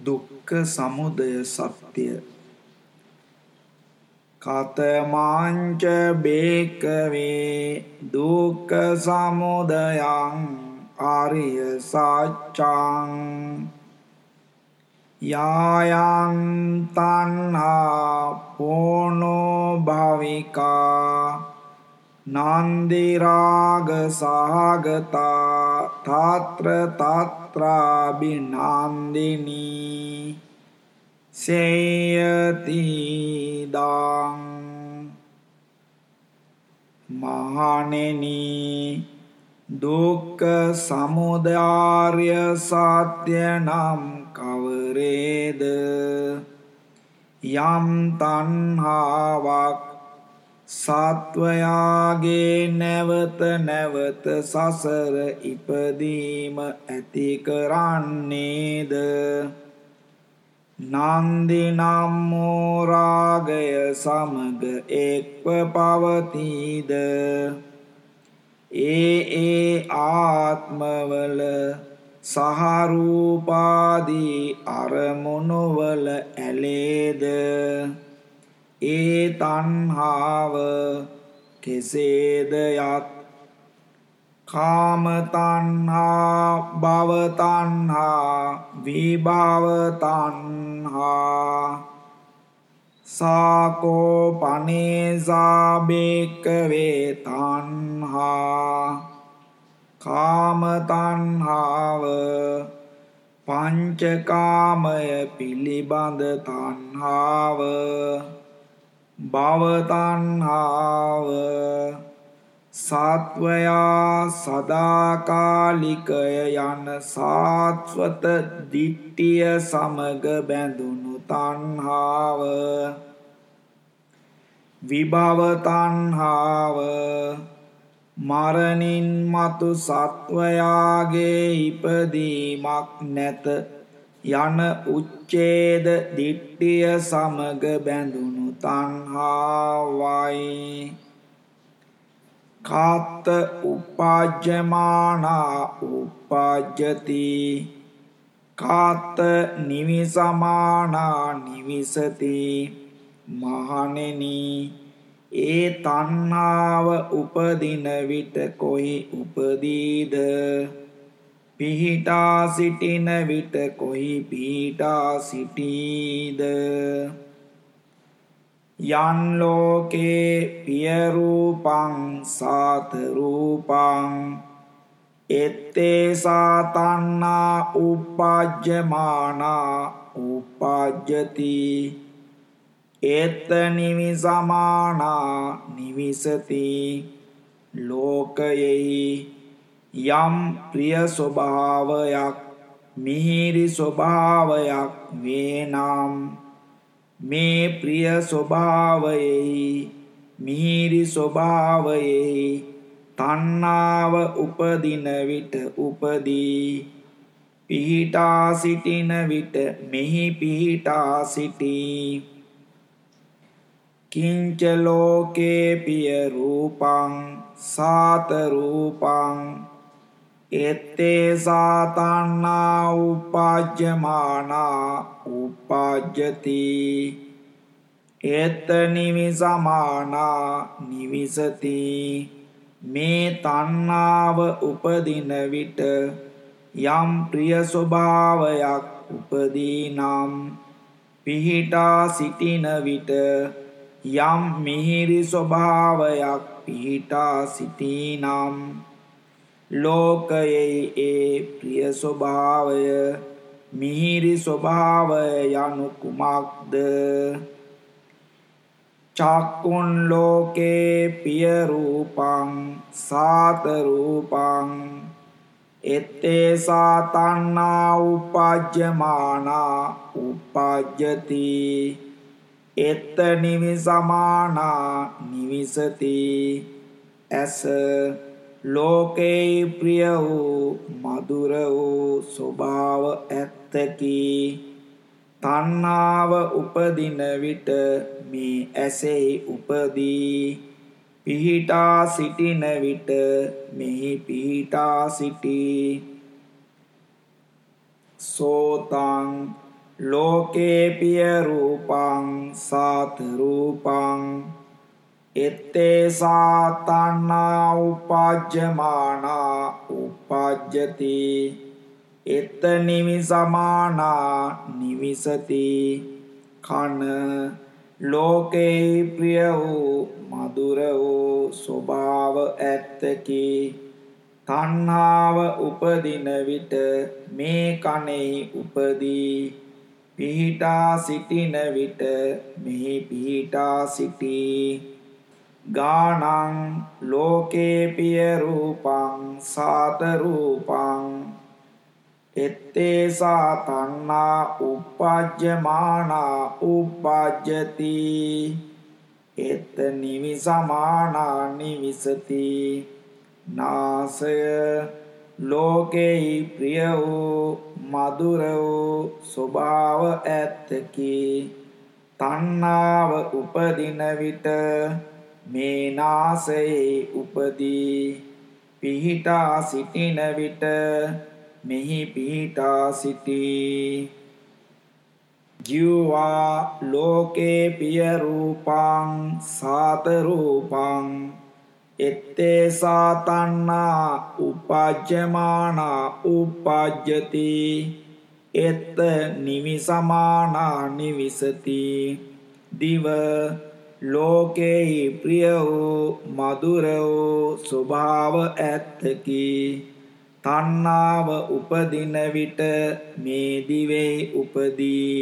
B: දුක්ඛ සමුදය සත්‍ය. කතමාංච බේකවේ දුක්ඛ සමුදයං ආරිය සත්‍යං යායන් තණ්හා පෝනෝ භවිකා නන්දි රාග සහගතා තාත්‍ර තාත්‍රාබිනන්දිනී සේයතිදං මහණෙනි දුක්ඛ සමුදයාර්ය සත්‍ය නම් කවරේද? යම් තණ්හාවක් සත්වයාගේ නැවත නැවත සසර ඉපදීම ඇති කරන්නේද? නන්දි නම් වූ රාගය සමග එක්ව පවතීද? ඒ ඒ ආත්මවල සහරූපාදී අරමුණුවල ඇලේද? ඒ තණ්හාව කෙසේද යත්? කාම තණ්හා භව තණ්හා විභව තණ්හා සාකෝ පනේසා බේකවේ තණ්හා කාම තණ්හාව පංචකාමය පිළිබඳ තණ්හාව භව තණ්හාව සාත්වයා සදාකාලිකය යන සාත්වත දිට්ටිය සමග බැඳුණු තණ්හාව විභව තණ්හාව මරණින් මතු සත්වයාගේ ඉපදීමක් නැත. යන උච්ඡේද දිට්ඨිය සමග බැඳුණු තණ්හාවයි. කාත්ත උපාජ්‍යමානා උපාජ්‍යති කාත්ත නිවිසමානා නිවිසති. මහණෙනි ඒ තණ්හාව උපදින විට කොහි උපදීද? පිහිටා සිටින විට කොහි පිහිටා සිටීද? යන් ලෝකේ පිය රූපං සාත රූපං එත්තේ සාතන්නා උපජ්ජමානා උපජ්ජති එත්ත නිවිසමානා නිවිසති. ලෝකයෙහි යම් ප්‍රිය ස්වභාවයක් මිහිරි ස්වභාවයක් වේනම් මේ ප්‍රිය ස්වභාවයෙහි මිහිරි ස්වභාවයෙහි තණ්හාව උපදින විට උපදී. පිහිටා සිටින විට මෙහි පිහිටා සිටී. කිංච ලෝකේ පිය රූපං සාත රූපං එත්තේ සාතන්නා උපාජ්‍යමානා උපාජ්‍යති එත්ත නිවිසමානා නිවිසති මේ තණ්හාව උපදින විට යම් ප්‍රිය ස්වභාවයක් උපදී නම් පිහිටා සිටින විට යම් මිහිරි ස්වභාවයක් පිහිටා සිටී නම් ලෝකයේ ඒ ප්‍රිය ස්වභාවය මිහිරි ස්වභාවය යනු කුමක්ද? චක්කුන් ලෝකේ පිය රූපං සාත රූපං එත්තේ සාතන්නා උපජ්ජමානා උපජ්ජති. එත්ත නිවිසමානා නිවිසති. ඇස ලෝකේ ප්‍රිය වූ මధుර වූ ස්වභාව ඇත්තකි. තණ්හාව උපදින විට මේ ඇසෙහි උපදී. පිහිටා සිටින විට මෙහි පිහිටා සිටී. සෝතං ලෝකේ පිය රූපං සාත රූපං එත්තේ සාතන්නා උපජ්ජමානා උපජ්ජති. එත්ත නිවිසමානා නිවිසති. කන ලෝකේ ප්‍රිය වූ මధుර වූ ස්වභාව ඇත්තකි. තණ්හාව උපදින විට මේ කනෙහි උපදී. පිහිටා සිටින විට මෙහි පිහිටා සිටී. ගානං ලෝකේ පිය රූපං සාත රූපං. එත්තේ සාතන්නා උපජ්ජමානා උපජ්ජති එත නිවිසමානා නිවිසති. නාසය ලෝකෙහි ප්‍රිය වූ මధుර වූ ස්වභාව ඇත්තකි. තණ්හාව උපදින විට මේ නාසයේ උපදී. පිහිටා සිටින විට මෙහි පිහිටා සිටී. ජීවා ලෝකේ පිය රූපං සාත රූපං එත්තේ සාතන්නා උපජ්ජමානා උපජ්ජති. එත්ත නිවිසමානා නිවිසති. දිව ලෝකෙහි ප්‍රිය වූ මధుර වූ ස්වභාව ඇත්තකි. තණ්හාව උපදින විට මේ දිවෙහි උපදී.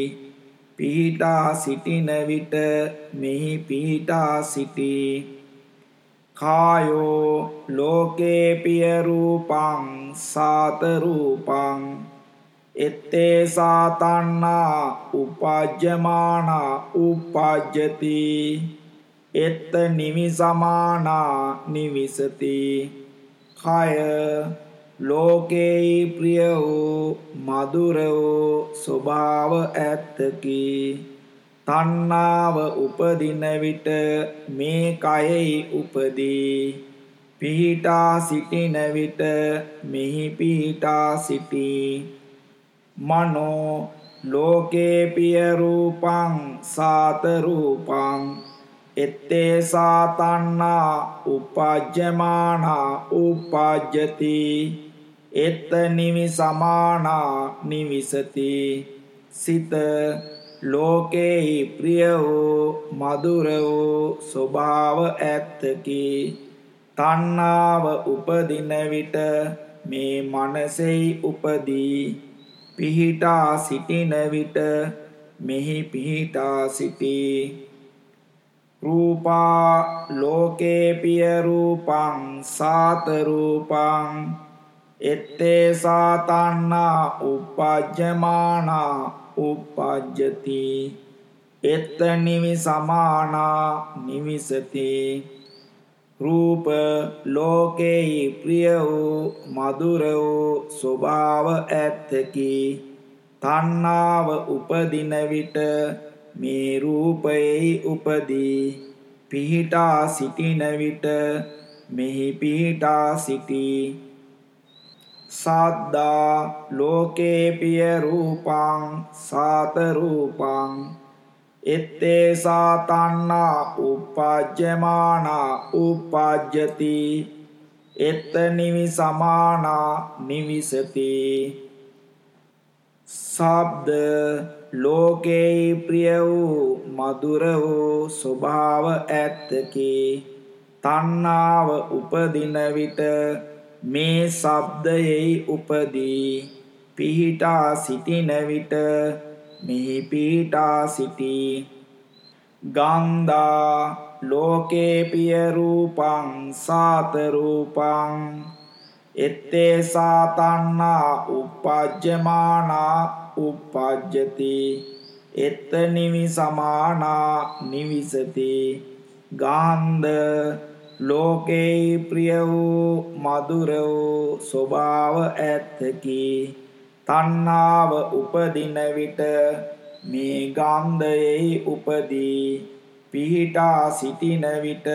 B: පිහිටා සිටින විට මෙහි පිහිටා සිටී. කායෝ ලෝකේ පිය රූපං සාත රූපං එත්තේ සාතන්නා උපජ්ජමානා උපජ්ජති එත්ත නිවිසමානා නිවිසති කය ලෝකේයි ප්‍රිය වූ මధుර වූ ස්වභාව ඇත්තකි තණ්හාව උපදින විට මේ කයෙහි උපදී. පිහිටා සිටින විට මෙහි පිහිටා සිටී. මනෝ ලෝකේ පිය රූපං සාත රූපං. එත්තේ සාතන්නා උපජ්ජමානා උපජ්ජති. එත්ත නිවි සමානා නිවිසති. සිත ලෝකේහි ප්‍රිය වූ මధుර වූ ස්වභාව ඇත්තකි. තණ්හාව උපදින විට මේ මනසෙහි උපදී. පිහිටා සිටින විට මෙහි පිහිටා සිටී. රූපා ලෝකේ පිය රූපං සාත රූපං. එත්තේ සාතන්නා උපජ්ජමානා උපජ්ජති. එත්ත නිවි සමානා නිවිසති. රූප ලෝකේහි ප්‍රිය වූ මధుර වූ ස්වභාව ඇත්තකි. තණ්හාව උපදින විට මේ රූපයෙහි උපදී. පිහිටා සිටින විට මෙහි පිහිටා සිටී. සද්දා ලෝකේ පිය රූපං සාත රූපං එත්තේ සාතන්නා උපජ්ජමානා උපජ්ජති එත්ත නිවි සමානා නිවිසති ශබ්ද ලෝකේ ප්‍රිය වූ මధుර වූ ස්වභාව ඇත්තකි තණ්හාව උපදින විට මේ ශබ්දයෙහි උපදී. පිහිටා සිටින විට මෙහි පිහිටා සිටී. ගන්ධා ලෝකේ පිය රූපං සාත රූපං. එත්තේ සාතන්නා උපජ්ජමානා උපජ්ජති. එත්ත නිවි සමානා නිවිසති. ගාන්ධ ලෝකෙහි ප්‍රිය වූ මధుර වූ ස්වභාව ඇත්තකි. තණ්හාව උපදින විට මේ ගන්ධයෙහි උපදී. පිහිටා සිටින විට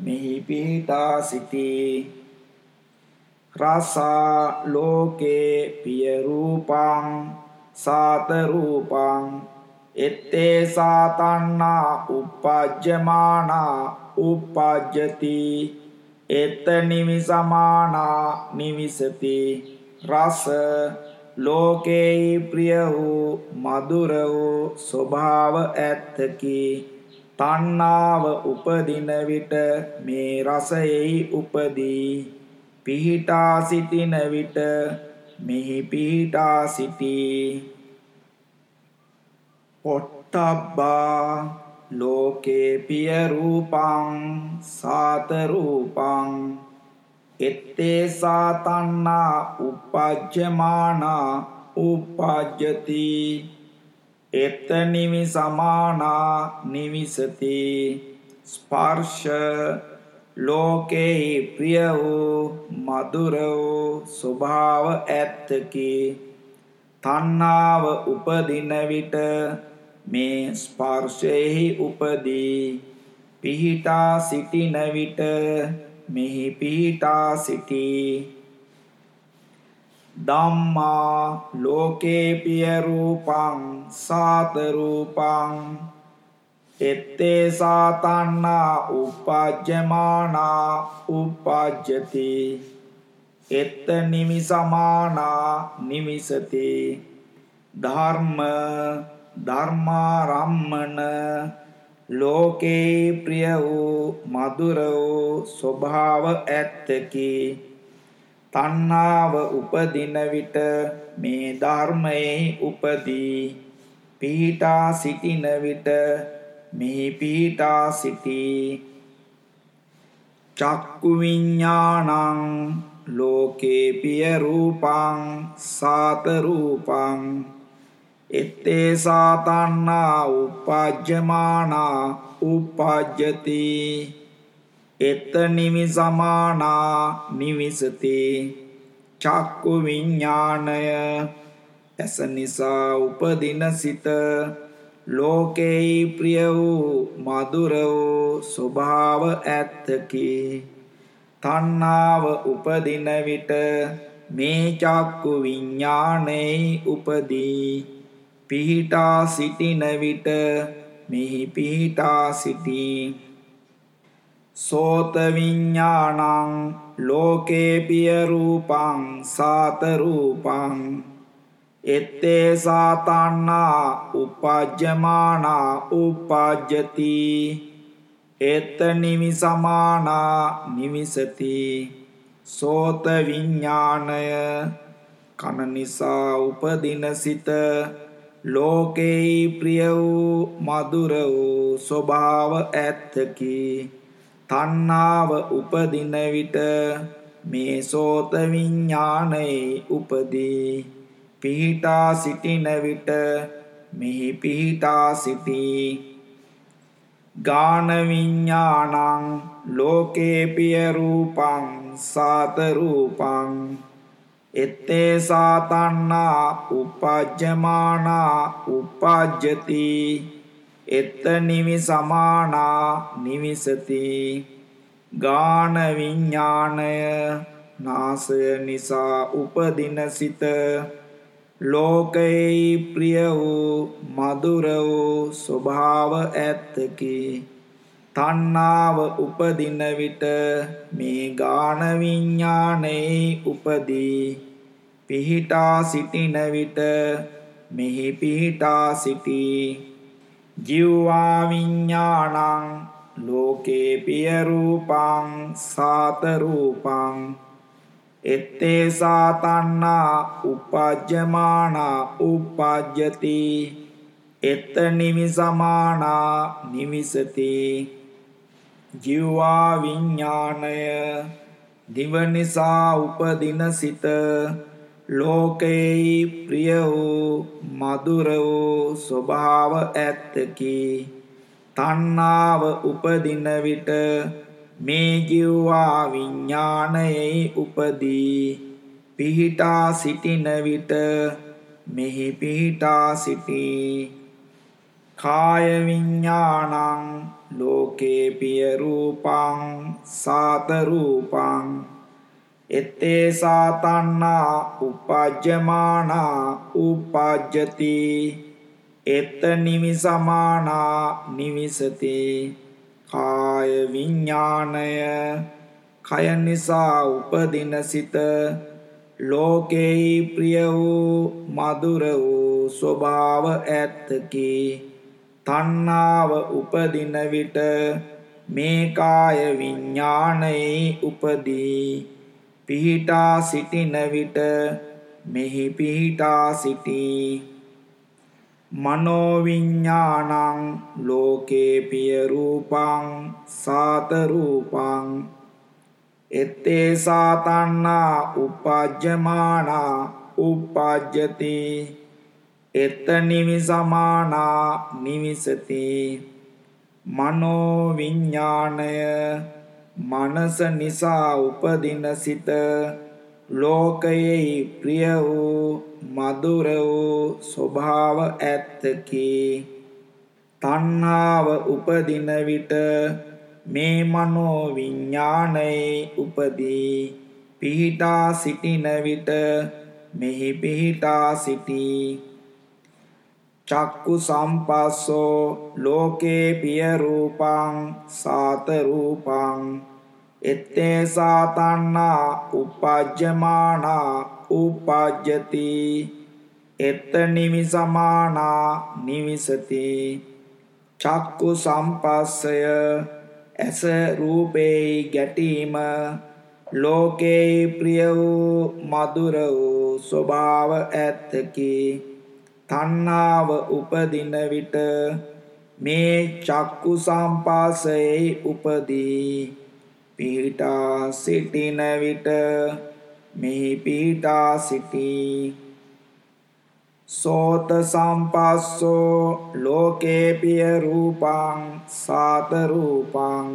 B: මෙහි පිහිටා සිටී. රසා ලෝකේ පිය රූපං සාත රූපං. එත්තේ සාතන්නා උපජ්ජමානා උපජ්ජති. එත නිවිසමානා නිවිසති. රස ලෝකේයි ප්‍රිය වූ මధుර වූ ස්වභාව ඇත්තකි. තණ්හාව උපදින විට මේ රසයෙහි උපදී. පිහිටා සිටින විට මෙහි පිහිටා සිටී. පොට්ටබ්බා ලෝකේ පිය රූපං සාත රූපං එත්තේ සාතන්නා උපජ්ජමානා උපජ්ජති එත නිවි සමානා නිවිසති ස්පර්ශ ලෝකේ ප්‍රිය වූ මధుර වූ ස්වභාව ඇත්තකි. තණ්හාව උපදින විට මේ ස්පර්ශයෙහි උපදී. පිහිටා සිටින විට මෙහි පිහිටා සිටී. ධම්මා ලෝකේ පිය රූපං සාත රූපං එත්තේ සාතන්නා උපජ්ජමානා උපජ්ජති. එත්ත නිමි සමානා නිමිසති. ධර්ම ධර්මාරම්මන ලෝකේ ප්‍රිය වූ මధుර වූ ස්වභාව ඇත්තකි. තණ්හාව උපදින විට මේ ධර්මයේ උපදී. පිහිටා සිටින විට මෙහි පිහිටා සිටී. චක්කු විඤ්ඤාණං ලෝකේ පිය රූපං සාත රූපං. එත්තේ සාතන්නා උපජ්ජමානා උපජ්ජති. එත නිමි සමානා නිවිසති. චක්කු විඤ්ඤාණය ඇස නිසා උපදින සිත. ලෝකේයි ප්‍රිය වූ මధుර වූ ස්වභාව ඇත්තකි. තණ්හාව උපදින විට මේ චක්කු විඥානේ උපදී. පිහිටා සිටින විට මෙහි පිහිටා සිටී සෝත විඥානං ලෝකේ පිය රූපං සාත රූපං. එත්තේ සාතන්නා උපජ්ජමානා උපජ්ජති. එත නිමි සමානා නිවිසති. සෝත විඥාණය කන නිසා උපදින සිත ලෝකේ ප්‍රිය වූ මధుර වූ ස්වභාව ඇත්තකි. තණ්හාව උපදින විට මේ සෝත විඥානයේ උපදී. පිහිටා සිටින විට මෙහි පිහිටා සිටී. ගාන විඤ්ඤාණං ලෝකේ පිය රූපං සාත රූපං. එත්තේ සාතන්නා උපජ්ජමානා උපජ්ජති. එත්ත නිවි සමානා නිවිසති. ගාන විඤ්ඤාණය නාසය නිසා උපදින සිත. ලෝකයේ ප්‍රිය වූ මధుර වූ ස්වභාව ඇත්තකි. තණ්හාව උපදින විට මේ ගාන විඥානේ උපදී. පිහිටා සිටින විට මෙහි පිහිටා සිටී. ජීවා විඥානං ලෝකේ පිය රූපං සාත රූපං. එත්තේ සාතන්නා උපජ්ජමානා උපජ්ජති. එත්ත නිමි සමානා නිවිසති ජීවා විඥාණය දිව නිසා උපදින සිත ලෝකේ ප්‍රිය වූ මధుර වූ ස්වභාව ඇත්තකි. තණ්හාව උපදින විට මේ ජීවා විඥානයේ උපදී. පිහිටා සිටින විට මෙහි පිහිටා සිටී. කාය විඥානං ලෝකේ පිය රූපං සාත රූපං. එත්තේ සාතන්නා උපජ්ජමානා උපජ්ජති. එත්ත නිමි සමානා නිවිසති. කාය විඥාණය කය නිසා උපදින සිත. ලෝකේයි ප්‍රිය වූ මధుර වූ ස්වභාව ඇත්තකි. තණ්හාව උපදින විට මේ කාය විඥානයේ උපදී. පිහිටා සිටින විට මෙහි පිහිටා සිටී. මනෝවිඤ්ඥානං ලෝකේ පිය රූපං සාත රූපං එත්තේ සාතන්නා උපජ්ජමානා උපජ්ජති. එත්ත නිමි සමානා නිවිසති. මනෝවිඤ්ඥානය මනස නිසා උපදින සිත ලෝකයෙහි ප්‍රිය වූ මధుර වූ ස්වභාව ඇත්තකි. තණ්හාව උපදින විට මේ මනෝ විඥානයේ උපදී. පිහිටා සිටින විට මෙහි පිහිටා සිටී. චක්කු සම්පස්සෝ ලෝකේ පිය රූපං සාත රූපං. එත්තේ සාතන්නා උපජ්ජමානා උපජ්ජති. එත්ත නිමි සමානා නිවිසති. චක්කු සම්පස්සය ඇස රූපේ ගැටීම ලෝකේ ප්‍රිය වූ මధుර වූ ස්වභාව ඇත්තකි. තණ්හාව උපදින විට මේ චක්කු සම්පාසයේ උපදී. පිහිටා සිටින විට මෙහි පිහිටා සිටී. සෝත සම්පස්සෝ ලෝකේ පිය රූපං සාත රූපං.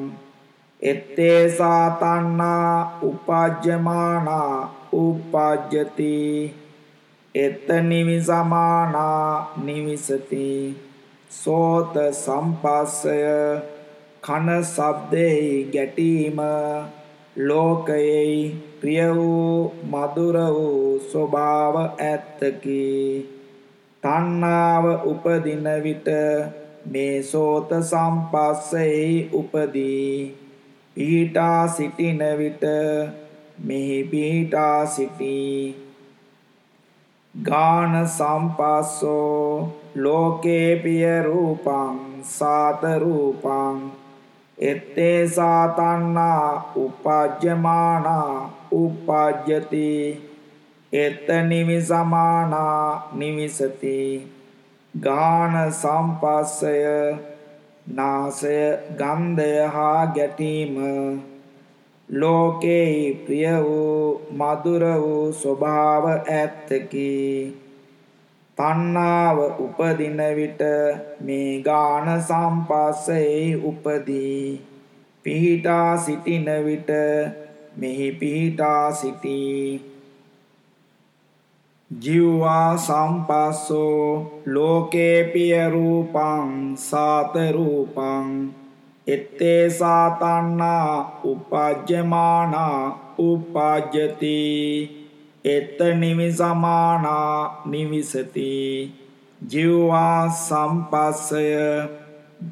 B: එත්තේ සාතන්නා උපජ්ජමානා උපජ්ජති. එත නිවිසමානා නිවිසති. සෝත සම්පස්සය කන ශබ්දෙහි ගැටීම ලෝකයෙහි ප්‍රිය වූ මధుර වූ ස්වභාව ඇත්තකි. තණ්හාව උපදින විට මේ සෝත සම්පස්සෙහි උපදී. පිහිටා සිටින විට මෙහි පිහිටා සිටී. ගාන සම්පස්සෝ ලෝකේ පිය රූපං සාත රූපං එත්තේ සාතන්නා උපජ්ජමානා උපජ්ජති එත නිවිසමානා නිවිසති ගාන සම්පස්සය නාසය ගන්ධය හා ගැටීම ලෝකේ ප්‍රිය වූ මధుර වූ ස්වභාව ඇත්තකි. තණ්හාව උපදින විට මේ ගාන සම්පස්සේ උපදී. පිහිටා සිටින විට මෙහි පිහිටා සිටී. ජීවා සම්පස්සෝ ලෝකේ පිය රූපං සාත රූපං. එත්තේ සාතන්නා උපජ්ජමානා උපජ්ජති. එත නිවිසමානා නිවිසති. ජීවා සම්පස්සය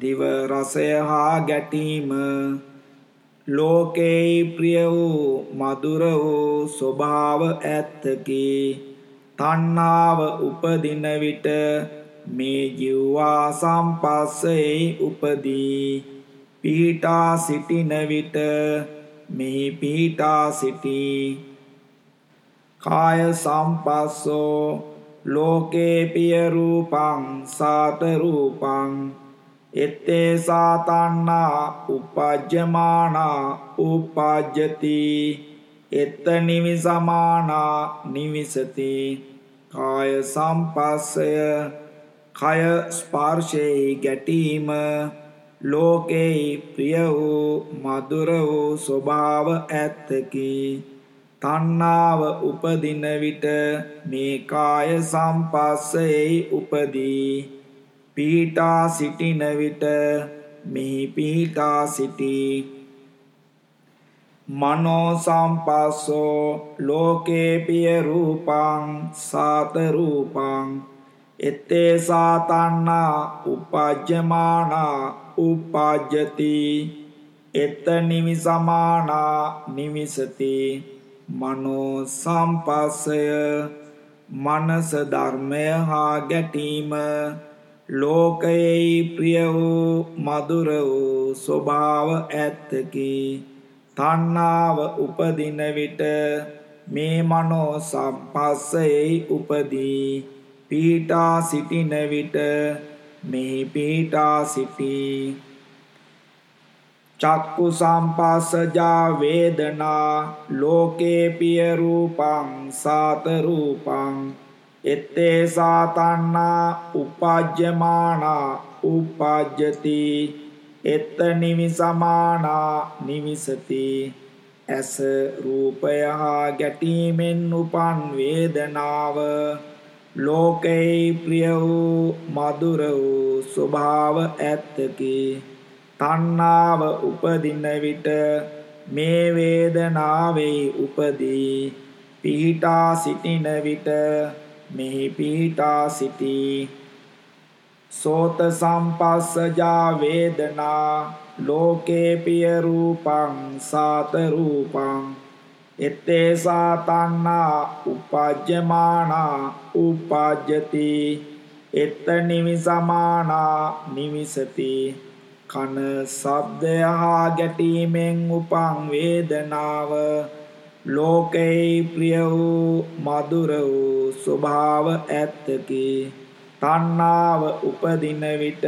B: දිව රසය හා ගැටීම. ලෝකේ ප්‍රිය වූ මధుර වූ ස්වභාව ඇත්තකි. තණ්හාව උපදින විට මේ ජීවා සම්පස්සේ උපදී. පීඨා සිටින විට මෙහි පීඨා සිටී කාය සම්පස්සෝ ලෝකේ පිය රූපං සාත රූපං එත්තේ සාතන්නා උපජ්ජමානා උපජ්ජති එත්ත නිවිසමානා නිවිසති කාය සම්පස්සය කය ස්පර්ශයේ ගැටීම ලෝකේ ප්‍රිය වූ මధుර වූ ස්වභාව ඇත්තකි. තණ්හාව උපදින විට මේ කාය සම්පස්සෙහි උපදී. පීඨා සිටින විට මෙහි පීඨා සිටී. මනෝ සම්පස්සෝ ලෝකේ පිය රූපං සාත රූපං. එත්තේ සාතන්නා උපජ්ජමානා උපජ්ජති. එත නිවිසමානා නිවිසති. මනෝ සම්පස්සය. මනස ධර්මය හා ගැටීම. ලෝකයේ ප්‍රිය වූ මధుර වූ ස්වභාව ඇත්තකි. තණ්හාව උපදින විට මේ මනෝ සම්පස්සයේ උපදී. පීඨා සිටින විට මෙහි පීඨා සිටී. චක්කු සම්පස්සජා වේදනා ලෝකේ පිය රූපං සාත රූපං. එත්තේ සාතන්නා උපජ්ජමානා උපජ්ජති. එත්ත නිවිසමානා නිවිසති. ඇස රූපය හා ගැටීමෙන් උපන් වේදනාව. ලෝකේ ප්‍රිය වූ මధుර වූ ස්වභාව ඇත්තකි. තණ්හාව උපදින විට මේ වේදනාවේ උපදී. පිහිටා සිටින විට මෙහි පිහිටා සිටී. සෝත සම්පස්සජා වේදනා ලෝකේ පිය රූපං සාත රූපං. එත්තේ සාතන්නා උපජ්ජමානා උපජ්ජති එත්ත නිවිසමානා නිවිසති. කන ශබ්දය හා ගැටීමෙන් උපන් වේදනාව. ලෝකේ ප්‍රිය වූ මధుර වූ ස්වභාව ඇත්තකි. තණ්හාව උපදින විට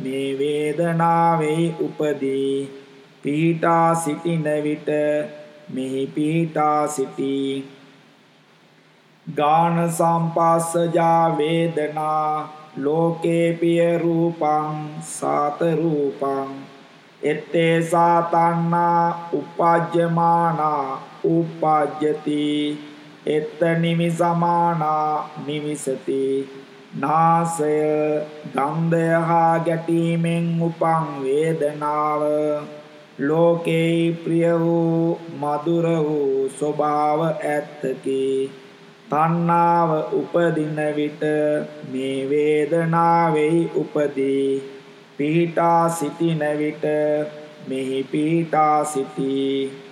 B: මේ වේදනාවේ උපදී. පිහිටා සිටින විට මෙහි පිහිටා සිටී. ගාන සම්පස්සජා වේදනා ලෝකේ පිය රූපං සාත රූපං. එත්තේ සාතන්නා උපජ්ජමානා උපජ්ජති. එත්ත නිමිසමානා නිවිසති නාසය ගන්ධය හා ගැටීමෙන් උපන් වේදනාව. ලෝකේ ප්‍රිය වූ මధుර වූ ස්වභාව ඇත්තකි. තණ්හාව උපදින විට මේ වේදනාවෙහි උපදී. පිහිටා සිටින විට මෙහි පිහිටා සිටී.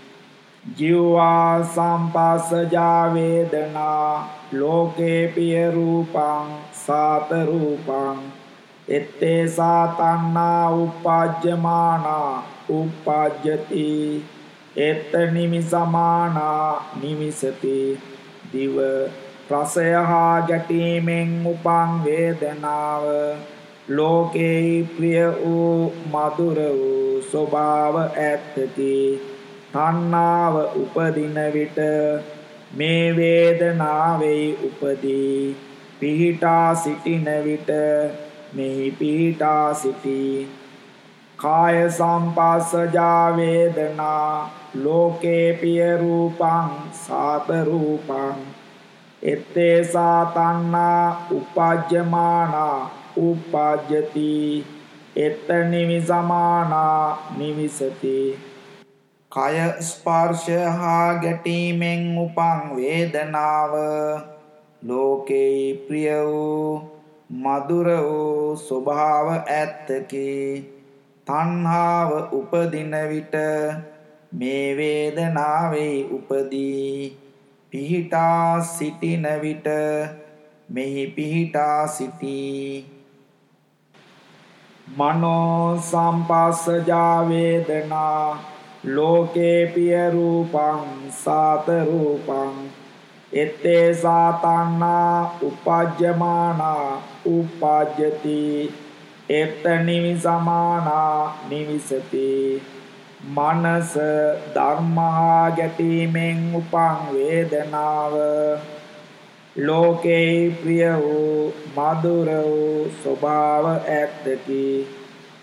B: ජීවා සම්පස්සජා වේදනා ලෝකේ පිය රූපං සාත රූපං. එත්තේ සාතන්නා උපජ්ජමානා උපජ්ජති. එත්ත නිමිසමානා නිමිසති. දිව රසය හා ගැටීමෙන් උපන් වේදනාව. ලෝකේ ප්‍රිය වූ මధుර වූ ස්වභාව ඇත්තති. තණ්හාව උපදින විට මේ වේදනාවේ උපදී. පිහිටා සිටින විට මෙහි පිහිටා සිටී. කාය සම්පස්සජා වේදනා ලෝකේ පිය රූපං සාත රූපං. එත්තේ සාතන්නා උපජ්ජමානා උපජ්ජති. එත්ත නිවිසමානා නිවිසති. කය ස්පර්ශ හා ගැටීමෙන් උපන් වේදනාව ලෝකේ ප්‍රිය වූ මధుර වූ ස්වභාව ඇත්තකි. තණ්හාව උපදින විට මේ වේදනාවේ උපදී. පිහිටා සිටින විට මෙහි පිහිටා සිටී. මනෝ සම්පස්සජා වේදනා ලෝකේ පිය රූපං සාත රූපං එත්තේ සාතන්නා උපජ්ජමානා උපජ්ජති. එත්ත නිවිසමානා නිවිසති. මනස ධර්මහා ගැටීමෙන් උපන් වේදනාව. ලෝකේ ප්‍රිය වූ මధుර වූ ස්වභාව ඇත්තකි.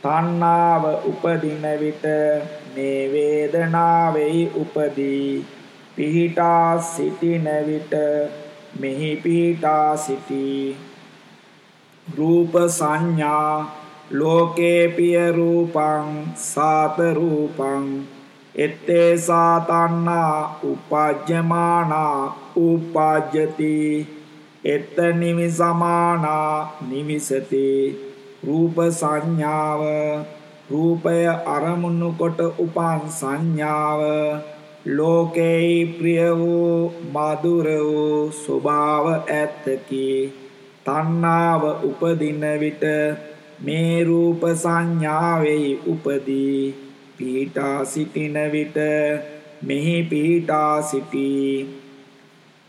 B: තණ්හාව උපදින විට මේ වේදනාවේ උපදී. පිහිටා සිටින විට මෙහි පිහිටා සිටී. රූප සංඥා ලෝකේ පිය රූපං සාත රූපං. එත්තේ සාතන්නා උපජ්ජමානා උපජ්ජති. එත්ත නිවිසමානා නිවිසති. රූප සංඥාව රූපය අරමුණු කොට උපන් සංඥාව. ලෝකේ ප්‍රිය වූ මధుර වූ ස්වභාව ඇත්තකි. තණ්හාව උපදින විට මේ රූප සංඥාවෙහි උපදී. පීඨා සිටින විට මෙහි පීඨා සිටී.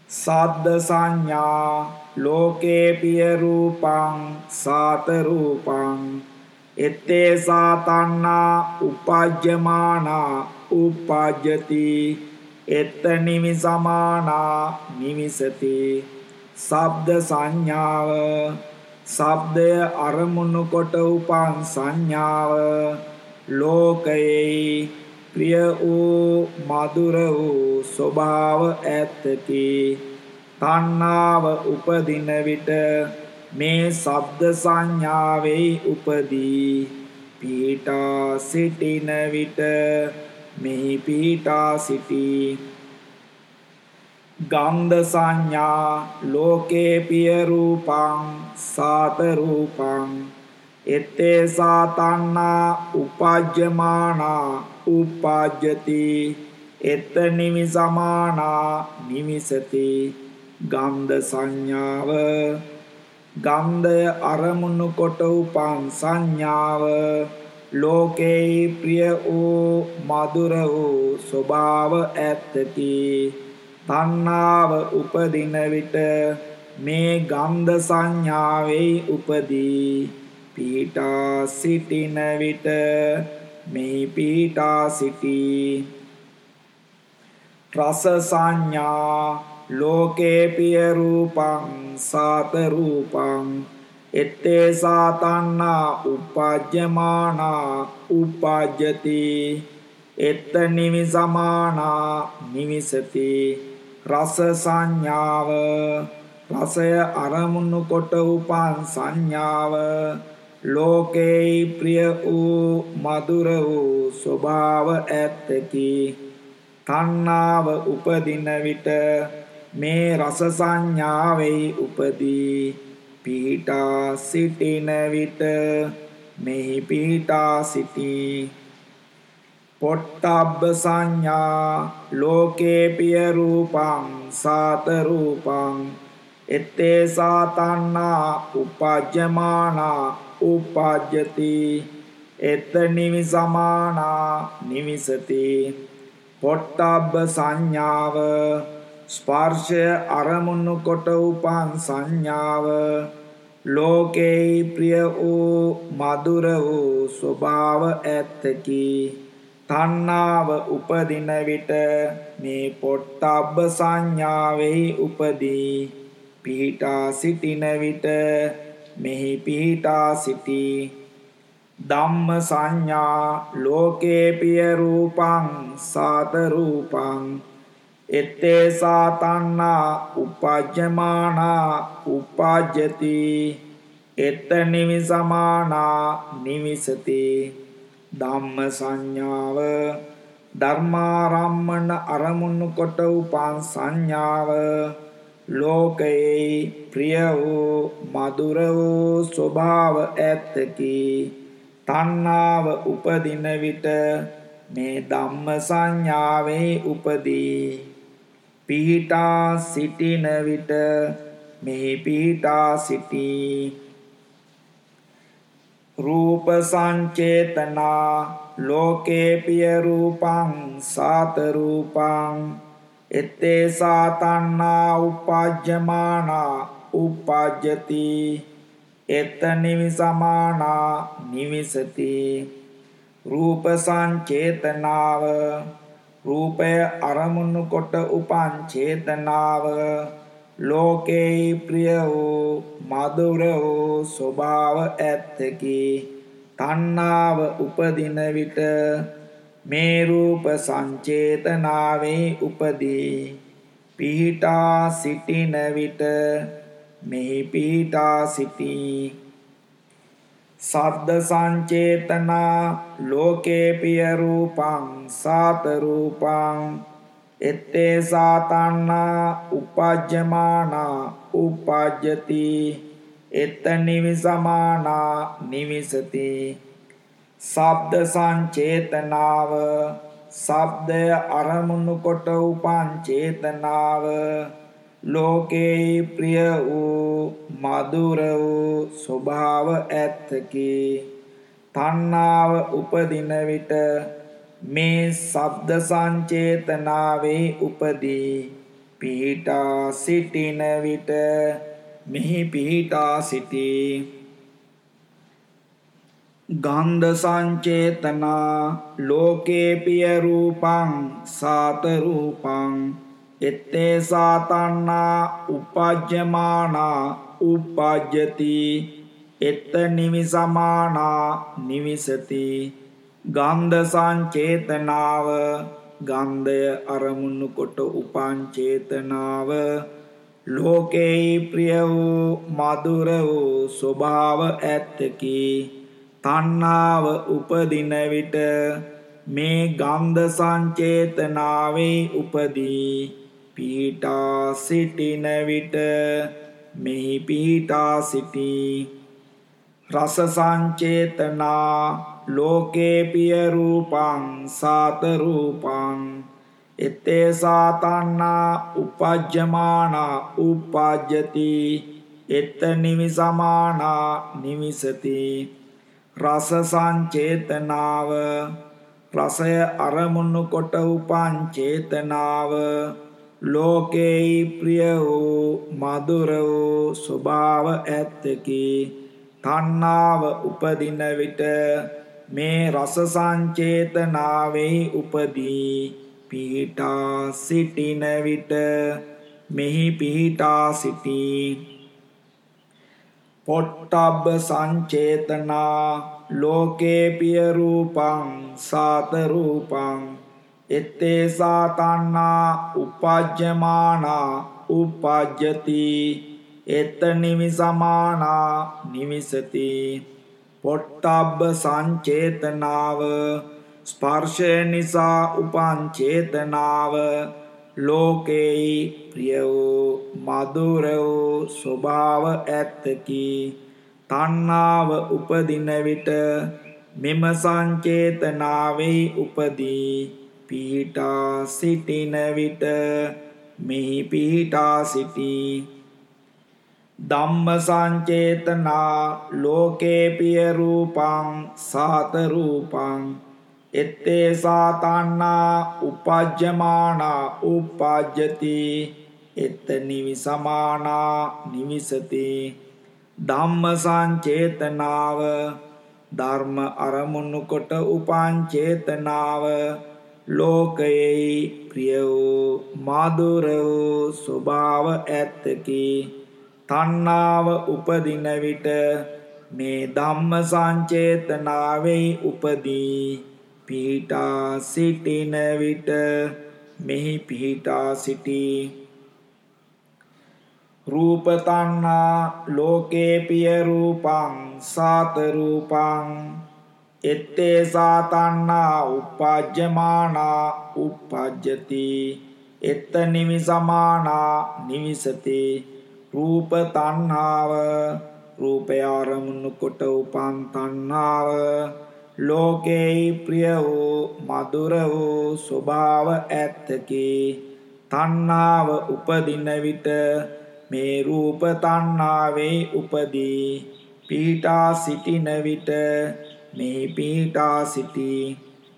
B: සද්ද සංඥා ලෝකේ පිය රූපං සාත රූපං. එත්තේ සාතන්නා උපජ්ජමානා උපජ්ජති. එත්ත නිමිසමානා නිමිසති. ශබ්ද සංඥාව. ශබ්දය අරමුණු කොට උපන් සංඥාව. ලෝකයේ ප්‍රිය වූ මధుර වූ ස්වභාව ඇත්තකි. තණ්හාව උපදින විට මේ ශබ්ද සංඥාවේ උපදී. පීඨා සිටින විට මෙහි පීඨා සිටී. ගන්ධ සංඥා ලෝකේ පිය රූපං සාත රූපං. එත්තේ සාතන්නා උපජ්ජමානා උපජ්ජති එත්ත නිමිසමානා නිමිසති. ගන්ධ සංඥාව. ගන්ධය අරමුණු කොට උපන් සංඥාව. ලෝකේ ප්‍රිය වූ මధుර වූ ස්වභාව ඇත්තකි. තණ්හාව උපදින විට මේ ගන්ධ සංඥාවේ උපදී. පීඨා සිටින විට මෙහි පීඨා සිටී. රස සංඥා ලෝකේ පිය රූපං සාත රූපං එත්තේ සාතන්නා උපජ්ජමානා උපජ්ජති. එත්ත නිවිසමානා නිවිසති. රස සංඥාව රසය අරමුණු කොට උපන් සංඥාව ලෝකේ ප්‍රිය වූ මధుර වූ ස්වභාව ඇත්තකි. තණ්හාව උපදින විට මේ රස සංඥාවෙහි උපදී. පීඨා සිටින විට මෙහි පීඨා සිටී පොට්ටබ්බ සංඥා ලෝකේ පිය රූපං සාත රූපං එත්තේ සාතන්නා උපජ්ජමානා උපජ්ජති එත නිවිසමානා නිවිසති. පොට්ටබ්බ සංඥාව ස්පර්ශය අරමුණු කොට උපන් සංඥාව. ලෝකේ ප්‍රිය වූ මధుර වූ ස්වභාව ඇත්තකි. තණ්හාව උපදින විට මේ පොට්ටබ්බ සංඥාවෙහි උපදී. පිහිටා සිටින විට මෙහි පිහිටා සිටී. ධම්ම සංඥා ලෝකේ පිය රූපං සාත රූපං. එත්තේ සාතන්නා උපජ්ජමානා උපජ්ජති. එත්ත නිවිසමානා නිවිසති. ධම්ම සංඥාව ධර්මාරම්මන අරමුණු කොට උපන් සංඥාව. ලෝකයේ ප්‍රිය වූ මధుර වූ ස්වභාව ඇත්තකි. තණ්හාව උපදින විට මේ ධම්ම සංඥාවේ උපදී. පිහිටා සිටින විට මෙහි පිහිටා සිටී. රූප සංචේතනා ලෝකේ පිය රූපං සාත රූපං. එත්තේ සාතන්නා උපජ්ජමානා උපජ්ජති. එත නිවිසමානා නිවිසති. රූප සංචේතනාව රූපය අරමුණු කොට උපන් චේතනාව. ලෝකේ ප්‍රිය වූ මధుර වූ ස්වභාව ඇත්තකි. තණ්හාව උපදින විට මේ රූප සංචේතනාවේ උපදී. පිහිටා සිටින විට මෙහි පිහිටා සිටී. සද්ද සංචේතනා ලෝකේ පිය රූපං සාත රූපං එත්තේ සාතන්නා උපජ්ජමානා උපජ්ජති එත්ත නිවිසමානා නිවිසති ශබ්ද සංචේතනාව ශබ්දය අරමුණු කොට උපන් චේතනාව ලෝකේ ප්‍රිය වූ මధుර වූ ස්වභාව ඇත්තකි. තණ්හාව උපදින විට මේ ශබ්ද සංචේතනාවේ උපදී. පිහිටා සිටින විට මෙහි පිහිටා සිටී. ගන්ධ සංචේතනා ලෝකේ පිය රූපං සාත රූපං එත්තේ සාතන්නා උපජ්ජමානා උපජ්ජති. එත්ත නිවිසමානා නිවිසති. ගන්ධ සංචේතනාව ගන්ධය අරමුණු කොට උපන් චේතනාව. ලෝකේ ප්‍රිය වූ මధుර වූ ස්වභාව ඇත්තකි. තණ්හාව උපදින විට මේ ගන්ධ සංචේතනාවේ උපදී. පීඨා සිටින විට මෙහි පීඨා සිටී. රස සංචේතනා ලෝකේ පිය රූපං සාත රූපං. එත්තේ සාතන්නා උපජ්ජමානා උපජ්ජති. එත්ත නිවිසමානා නිවිසති. රස සංචේතනාව රසය අරමුණු කොට උපන් චේතනාව ලෝකේ ප්‍රිය වූ මధుර වූ ස්වභාව ඇත්තකි. තණ්හාව උපදින විට මේ රස සංචේතනාවෙහි උපදී. පිහිටා සිටින විට මෙහි පිහිටා සිටී. පොට්ටබ්බ සංචේතනා ලෝකේ පිය රූපං සාත රූපං එත්තේ සාතන්නා උපජ්ජමානා උපජ්ජති. එත නිවිසමානා නිවිසති පොට්ටබ්බ සංචේතනාව ස්පර්ශය නිසා උපන් චේතනාව ලෝකේයි ප්‍රිය වූ මధుර වූ ස්වභාව ඇත්තකි. තණ්හාව උපදින විට මෙම සංචේතනාවෙහි උපදී. පිහිටා සිටින විට මෙහි පිහිටා සිටී. ධම්ම සංචේතනා ලෝකේ පිය රූපං සාත රූපං. එත්තේ සාතන්නා උපජ්ජමානා උපජ්ජති. එත්ත නිවිසමානා නිවිසති. ධම්ම සංචේතනාව ධර්ම අරමුණු කොට උපං චේතනාව ලෝකයේ ප්‍රිය වූ මාදුර වූ ස්වභාව ඇත්තකි. තණ්හාව උපදින විට මේ ධම්ම සංචේතනාවේ උපදී. පිහිටා සිටින විට මෙහි පිහිටා සිටී. රූප තණ්හා ලෝකේ පිය රූපං සාත රූපං එත්තේ සාතන්නා උපජ්ජමානා උපජ්ජති. එත්ත නිවිසමානා නිවිසති. රූප තණ්හාව රූපය ආරමුණු කොට උපන් තණ්හාව. ලෝකේයි ප්‍රිය වූ මధుර වූ ස්වභාව ඇත්තකි. තණ්හාව උපදින විට මේ රූප තණ්හාවේ උපදී. පීඨා සිටින විට මේ පීඨා සිටී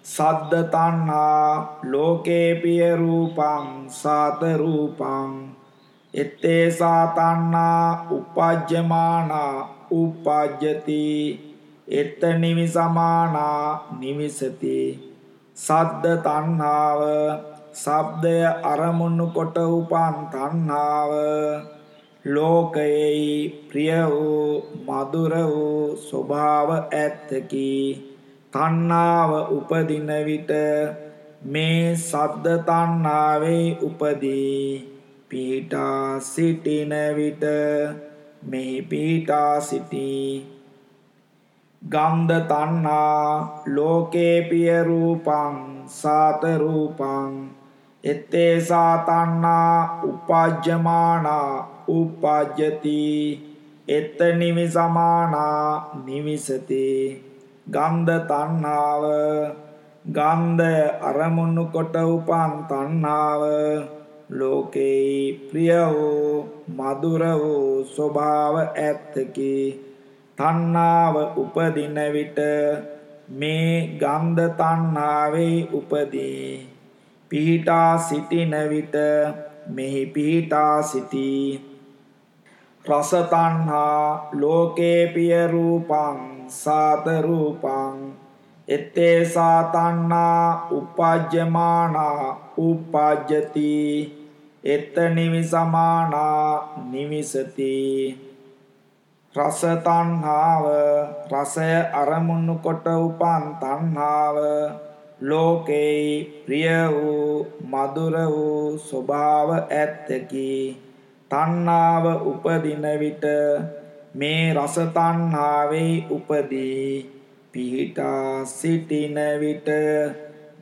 B: සද්ද තණ්හා ලෝකේ පිය රූපං සාත රූපං එත්තේ සාතන්නා උපජ්ජමානා උපජ්ජති එත්ත නිවිසමානා නිවිසති. සද්ද තණ්හාව ශබ්දය අරමුණු කොට උපන් තණ්හාව ලෝකයේ ප්‍රිය වූ මధుර වූ ස්වභාව ඇත්තකි. තණ්හාව උපදින විට මේ සද්ද තණ්හාවේ උපදී. පීඨා සිටින විට මේ පීඨා සිටී. ගන්ධ තණ්හා ලෝකේ පිය රූපං සාත රූපං. එත්තේ සාතන්නා උපජ්ජමානා උපජ්ජති. එත්ත නිවිසමානා නිවිසති. ගන්ධ තණ්හාව. ගන්ධය අරමුණු කොට උපන් තණ්හාව. ලෝකේ ප්‍රිය වූ මధుර වූ ස්වභාව ඇත්තකි. තණ්හාව උපදින විට මේ ගන්ධ තණ්හාවේ උපදී. පිහිටා සිටින විට මෙහි පිහිටා සිටී. රස තණ්හා ලෝකේ පිය රූපං සාත රූපං එත්තේ සාතන්නා උපජ්ජමානා උපජ්ජති. එත්ත නිවිසමානා නිවිසති. රස තණ්හාව රසය අරමුණු කොට උපන් තණ්හාව ලෝකේ ප්‍රිය වූ මధుර වූ ස්වභාව ඇත්තකි. තණ්හාව උපදින විට මේ රස තණ්හාවේ උපදී. පිහිටා සිටින විට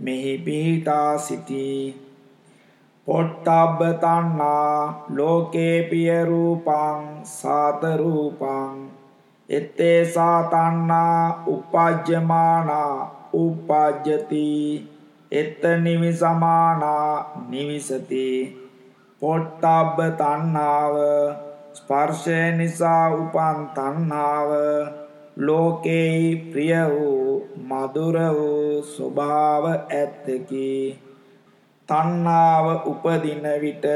B: මෙහි පිහිටා සිටී. පොට්ටබ්බ තණ්හා ලෝකේ පිය රූපං සාත රූපං. එත්තේ සාතන්නා උපජ්ජමානා උපජ්ජති. එත්ත නිවිසමානා නිවිසති. පොට්ටබ්බ තණ්හාව ස්පර්ශය නිසා උපන් තණ්හාව ලෝකේ ප්‍රිය වූ මధుර වූ ස්වභාව ඇත්තකි. තණ්හාව උපදින විට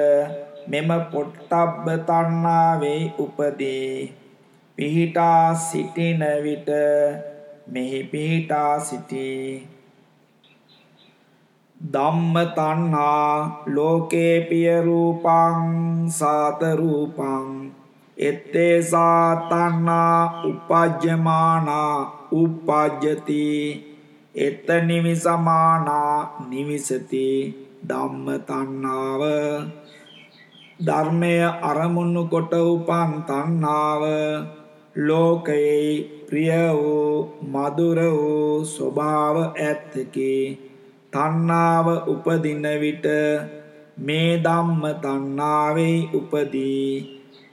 B: මෙම පොට්ටබ්බ තණ්හාවේ උපදී. පිහිටා සිටින විට මෙහි පිහිටා සිටී. ධම්ම තණ්හා ලෝකේ පිය රූපං සාත රූපං. එත්තේ සාතණ්හා උපජ්ජමානා උපජ්ජති. එත නිවිසමානා නිවිසති. ධම්ම තණ්හාව. ධර්මය අරමුණු කොට උපන් තණ්හාව. ලෝකයේ ප්‍රිය වූ මధుර වූ ස්වභාව ඇත්තකි. තණ්හාව උපදින විට මේ ධම්ම තණ්හාවේ උපදී.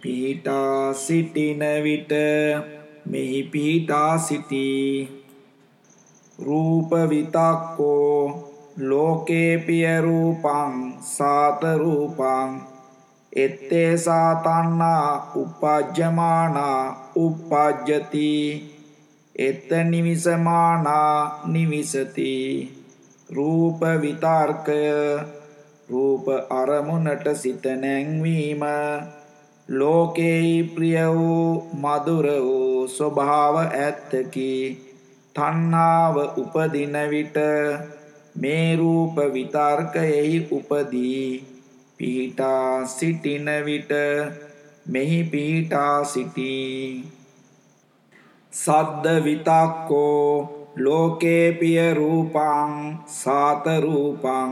B: පීඨා සිටින විට මෙහි පීඨා සිටී. රූප විතක්කෝ ලෝකේ පිය රූපං සාත රූපං. එත්තේ සාතන්නා උපජ්ජමානා උපජ්ජති. එත නිවිසමානා නිවිසති. රූප විතර්කය රූප අරමුණට සිත නැංවීම ලෝකේයි ප්‍රිය වූ මధుර වූ ස්වභාව ඇත්තකි. තණ්හාව උපදින විට මේ රූප විතර්කයෙහි උපදී. පිහිටා සිටින විට මෙහි පිහිටා සිටී. සද්ද විතක්කෝ ලෝකේ පිය රූපං සාත රූපං.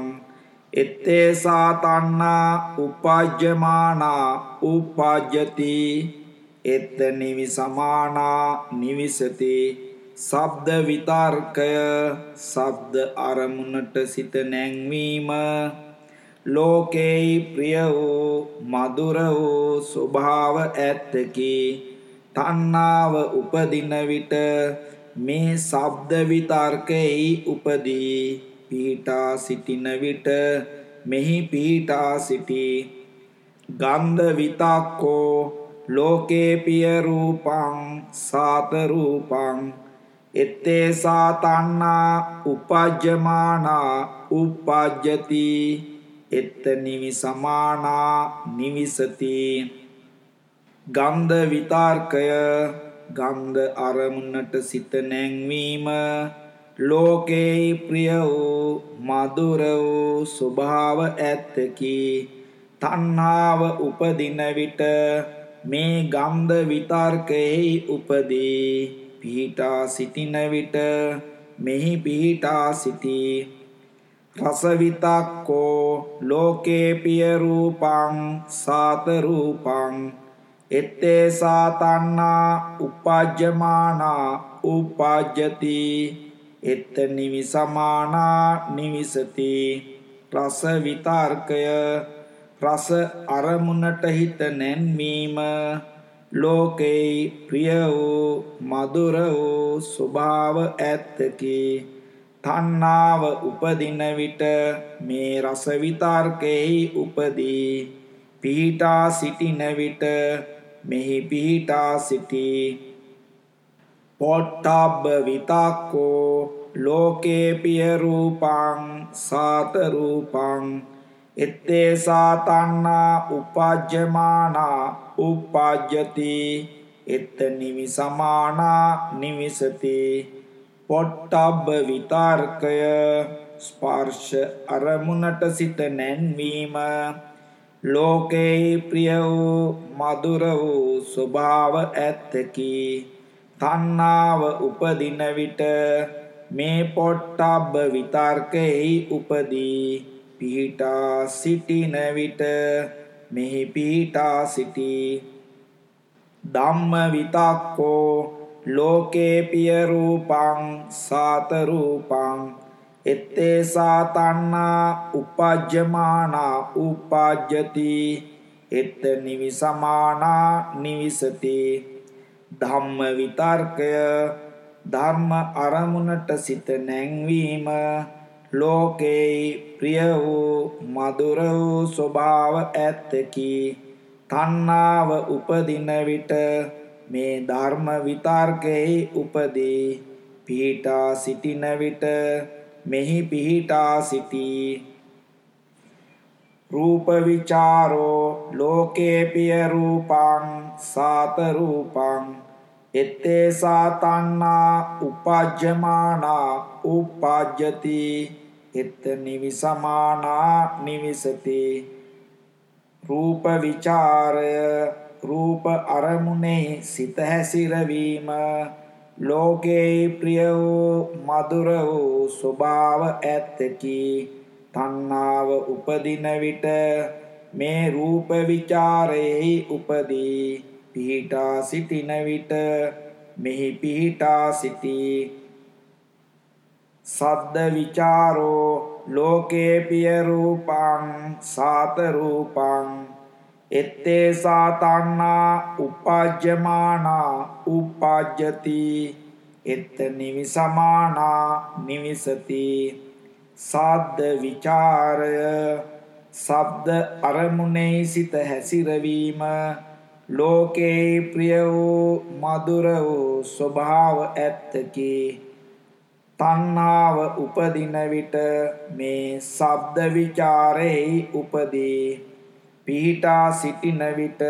B: එත්තේ සාතන්නා උපජ්ජමානා උපජ්ජති. එත්ත නිවි සමානා නිවිසති. ශබ්ද විතර්කය ශබ්ද අරමුණට සිත නැංවීම. ලෝකේයි ප්‍රිය වූ මధుර වූ ස්වභාව ඇත්තකි. තණ්හාව උපදින විට මේ ශබ්ද විතර්කෙහි උපදී පීඨා සිටින විට මෙහි පීඨා සිටී ගන්ධ විතක්කෝ ලෝකේ පිය රූපං සාත රූපං එත්තේ සාතන්නා උපජ්ජමානා උපජ්ජති එත්ත නිවි සමානා නිවිසති ගන්ධ විතර්කය ගන්ධ අරමුණට සිත නැංවීම ලෝකේ ප්‍රිය වූ මధుර වූ ස්වභාව ඇත්තකි. තණ්හාව උපදින විට මේ ගන්ධ විතර්කෙහි උපදී. පිහිටා සිටින විට මෙහි පිහිටා සිටී. රස විතක්කෝ ලෝකේ පිය රූපං සාත රූපං එත්තේ සාතන්නා උපජ්ජමානා උපජ්ජති. එත්ත නිවිසමානා නිවිසති. රස විතර්කය රස අරමුණට හිත නැන්වීම ලෝකේ ප්‍රිය වූ මధుර වූ ස්වභාව ඇත්තකි. තණ්හාව උපදින විට මේ රස විතර්කෙහි උපදී. පීඨා සිටින විට මෙහි පීඨා සිටී පොට්ටබ්බ විතක්කෝ ලෝකේ පිය රූපං සාත රූපං එත්තේ සාතන්නා උපජ්ජමානා උපජ්ජති එත්ත නිවි සමානා නිවිසති පොට්ටබ්බ විතර්කය ස්පර්ශ අරමුණට සිත නැන්වීම ලෝකේ ප්‍රිය වූ මధుර වූ ස්වභාව ඇත්තකි. තණ්හාව උපදින විට මේ පොට්ටබ්බ විතර්කෙහි උපදී. පිහිටා සිටින විට මෙහි පිහිටා සිටී. ධම්ම විතක්කෝ ලෝකේ පිය රූපං සාත රූපං එත්තේ සාතන්නා උපජ්ජමානා උපජ්ජති. එත්ත නිවිසමානා නිවිසති. ධම්ම විතර්කය ධර්ම අරමුණට සිත නැංවීම. ලෝකේ ප්‍රිය වූ මధుර වූ ස්වභාව ඇත්තකි. තණ්හාව උපදින විට මේ ධර්ම විතර්කෙහි උපදී. පිහිටා සිටින විට මෙහි පිහිටා සිටී. රූප විචාරෝ ලෝකේ පිය රූපං සාත රූපං. එත්තේසා තණ්හා උපජ්ජමානා උපජ්ජති. එත්ත නිවිසමානා නිවිසති. රූප ਵਿਚාරය රූප අරමුණේ සිත හැසිරවීම. ලෝකේ ප්‍රිය වූ මధుර වූ ස්වභාව ඇත්තකි. තණ්හාව උපදින විට මේ රූප ਵਿਚාරෙහි උපදී. පිහිටා සිටින විට මෙහි පිහිටා සිටී. සද්ද විචාරෝ ලෝකේ පිය රූපං සාත රූපං. එත්තේසා තණ්හා උපජ්ජමානා උපජ්ජති. එත්ත නිවිසමානා නිවිසති. සාද්ද විචාරය. ශබ්ද අරමුණේ සිත හැසිරවීම. ලෝකේ ප්‍රිය වූ මధుර වූ ස්වභාව ඇත්තකි. තණ්හාව උපදින විට මේ ශබ්ද විචාරේ උපදී. පිහිටා සිටින විට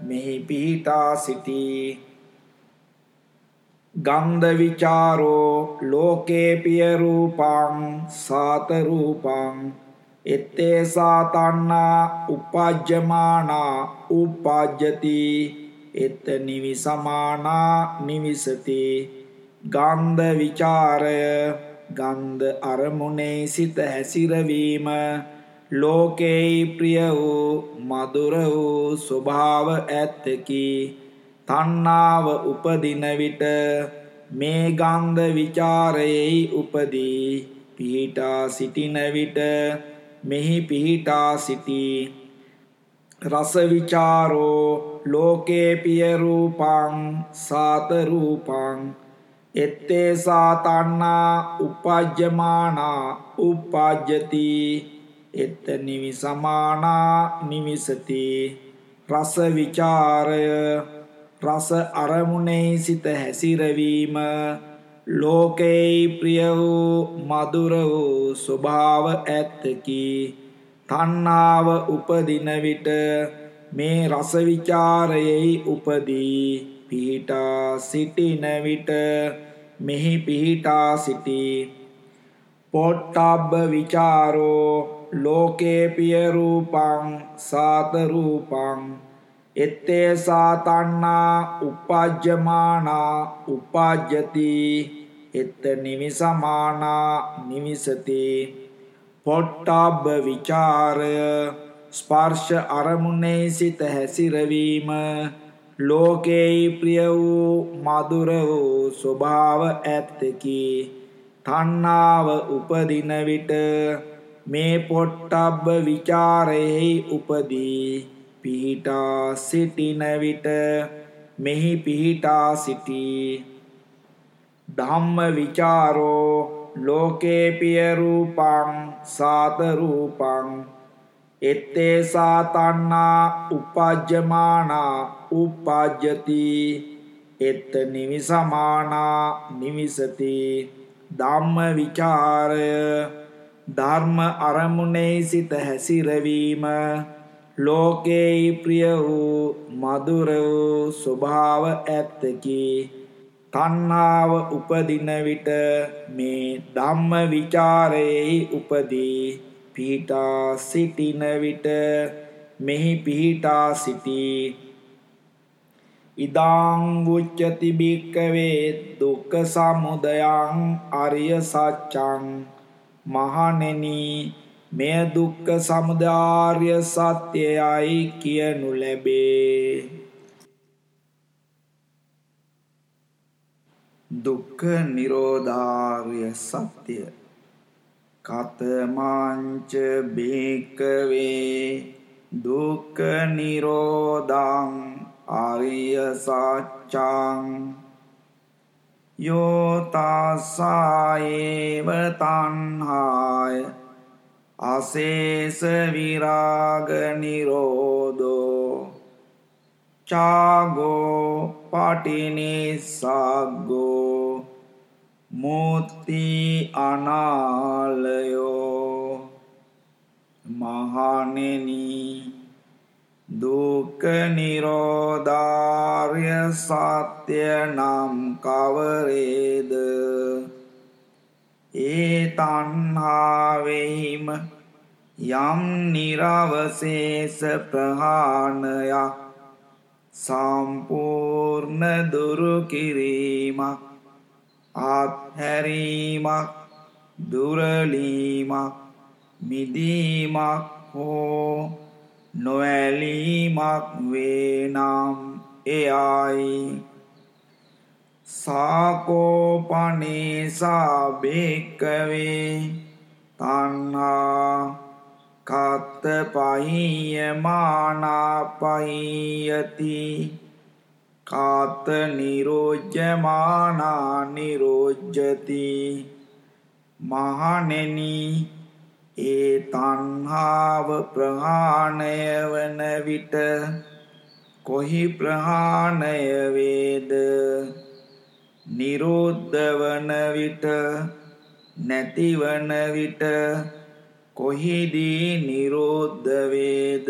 B: මෙහි පිහිටා සිටී ගන්ධ විචාරෝ ලෝකේ පිය රූපං සාත රූපං එත්තේසා තණ්හා උපජ්ජමානා උපජ්ජති එත නිවිසමානා නිවිසති ගන්ධ විචාරය ගන්ධ අරමුණේ සිත හැසිරවීම ලෝකේයි ප්‍රිය වූ මధుර වූ ස්වභාව ඇත්තකි. තණ්හාව උපදින විට මේ ගන්ධ ਵਿਚාරයේ උපදී. පිහිටා සිටින විට මෙහි පිහිටා සිටී. රස විචාරෝ ලෝකේ පිය රූපං සාත රූපං. එත්තේ සාතන්නා උපජ්ජමානා උපජ්ජති. එත්ත නිවිසමානා නිවිසති. රස විචාරය රස අරමුණෙහි සිත හැසිරවීම ලෝකේ ප්‍රිය වූ මధుර වූ ස්වභාව ඇත්තකි. තණ්හාව උපදින විට මේ රස විචාරයෙහි උපදී. පිහිටා සිටින විට මෙහි පිහිටා සිටී. පොට්ටබ්බ විචාරෝ ලෝකේ පිය රූපං සාත රූපං එත්තේ සාතන්නා උපජ්ජමානා උපජ්ජති එත්ත නිවිසමානා නිවිසති. පොට්ටබ්බ විචාරය ස්පර්ශ අරමුණේ සිත හැසිරවීම ලෝකේ ප්‍රිය වූ මధుර වූ ස්වභාව ඇත්තකි. තණ්හාව උපදින විට මේ පොට්ටබ්බ ਵਿਚාරෙහි උපදී පිහිටා සිටින විට මෙහි පිහිටා සිටී. ධම්ම විචාරෝ ලෝකේ පිය රූපං සාත රූපං. එත්තේ සාතන්නා උපජ්ජමානා උපජ්ජති. එත්ත නිවිසමානා නිවිසති. ධම්ම විචාරය ධර්ම අරමුණේ සිත හැසිරවීම. ලෝකේයි ප්‍රිය වූ මధుර වූ ස්වභාව ඇත්තකි. තණ්හාව උපදින විට මේ ධම්ම විචාරයේ උපදී. පීඨා සිටින විට මෙහි පිහිටා සිටී. ඉදාං උච්චති බික්කවේ දුක්ඛ සමුදයං අරිය සත්‍යං මහණෙනි මෙය දුක්ඛ සමුදය සත්‍යයයි කියනු ලැබේ. දුක්ඛ නිරෝධාර්ය සත්‍ය. කතමාංච බේකවේ දුක්ඛ නිරෝධං ආර්ය සත්‍යං. යෝතාසායේව තන්හාය අසේස විරාග නිරෝධෝ. චාගෝ පටිනිසග්ගෝ මුත්ති අනාලයෝ. මහණෙනි දුක්ඛ නිරෝධාර්ය සත්‍ය නම් කවරේද? ඒ තණ්හාවෙහිම යම් නිරවශේෂ ප්‍රහාණයක් සම්පූර්ණ දුරු කිරීමක් අත්හැරීමක් දුරලීමක් මිදීමක් හෝ නොඇලීමක් වේනම් එයයි. සාකෝපනේසා භික්කවේ තන්හා කත්ත පහියමානාපහියති කාත නිරෝජ්‍යමානා නිරෝජ්ජති මහනෙනී ඒ තණ්හාව ප්‍රහාණය වන විට කොහි ප්‍රහාණය වේද? නිරෝධ වන විට නැතිවන විට කොහිදී නිරෝධ වේද?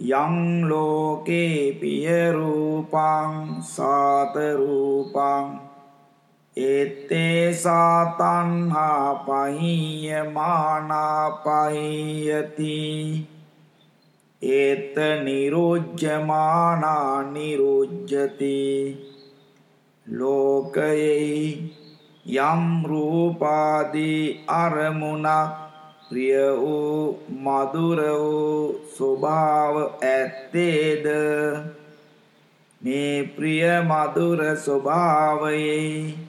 B: යං ලෝකේ පිය රූපං සාත රූපං එත්තේසා තන්හා පහියමානා පහියති ඒත නිරුජ්ජමානා නිරුජ්ජති ලෝකයෙහි යම් රූපාදී අරමුණක් ප්‍රිය වූ මధుර වූ ස්වභාව ඇත්තේද මේ ප්‍රිය මధుර ස්වභාවයේ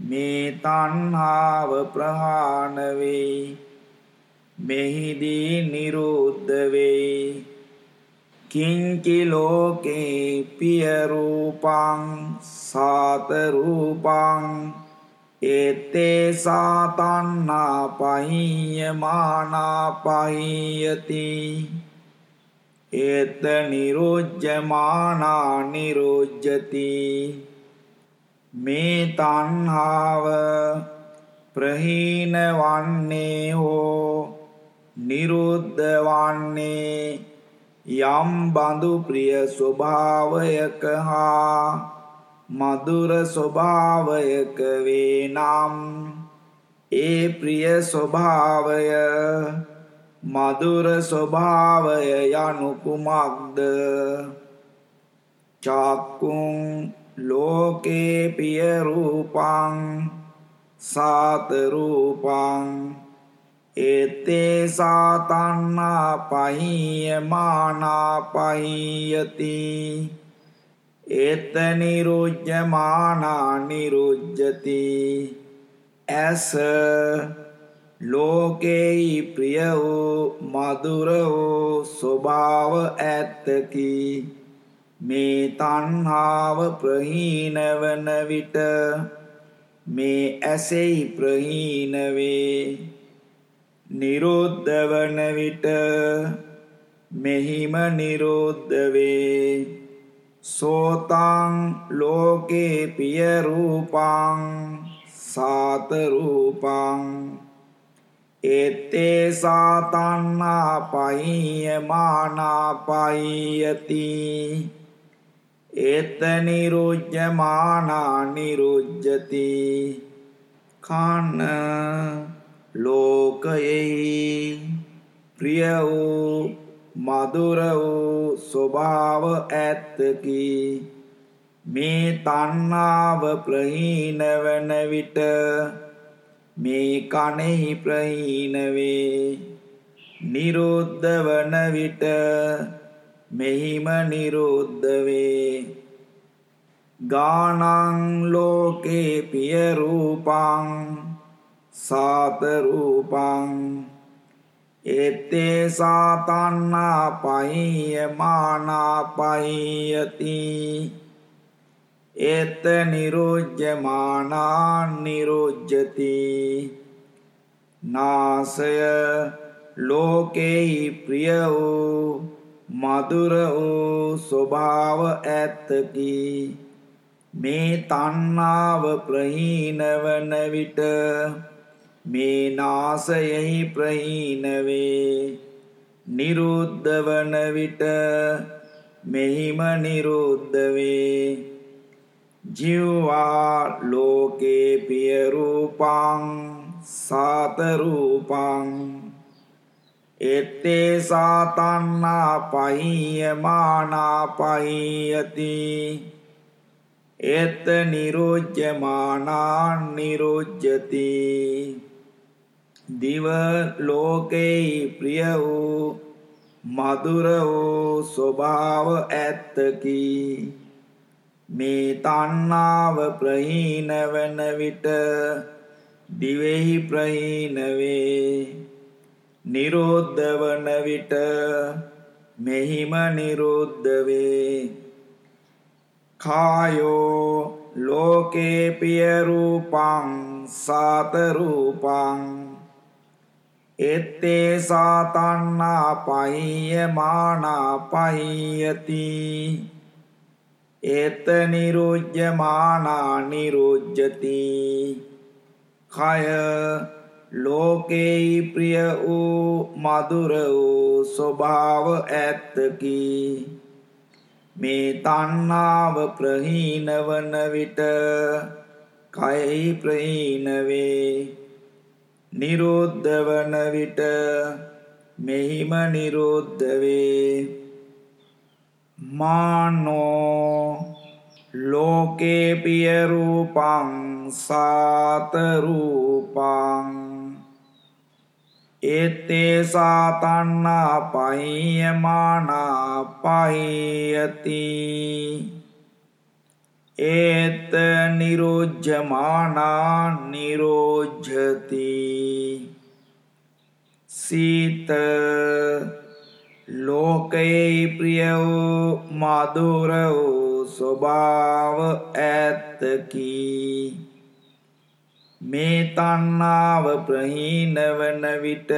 B: මේ තණ්හාව ප්‍රහාණ වෙයි. මෙහිදී නිරුද්ධ වෙයි. කිංචි ලෝකේ පිය රූපං සාත රූපං ඒතේ සාතන්නා පහියමානා පහියති ඒත නිරුජ්ජමානා නිරුජ්ජති. මේ තණ්හාව ප්‍රහීන වන්නේ හෝ නිරුද්ධ වන්නේ යම් බඳු ප්‍රිය ස්වභාවයක හා මధుර ස්වභාවයක වේ නම් ඒ ප්‍රිය ස්වභාවය මధుර ස්වභාවය යනු කුමක්ද චක්කුං ලෝකේ පිය රූපං සාත රූපං. ඒතේ සාතන්නා පහියමානා පහියති. ඒත නිරුජ්ජමානා නිරුජ්ජති. ඇස ලෝකෙහි ප්‍රිය වූ මధుර වූ ස්වභාව ඇත්තකි. මේ තණ්හාව ප්‍රහීන වන විට මේ ඇසෙහි ප්‍රහීන වේ. නිරෝධ වන විට මෙහිම නිරෝධ වේ. සෝතං ලෝකේ පිය රූපං සාත රූපං. ඒත්තේ සාතන්නා පහියමානා පහියති ඒත නිරුජ්ජමානා නිරුජ්ජති. කන්න ලෝකයෙහි ප්‍රිය වූ මధుර වූ ස්වභාව ඇත්තකි. මේ තණ්හාව ප්‍රහීන වන විට මේ කනෙහි ප්‍රහීන වේ. නිරුද්ධ වන විට මෙහිම නිරුද්ධ වේ. ගානං ලෝකේ පිය රූපං සාත රූපං. ඒත්තේ සාතන්නා පහියමානා පහියති. ඒත නිරුජ්ජමානා නිරුජ්ජති. නාසය ලෝකෙහි ප්‍රිය වූ මధుර වූ ස්වභාව ඇත්තකි. මේ තණ්හාව ප්‍රහීන වන විට මේ නාසයෙහි ප්‍රහීන වේ නිරුද්ධ වන විට මෙහිම නිරුද්ධ වේ ජීවා ලෝකේ පිය රූපං සාත රූපං. එත්තේ සාතන්නා පහියමානා පහියති. එත නිරුජ්ජමානා නිරුජ්ජති. දිව ලෝකෙහි ප්‍රිය වූ මధుර වූ ස්වභාව ඇත්තකි. මේ තණ්හාව ප්‍රහීන වන විට දිවෙහි ප්‍රහීන වේ. නිරෝධ වන විට මෙහිම නිරුද්ධ වේ. කායෝ ලෝකේ පිය රූපං සාත රූපං එත්තේ සාතන්නා පහියමානා පහියති. ඒත නිරුජ්ජමානා නිරුජ්ජති. කය ලෝකෙහි ප්‍රිය වූ මధుර වූ ස්වභාව ඇත්තකි. මේ තණ්හාව ප්‍රහීන වන විට කයෙහි ප්‍රහීන වේ. නිරුද්ධ වන විට මෙහිම නිරුද්ධ වේ. මානෝ ලෝකේ පිය රූපං සාත රූපං. ඒතේ සාතන්නා පහියමානා පහියති ඒත නිරුජ්ජමානා නිරෝජ්ජති සීත ලෝකයේ ප්‍රිය වූ මధుර වූ ස්වභාව ඇත්තකි මේ තණ්හාව ප්‍රහීන වන විට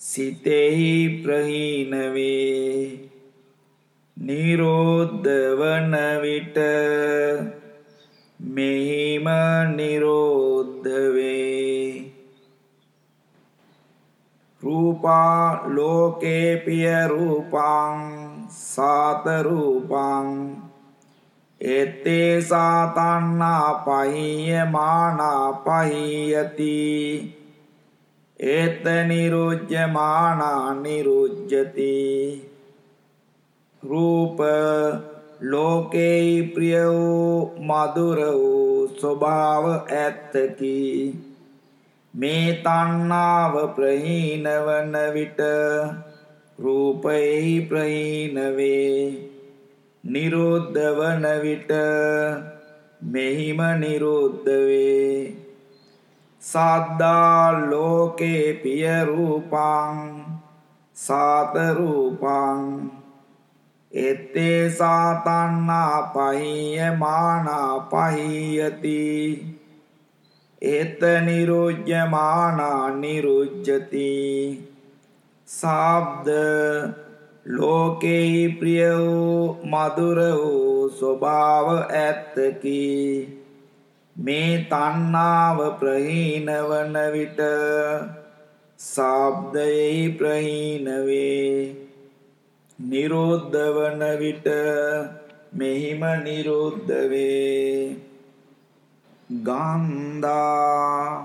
B: සිතෙහි ප්‍රහීන වේ. නිරෝධ වන විට මෙහිම නිරෝධ වේ. රූපා ලෝකේ පිය රූපං සාත රූපං එත්තේ සාතන්නා පහියමානා පහියති. ඒත නිරුජ්ජමානා නිරුජ්ජති. රූප ලෝකෙහි ප්‍රිය වූ මధుර වූ ස්වභාව ඇත්තකි. මේ තණ්හාව ප්‍රහීන වන විට රූපෙහි ප්‍රහීන වේ. නිරුද්ධ වන විට මෙහිම නිරුද්ධ වේ. සද්දා ලෝකේ පිය රූපං සාත රූපං. එත්තේ සාතන්නා පහියමානා පහියති. එත නිරුජ්ජමානා නිරුජ්ජති. සාබ්ද ලෝකෙහි ප්‍රිය වූ මధుර වූ ස්වභාව ඇත්තකි. මේ තණ්හාව ප්‍රහීන වන විට ශබ්දයෙහි ප්‍රහීන වේ. නිරුද්ධ වන විට මෙහිම නිරුද්ධ වේ. ගන්ධා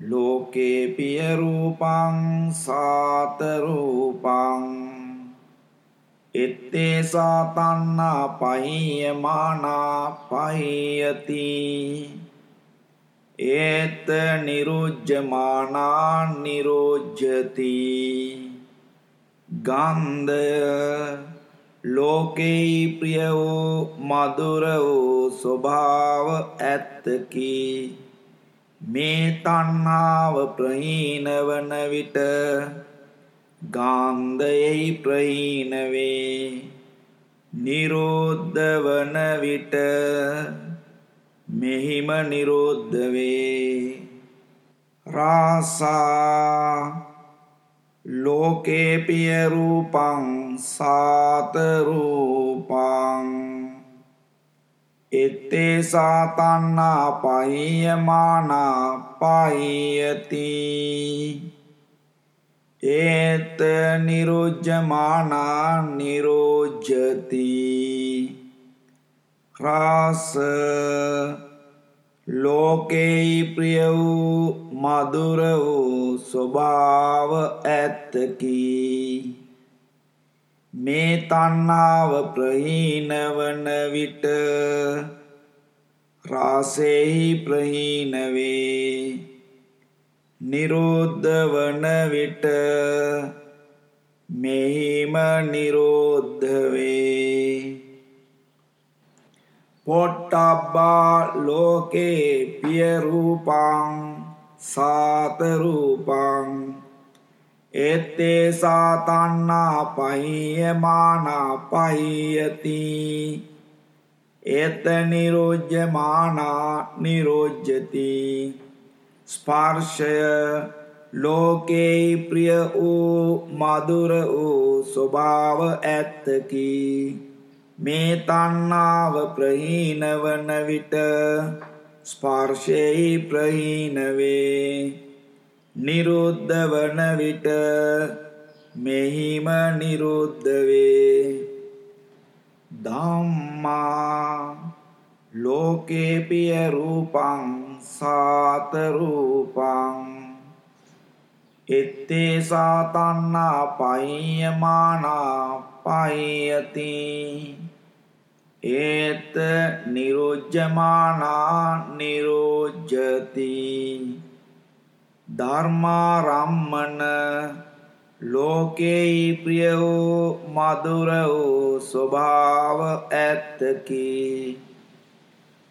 B: ලෝකේ පිය රූපං සාත රූපං. එත්තේ සාතන්නා පහියමානා පහියති. ඒත නිරුජ්ජමානා නිරෝජ්ජති. ගන්ධය ලෝකෙහි ප්‍රිය වූ මధుර වූ ස්වභාව ඇත්තකි. මේ තණ්හාව ප්‍රහීන වන විට ගාන්ධයෙහි ප්‍රහීන වේ නිරෝධ වන විට මෙහිම නිරෝධ වේ. රාසා ලෝකේ පිය රූපං සාත රූපං එත්තේ සාතන්නා පහියමානා පහියති. ඒත නිරුජ්ජමානා නිරෝජති. රාස ලෝකෙහි ප්‍රිය වූ මధుර වූ ස්වභාව ඇත්තකි. මේ තණ්හාව ප්‍රහීන වන විට රාසෙහි ප්‍රහීන වේ. නිරෝධ වන විට මෙහිම නිරෝධ වේ. පොට්ටබ්බා ලෝකේ පිය රූපං සාත රූපං එත්තේ සාතන්නා පහියමානා පහියති එත නිරෝජ්‍යමානා නිරෝජ්ජති ස්පර්ශය ලෝකෙහි ප්‍රිය වූ මధుර වූ ස්වභාව ඇත්තකි. මේ තණ්හාව ප්‍රහීන වන විට ස්පර්ශෙහි ප්‍රහීන වේ. නිරුද්ධ වන විට මෙහිම නිරුද්ධ වේ. ධම්මා ලෝකේ පිය රූපං සාත රූපං එත්තේ සාතන්නා පයියමානා පයියති ඒත නිරුජ්ජමානා නිරුජ්ජති ධර්මාරම්මන ලෝකෙහි ප්‍රිය වූ මధుර වූ ස්වභාව ඇත්තකි.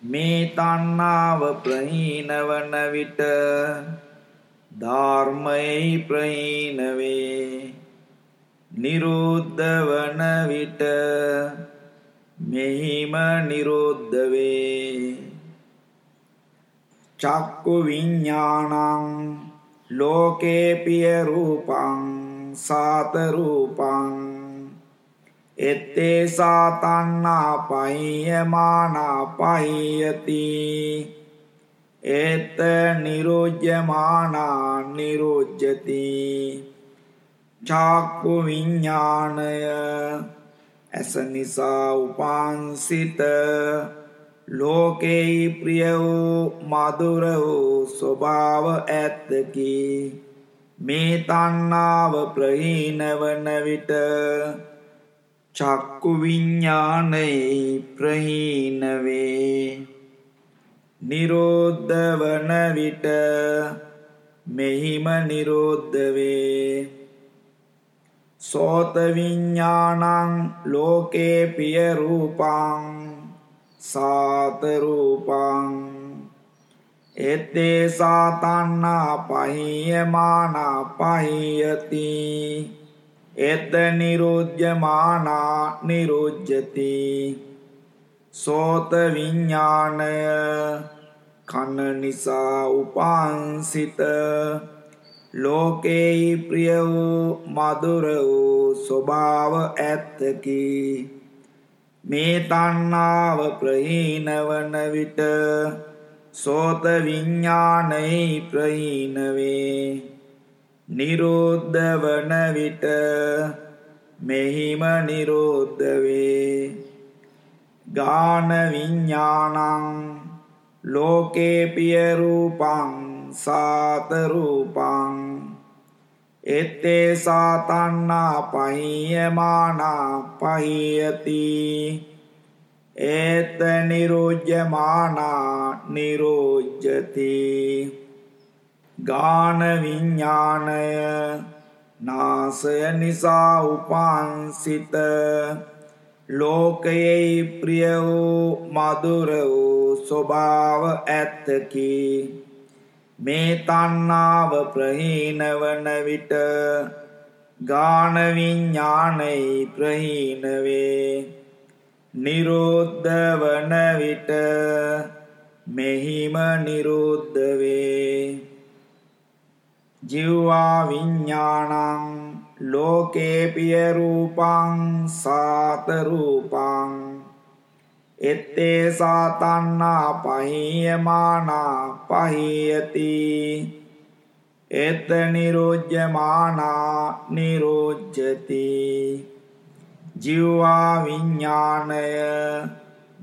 B: මේ තණ්හාව ප්‍රහීන වන විට ධර්මයෙහි ප්‍රහීන වේ. නිරුද්ධ වන විට මෙහිම නිරුද්ධ වේ. චක්කු විඤ්ඤාණං ලෝකේ පිය රූපං සාත රූපං එත්තේ සාතන්නා පහියමානා පහියති. ඒත නිරුජ්‍යමානා නිරුජ්ජති. චාක්කු විඤ්ඥානය ඇස නිසා උපන්සිත. ලෝකෙහි ප්‍රිය වූ මදුර වූ ස්වභාව ඇත්තකි. මේ තන්නාව ප්‍රහීන වන විට චක්කු විඤ්ඥානයේ ප්‍රහීන වේ නිරෝද්ධ වන විට මෙහිම නිරෝද්ධ වේ සෝත විඤ්ඥානං ලෝකේ පිය රූපං සාත රූපං. එත්තේ සාතන්නා පහියමානා පහියති. එත නිරුද්ධමානා නිරුජ්ජති සෝත විඤ්ඥානය කන නිසා උපන්සිත ලෝකෙහි ප්‍රිය වූ මදුර වූ ස්වභාව ඇත්තකි. මේ තන්නාව ප්‍රහීන වන විට සෝත විඤ්ඥානයි ප්‍රහීනවේ නිරුද්ධ වන විට මෙහිම නිරුද්ධ වේ. ගාන විඤ්ඥානං ලෝකේ පිය රූපං සාත රූපං එත්තේ සාතන්නා පහියමානා පහියති ඒත නිරුජ්ජමානා නිරුජ්ජති. ගාන විඤ්ඥානය නාසය නිසා උපන්සිත ලෝකයෙහි ප්‍රිය වූ මදුර වූ ස්වභාව ඇත්තකි. මේ තන්නාව ප්‍රහීන වන විට ගාන විඤ්ඥානයි ප්‍රහීනවේ නිරුද්ධ වන විට මෙහිම නිරුද්ධ වේ. ජිව්වා විඤ්ඥානං ලෝකේ පිය රූපං සාත රූපං එත්තේ සාතන්නා පහියමානා පහියති එත නිරෝජ්‍යමානා නිරෝජ්ජති ජීවා විඤ්ඥානය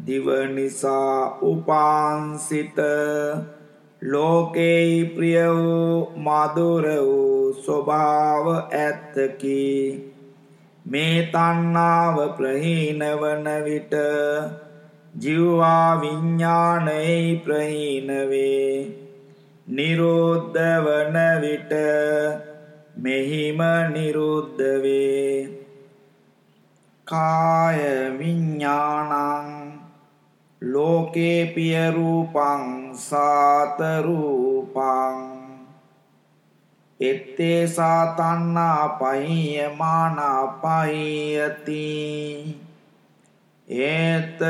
B: දිව නිසා උපාන්සිත ලෝකෙයි ප්‍රිය වූ මදුර වූ ස්වභාව ඇත්තකි. මේ තන්නාව ප්‍රහීනවන විට ජිව්වා විඤ්ඥානයි ප්‍රහීනවේ නිරුද්ධ වන විට මෙහිම නිරුද්ධ වේ. කාය විඤ්ඥානං ලෝකේ පියරූපං සාතරූපං එත්තේ සාතන්නා පහියමානා පහියති ඒත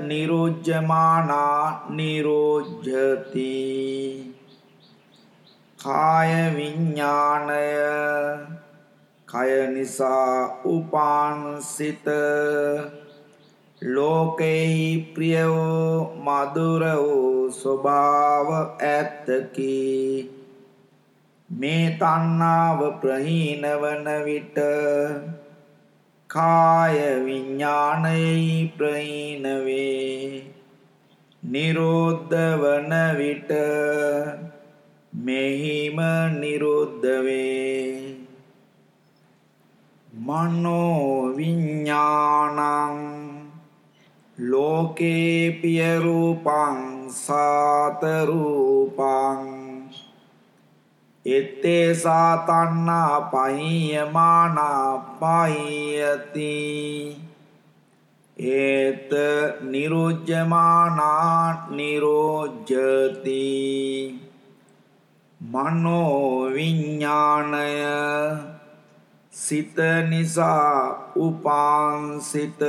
B: නිරුජ්ජමානා නිරෝජ්ජති කාය විඤ්ඥානය කය නිසා උපාන්සිත ලෝකෙහි ප්‍රිය වූ මధుර වූ ස්වභාව ඇත්තකි. මේ තණ්හාව ප්‍රහීන වන විට කාය විඥානයේ ප්‍රහීන වේ. නිරෝධ වන විට මෙහිම නිරුද්ධ වේ. මනෝ විඥානං ලෝකේ පියරූපං සාතරූපං එත්තේ සාතන්නා පහියමානා පහියති ඒත නිරුජ්ජමානා නිරෝජ්ජති මනෝ විඤ්ඥාණය සිත නිසා උපාන්සිත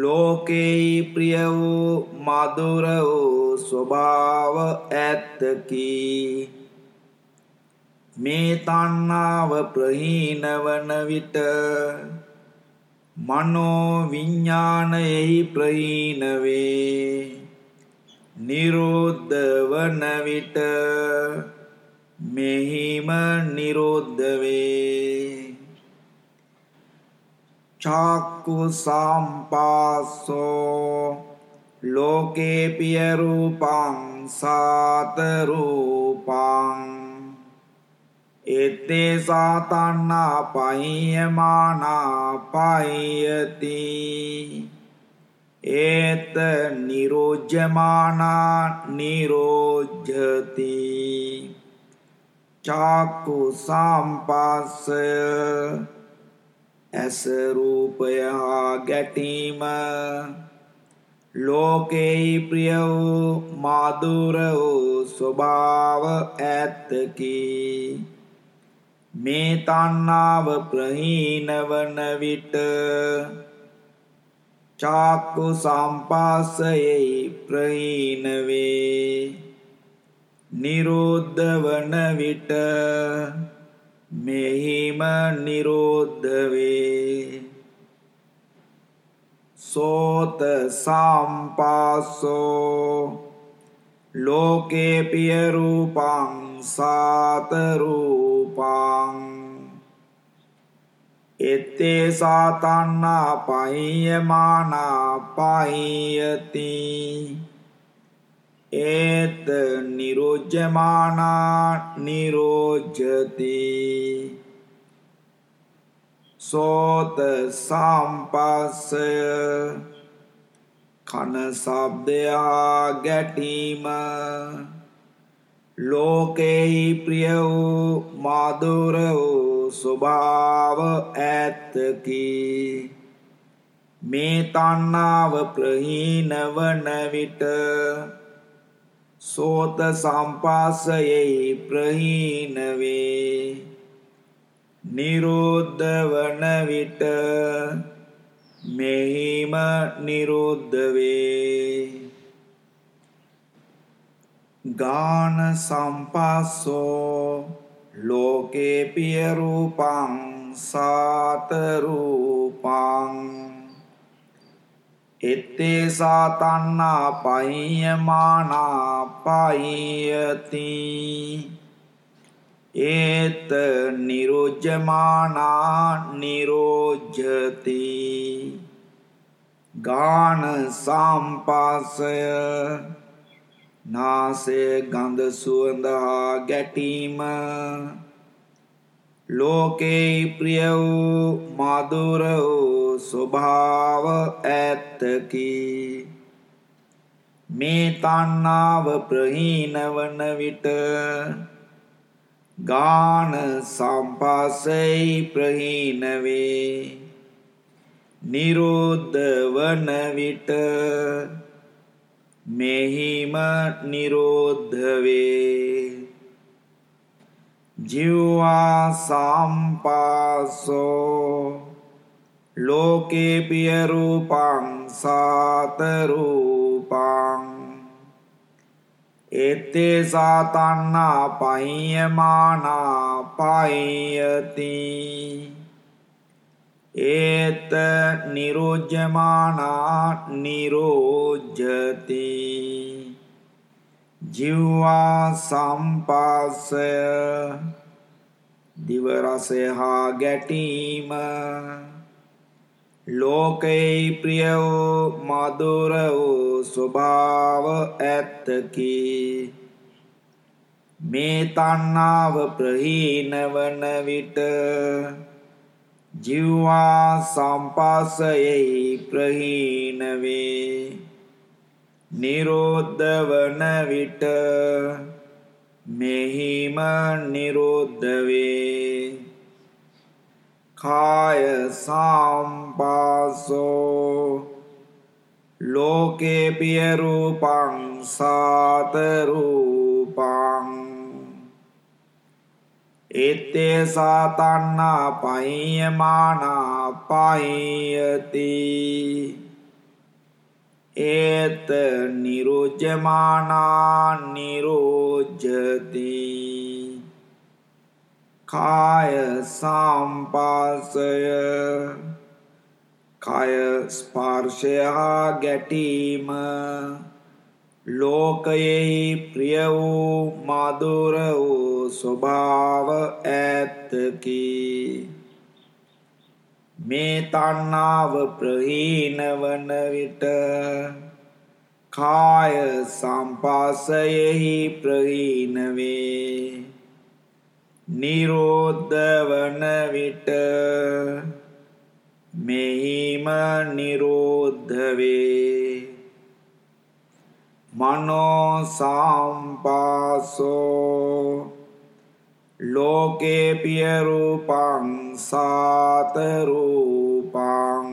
B: ලෝකෙහි ප්‍රිය වූ මధుර වූ ස්වභාව ඇත්තකි. මේ තණ්හාව ප්‍රහීන වන විට මනෝ විඥානයෙහි ප්‍රහීන වේ. නිරෝධ වන විට මෙහිම නිරෝධ වේ. චක්කු සම්පාසෝ ලෝකේ පියරූපං සාතරූපං එත්තේ සාතන්නා පහියමානා පහියති ඒත නිරෝජ්‍යමානා නිරෝජ්ජති චක්කු සම්පස්සය ඇස රූපය හා ගැටීම. ලෝකෙහි ප්‍රිය වූ මාදුර වූ ස්වභාව ඇත්තකි. මේ තණ්හාව ප්‍රහීන වන විට චක්කු සම්පස්සයෙහි ප්‍රහීන වේ. නිරෝධ වන විට මෙහිම නිරෝධ වේ. සෝත සම්පාසෝ ලෝකේ පිය රූපං සාත රූපං එත්තේ සාතන්නා පහියමානා පහියති. ඒත නිරෝජ්‍යමානා නිරෝජ්ජති සෝත සම්පස්සය කන සබ්දයා ගැටීම. ලෝකෙහි ප්‍රිය වූ මාදුර වූ ස්වභාව ඇත්තකි. මේ තණ්හාව ප්‍රහීන වන විට සෝත සම්පාසයෙහි ප්‍රහීන වේ නිරුද්ධ වන විට මෙහිම නිරුද්ධ වේ ගාන සම්පස්සෝ ලෝකේ පිය රූපං සාත රූපං එත්තේ සාතන්නා පහියමානා පහියති ඒත නිරුජ්ජමානා නිරෝජ්ජති. ගාන සම්පාසය නාසය ගඳ සුවඳ හා ගැටීම ලෝකේ ප්‍රිය වූ මధుර වූ ස්වභාව ඇත්තකි. මේ තණ්හාව ප්‍රහීන වන විට ගාන සම්පස්සයි ප්‍රහීන වේ. නිරෝධ වන විට මෙහිම නිරෝධ වේ. ජීවා සම්පාසෝ ලෝකේ පිය රූපං සාත රූපං එත්තේ සාතන්නා පහියමානා පහියති ඒත නිරෝජ්ජමානා නිරෝජ්ජති ජීවා සම්පාසය දිවරසය හා ගැටීම. ලෝකෙයි ප්‍රිය වූ මధుර වූ ස්වභාව ඇත්තකි. මේ තණ්හාව ප්‍රහීන වන විට ජීවා සම්පස්සයෙහි ප්‍රහීන වේ. නිරෝධ වන විට මෙහිම නිරෝධ වේ. කාය සම්පාසෝ ලෝකේ පිය රූපං සාත රූපං. එත්තේ සාතන්නා පහියමානා පහියති. ඒත නිරුජ්ජමානා නිරෝජ්ජති කාය සම්පාසය කය ස්පර්ශය හා ගැටීම ලෝකයෙහි ප්‍රිය වූ මధుර වූ ස්වභාව ඇත්තකි. මේ තණ්හාව ප්‍රහීන වන විට කාය සම්පාසයෙහි ප්‍රහීන වේ. නිරෝධ වන විට මෙහිම නිරෝධ වේ. මනෝ සම්පාසෝ ලෝකේ පිය රූපං සාත රූපං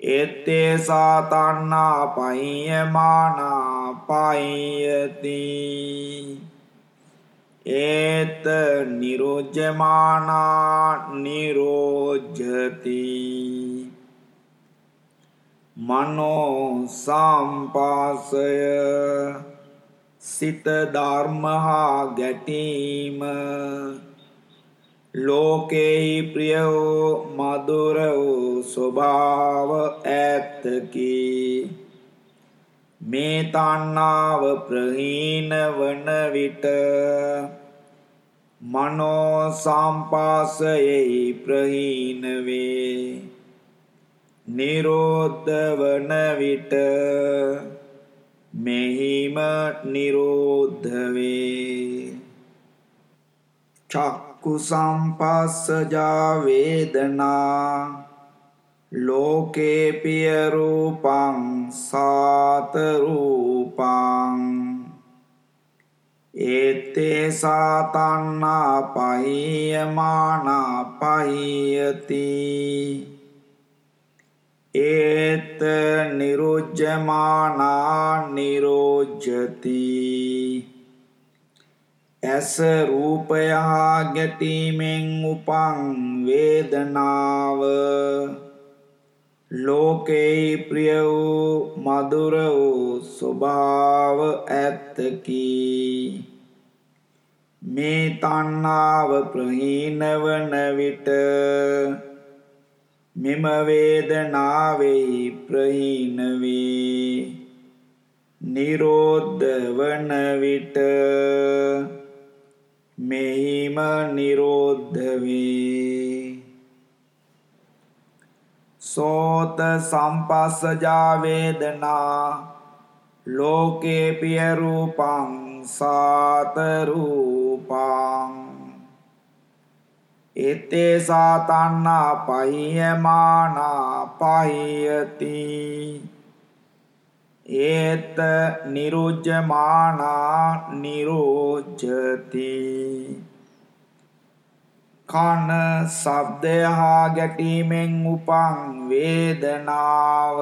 B: එත්තේ සාතන්නා පහියමානා පහියති ඒත නිරෝජ්ජමානා නිරෝජ්ජති මනෝ සම්පාසය සිත ධර්ම හා ගැටීම. ලෝකෙහි ප්‍රිය වූ මధుර වූ ස්වභාව ඇත්තකි මේ තණ්හාව ප්‍රහීන වන විට මනෝ සම්පාසයෙහි ප්‍රහීන වේ. නිරෝධ වන විට මෙහිම නිරෝධ වේ චක්කු සම්පස්සජා වේදනා. ලෝකේ පිය රූපං සාත රූපං ඒත්තේ සාතන්නා පහියමානා පහියති. ඒත නිරුජ්ජමානා නිරෝජ්ජති ඇස රූපය හා ගැටීමෙන් උපන් වේදනාව. ලෝකෙහි ප්‍රිය වූ මధుර වූ ස්වභාව ඇත්තකි. මේ තණ්හාව ප්‍රහීන වන විට මෙම වේදනාවෙහි ප්‍රහීන වේ නිරෝධ වන විට මෙහිම නිරෝධ වේ සෝත සම්පස්සජා වේදනා ලෝකේ පිය රූපං සාත රූපං එතේ සාතන්නා පහියමානා පහියති ඒත නිරුජ්ජමානා නිරෝජති. කන ශබ්දය හා ගැටීමෙන් උපන් වේදනාව.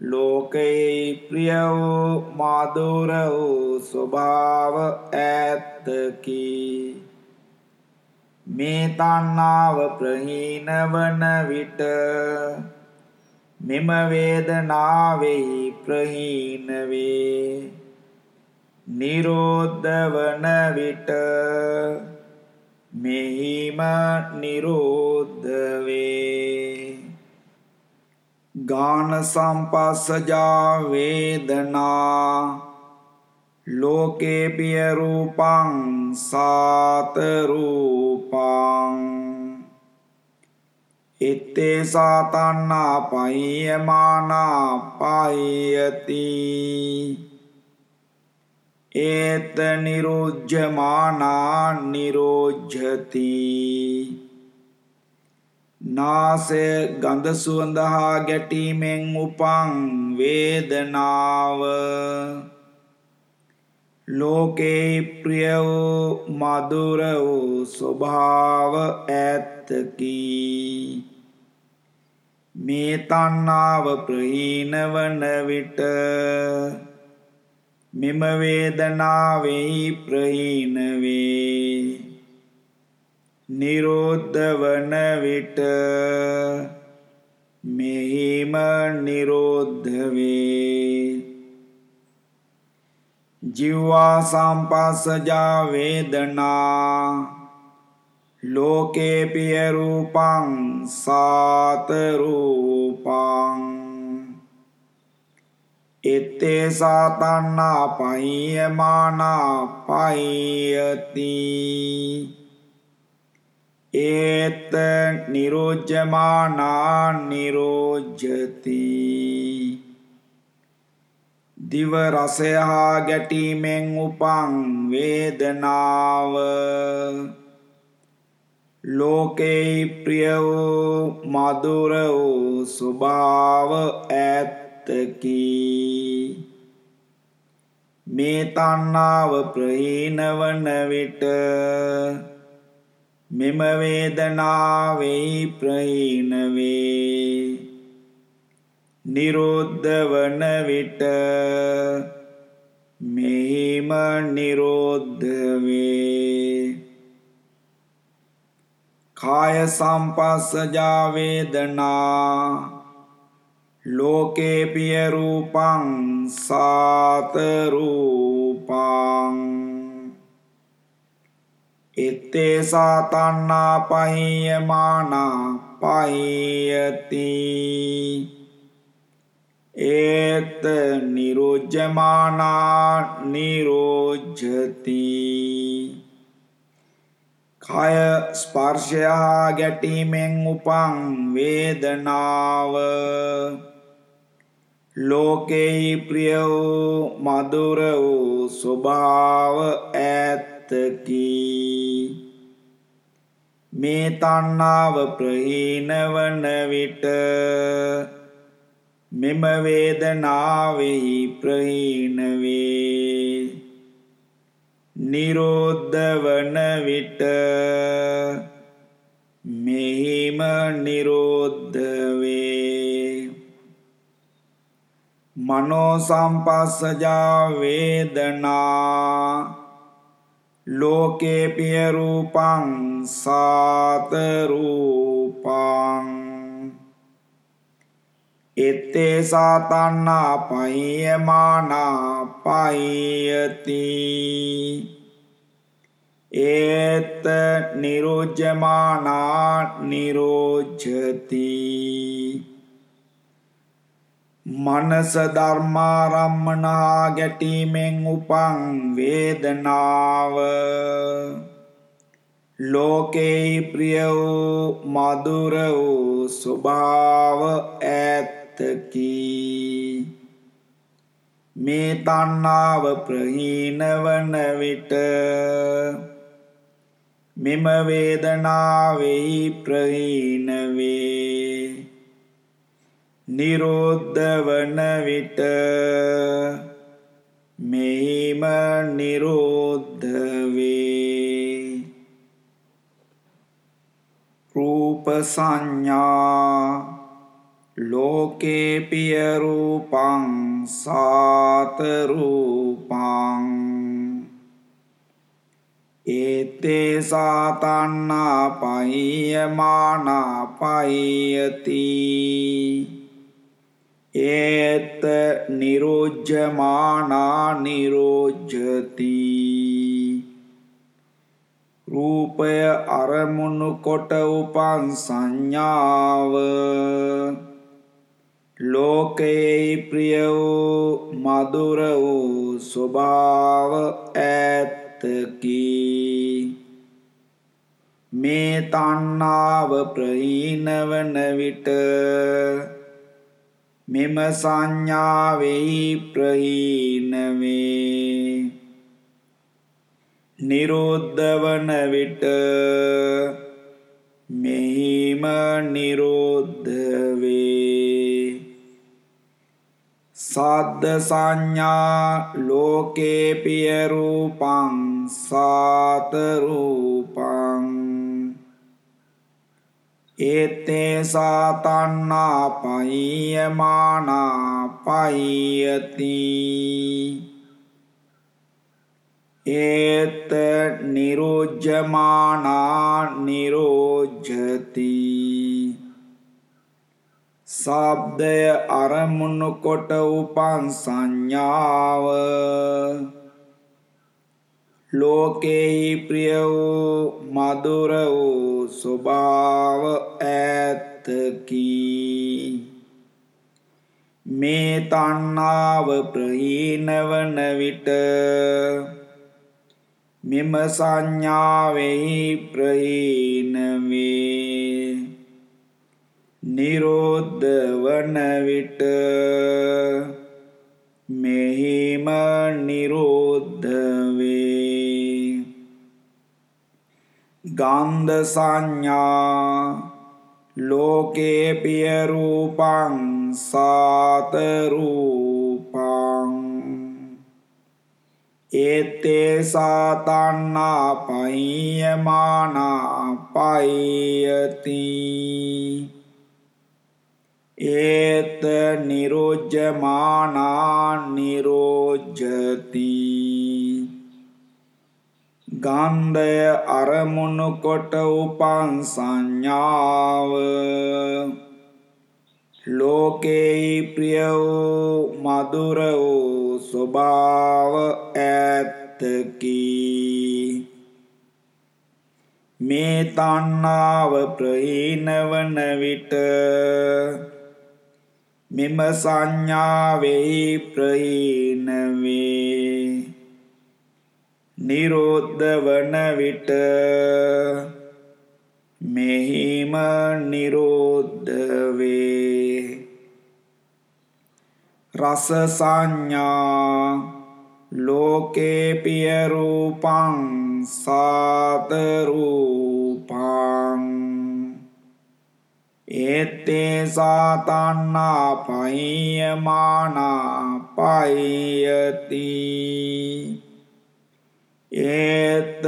B: ලෝකයේ ප්‍රිය වූ මාදුර වූ ස්වභාව ඇත්තකි. මේ තණ්හාව ප්‍රහීන වන විට මෙම වේදනාවෙහි ප්‍රහීන වේ. නිරෝධ වන විට මෙහිම නිරෝධ වේ. ගාන සම්පස්සජා වේදනා ලෝකේ පිය රූපං සාත රූපං ඉත්තේ සාතන්නා පහියමානා පහියති ඒත නිරුජ්ජමානා නිරෝජ්ජති. නාසය ගඳ සුවඳ හා ගැටීමෙන් උපන් වේදනාව. ලෝකේ ප්‍රිය වූ මధుර වූ ස්වභාව ඇත්තකි. මේ තණ්හාව ප්‍රහීන වන විට මෙම වේදනාවෙහි ප්‍රහීන වේ. නිරෝධ වන විට මෙහිම නිරෝධ වේ. ජීවා සම්පස්සජා වේදනා ලෝකේ පිය රූපං සාත රූපං එත්තේ සාතන්නා පහියමානා පහියති ඒත නිරෝජ්ජමානා නිරෝජ්ජති දිව රසය හා ගැටීමෙන් උපන් වේදනාව. ලෝකේ ප්‍රිය වූ මధుර වූ ස්වභාව ඇත් ඇත්තකි. මේ තණ්හාව ප්‍රහීන වන විට මෙම වේදනාවෙහි ප්‍රහීන වේ. නිරෝධ වන විට මෙහිම නිරෝධ වේ. කාය සම්පස්සජා වේදනා ලෝකේ පිය රූපං සාත රූපං. එත්තේ සාතන්නා පහියමානා පහියති. ඒත නිරෝජ්ජමානා නිරෝජ්ජති කය ස්පර්ශය ගැටීමෙන් උපන් වේදනාව. ලෝකෙහි ප්‍රිය වූ මధుර වූ ස්වභාව ඇත්තකි. මේ තණ්හාව ප්‍රහීන වන විට මෙම වේදනාවෙහි ප්‍රහීන වේ. නිරෝධ වන විට මෙහිම නිරෝධ වේ. මනෝ සම්පස්සජා වේදනා ලෝකේ පිය රූපං සාත රූපං එත්තේ සාතන්නා පහියමානා පහියති ඒත නිරුජ්ජමානා නිරෝජ්ජති මනස ධර්මාරම්මනා ගැටීමෙන් උපන් වේදනාව. ලෝකේ ප්‍රිය වූ මధుර වූ ස්වභාව ඇත්තකි. මේ තණ්හාව ප්‍රහීන වන විට මෙම වේදනාවෙහි ප්‍රහීන වේ. නිරෝධ වන විට මෙහිම නිරෝධ වේ. රූප සංඥා ලෝකේ පිය රූපං සාත රූපං ඒතේ සාතන්නා පහියමානා පහියති ඒත නිරෝජ්ජමානා නිරෝජ්ජති රූපය අරමුණු කොට උපන් සංඥාව ලෝකයේ ප්‍රිය වූ මధుර වූ ස්වභාව ඇත්තකි. මේ තණ්හාව ප්‍රහීන වන විට මෙම සංඥාවෙහි ප්‍රහීන වේ. නිරෝධ වන විට මෙහිම නිරෝධ වේ. සද්ද සංඥා ලෝකේ පිය රූපං සාත රූපං ඒතේ සාතන්නා පහියමානා පහියති ඒත නිරෝජ්ජමානා නිරෝජ්ජති සබ්දය අරමුණු කොට උපන් සංඥාව. ලෝකෙහි ප්‍රිය වූ මధుර වූ ස්වභාව ඇත්තකි. මේ තණ්හාව ප්‍රහීන වන විට මෙම සංඥාවෙහි ප්‍රහීන වේ. නිරෝධ වන විට මෙහිම නිරෝධ වේ. ගන්ධ සංඥා ලෝකේ පිය රූපං සාත රූපං. ඒතේ සාතන්නා පහියමානා පහියති. ඒත නිරෝජ්ජමානා නිරෝජ්ජති ගන්ධය අරමුණු කොට උපන් සංඥාව. ලෝකේ ප්‍රිය වූ මధుර වූ ස්වභාව ඇත්තකි. මේ තණ්හාව ප්‍රහීන වන විට මෙම සංඥාවෙහි ප්‍රහීන වේ. නිරෝධ වන විට මෙහිම නිරෝධ වේ. රස සංඥා ලෝකේ පිය රූපං සාත රූපං ඒත්තේ සාතන්නා පහියමානා පහියති ඒත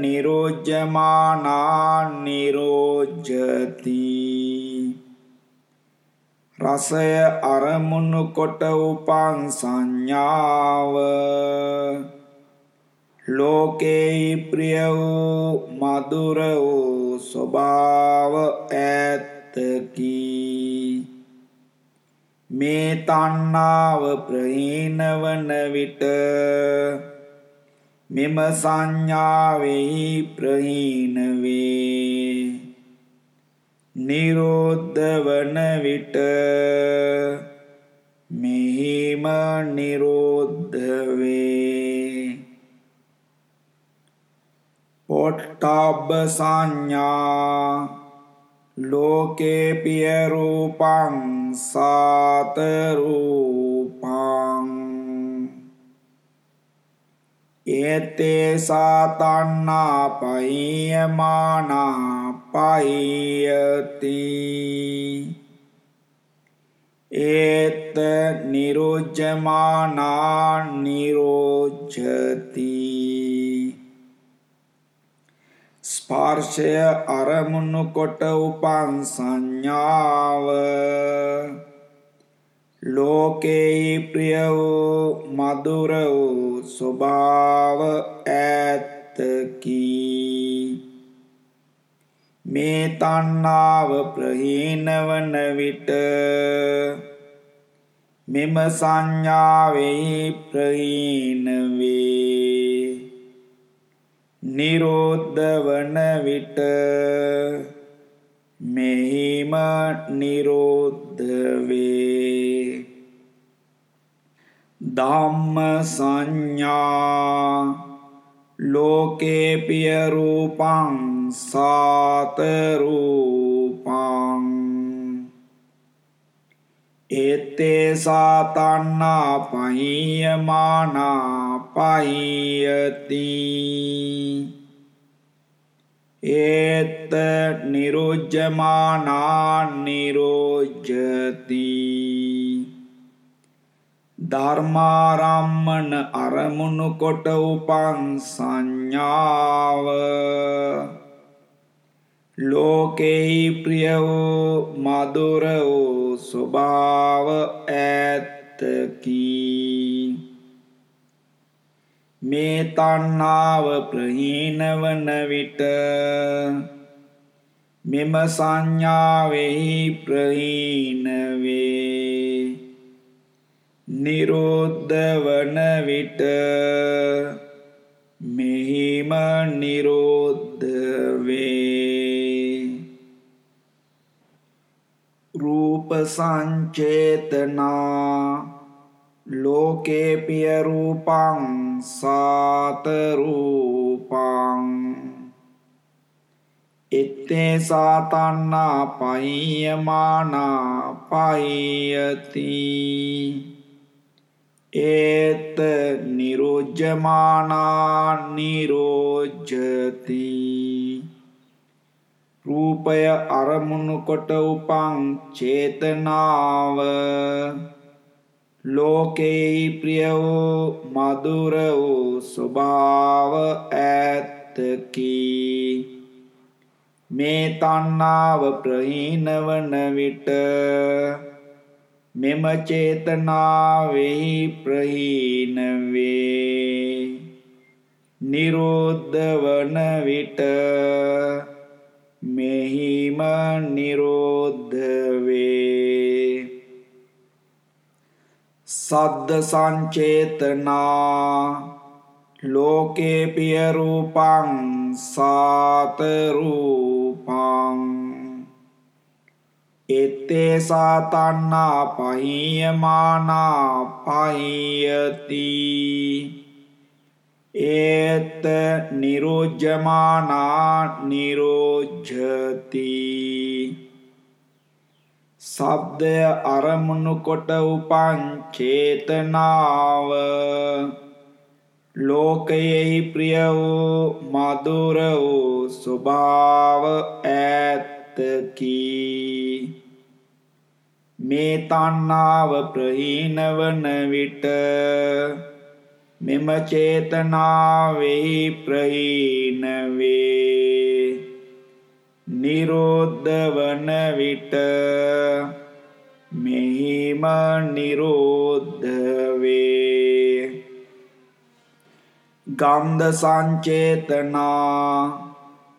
B: නිරෝජ්ජමානා නිරෝජ්ජති රසය අරමුණු කොට උපන් සංඥාව ලෝකේ ප්‍රිය වූ මధుර වූ ස්වභාව ඇත්තකි මේ තණ්හාව ප්‍රහීන වන විට මෙම සංඥාවෙහි ප්‍රහීන වේ. නිරෝධ වන විට මෙහිම නිරෝධ වේ. පොට්ටබ්බ සංඥා ලෝකේ පිය රූපං සාත රූපං ඒතේ සාතන්නා පහියමානා පහියති ඒත නිරුජ්ජමානා නිරෝජ්ජති ස්පර්ශය අරමුණු කොට උපන් සංඥාව. ලෝකෙහි ප්‍රිය වූ මధుර වූ ස්වභාව ඇත්තකි. මේ තණ්හාව ප්‍රහීන වන විට මෙම සංඥාවෙහි ප්‍රහීන වේ. නිරෝධ වන විට මෙහිම නිරෝධ වේ ධම්ම සංඥා ලෝකේ පිය රූපං සාත රූපං ඒතේ සාතන්නා පහියමානා පහියති ඒත නිරුජ්ජමානා නිරෝජ්ජති. ධර්මාරම්මන අරමුණු කොට උපන් සංඥාව. ලෝකෙහි ප්‍රිය වූ මధుර වූ ස්වභාව ඇත්තකි. මේ තණ්හාව ප්‍රහීන වන විට මෙම සංඥාවෙහි ප්‍රහීන වේ. නිරෝධ වන විට මෙහිම නිරෝධ වේ. රූප සංචේතනා ලෝකේ පිය රූපං සාත රූපං එත්තේ සාතන්නා පහියමානා පහියති ඒත නිරෝජ්ජමානා නිරෝජ්ජති රූපය අරමුණු කොට උපං චේතනාව ලෝකෙහි ප්‍රිය වූ මధుර වූ ස්වභාව ඇත්තකි. මේ තණ්හාව ප්‍රහීන වන විට මෙම චේතනාවෙහි ප්‍රහීන වේ. නිරෝධ වන විට මෙහිම නිරෝධ වේ. සද්ද සංචේතනා ලෝකේ පිය රූපං සාත රූපං එත්තේ සාතන්නා පහියමානා පහියති ඒත නිරෝජ්ජමානා නිරෝජ්ජති සබ්දය අරමුණු කොට උපන් චේතනාව. ලෝකයෙහි ප්‍රිය වූ මధుර වූ ස්වභාව ඇත්තකි. මේ තණ්හාව ප්‍රහීන වන විට මෙම චේතනාවෙහි ප්‍රහීන වේ. නිරෝධ වන විට මෙහිම නිරෝධ වේ. ගන්ධ සංචේතනා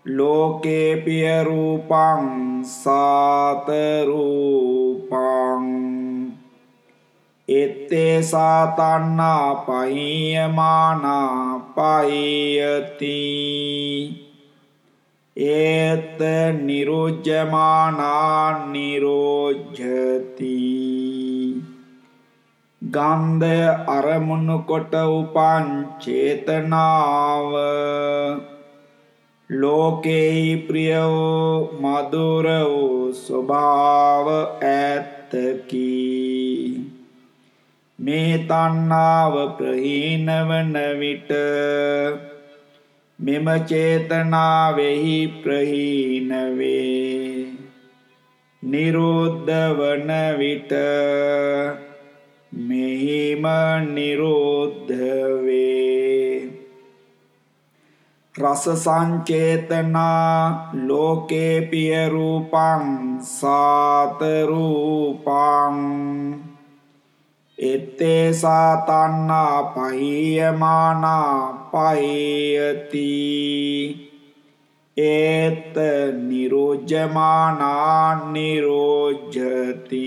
B: ලෝකේ පිය රූපං සාත රූපං එත්තේ සාතන්නා පහියමානා පහියති. ඒත නිරුජ්ජමානා නිරෝජ්ජති. ගන්ධය අරමුණු කොට උපන් චේතනාව. ලෝකේයි ප්‍රිය වූ මధుර වූ ස්වභාව ඇත්තකි. මේ තණ්හාව ප්‍රහීන වන විට මෙම චේතනාවෙහි ප්‍රහීන වේ නිරෝධ වන විට මෙහිම නිරෝධ වේ රස සංචේතනා ලෝකේ පිය රූපං සාත රූපං. එත්තේ සාතන්නා පහියමානා පහියති. ඒත නිරෝජමානා නිරෝජති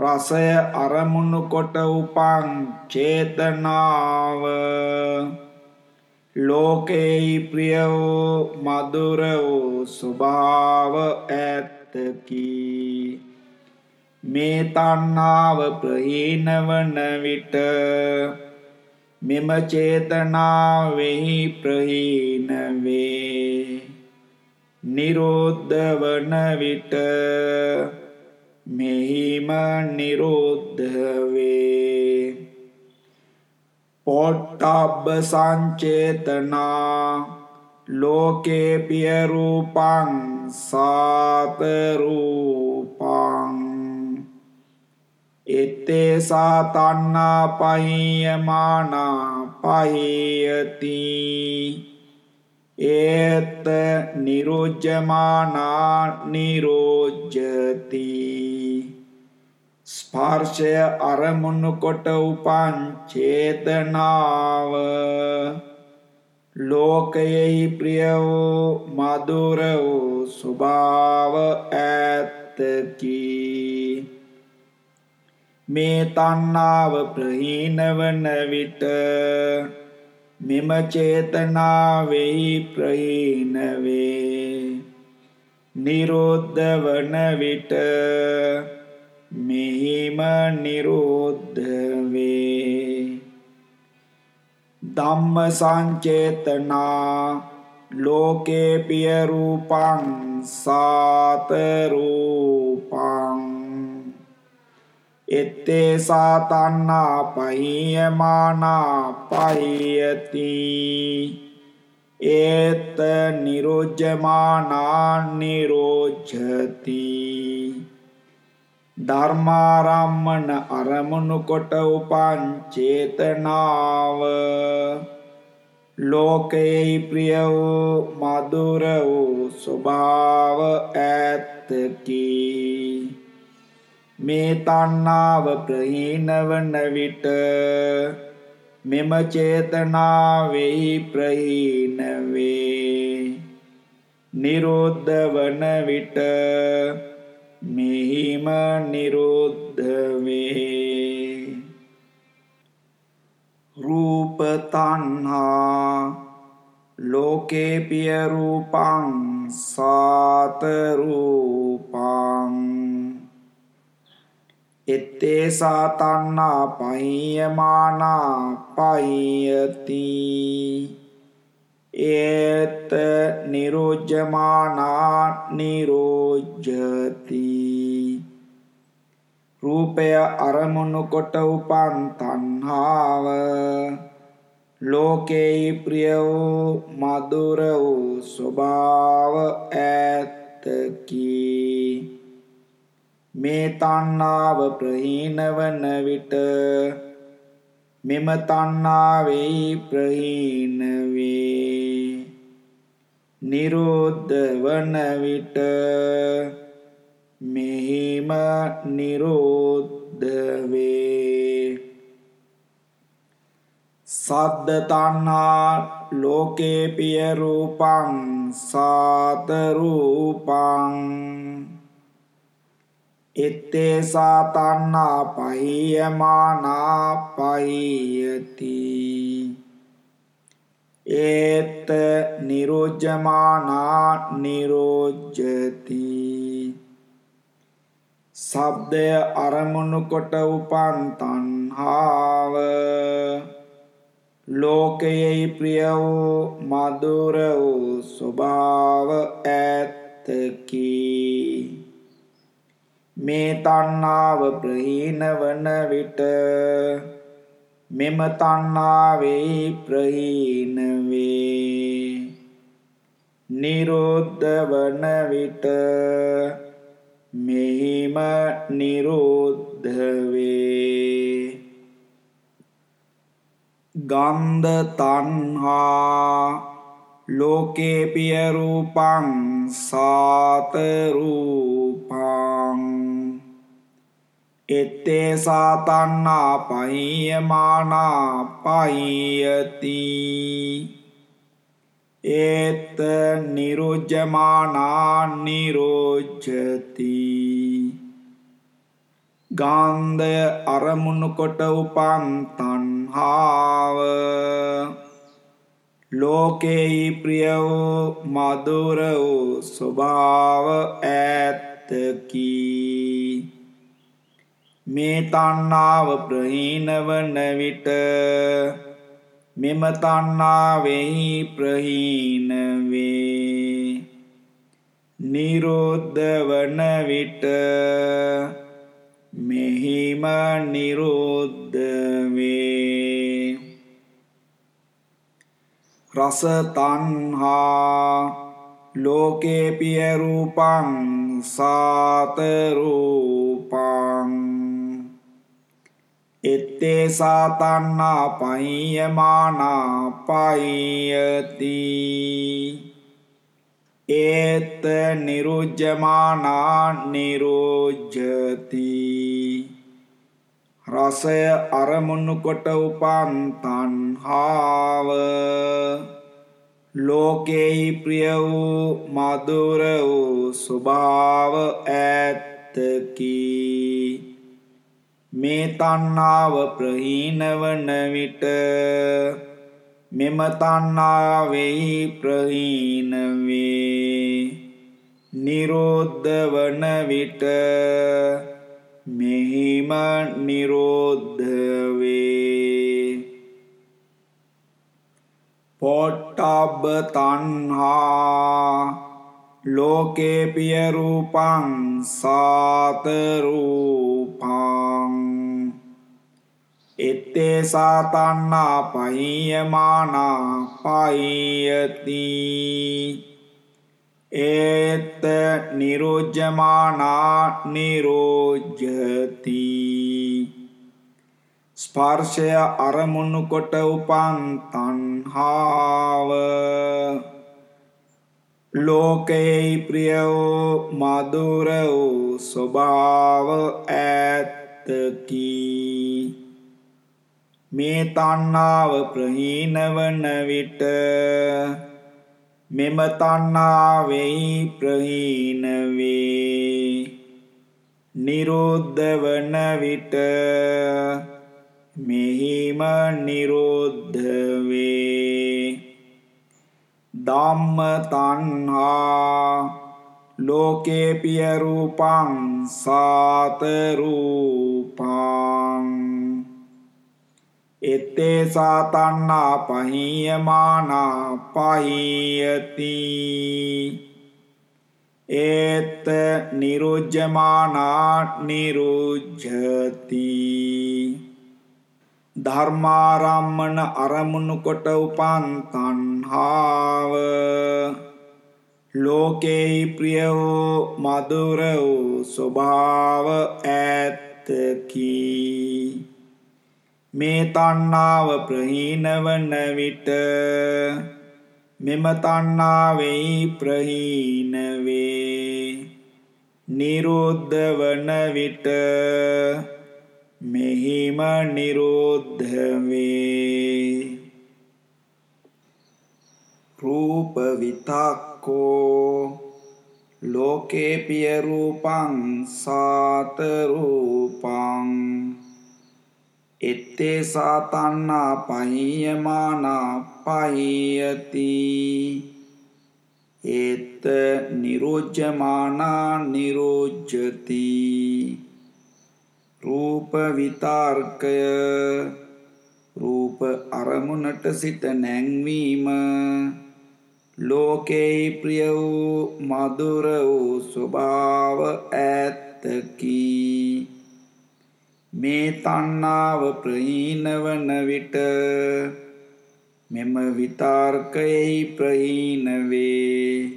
B: රසය අරමුණු කොට උපන් චේතනාව. ලෝකේයි ප්‍රිය වූ මధుර වූ ස්වභාව ඇත්තකි. මේ තණ්හාව ප්‍රහීන වන විට මෙම චේතනාවෙහි ප්‍රහීන වේ. නිරෝධ වන විට මෙහිම නිරෝධ වේ. පොට්ටබ්බ සංචේතනා ලෝකේ පිය රූපං සාත රූපං එත්තේ සාතන්නා පහියමානා පහියති ඒත නිරුජ්ජමානා නිරෝජ්ජති ස්පර්ශය අරමුණු කොට උපන් චේතනාව ලෝකයෙහි ප්‍රිය වූ මధుර වූ ස්වභාව ඇත්තකි. මේ තණ්හාව ප්‍රහීන වන විට මෙම චේතනාවෙහි ප්‍රහීන වේ නිරෝධ වන විට මෙහිම නිරෝධ වේ ධම්ම සංචේතනා ලෝකේ පිය රූපං සාත රූපං එත්තේ සාතන්නා පහියමානා පහියති. ඒත නිරෝජ්ජමානා නිරෝජ්ජති ධර්මාරම්මන අරමුණු කොට උපන් චේතනාව. ලෝකයේ ප්‍රිය වූ මధుර වූ ස්වභාව ඇත්තකි. මේ තණ්හාව ප්‍රහීන වන විට මෙම චේතනාවෙහි ප්‍රහීන වේ. නිරෝධ වන විට මෙහිම නිරෝධ වේ. රූප තණ්හා ලෝකේ පිය රූපං සාත රූපං. එත්තේ සාතන්නා පහියමානා පහියති. ඒත නිරෝජ්ජමානා නිරෝජ්ජති. රූපය අරමුණු කොට උපන් තණ්හාව. ලෝකේ ප්‍රිය වූ මధుර වූ ස්වභාව ඇත්තකී. මේ තණ්හාව ප්‍රහීන වන විට මෙම තණ්හාවෙහි ප්‍රහීන වේ. නිරෝධ වන විට මෙහිම නිරෝධ වේ සද්ද තණ්හා ලෝකේ පිය රූපං සාත රූපං. එත්තේ සාතන්නා පහියමානා පහියති. ඒත නිරෝජ්ජමානා නිරෝජ්ජති. ශබ්දය අරමුණු කොට උපන් තණ්හාව. ලෝකයෙහි ප්‍රිය වූ මధుර වූ ස්වභාව ඇත්තකි. මේ තණ්හාව ප්‍රහීන වන විට මෙම තණ්හාවේ ප්‍රහීන වේ. නිරෝධ වන විට මෙහිම නිරෝධ වේ. ගන්ධ තණ්හා ලෝකේ පිය රූපං සාත රූපං එත්තේ සාතන්නා පහියමානා පහියති ඒත නිරුජ්ජමානා නිරෝජ්ජති ගාන්ධය අරමුණු කොට උපන් තණ්හාව. ලෝකේහි ප්‍රිය වූ මధుර වූ ස්වභාව ඇත්තකි. මේ තණ්හාව ප්‍රහීන වන විට මෙම තණ්හාවෙහි ප්‍රහීන වේ. නිරෝධ වන විට මෙහිම නිරෝධ වේ. රස තණ්හා ලෝකේ පිය රූපං සාත එත්තේ සාතන්නා පහියමානා පහියති ඒත නිරුජ්ජමානා නිරෝජ්ජති. රසය අරමුණු කොට උපන් තණ්හාව. ලෝකෙහි ප්‍රිය වූ මధుර වූ ස්වභාව ඇත්තකි. මේ තණ්හාව ප්‍රහීන වන විට මෙම තණ්හාවෙහි ප්‍රහීන වේ. නිරෝධ වන විට මෙහිම නිරෝධ වේ. පොට්ටබ්බ තණ්හා ලෝකේ පිය රූපං සාත රූපං එත්තේ සාතන්නා පහියමානා පහියති. ඒත නිරෝජ්ජමානා නිරෝජ්ජති ස්පර්ශය අරමුණු කොට උපන් තණ්හාව. ලෝකයේ ප්‍රිය වූ මధుර වූ ස්වභාව ඇත්තකී. මේ තණ්හාව ප්‍රහීන වන විට මෙම තණ්හාවෙහි ප්‍රහීන වේ. නිරෝධ වන විට මෙහිම නිරෝධ වේ. ධම්ම තණ්හා ලෝකේ පිය රූපං සාත රූපං එත්තේ සාතන්නා පහියමානා පහියති. ඒත නිරුජ්ජමානා නිරුජ්ජති. ධර්මාරම්මන අරමුණු කොට උපන් තණ්හාව. ලෝකේහි ප්‍රිය වූ මధుර වූ ස්වභාව ඇත්තකී. මේ තණ්හාව ප්‍රහීන වන විට මෙම තණ්හාවෙහි ප්‍රහීන වේ. නිරෝධ වන විට මෙහිම නිරෝධ වේ. රූප විතක්කෝ ලෝකේ පිය රූපං සාත රූපං එත්තේ සාතන්නා පහියමානා පහියති. ඒත නිරෝජ්‍යමානා නිරෝජ්ජති රූප විතර්කය රූප අරමුණට සිත නැංවීම ලෝකේ ප්‍රිය වූ මధుර වූ ස්වභාව ඇත්තකි මේ තණ්හාව ප්‍රහීන වන විට මෙම විතර්කයෙහි ප්‍රහීන වේ.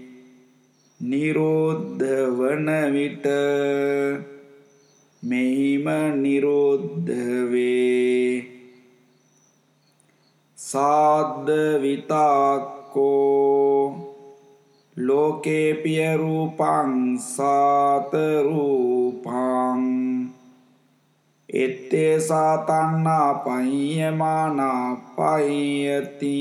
B: නිරෝධ වන විට මෙහිම නිරෝධ වේ. සාද්ද විතක්කෝ ලෝකේ පිය රූපං සාත රූපං එත්තේ සාතන්නා පහියමානා පහියති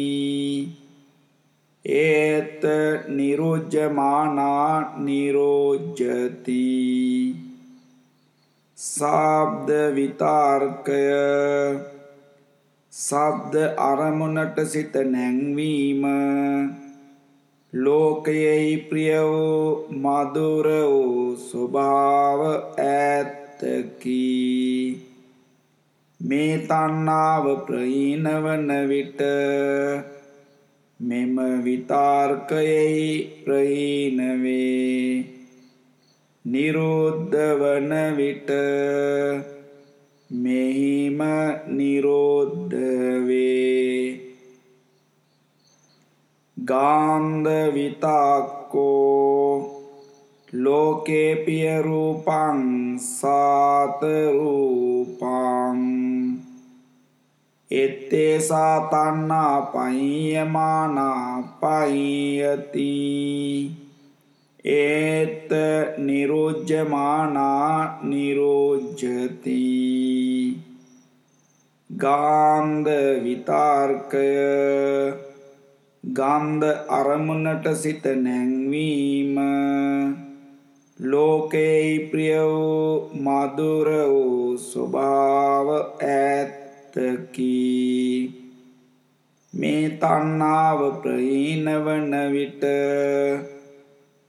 B: ඒත නිරුජ්ජමානා නිරෝජ්ජති. සාබ්ද විතර්කය. සබ්ද අරමුණට සිත නැංවීම. ලෝකයෙහි ප්‍රිය වූ මధుර වූ ස්වභාව ඇත්තකි මේ තණ්හාව ප්‍රහීන වන විට මෙම විතර්කයෙහි ප්‍රහීන වේ. නිරෝධ වන විට මෙහිම නිරෝධ වේ. ගාන්ධ විතක්කෝ ලෝකේ පිය රූපං සාත රූපං එත්තේ සාතන්නා පහියමානා පහියති ඒත නිරුජ්ජමානා නිරෝජ්ජති ගාන්ධ විතර්කය ගන්ධ අරමුණට සිත නැංවීම ලෝකේ ප්‍රිය වූ මధుර වූ ස්වභාව ඇත්තකි. මේ තණ්හාව ප්‍රහීන වන විට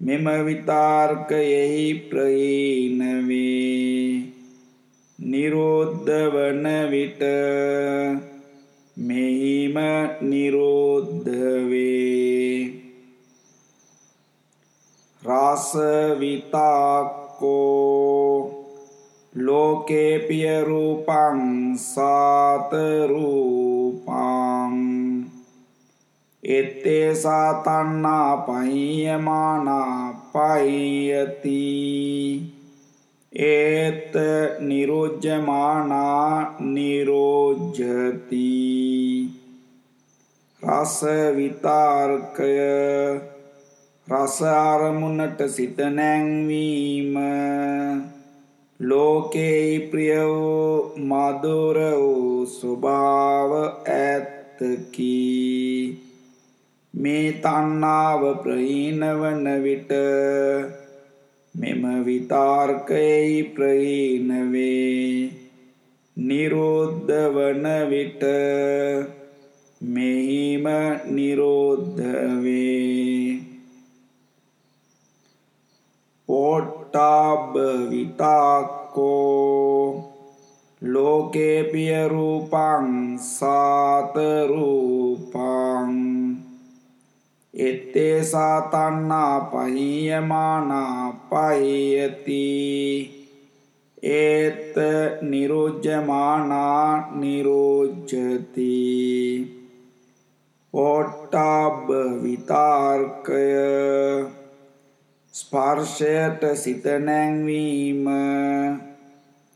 B: මෙම විතාර්කයෙහි ප්‍රහීන වේ. නිරෝධ වන විට මෙහිම නිරෝධ වේ. රාස විතාක්කෝ ලෝකේ පිය රූපං සාත රූපං එත්තේ සාතන්නා පහියමානා පහියති ඒත නිරෝජ්ජමානා නිරෝජ්ජති රස විතාර්කය රස අරමුණට සිත නැංවීම. ලෝකේ ප්‍රිය වූ මధుර වූ ස්වභාව ඇත්තකී. මේ තණ්හාව ප්‍රහීන වන විට මෙම විතර්කයෙහි ප්‍රහීන වේ. නිරෝධ වන විට මෙහිම නිරෝධ වේ. පොට්ටබ්බ විතක්කෝ ලෝකේ පිය රූපං සාත රූපං එත්තේ සාතන්නා පහියමානා පහියති ඒත නිරුජ්ජමානා නිරුජ්ජති පොට්ටබ්බ විතර්කය ස්පර්ශයට සිත නැංවීම.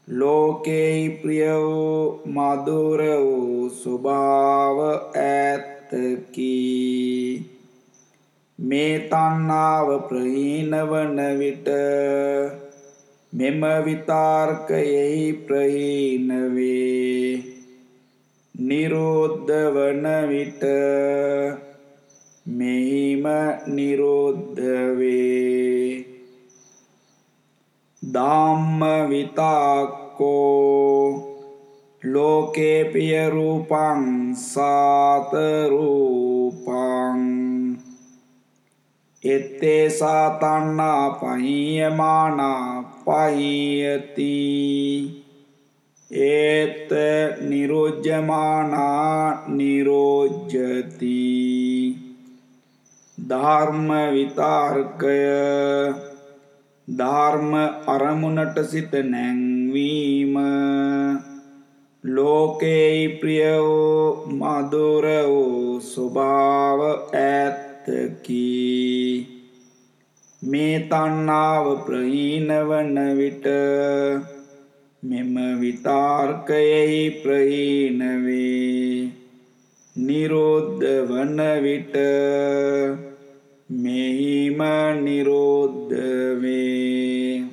B: ලෝකේ ප්‍රිය වූ මధుර වූ ස්වභාව ඇත්තකී. මේ තණ්හාව ප්‍රහීන වන විට මෙම විතර්කයෙහි ප්‍රහීන වේ. නිරෝධ වන විට මෙහිම නිරෝධ වේ ධම්ම විතක්කෝ. ලෝකේ පිය රූපං සාත රූපං. එත්තේසා තණ්හා පහියමානා පහියති. ඒත නිරෝජ්ජමානා නිරෝජ්ජති ධර්ම විතාර්කය. ධර්ම අරමුණට සිත නැංවීම. ලෝකෙයි ප්‍රිය වූ මధుර වූ ස්වභාව ඇත්තකි. මේ තණ්හාව ප්‍රහීන වන විට මෙම විතාර්කයෙහි ප්‍රහීන වේ. නිරෝධ වන විට මෙහිම නිරෝධ වේ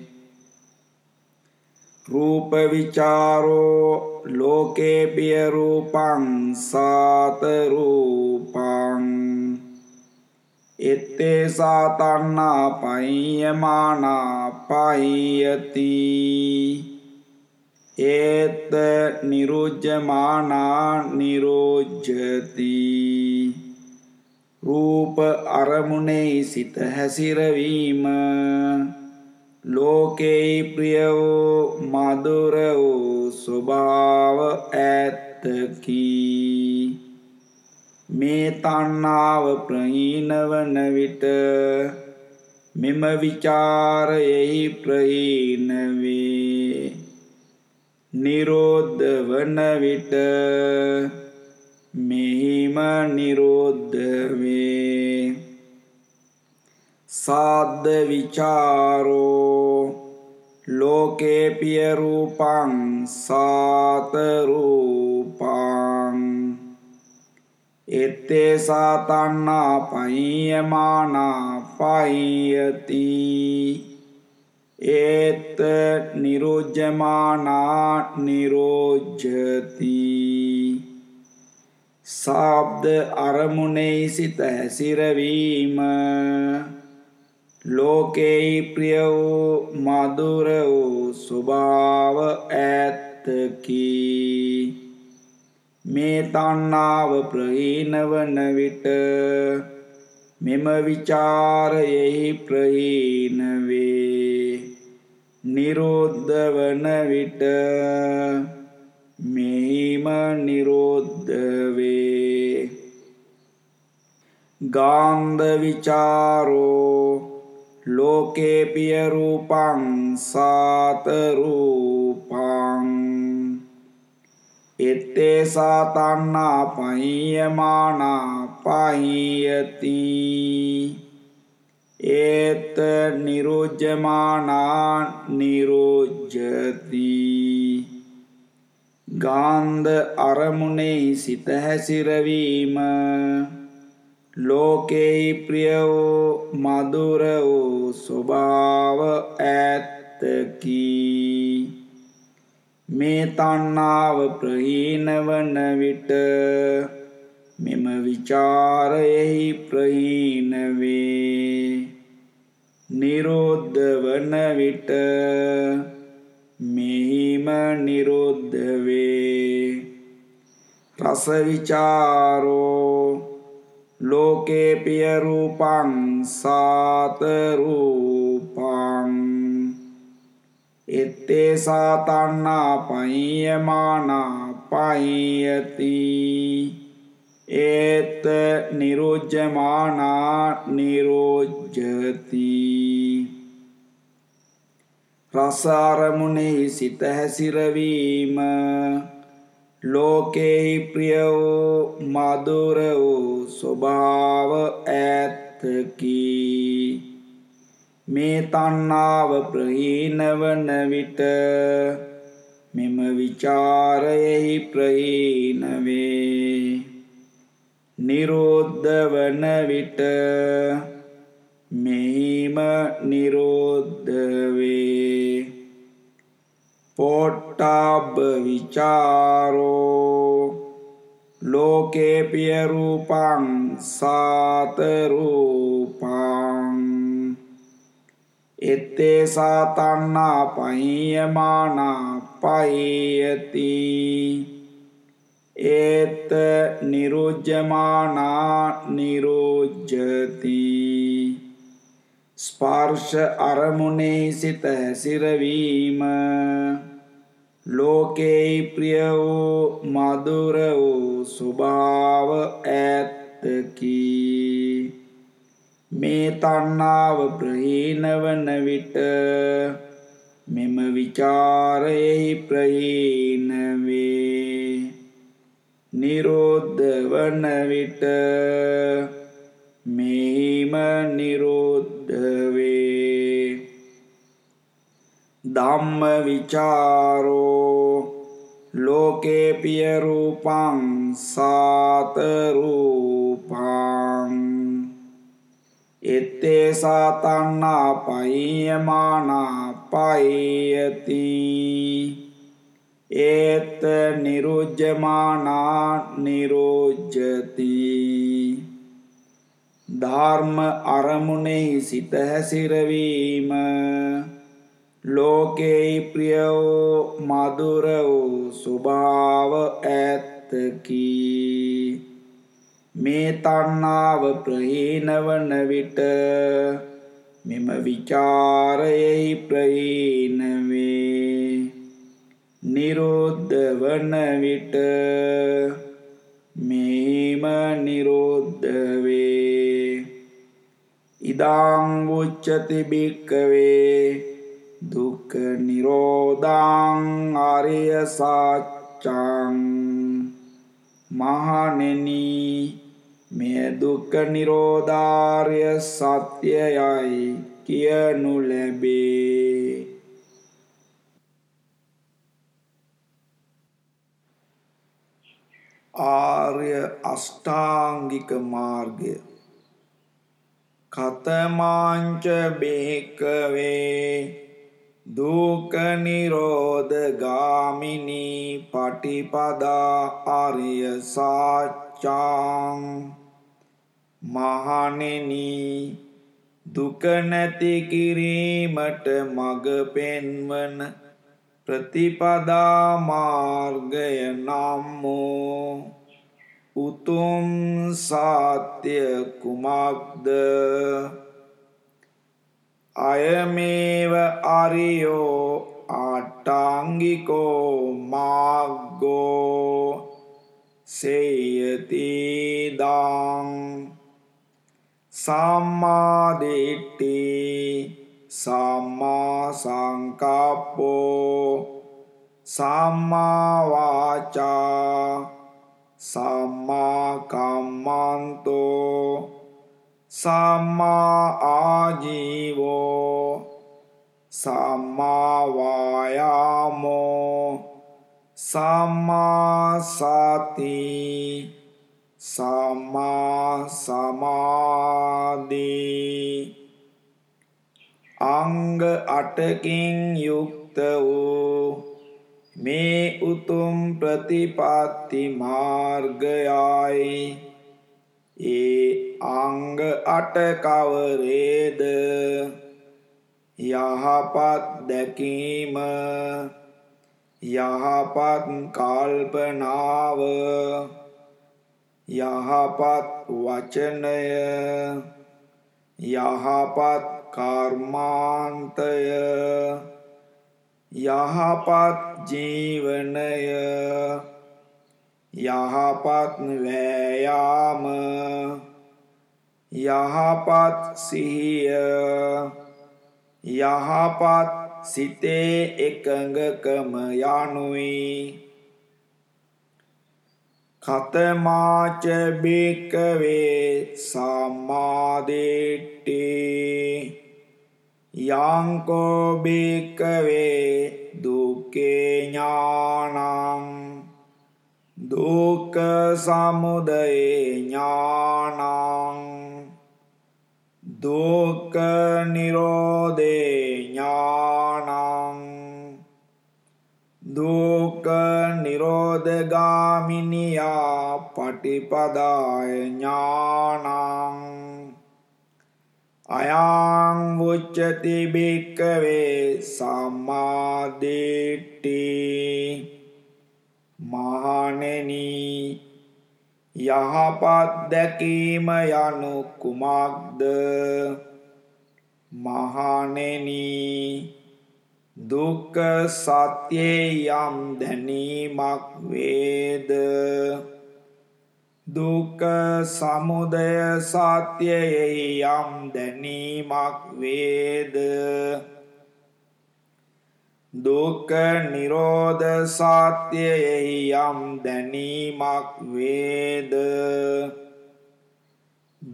B: රූප විචාරෝ ලෝකේ පිය රූපං සාත රූපං එත්තේ සාතන්නා පහියමානා පහියති ඒත නිරුජ්ජමානා නිරෝජ්ජති. රූප අරමුණෙහි සිත හැසිරවීම. ලෝකෙයි ප්‍රිය වූ මధుර වූ ස්වභාව ඇත්තකි. මේ තණ්හාව ප්‍රහීන වන විට මෙම විචාරයෙහි ප්‍රහීන වේ. නිරෝධ වන විට මෙහිම නිරෝධ වේ. සාද්ද විචාරෝ ලෝකේ පිය රූපං සාත රූපං. එත්තේ සාතන්නා පහියමානා පහියති ඒත් නිරුජ්ජමානා නිරෝජ්ජති. සාබ්ද අරමුණෙහි සිත හැසිරවීම. ලෝකෙයි ප්‍රිය වූ මధుර වූ ස්වභාව ඇත්තකි. මේ තණ්හාව ප්‍රහීන වන විට මෙම විචාරයෙහි ප්‍රහීන වේ. නිරෝධ වන විට මෙහිම නිරෝධ වේ. ගාන්ධ විචාරෝ ලෝකේ පිය රූපං සාත රූපං. එත්තේ සාතන්නා පහියමානා පහියති ඒත නිරුජ්ජමානා නිරුජ්ජති ගාන්ධ අරමුණෙහි සිත හැසිරවීම. ලෝකෙහි ප්‍රිය වූ මధుර වූ ස්වභාව ඇත්තකි. මේ තණ්හාව ප්‍රහීන වන විට මෙම විචාරයෙහි ප්‍රහීන වේ. නිරෝධ වන විට මෙහිම නිරෝධ වේ. රස විචාරෝ ලෝකේ පිය රූපං සාත රූපං. එත්තේ සාතන්නා පහියමානා පහියති ඒත නිරුජ්ජමානා නිරෝජ්ජති. රසාරමුණෙහි සිත හැසිරවීම. ලෝකෙහි ප්‍රිය වූ මధుර වූ ස්වභාව ඇත්තකි. මේ තණ්හාව ප්‍රහීන වන විට මෙම විචාරයෙහි ප්‍රහීන වේ. නිරෝධ වන විට මෙහිම නිරෝධ වේ. පොට්ටාබ්බ විචාරෝ. ලෝකේ පිය රූපං සාත රූපං එත්තේ සාතන්නා පහියමානා පහියති ඒත නිරුජ්ජමානා නිරුජ්ජති. ස්පර්ශ අරමුණේ සිත හැසිරවීම ලෝකේ ප්‍රිය වූ මధుර වූ ස්වභාව ඇත්තකි. මේ තණ්හාව ප්‍රහීන වන විට මෙම විචාරයෙහි ප්‍රහීන වේ. නිරෝධ වන විට මෙහිම නිරෝධ වේ ධම්ම විචාරෝ ලෝකේ පිය රූපං සාත රූපං. එත්තේ සාතන්නා පහියමානා පහියති ඒත නිරුජ්ජමානා නිරුජ්ජති. ධර්ම අරමුණෙහි සිත හැසිරවීම. ලෝකෙහි ප්‍රිය වූ මధుර වූ ස්වභාව ඇත්තකි. මේ තණ්හාව ප්‍රහීන වන විට මෙම විචාරයෙහි ප්‍රහීන වේ. නිරෝධ වන විට ඉදං උච්චති බික්කවේ දුක්ඛ නිරෝධං ආර්ය සත්‍යං මහණෙනි මෙය දුක්ඛ නිරෝධාර්ය සත්‍යයයි කියනු ලැබේ. ආර්ය අෂ්ටාංගික මාර්ගය කතමාංච බේකවේ දුක නිරෝධ ගාමිනී පටිපදා ආර්ය සාචාං මහණෙනි දුක නැති කිරීමට මඟ පෙන්වන ප්‍රතිපදා මාර්ගය නම් වූ උතුම් සත්‍ය කුමක්ද? අයමේව අරියෝ ආටාංගිකෝ මාග්ගෝ සේයතිදාං සම්මාදිට්ටි සම්මා සංකප්පෝ සම්මා වාචා සම්මා කම්මන්තෝ සම්මා ආජීවෝ සම්මා වායාමෝ සම්මා සති සම්මා සමාධී අංග අටකින් යුක්ත වූ මේ උතුම් ප්‍රතිපත්ති මාර්ගයයි. ඒ අංග අට කවරේද? යහපත් දැකීම යහපත් කල්පනාව යහපත් වචනය යහපත් කර්මාන්තය යහපත් ජීවනය යහපත් වෑයාම යහපත් සිහිය යහපත් සිතේ එකඟකම යනුයි. කතමාච බික්කවේ සම්මාදිට්ටි යංකෝ බික්කවේ දුක්කේ ඥානං දුක්ඛ සමුදය ඥානං දුක්ඛ නිරෝධේ ඥානං දුක්ඛ නිරෝධගාමිනියා පටිපදාය ඥානං අයං උච්චති බික්කවේ සම්මාදිට්ඨි මහණෙනි යහපත් දැකීම යනු කුමක්ද? මහණෙනි දුක්ඛ සත්‍යේ යම් දැනීමක් වේද? දුක්ඛ සමුදය සත්‍යයේ යම් දැනීමක් වේද? දුක්ඛ නිරෝධ සත්‍යයේ යම් දැනීමක් වේද?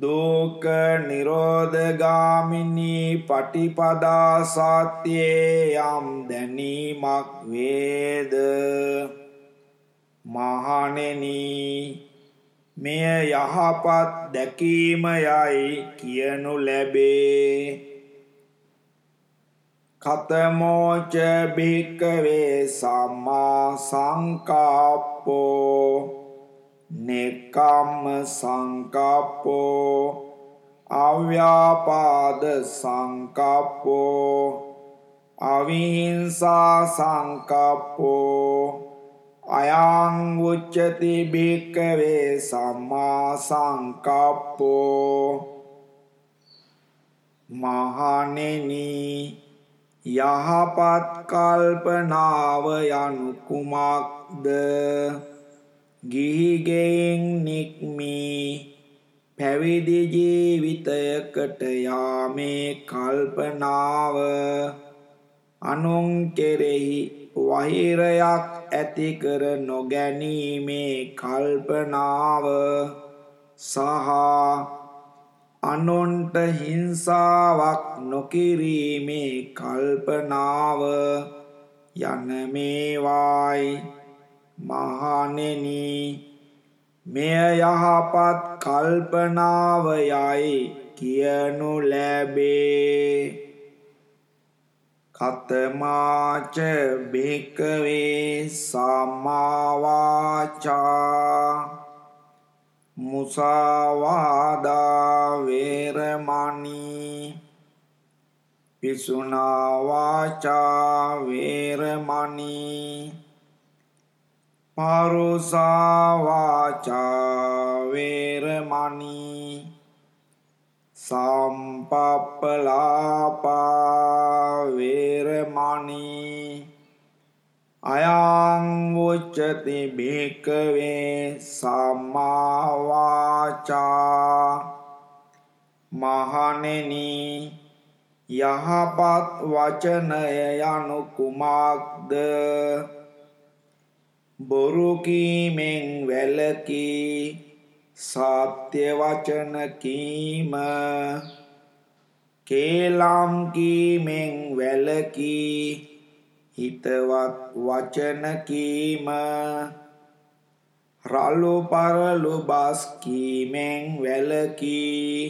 B: දුක්ඛ නිරෝධගාමිනී පටිපදා සත්‍යයේ යම් දැනීමක් වේද? මහණෙනි මෙය යහපත් දැකීම යයි කියනු ලැබේ. කතමෝච භික්කවේ සම්මා සංකාප්පෝ. නෙකම්ම සංකප්පෝ. අව්‍යාපාද සංකප්පෝ. අවිහිංසා සංකප්පෝ. අයං උච්චති භික්කවේ සම්මා සංකප්පෝ මහණෙනි යහපත් කල්පනාව යනු කුමක්ද? ගිහිගෙයින් නික්මී. පැවිදි ජීවිතයකට යාමේ කල්පනාව. අනුන් කෙරෙහි වහිරයක් ඇති කර නොගැනීමේ කල්පනාව සහ අනුන්ට හිංසාවක් නොකිරීමේ කල්පනාව යන මේවායි මහණෙනි. මෙය යහපත් කල්පනාව යයි කියනු ලැබේ. කතමාච භික්කවේ සම්මාවාචා මුසාවාදා වේරමණී පිසුනා වාචා වේරමණී පරුසා වාචා වේරමණී සම්පප්පලාපා වේරමණී අයං උච්චති භික්කවේ සම්මාවාචා මහණෙනි යහපත් වචනය යනු කුමක්ද? බොරු කීමෙන් වැළකී සත්‍ය වචන කීම කේලම් කීමෙන් වැළකී හිතවත් වචන කීම රළු පරළු බස් කීමෙන් වැළකී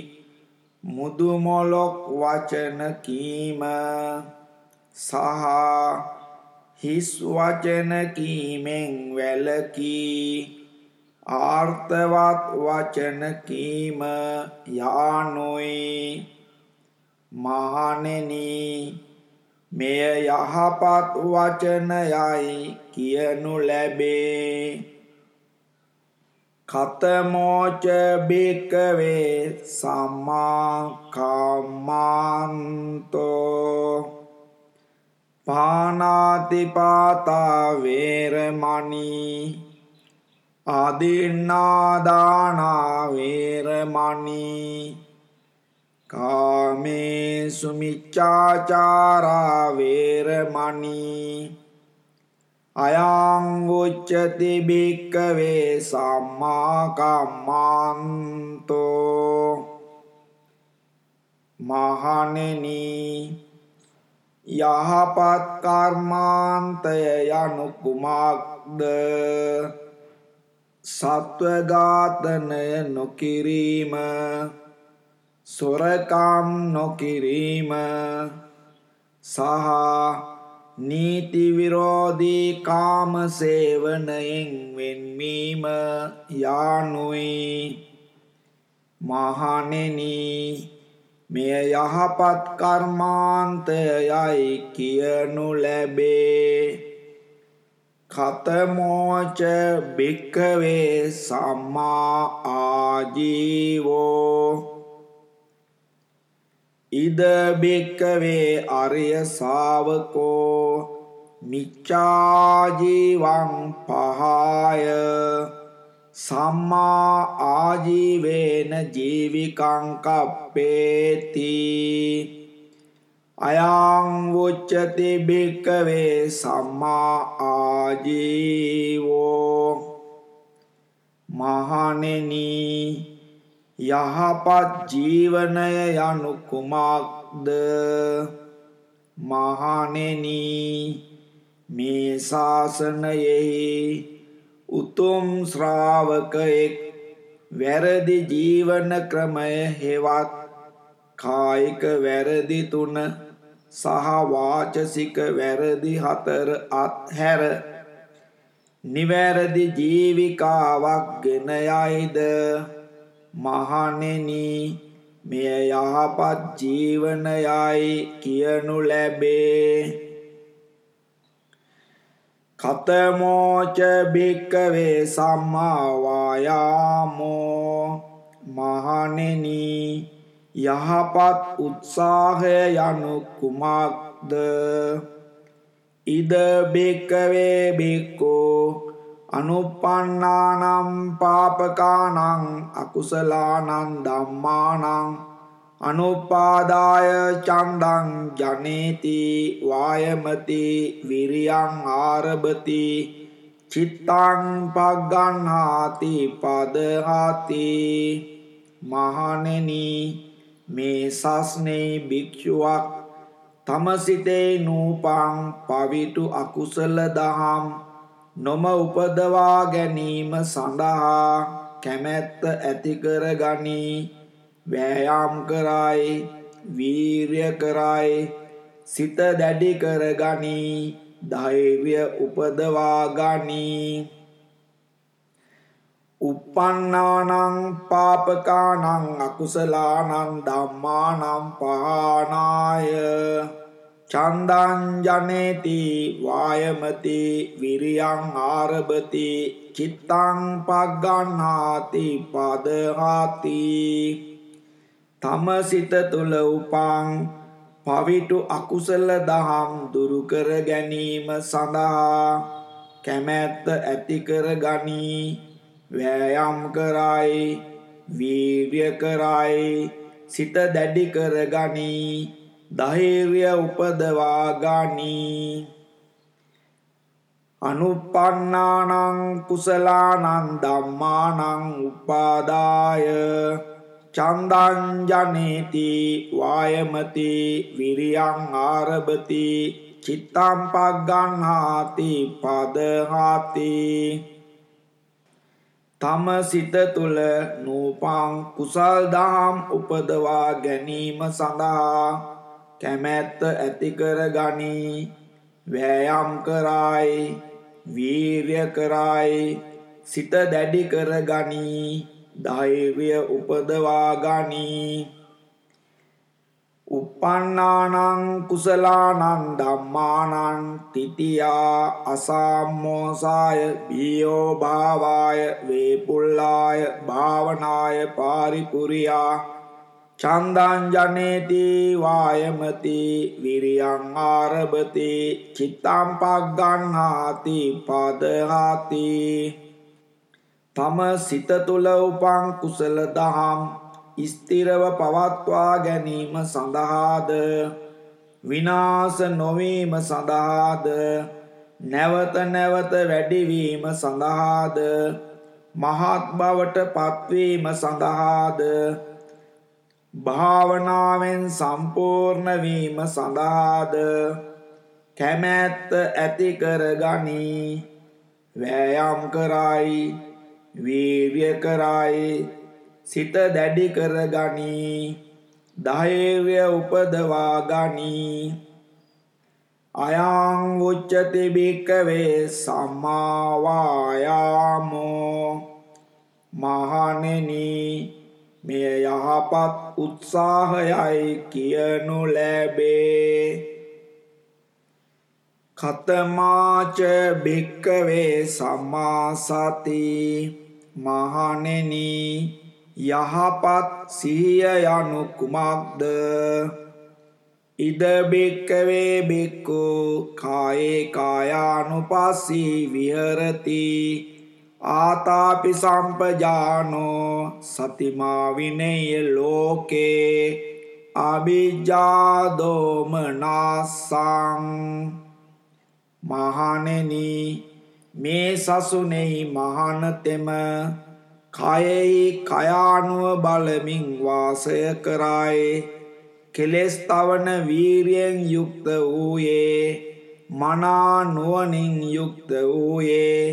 B: මුදු මොලොක් වචන කීම සහ හිස් වචන කීමෙන් වැළකී ආර්ථවත් වචන කීම යානුයි. මහණෙනි මෙය යහපත් වචනයයි කියනු ලැබේ. කතමෝච භික්කවේ සම්මා කම්මන්තෝ. පානාතිපාතා වේරමණී. ආදින්නාදානා වේරමණී කාමේ සුමිච්චාචාරා වේරමණී අයං උච්චති භික්කවේ සම්මා කම්මන්තෝ මහණෙනි යහපත් කර්මාන්තය යනු කුමක්ද? සත්ව ඝාතනය නොකිරීම සොරකම් නොකිරීම සහ නීති විරෝධී කාම සේවනයෙන් වෙන්වීම යානුයි. මහණෙනි මෙය යහපත් කර්මාන්තයයි කියනු ලැබේ. කතමෝච භික්කවේ සම්මා ආජීවෝ. ඉද බික්කවේ අරිය ශාවකෝ මිච්ඡාජීවං පහාය. සම්මා ආජීවේන ජීවිකං කප්පේති. අයං වොච්චති බික්කවේ සම්මා ආජීවෝ මහණෙනි යහපත් ජීවනය යනු කුමක්ද? මහණෙනි මේ ශාසනයෙහි උතුම් ශ්‍රාවකයෙක් වැරදි ජීවන ක්‍රමය හෙවත් කායික වැරදි තුන සහ වාචසික වැරදි හතර අත්හැර. නිවැරදි ජීවිකාවක් ගෙන යයිද? මහණෙනි මෙය යහපත් ජීවනයයි කියනු ලැබේ. කතමෝච භික්කවේ සම්මා වායාමෝ. මහණෙනි යහපත් උත්සාහය යනු කුමක්ද? ඉද භික්කවේ භික්කෝ අනුපන්නානම් පාපකානං අකුසලානං ධම්මානං අනුපාදාය චන්දං ජනේති වායමති විරියං ආරභති චිත්තං පග්ගන්හාති පදහාති මහණෙනි මේ සස්නේ භික්ෂුවක් තම සිතේ නූපං පවිටු අකුසල දහම් නොම උපදවා ගැනීම සඳහා කැමැත්ත ඇතිකර ගනී වෑයාම් කරයි වීර්ය කරයි සිත දැඩි කර ගනී ධෛර්ය උපදවා ගනී. Uppannānaං පාපකානං අකුසලානං ධම්මානං පහානාය. චන්දං ජනේති වායමති විරියං ආරභති චිත්තං පග්ගන්නාති පදහාති. තම සිත තුළ උපං පවිටු අකුසල දහම් දුරු කර ගැනීම සඳහා කැමැත්ත ඇති කර ගනී. වෑයම් කරයි වීර්ය කරයි සිත දැඩි කර ගනී ධෛර්ය උපදවා ගනී. අනුපන්නානං කුසලානං ධම්මානං උපාදාය චන්දං ජනේති වායමති විරියං ආරභති චිත්තම් පග්ගන්හාති පදහාති. තම සිත තුළ නූපං කුසල් දහම් උපදවා ගැනීම සඳහා කැමැත්ත ඇතිකර ගනී. වෑයම් කරයි වීර්ය කරයි සිත දැඩි කර ගනී. ධෛර්ය උපදවා ගනී. Uppannānaං කුසලානං ධම්මානං තිතියා අසාම්මෝසාය බියෝ භාවාය වේපුල්ලාය භාවනාය පාරිපුරියා චන්දං ජනේති වායමති විරියං ආරභති චිත්තං පග්ගන්හාති පදහාති තම සිත තුළ උපං කුසල දහම් ස්ථිරව පවත්වා ගැනීම සඳහාද? විනාශ නොවීම සඳහාද? නැවත නැවත වැඩිවීම සඳහාද? මහත් බවට පත්වීම සඳහාද? භාවනාවෙන් සම්පූර්ණ වීම සඳහාද? කැමැත්ත ඇති කර ගනී. වෑයම් කරයි වීර්ය කරයි සිත දැඩි කර ගනී ධෛර්ය උපදවා ගනී අයං උච්චති භික්කවේ සම්මා වායාමෝ. මහණෙනි මෙය යහපත් උත්සාහයයි කියනු ලැබේ. කතමාච භික්කවේ සම්මා සති. මහණෙනි යහපත් සිහිය යනු කුමක්ද? ඉද බික්කවේ බික්කු කායේ කායානුපස්සී විහරති. ආතාපි සම්පජානෝ සතිමා විනය ලෝකේ. අභිජාදෝමනාසං මහණෙනි මේ සසුනේහි මහානතෙම කයෙහි කයානුව බලමින් වාසය කරයි. කෙලෙස් තවන වීරියෙන් යුක්ත වූයේ මනා නුවණින් යුක්ත වූයේ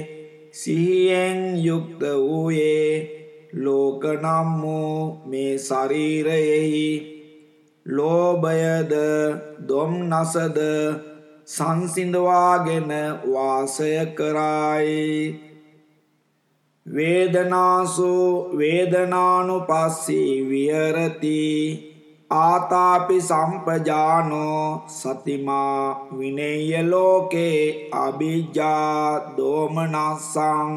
B: සිහියෙන් යුක්ත වූයේ. ලෝක නම් වූ මේ ශරීරයෙහි ලෝභයද දොම්නසද සංසිඳවාගෙන වාසය කරයි. වේදනාසු වේදනානුපස්සී විහරති. ආතාපි සම්පජානෝ සතිමා විනේය ලෝකේ අභිජ්ජා දෝමනස්සං.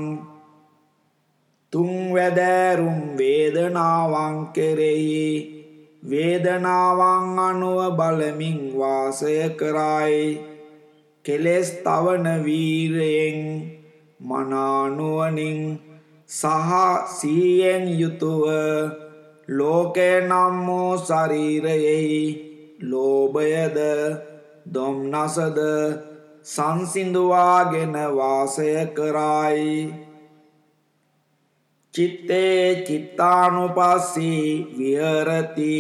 B: තුන් වැදෑරුම් වේදනාවන් කෙරෙහි වේදනාවන් අනුව බලමින් වාසය කරයි. කෙලෙස් තවන වීරයෙන් මනානුවනින් සහ සීයෙන් යුතුව ලෝකය නම් වූ ශරීරයෙහි ලෝභයද දොම්නසද සංසිඳුවාගෙන වාසය කරයි. චිත්තේ චිත්තානුපස්සී විහරති.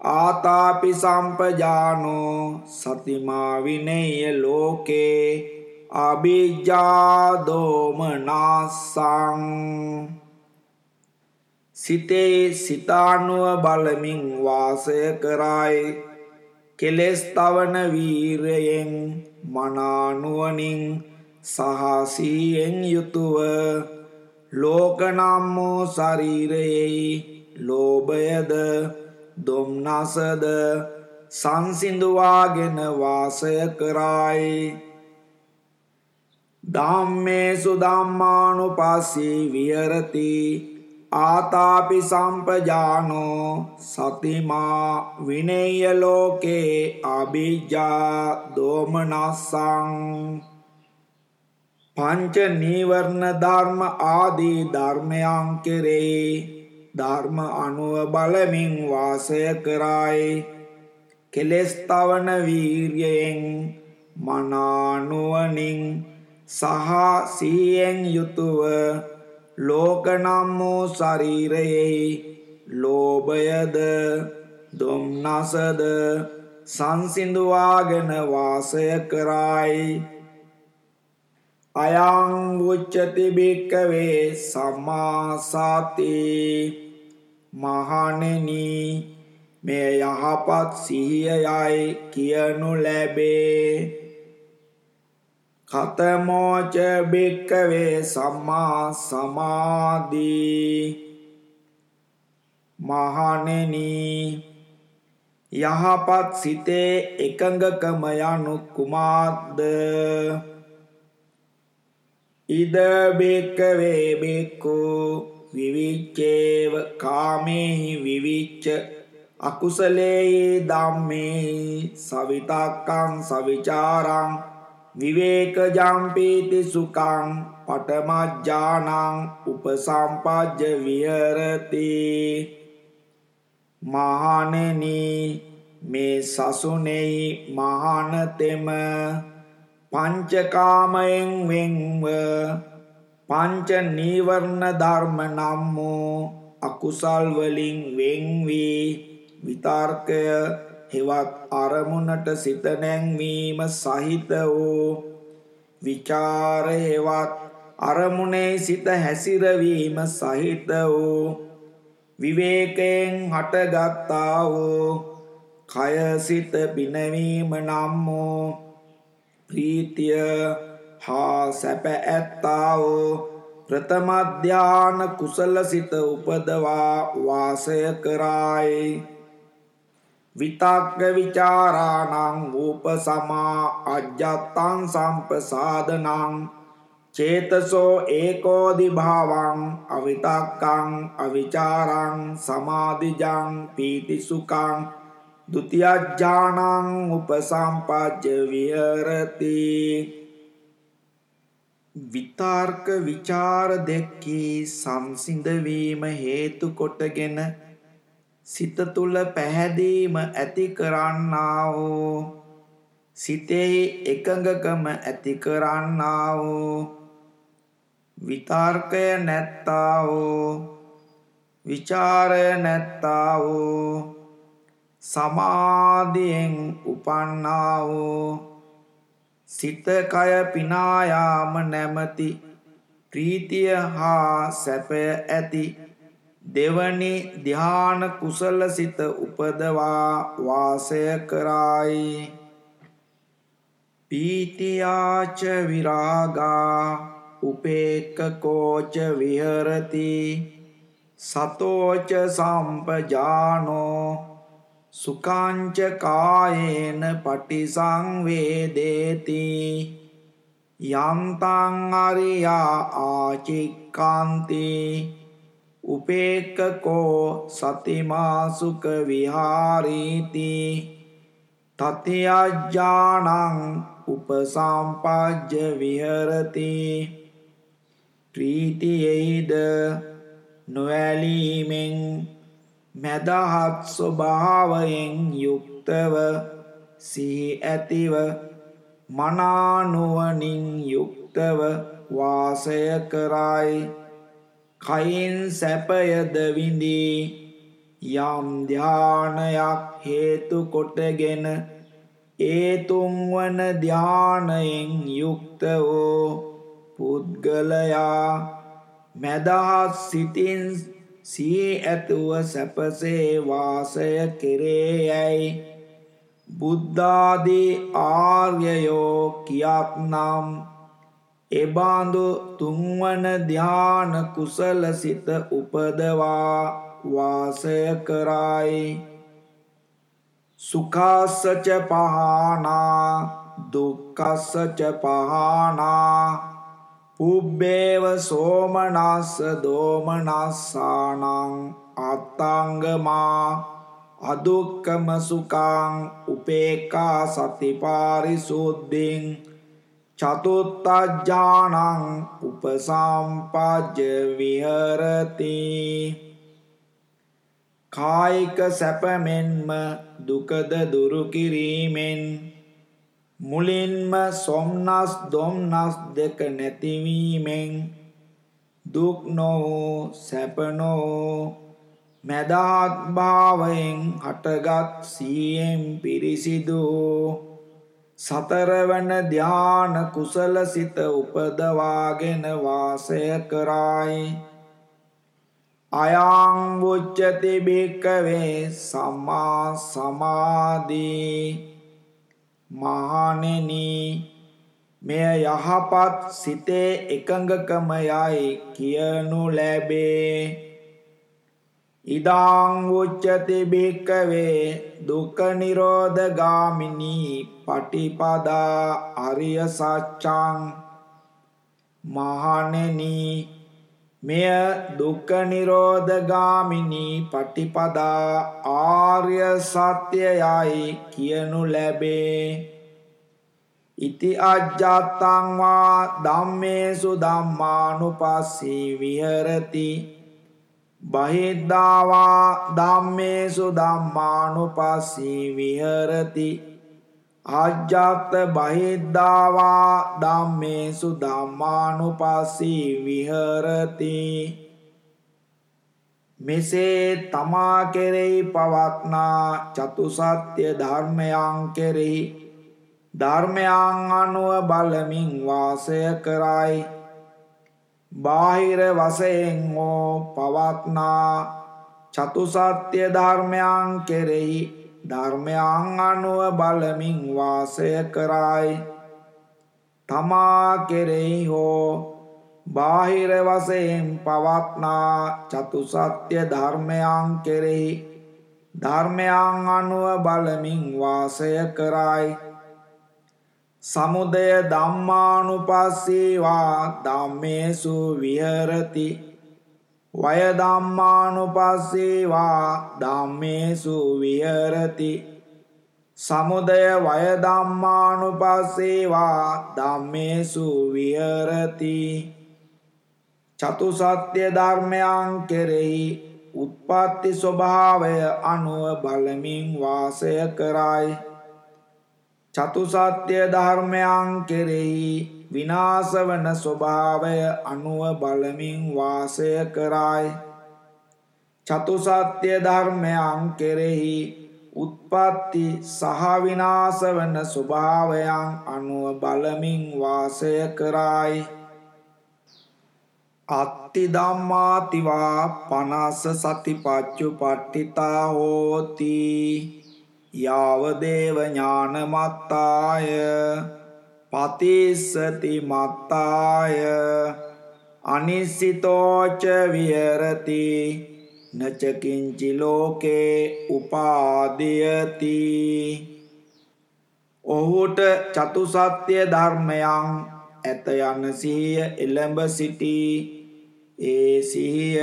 B: ආතාපි සම්පජානෝ සතිමා විනේය ලෝකේ අභිජ්ජාදෝමනාසං සිතේ සිතානුව බලමින් වාසය කරයි. කෙලෙස් තවන වීරයෙන් මනානුවනින් සහසීයෙන් යුතුව ලෝකනම් වූ ශරීරයෙහි ලෝභයද දොම්නසද සංසිඳුවාගෙන වාසය කරයි. ධම්මේසු ධම්මානුපස්සී විහරති. ආතාපි සම්පජානෝ සතිමා විනේය ලෝකේ අභිජ්ජා දෝමනස්සං. පංච නීවරණ ධර්ම ආදී ධර්මයන් කෙරෙහි ධර්ම අනුව බලමින් වාසය කරයි. කෙලෙස් තවන වීර්යයෙන් මනානුවනින් සහ සිහියෙන් යුතුව ලෝකනම් වූ ශරීරයෙහි ලෝභයද දොම්නසද සංසිඳුවාගෙන වාසය කරයි. අයං උච්චති භික්කවේ සම්මාසාති මහණෙනි මේ යහපත් සිහියයි කියනු ලැබේ. කතමෝච භික්කවේ සම්මා සමාධී මහණෙනි යහපත් සිතේ එකඟකම යනු කුමාද්ද ඉද බික්කවේ බික්කු විවිච්චේව කාමේහි විවිච්ච අකුසලේහි ධම්මේහි සවිතක්කං සවිචාරං විවේකජම්පීති සුකං පටමජ්ජානං උපසම්පජ්ජ විහරති. මහණෙනි මේ සසුනේහි මහානතෙම පංචකාමයෙන් වෙන්ව පංච නීවරණ ධර්ම නම් වූ අකුසල් වලින් වෙන් වී විතර්කය හෙවත් අරමුණට සිත නැංවීම සහිත වූ විචාර හෙවත් අරමුණේ සිත හැසිරවීම සහිත වූ විවේකයෙන් හටගත්තා වූ කය සිත පිනවීම නම් වූ ප්‍රීතිය හා සැප ඇත්තා වූ ප්‍රථම ධාන කුසල සිත උපදවා වාසය කරයි. විතක්ක විචාරාණං ූපසමා අජ්ජත්තං සම්පසාදනං චේතසෝ ඒකෝදි භාවං අවිතක්කං අවිචාරං සමාධිජං පීතිසුකං ဒုတိယ ඥානං උපසම්පජ්ජ විහෙරති. විතර්ක විචාර දෙකී සංසිඳ වීම හේතු කොටගෙන සිත තුල පැහැදීම ඇති කරන්නා වූ සිතෙහි එකඟකම ඇති කරන්නා වූ විතර්කය නැත්තා වූ විචාරය නැත්තා වූ සමාධියෙන් උපන්නා වූ සිත කය පිනායාම නැමැති ප්‍රීතිය හා සැපය ඇති දෙවනි ධ්‍යාන කුසල සිත උපදවා වාසය කරයි. පීතියාච විරාගා උපේක්කකෝච විහරති. සතෝච සම්පජානෝ සුකාංච කායේන පටිසංවේදේති. යන්තං අරියා ආචික්කාන්ති උපේක්කකෝ සතිමාසුක විහාරීති තතියජ්ජානං උපසම්පජ්ජ විහරති ප්‍රීතියෙහිද නොවැලීමෙන් මැදහත් ස්වභාවයෙන් යුක්තව සිහි ඇතිව මනානුවනින් යුක්තව වාසය කරයි. කයින් සැපයද විඳී යම් ධානයක් හේතු කොටගෙන ඒ තුන්වන ධානයෙන් යුක්ත වූ පුද්ගලයා මැදහත් සිතින් සී ඇතුව සැපසේ වාසය කෙරේ යැයි. බුද්ධාදී ආර්යයෝ කියක් නම් එබාඳු තුන්වන ධ්‍යාන කුසල සිත උපදවා වාසය කරයි. සුඛාසච පහනා දුක්ඛසච පහනා පුබ්බේව සෝමනස්ස දෝමනස්සානං අත්තංගමා අදුක්කම සුකං උපේකා සතිපාරිසුද්ධින් චතුත්තජ්ජානං උපසම්පජ්ජ විහරති. කායික සැපමෙන්ම දුකද දුරු කිරීමෙන් මුලින්ම සොම්නස් දොම්නස් දෙක නැතිවීමෙන් දුක් නොවූ සැප නොවූ මැදහත් භාවයෙන් හටගත් සියෙන් පිරිසිදු සතරවන ධ්‍යාන කුසල සිත උපදවාගෙන වාසය කරයි. අයං වුච්චති භික්කවේ සම්මා සමාධී. මහණෙනි මෙය යහපත් සිතේ එකඟකමයයි කියනු ලැබේ. ඉදාං උච්චති භික්කවේ දුක්ඛ නිරෝධ ගාමිනී පටිපදා අරිය සත්‍යං මහණෙනි. මෙය දුක්ඛ නිරෝධ ගාමිනී පටිපදා ආර්ය සත්‍යයයි කියනු ලැබේ. ඉති අජ්ජත්තං වා ධම්මේසු ධම්මානුපස්සී විහෙරති. බහිද්ධාවා ධම්මේසු ධම්මානුපස්සී විහෙරති අජ්ජත් බහිද්ධාවා ධම්මේසු ධම්මානුපස්සී විහෙරති මෙසේ තමා කෙරෙහි පවත්නා චතුසත්‍ය ධර්මයන් කෙරෙහි ධර්මයන් අනුව බලමින් වාසය කරයි. බාහිර වශයෙන් හෝ පවත්නා චතුසත්‍ය ධර්මයන් කෙරෙහි ධර්මයන් අනුව බලමින් වාසය කරයි. තමා කෙරෙහි හෝ බාහිර වශයෙන් පවත්නා චතුසත්‍ය ධර්මයන් කෙරෙහි ධර්මයන් අනුව බලමින් වාසය කරයි. සමුදය ධම්මානුපස්සීවා ධම්මේසු විහරති. වය ධම්මානුපස්සීවා ධම්මේසු විහරති. සමුදය වය ධම්මානුපස්සේවා ධම්මේසු විහෙරති. චතුසත්‍ය ධර්මයන් කෙරෙහි උත්පත්ති ස්වභාවය අනුව බලමින් වාසය කරයි. චතුසත්‍ය ධර්මයන් කෙරෙහි විනාශ වන ස්වභාවය අනුව බලමින් වාසය කරයි. චතුසත්‍ය ධර්මයන් කෙරෙහි උත්පත්ති සහ විනාශ වන ස්වභාවයන් අනුව බලමින් වාසය කරයි. අත්ති ධම්මාතිවා පනස්ස සතිපච්චුපට්ඨිතා හෝති. යාව දේව ඥානමත්තාය පතිස්සති මත්තාය අනිසිතෝච විහෙරති නචකින්චි ලෝකේ උපාදීයති. ඔහුට චතුසත්‍ය ධර්මයන් ඇත යන සිහිය එළඹ සිටි. ඒ සිහිය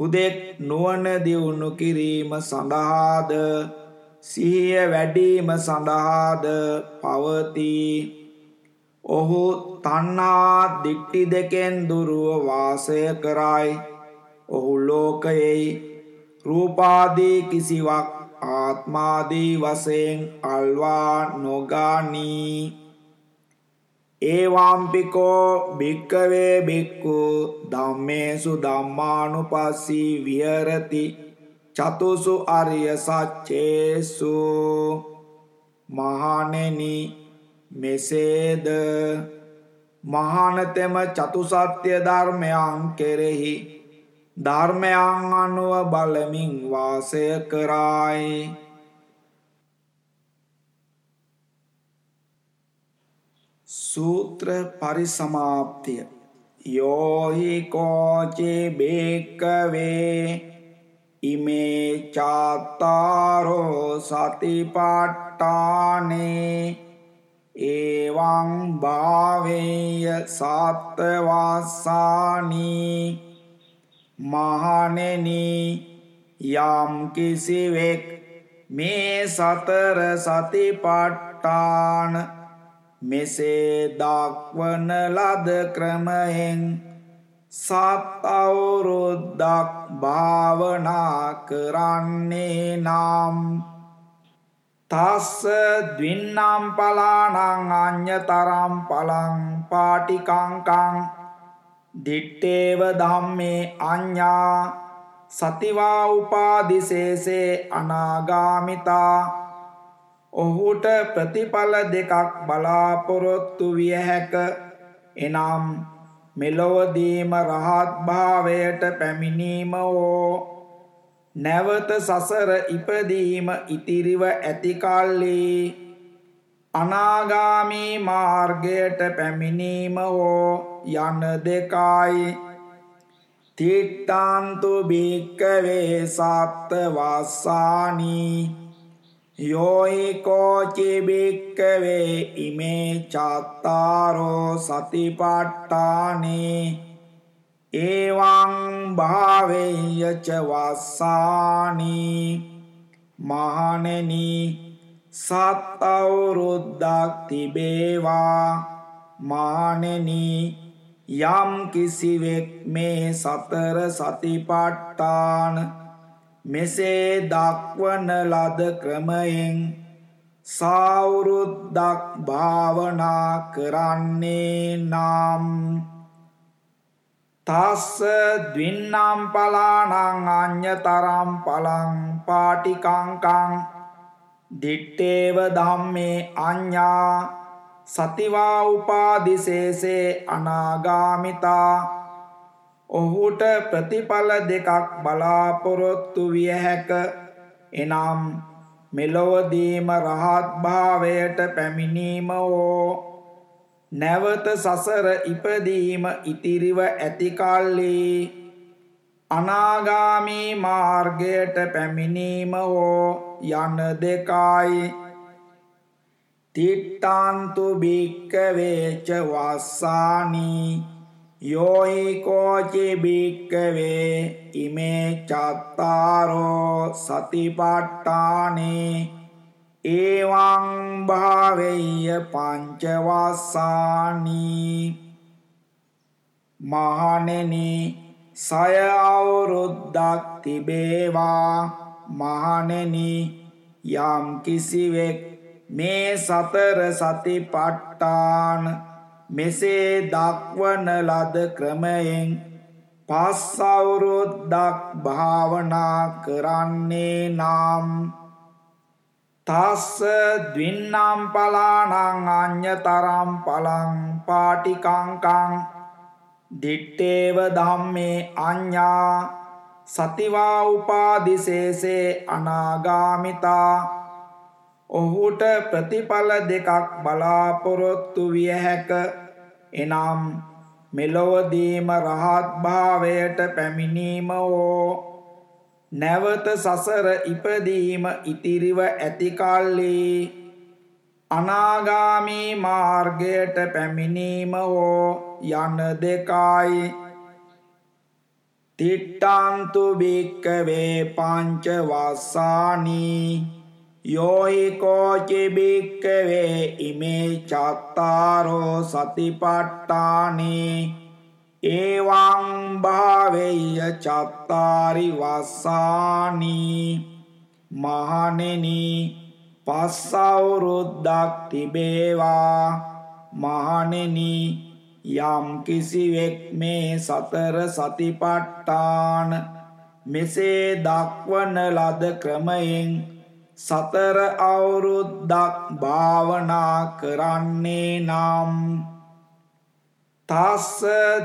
B: හුදෙක් නුවණ දියුණු කිරීම සඳහාද? සිහිය වැඩිම සඳහාද පවතී. ඔහු තණ්හා දික්ටි දෙකෙන් දුරව වාසය කරයි. ඔහු ලෝකයේ රූපාදී කිසිවක් ආත්මාදී වශයෙන් අල්වා නොගානී. ඒවාම්පිකෝ භික්කවේ බික්කු ධම්මේසු ධම්මානුපස්සී විහරති. චතුසු අරිය සච්චේසු. මහණෙනි මෙසේද මහානතෙම චතුසත්‍ය ධර්මයන් කෙරෙහි ධර්මයන් අනුව බලමින් වාසය කරයි. සූත්‍ර පරිසමාප්තිය. යෝහි කෝචේ බේකවේ ඉමේ චාත්තාරෝ සතිපට්ඨානේ ඒවං භාවේය සත්වස්සානි මහණෙනි යම් කිසිවෙක් මේ සතර සතිපට්ඨාන මෙසේ දක්වන ලද ක්‍රමයෙන් සත් අවුරුද්දක් භාවනා කරන්නේ නම් තස්ස ද්වින්නම් පලානං අඤ්‍යතරම් පලං පාටිකංකං දිට්ඨේව ධම්මේ අඤ්ඤා සතිවා උපාදිසේසේ අනාගාමිතා ඔහුට ප්‍රතිඵල දෙකක් බලාපොරොත්තු විය හැක. එනම් මෙලොවදීම රහත් භාවයට පැමිණීම හෝ නැවත සසර ඉපදීම ඉතිරිව ඇති කල්ලි අනාගාමී මාර්ගයට පැමිණීම හෝ යන දෙකයි. තිට්ටාන්තු භික්කවේ සත්ත වස්සානී. යෝයිකෝචි භික්කවේ ඉමේ චත්තාරෝ සතිපට්ඨානේ ඒවං භාවෙය්‍යච වස්සානී මහණෙනි සත් අවුරුද්දක් තිබේවා මහණෙනි යම් කිසිවෙක් මේ සතර සතිපට්ඨාන මෙසේ දක්වන ලද ක්‍රමයෙන් සාවුරුද්දක් භාවනා කරන්නේ නම් තස්ස ද්වින්නම් පලානං අඤ්‍යතරම් පලං පාටිකංකං දිට්ඨේව ධම්මේ අඤ්ඤා සතිවා උපාදිසේසේ අනාගාමිතා ඔහුට ප්‍රතිඵල දෙකක් බලාපොරොත්තු විය හැක. එනම් මෙලොවදීම රහත් භාවයට පැමිණීම හෝ නැවත සසර ඉපදීම ඉතිරිව ඇති කල්ලි අනාගාමී මාර්ගයට පැමිණීම හෝ යන දෙකයි. තිට්ටාන්තු භික්කවේච වස්සානී යෝහිකෝචි භික්කවේ ඉමේ චත්තාරෝ සතිපට්ඨානේ ඒවං භාවෙය්‍ය පංචවස්සානී මහණෙනි සය අවුරුද්දක් තිබේවා මහණෙනි යම් කිසිවෙක් මේ සතර සතිපට්ඨාන මෙසේ දක්වන ලද ක්‍රමයෙන් පස් අවුරුද්දක් භාවනා කරන්නේ නම් තස්ස ද්වින්නම් පලානං අඤ්‍යතරම් පලං පාටිකංකං දිට්ඨේව ධම්මේ අඤ්ඤා සතිවා උපාදිසේසේ අනාගාමිතා ඔහුට ප්‍රතිඵල දෙකක් බලාපොරොත්තු විය හැක. එනම් මෙලොවදීම රහත් භාවයට පැමිණීම හෝ නැවත සසර ඉපදීම ඉතිරිව ඇති කල්ලි අනාගාමී මාර්ගයට පැමිණීම හෝ යන දෙකයි. තිට්ටන්තු භික්කවේ පංච වස්සානී යෝහි කෝචි භික්කවේ ඉමේ චත්තාරෝ සතිපට්ටානේ ඒවං භාවෙය්‍ය චත්තාරි වස්සානී මහණෙනි පස්සවුරුද්දක් තිබේවා මහණෙනි යම් කිසිවෙක් මේ සතර සතිපට්ඨාන මෙසේ දක්වන ලද ක්‍රමයෙන් සතර අවුරුද්දක් භාවනා කරන්නේ නම් තස්ස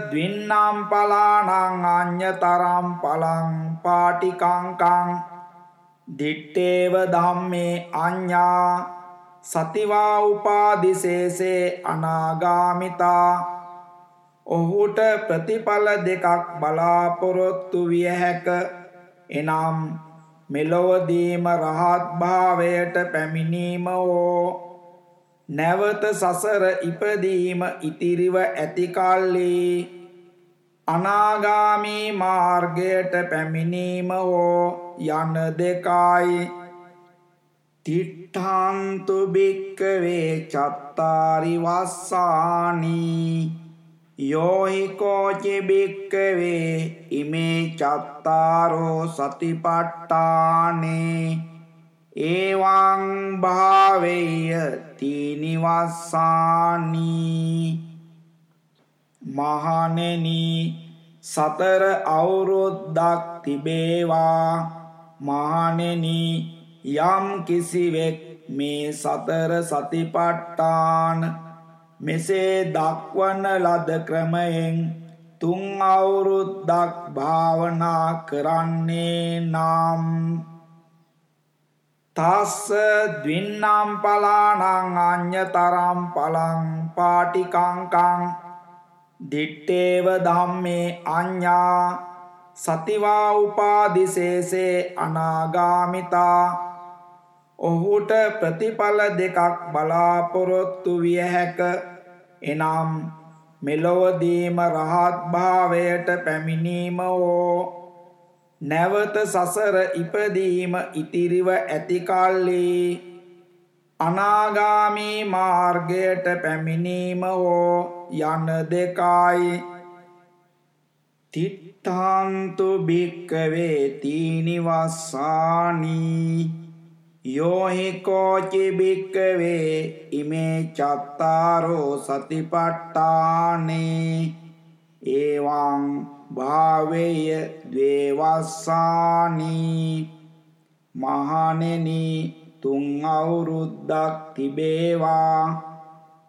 B: ද්වින්නම් පලානං අඤ්‍යතරම් පලං පාටිකංකං දිට්ඨේව ධම්මේ අඤ්ඤා සතිවා උපාදිසේසේ අනාගාමිතා ඔහුට ප්‍රතිඵල දෙකක් බලාපොරොත්තු විය හැක. එනම් මෙලොවදීම රහත් භාවයට පැමිණීම හෝ නැවත සසර ඉපදීම ඉතිරිව ඇති කල්ලි අනාගාමී මාර්ගයට පැමිණීම හෝ යන දෙකයි. තිට්ඨාන්තු භික්කවේ චත්තාරි වස්සානී. යෝහි කෝචි භික්කවේ ඉමේ චත්තාරෝ සතිපට්ඨානේ ඒවං භාවෙය්‍ය තීනිවස්සානී මහණෙනි සතර අවුරුද්දක් තිබේවා මහණෙනි යම් කිසිවෙක් මේ සතර සතිපට්ඨාන මෙසේ දක්වන ලද ක්‍රමයෙන් තුන් අවුරුද්දක් භාවනා කරන්නේ නම් තස්ස ද්වින්නම් පලානං අඤ්‍යතරම් පලං පාටිකංකං දිට්ඨේව ධම්මේ අඤ්ඤා සතිවා උපාදිසේසේ අනාගාමිතා ඔහුට ප්‍රතිඵල දෙකක් බලාපොරොත්තු විය හැක. එනම් මෙලොවදීම රහත් භාවයට පැමිණීම හෝ නැවත සසර ඉපදීම ඉතිරිව ඇති කල්ලි අනාගාමී මාර්ගයට පැමිණීම හෝ යන දෙකයි. තිට්ඨාන්තු භික්කවේ තීනිවස්සානී. යෝහි කෝචි භික්කවේ ඉමේ චත්තාරෝ සතිපට්ඨානේ ඒවං භාවේය ද්වේවස්සානී මහණෙනි තුන් අවුරුද්දක් තිබේවා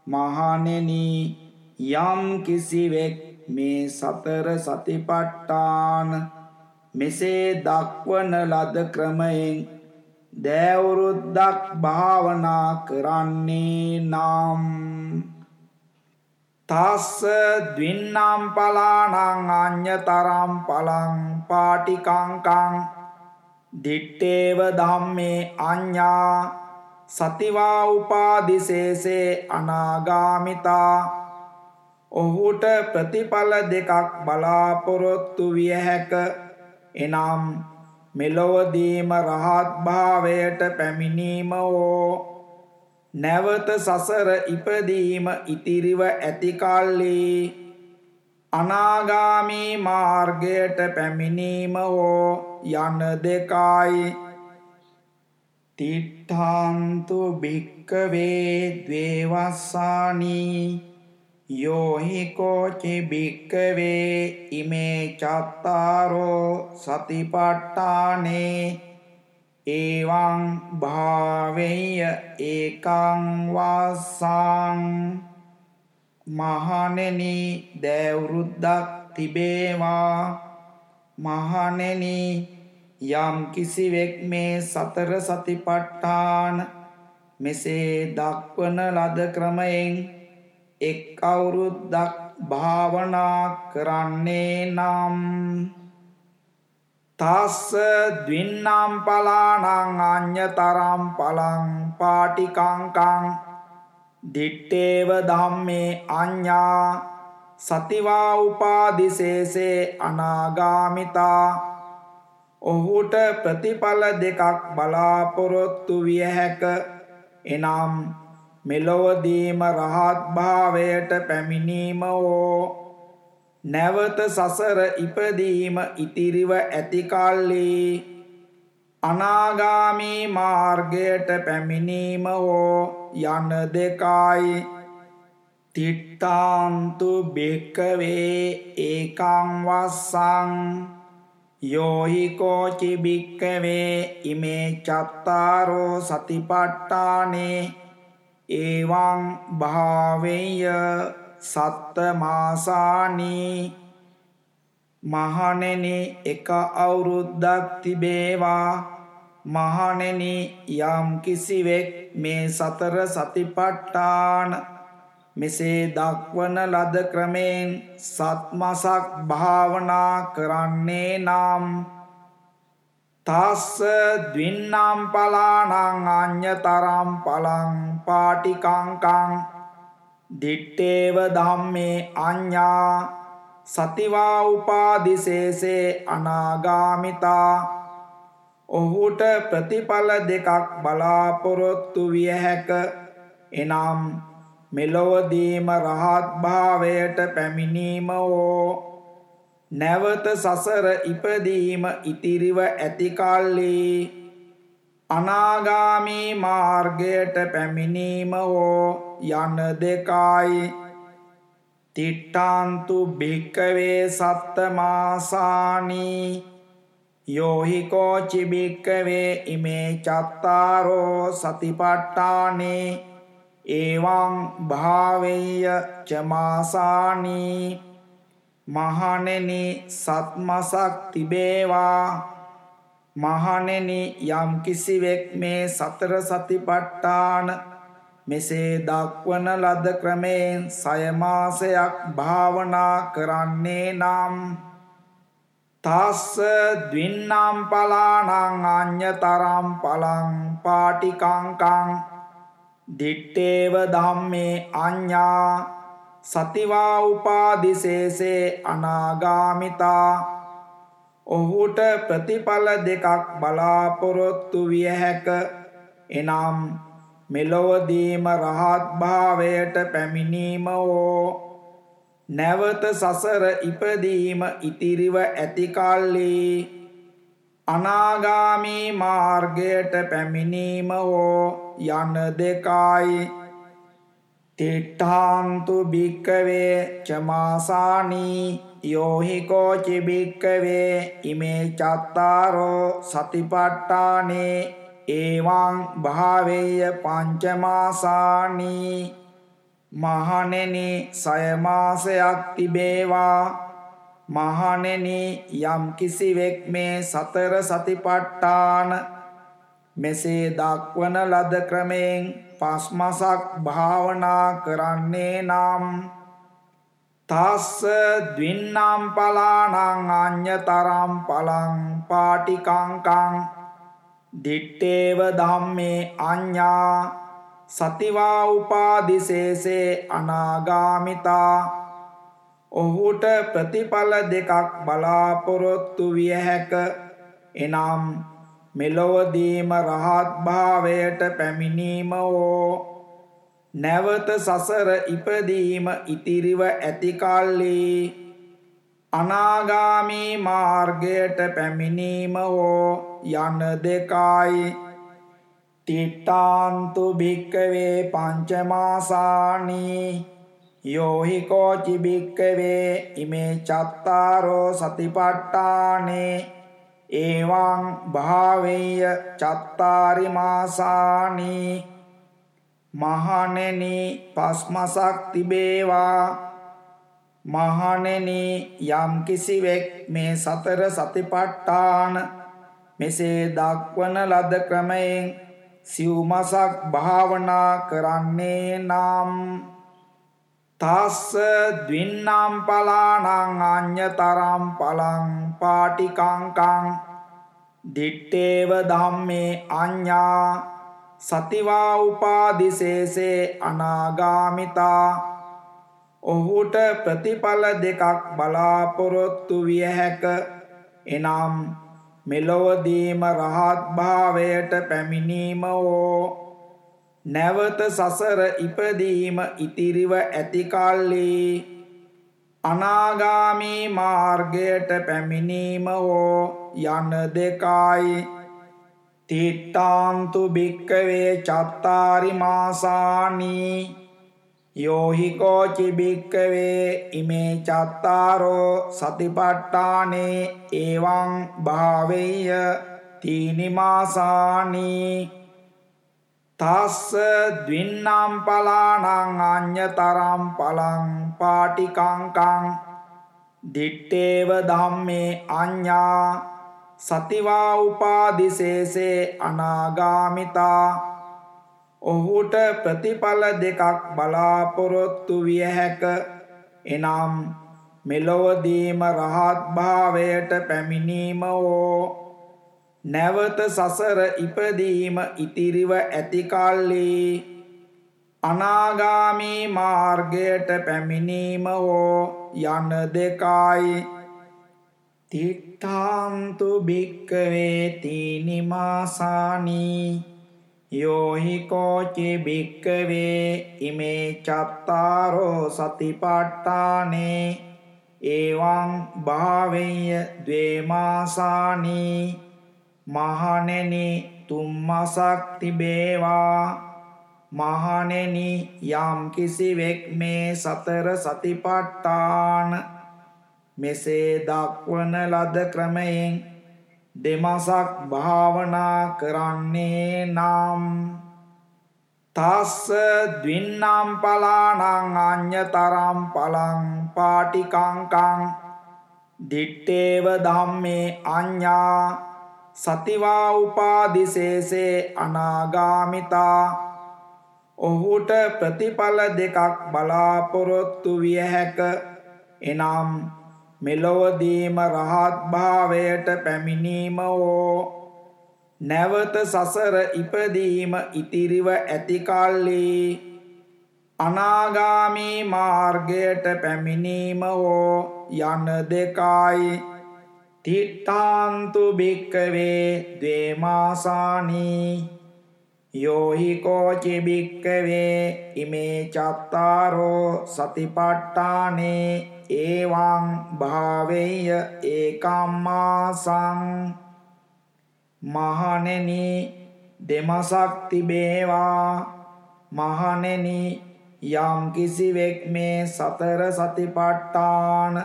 B: මහණෙනි යම් කිසිවෙක් මේ සතර සතිපට්ඨාන මෙසේ දක්වන ලද ක්‍රමයෙන් දෑවුරුද්දක් භාවනා කරන්නේ නම්. තස්ස ද්වින්නම් පලානං අඤ්‍යතරම් පලං පාටිකංකං. දිට්ඨේව ධම්මේ අඤ්ඤා. සතිවා උපාදිසේසේ අනාගාමිතා. ඔහුට ප්‍රතිඵල දෙකක් බලාපොරොත්තු විය හැක. එනම් මෙලොවදීම රහත් භාවයට පැමිණීම හෝ නැවත සසර ඉපදීම ඉතිරිව ඇති කල්ලි අනාගාමී මාර්ගයට පැමිණීම හෝ යන දෙකයි. තිට්ඨාන්තු භික්කවේ ද්වේවස්සානී යෝහි කෝචි භික්කවේ ඉමේ චත්තාරෝ සතිපට්ඨානේ ඒවං භාවෙය ඒකං වස්සං මහණෙනි දෑවුරුද්දක් තිබේවා මහණෙනි යම් කිසිවෙක් මේ සතර සතිපට්ඨාන මෙසේ දක්වන ලද ක්‍රමයෙන් එක් අවුරුද්දක් භාවනා කරන්නේ නම් තස්ස ද්වින්නම් පලානං අඤ්‍යතරම් පලං පාටිකංකං දිට්ඨේව ධම්මේ අඤ්ඤා සතිවා උපාදිසේසේ අනාගාමිතා ඔහුට ප්‍රතිඵල දෙකක් බලාපොරොත්තු විය හැක. එනම් මෙලොවදීම රහත් භාවයට පැමිණීම හෝ නැවත සසර ඉපදීම ඉතිරිව ඇති කල්ලි අනාගාමී මාර්ගයට පැමිණීම හෝ යන දෙකයි. තිට්ඨාන්තු බික්කවේ ඒකං වස්සං යෝහි කෝචි බික්කවේ ඉමේ චත්තාරෝ සතිපට්ඨානේ ඒවං භාවෙය සත්තමාසානී. මහණෙනි එක අවුරුද්දක් තිබේවා. මහණෙනි යම් කිසිවෙක් මේ සතර සතිපට්ඨාන මෙසේ දක්වන ලද ක්‍රමයෙන් සත්මසක් භාවනා කරන්නේ නම් තස්ස ද්වින්නම් පලානං අඤ්‍යතරම් පලං පාටිකංකං දිට්ඨේව ධම්මේ අඤ්ඤා සතිවා උපාදිසේසේ අනාගාමිතා ඔහුට ප්‍රතිඵල දෙකක් බලාපොරොත්තු විය හැක. එනම් මෙලොවදීම රහත් භාවයට පැමිණීම හෝ නැවත සසර ඉපදීම ඉතිරිව ඇති කල්ලි අනාගාමී මාර්ගයට පැමිණීම හෝ යන දෙකයි. තිට්ඨාන්තු භික්කවේ සත්තමාසානී. යෝහි කෝචි භික්කවේ ඉමේ චත්තාරෝ සතිපට්ඨානේ. ඒවං භාවෙය්‍ය චමාසානී මහණෙනි සත්මසක් තිබේවා. මහණෙනි යම් කිසිවෙක් මේ සතර සතිපට්ඨාන මෙසේ දක්වන ලද ක්‍රමයෙන් සය මාසයක් භාවනා කරන්නේ නම් තස්ස ද්වින්නම් පලානං අඤ්‍යතරම් පලං පාටිකංකං දිට්ඨේව ධම්මේ අඤ්ඤා සතිවා උපාදිසේසේ අනාගාමිතා. ඔහුට ප්‍රතිඵල දෙකක් බලාපොරොත්තු විය හැක එනම් මෙලොවදීම රහත් භාවයට පැමිණීම හෝ නැවත සසර ඉපදීම ඉතිරිව ඇති කල්ලි අනාගාමී මාර්ගයට පැමිණීම හෝ යන දෙකයි. තිට්ඨාන්තු භික්කවේ චමාසානී යෝහි කෝචි භික්කවේ ඉමේ චත්තාරෝ සතිපට්ඨානේ ඒවං භාවේය පංචමාසානී මහණෙනි සය මාසයක් තිබේවා මහණෙනි යම් කිසිවෙක් මේ සතර සතිපට්ඨාන මෙසේ දක්වන ලද ක්‍රමයෙන් පස්මසක් භාවනා කරන්නේ නම් තස්ස ද්වින්නම් පලානං අඤ්‍යතරම් පලං පාටිකංකං දිට්ඨේව ධම්මේ අඤ්ඤා සතිවා උපාදිසේසේ අනාගාමිතා ඔහුට ප්‍රතිඵල දෙකක් බලාපොරොත්තු විය හැක. එනම් මෙලොවදීම රහත් භාවයට පැමිණීම හෝ නැවත සසර ඉපදීම ඉතිරිව ඇති කල්ලි අනාගාමී මාර්ගයට පැමිණීම හෝ යන දෙකයි. තිට්ටාන්තු භික්කවේ පංචමාසානී යෝහිකෝචි භික්කවේ ඉමේ චත්තාරෝ සතිපට්ටානේ ඒවං භාවෙය චත්තාරිමාසානී මහනෙනි පස්මසක් තිබේවා. මහණෙනි යම් කිසිවෙක් මේ සතර සතිපට්ඨාන මෙසේ දක්වන ලද ක්‍රමයෙන් සිව්මසක් භාවනා කරන්නේ නම් තස්ස ද්වින්නම් පලානං අඤ්‍යතරම් පලං පාටිකංකං දිත්තේව ධම්මේ අඤ්ඤා සතිවා උපාදිසේසේ අනාගාමිතා ඔහුට ප්‍රතිඵල දෙකක් බලාපොරොත්තු විය හැක. එනම් මෙලොවදීම රහත් භාවයට පැමිණීම හෝ නැවත සසර ඉපදීම ඉතිරිව ඇති කල්ලි අනාගාමී මාර්ගයට පැමිණීම හෝ යන දෙකයි. තිට්ටාන්තු භික්කවේ චත්තාරි මාසානී. යෝහිකෝචි භික්කවේ ඉමේ චත්තාරෝ සතිපට්ටානේ ඒවං භාවෙය. තීනිමාසානී තස්ස ද්වින්නම් පලානං අඤ්‍යතරම් පලං පාටිකංකං දිට්ටේව ධම්මේ අඤ්ඤා සතිවා උපාදිසේසේ අනාගාමිතා ඔහුට ප්‍රතිඵල දෙකක් බලාපොරොත්තු විය හැක. එනම් මෙලොවදීම රහත් භාවයට පැමිණීම හෝ නැවත සසර ඉපදීම ඉතිරිව ඇති කල්ලි අනාගාමී මාර්ගයට පැමිණීම හෝ යන දෙකයි. තිට්ඨාන්තු භික්කවේ තීනිමාසානී යෝහිකෝචි භික්කවේ ඉමේ චත්තාරෝ සතිපට්ටානේ ඒවං භාවෙය දවේමාසානී මහනෙනි තුම්මසක් තිබේවා. මහනෙනි යම් කිසිවෙක් මේ සතර සතිපට්ටාන මෙසේ දක්වන ලද ක්‍රමයෙන් දෙමසක් භාවනා කරන්නේ නම් තස්ස ද්වින්නම් පලානං අඤ්‍යතරම් පලං පාටිකංකං දිට්ටේව ධම්මේ අඤ්ඤා සතිවා උපාදිසේසේ අනාගාමිතා. ඔහුට ප්‍රතිඵල දෙකක් බලාපොරොත්තු විය හැක. එනම් මෙලොවදීම රහත් භාවයට පැමිණීම හෝ නැවත සසර ඉපදීම ඉතිරිව ඇති කල්ලි අනාගාමී මාර්ගයට පැමිණීම හෝ යන දෙකයි. තිට්ඨාන්තු භික්කවේ දේමාසානී යෝහිකෝචි භික්කවේ ඉමේ චත්තාරෝ සතිපට්ඨානේ ඒවං භාවෙය ඒකම්මාසං මහණෙනි දෙමසක් තිබේවා මහණෙනි යම් කිසිවෙක් මේ සතර සතිපට්ඨාන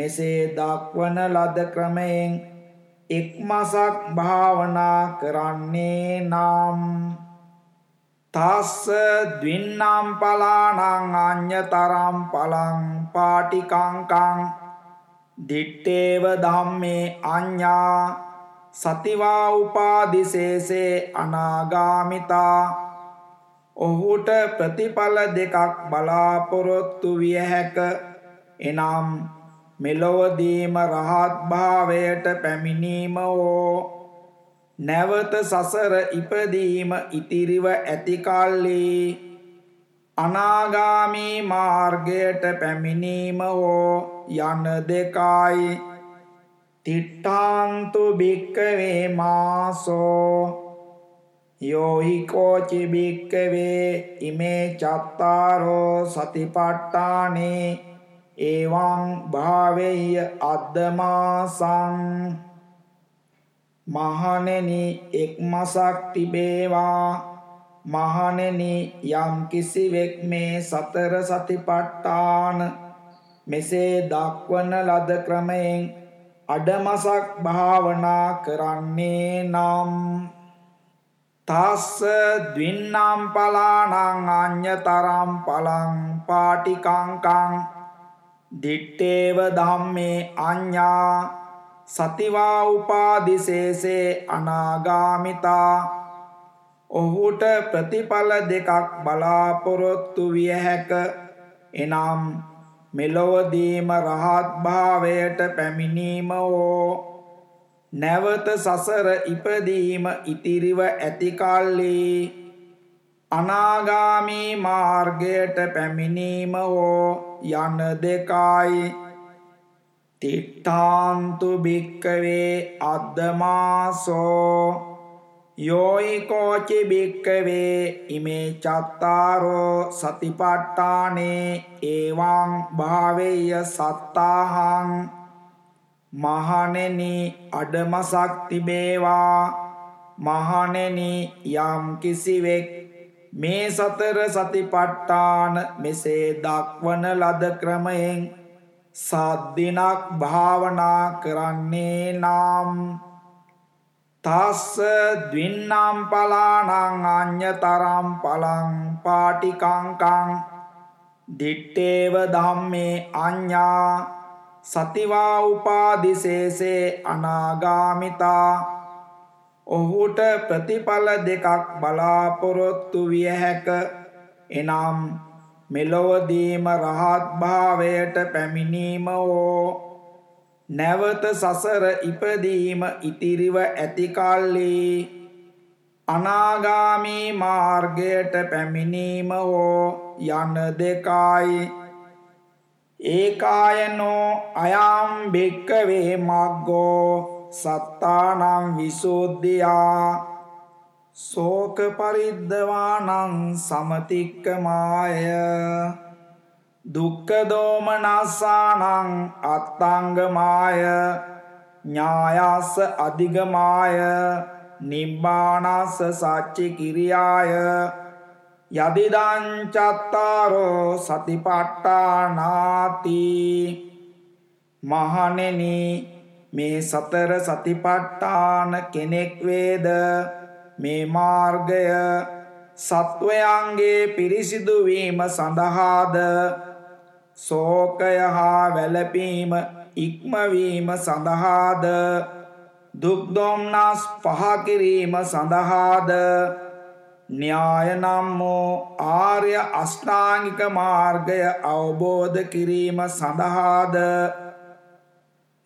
B: මෙසේ දක්වන ලද ක්‍රමයෙන් එක්මසක් භාවනා කරන්නේ නම්. තස්ස ද්වින්නම් පලානං අඤ්‍යතරම් පලං පාටිකංකං දිට්ටේව ධම්මේ අඤ්ඤා සතිවා උපාදිසේසේ අනාගාමිතා. ඔහුට ප්‍රතිඵල දෙකක් බලාපොරොත්තු විය හැක. එනම් මෙලොවදීම රහත් භාවයට පැමිණීම හෝ නැවත සසර ඉපදීම ඉතිරිව ඇති කල්ලි අනාගාමී මාර්ගයට පැමිණීම හෝ යන දෙකයි. තිට්ඨාන්තු භික්කවේ මාසෝ. යෝහි කෝචි භික්කවේ ඉමේ චත්තාරෝ සතිපට්ඨානේ. එවං භාවෙය්‍ය අද්දමාසං. මහණෙනි එක් මසක් තිබේවා. මහණෙනි යම් කිසිවෙක් මේ සතර සතිපට්ඨාන මෙසේ දක්වන ලද ක්‍රමයෙන් අඩමසක් භාවනා කරන්නේ නම්. තස්ස ද්වින්නම් පලානං අඤ්‍යතරම් පලං පාටිකංකං දිට්ඨේව ධම්මේ අඤ්ඤා සතිවා උපාදිසේසේ අනාගාමිතා ඔහුට ප්‍රතිඵල දෙකක් බලාපොරොත්තු විය හැක. එනම් මෙලොවදීම රහත් භාවයට පැමිණීම හෝ නැවත සසර ඉපදීම ඉතිරිව ඇති කල්ලි අනාගාමී මාර්ගයට පැමිණීම හෝ යන දෙකයි. තිට්ඨාන්තු භික්කවේ අද්දමාසෝ. යෝයි කෝචි භික්කවේ ඉමේ චත්තාරෝ සතිපට්ඨානේ ඒවං භාවෙය සත්තාහං. මහණෙනි අඩමසක් තිබේවා මහණෙනි යම් කිසිවෙක් මේ සතර සතිපට්ඨාන මෙසේ දක්වන ලද ක්‍රමයෙන් සද්දිනක් භාවනා කරන්නේ නම් තස්ස ද්වින්නම් පලානං අඤ්‍යතරම් පලං පාටිකංකං දිට්ඨේව ධම්මේ අඤ්ඤා සතිවා උපාදිසේසේ අනාගාමිතා ඔහුට ප්‍රතිඵල දෙකක් බලාපොරොත්තු විය හැක. එනම් මෙලොවදීම රහත් භාවයට පැමිණීම හෝ නැවත සසර ඉපදීම ඉතිරිව ඇති කල්ලි අනාගාමී මාර්ගයට පැමිණීම හෝ යන දෙකයි. ඒකායනෝ අයම් භික්කවේ මග්ගෝ සත්තානම් විසුද්ධියා සෝක පරිද්දවානං සමතික්කමාය දුක්කදෝමනස්සානං අත්තංගමාය ඥායස්ස අධිගමාය නිබ්බානස්ස සච්චි කිරියාය යදිදංචත්තාරෝ සතිපට්ටානාති මහනෙනි මේ සතර සතිපට්ටාන කෙනෙක් වේද? මේ මාර්ගය සත්වයන්ගේ පිරිසිදුවීම සඳහාද? සෝකය හා වැළපීම ඉක්මවීම සඳහාද? දුක්දොම්නස් පහකිරීම සඳහාද? න්‍යාය නම් වූ ආර්ය අෂ්ටාංගික මාර්ගය අවබෝධ කිරීම සඳහාද?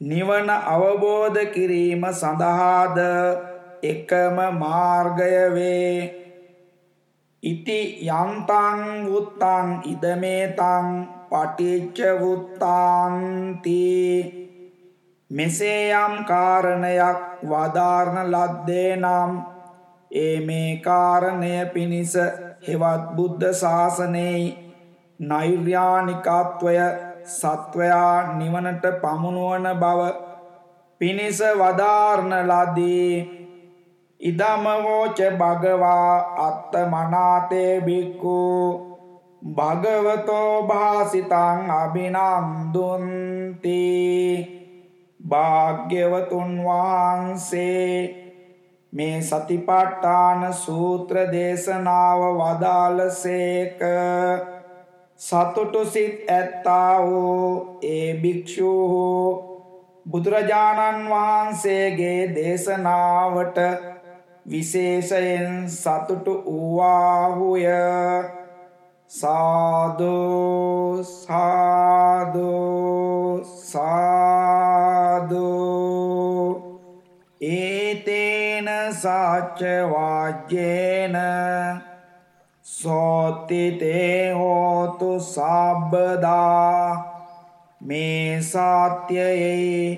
B: නිවන අවබෝධ කිරීම සඳහාද? එකම මාර්ගය වේ. ඉති යන්තං වුත්තං ඉදමේතං පටිච්ච වුත්තාන්ති. මෙසේ යම් කාරණයක් වදාරණ ලද්දේ නම් ඒ මේ කාරණය පිණිස හෙවත් බුද්ධ ශාසනයේ නෛර්යානිකත්වය සත්වයා නිවනට පමුණුවන බව පිණිස වදාරණ ලදී ඉදමවෝච භගවා අත්ත මනාතේ බික්කු භගවතෝ භාසිතං අභිනන්දුන්ති. භාග්‍යවතුන් වහන්සේ මේ සතිපට්ඨාන සූත්‍ර දේශනාව වදාළසේක සතුටු සිත් ඇත්තා වූ ඒ භික්ෂූ බුදුරජාණන් වහන්සේගේ දේශනාවට විශේෂයෙන් සතුටු වූවාහුය. සාදු සාදු සාදු. ඒතේන සාච්ච වාජ්‍යේන සෝතිතේ හෝතු සබ්බදා. මේ සාත්‍යයේ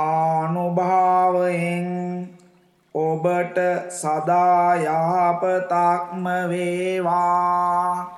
B: ආනුභාවයෙන් ඔබට සදා යහපතක්ම වේවා.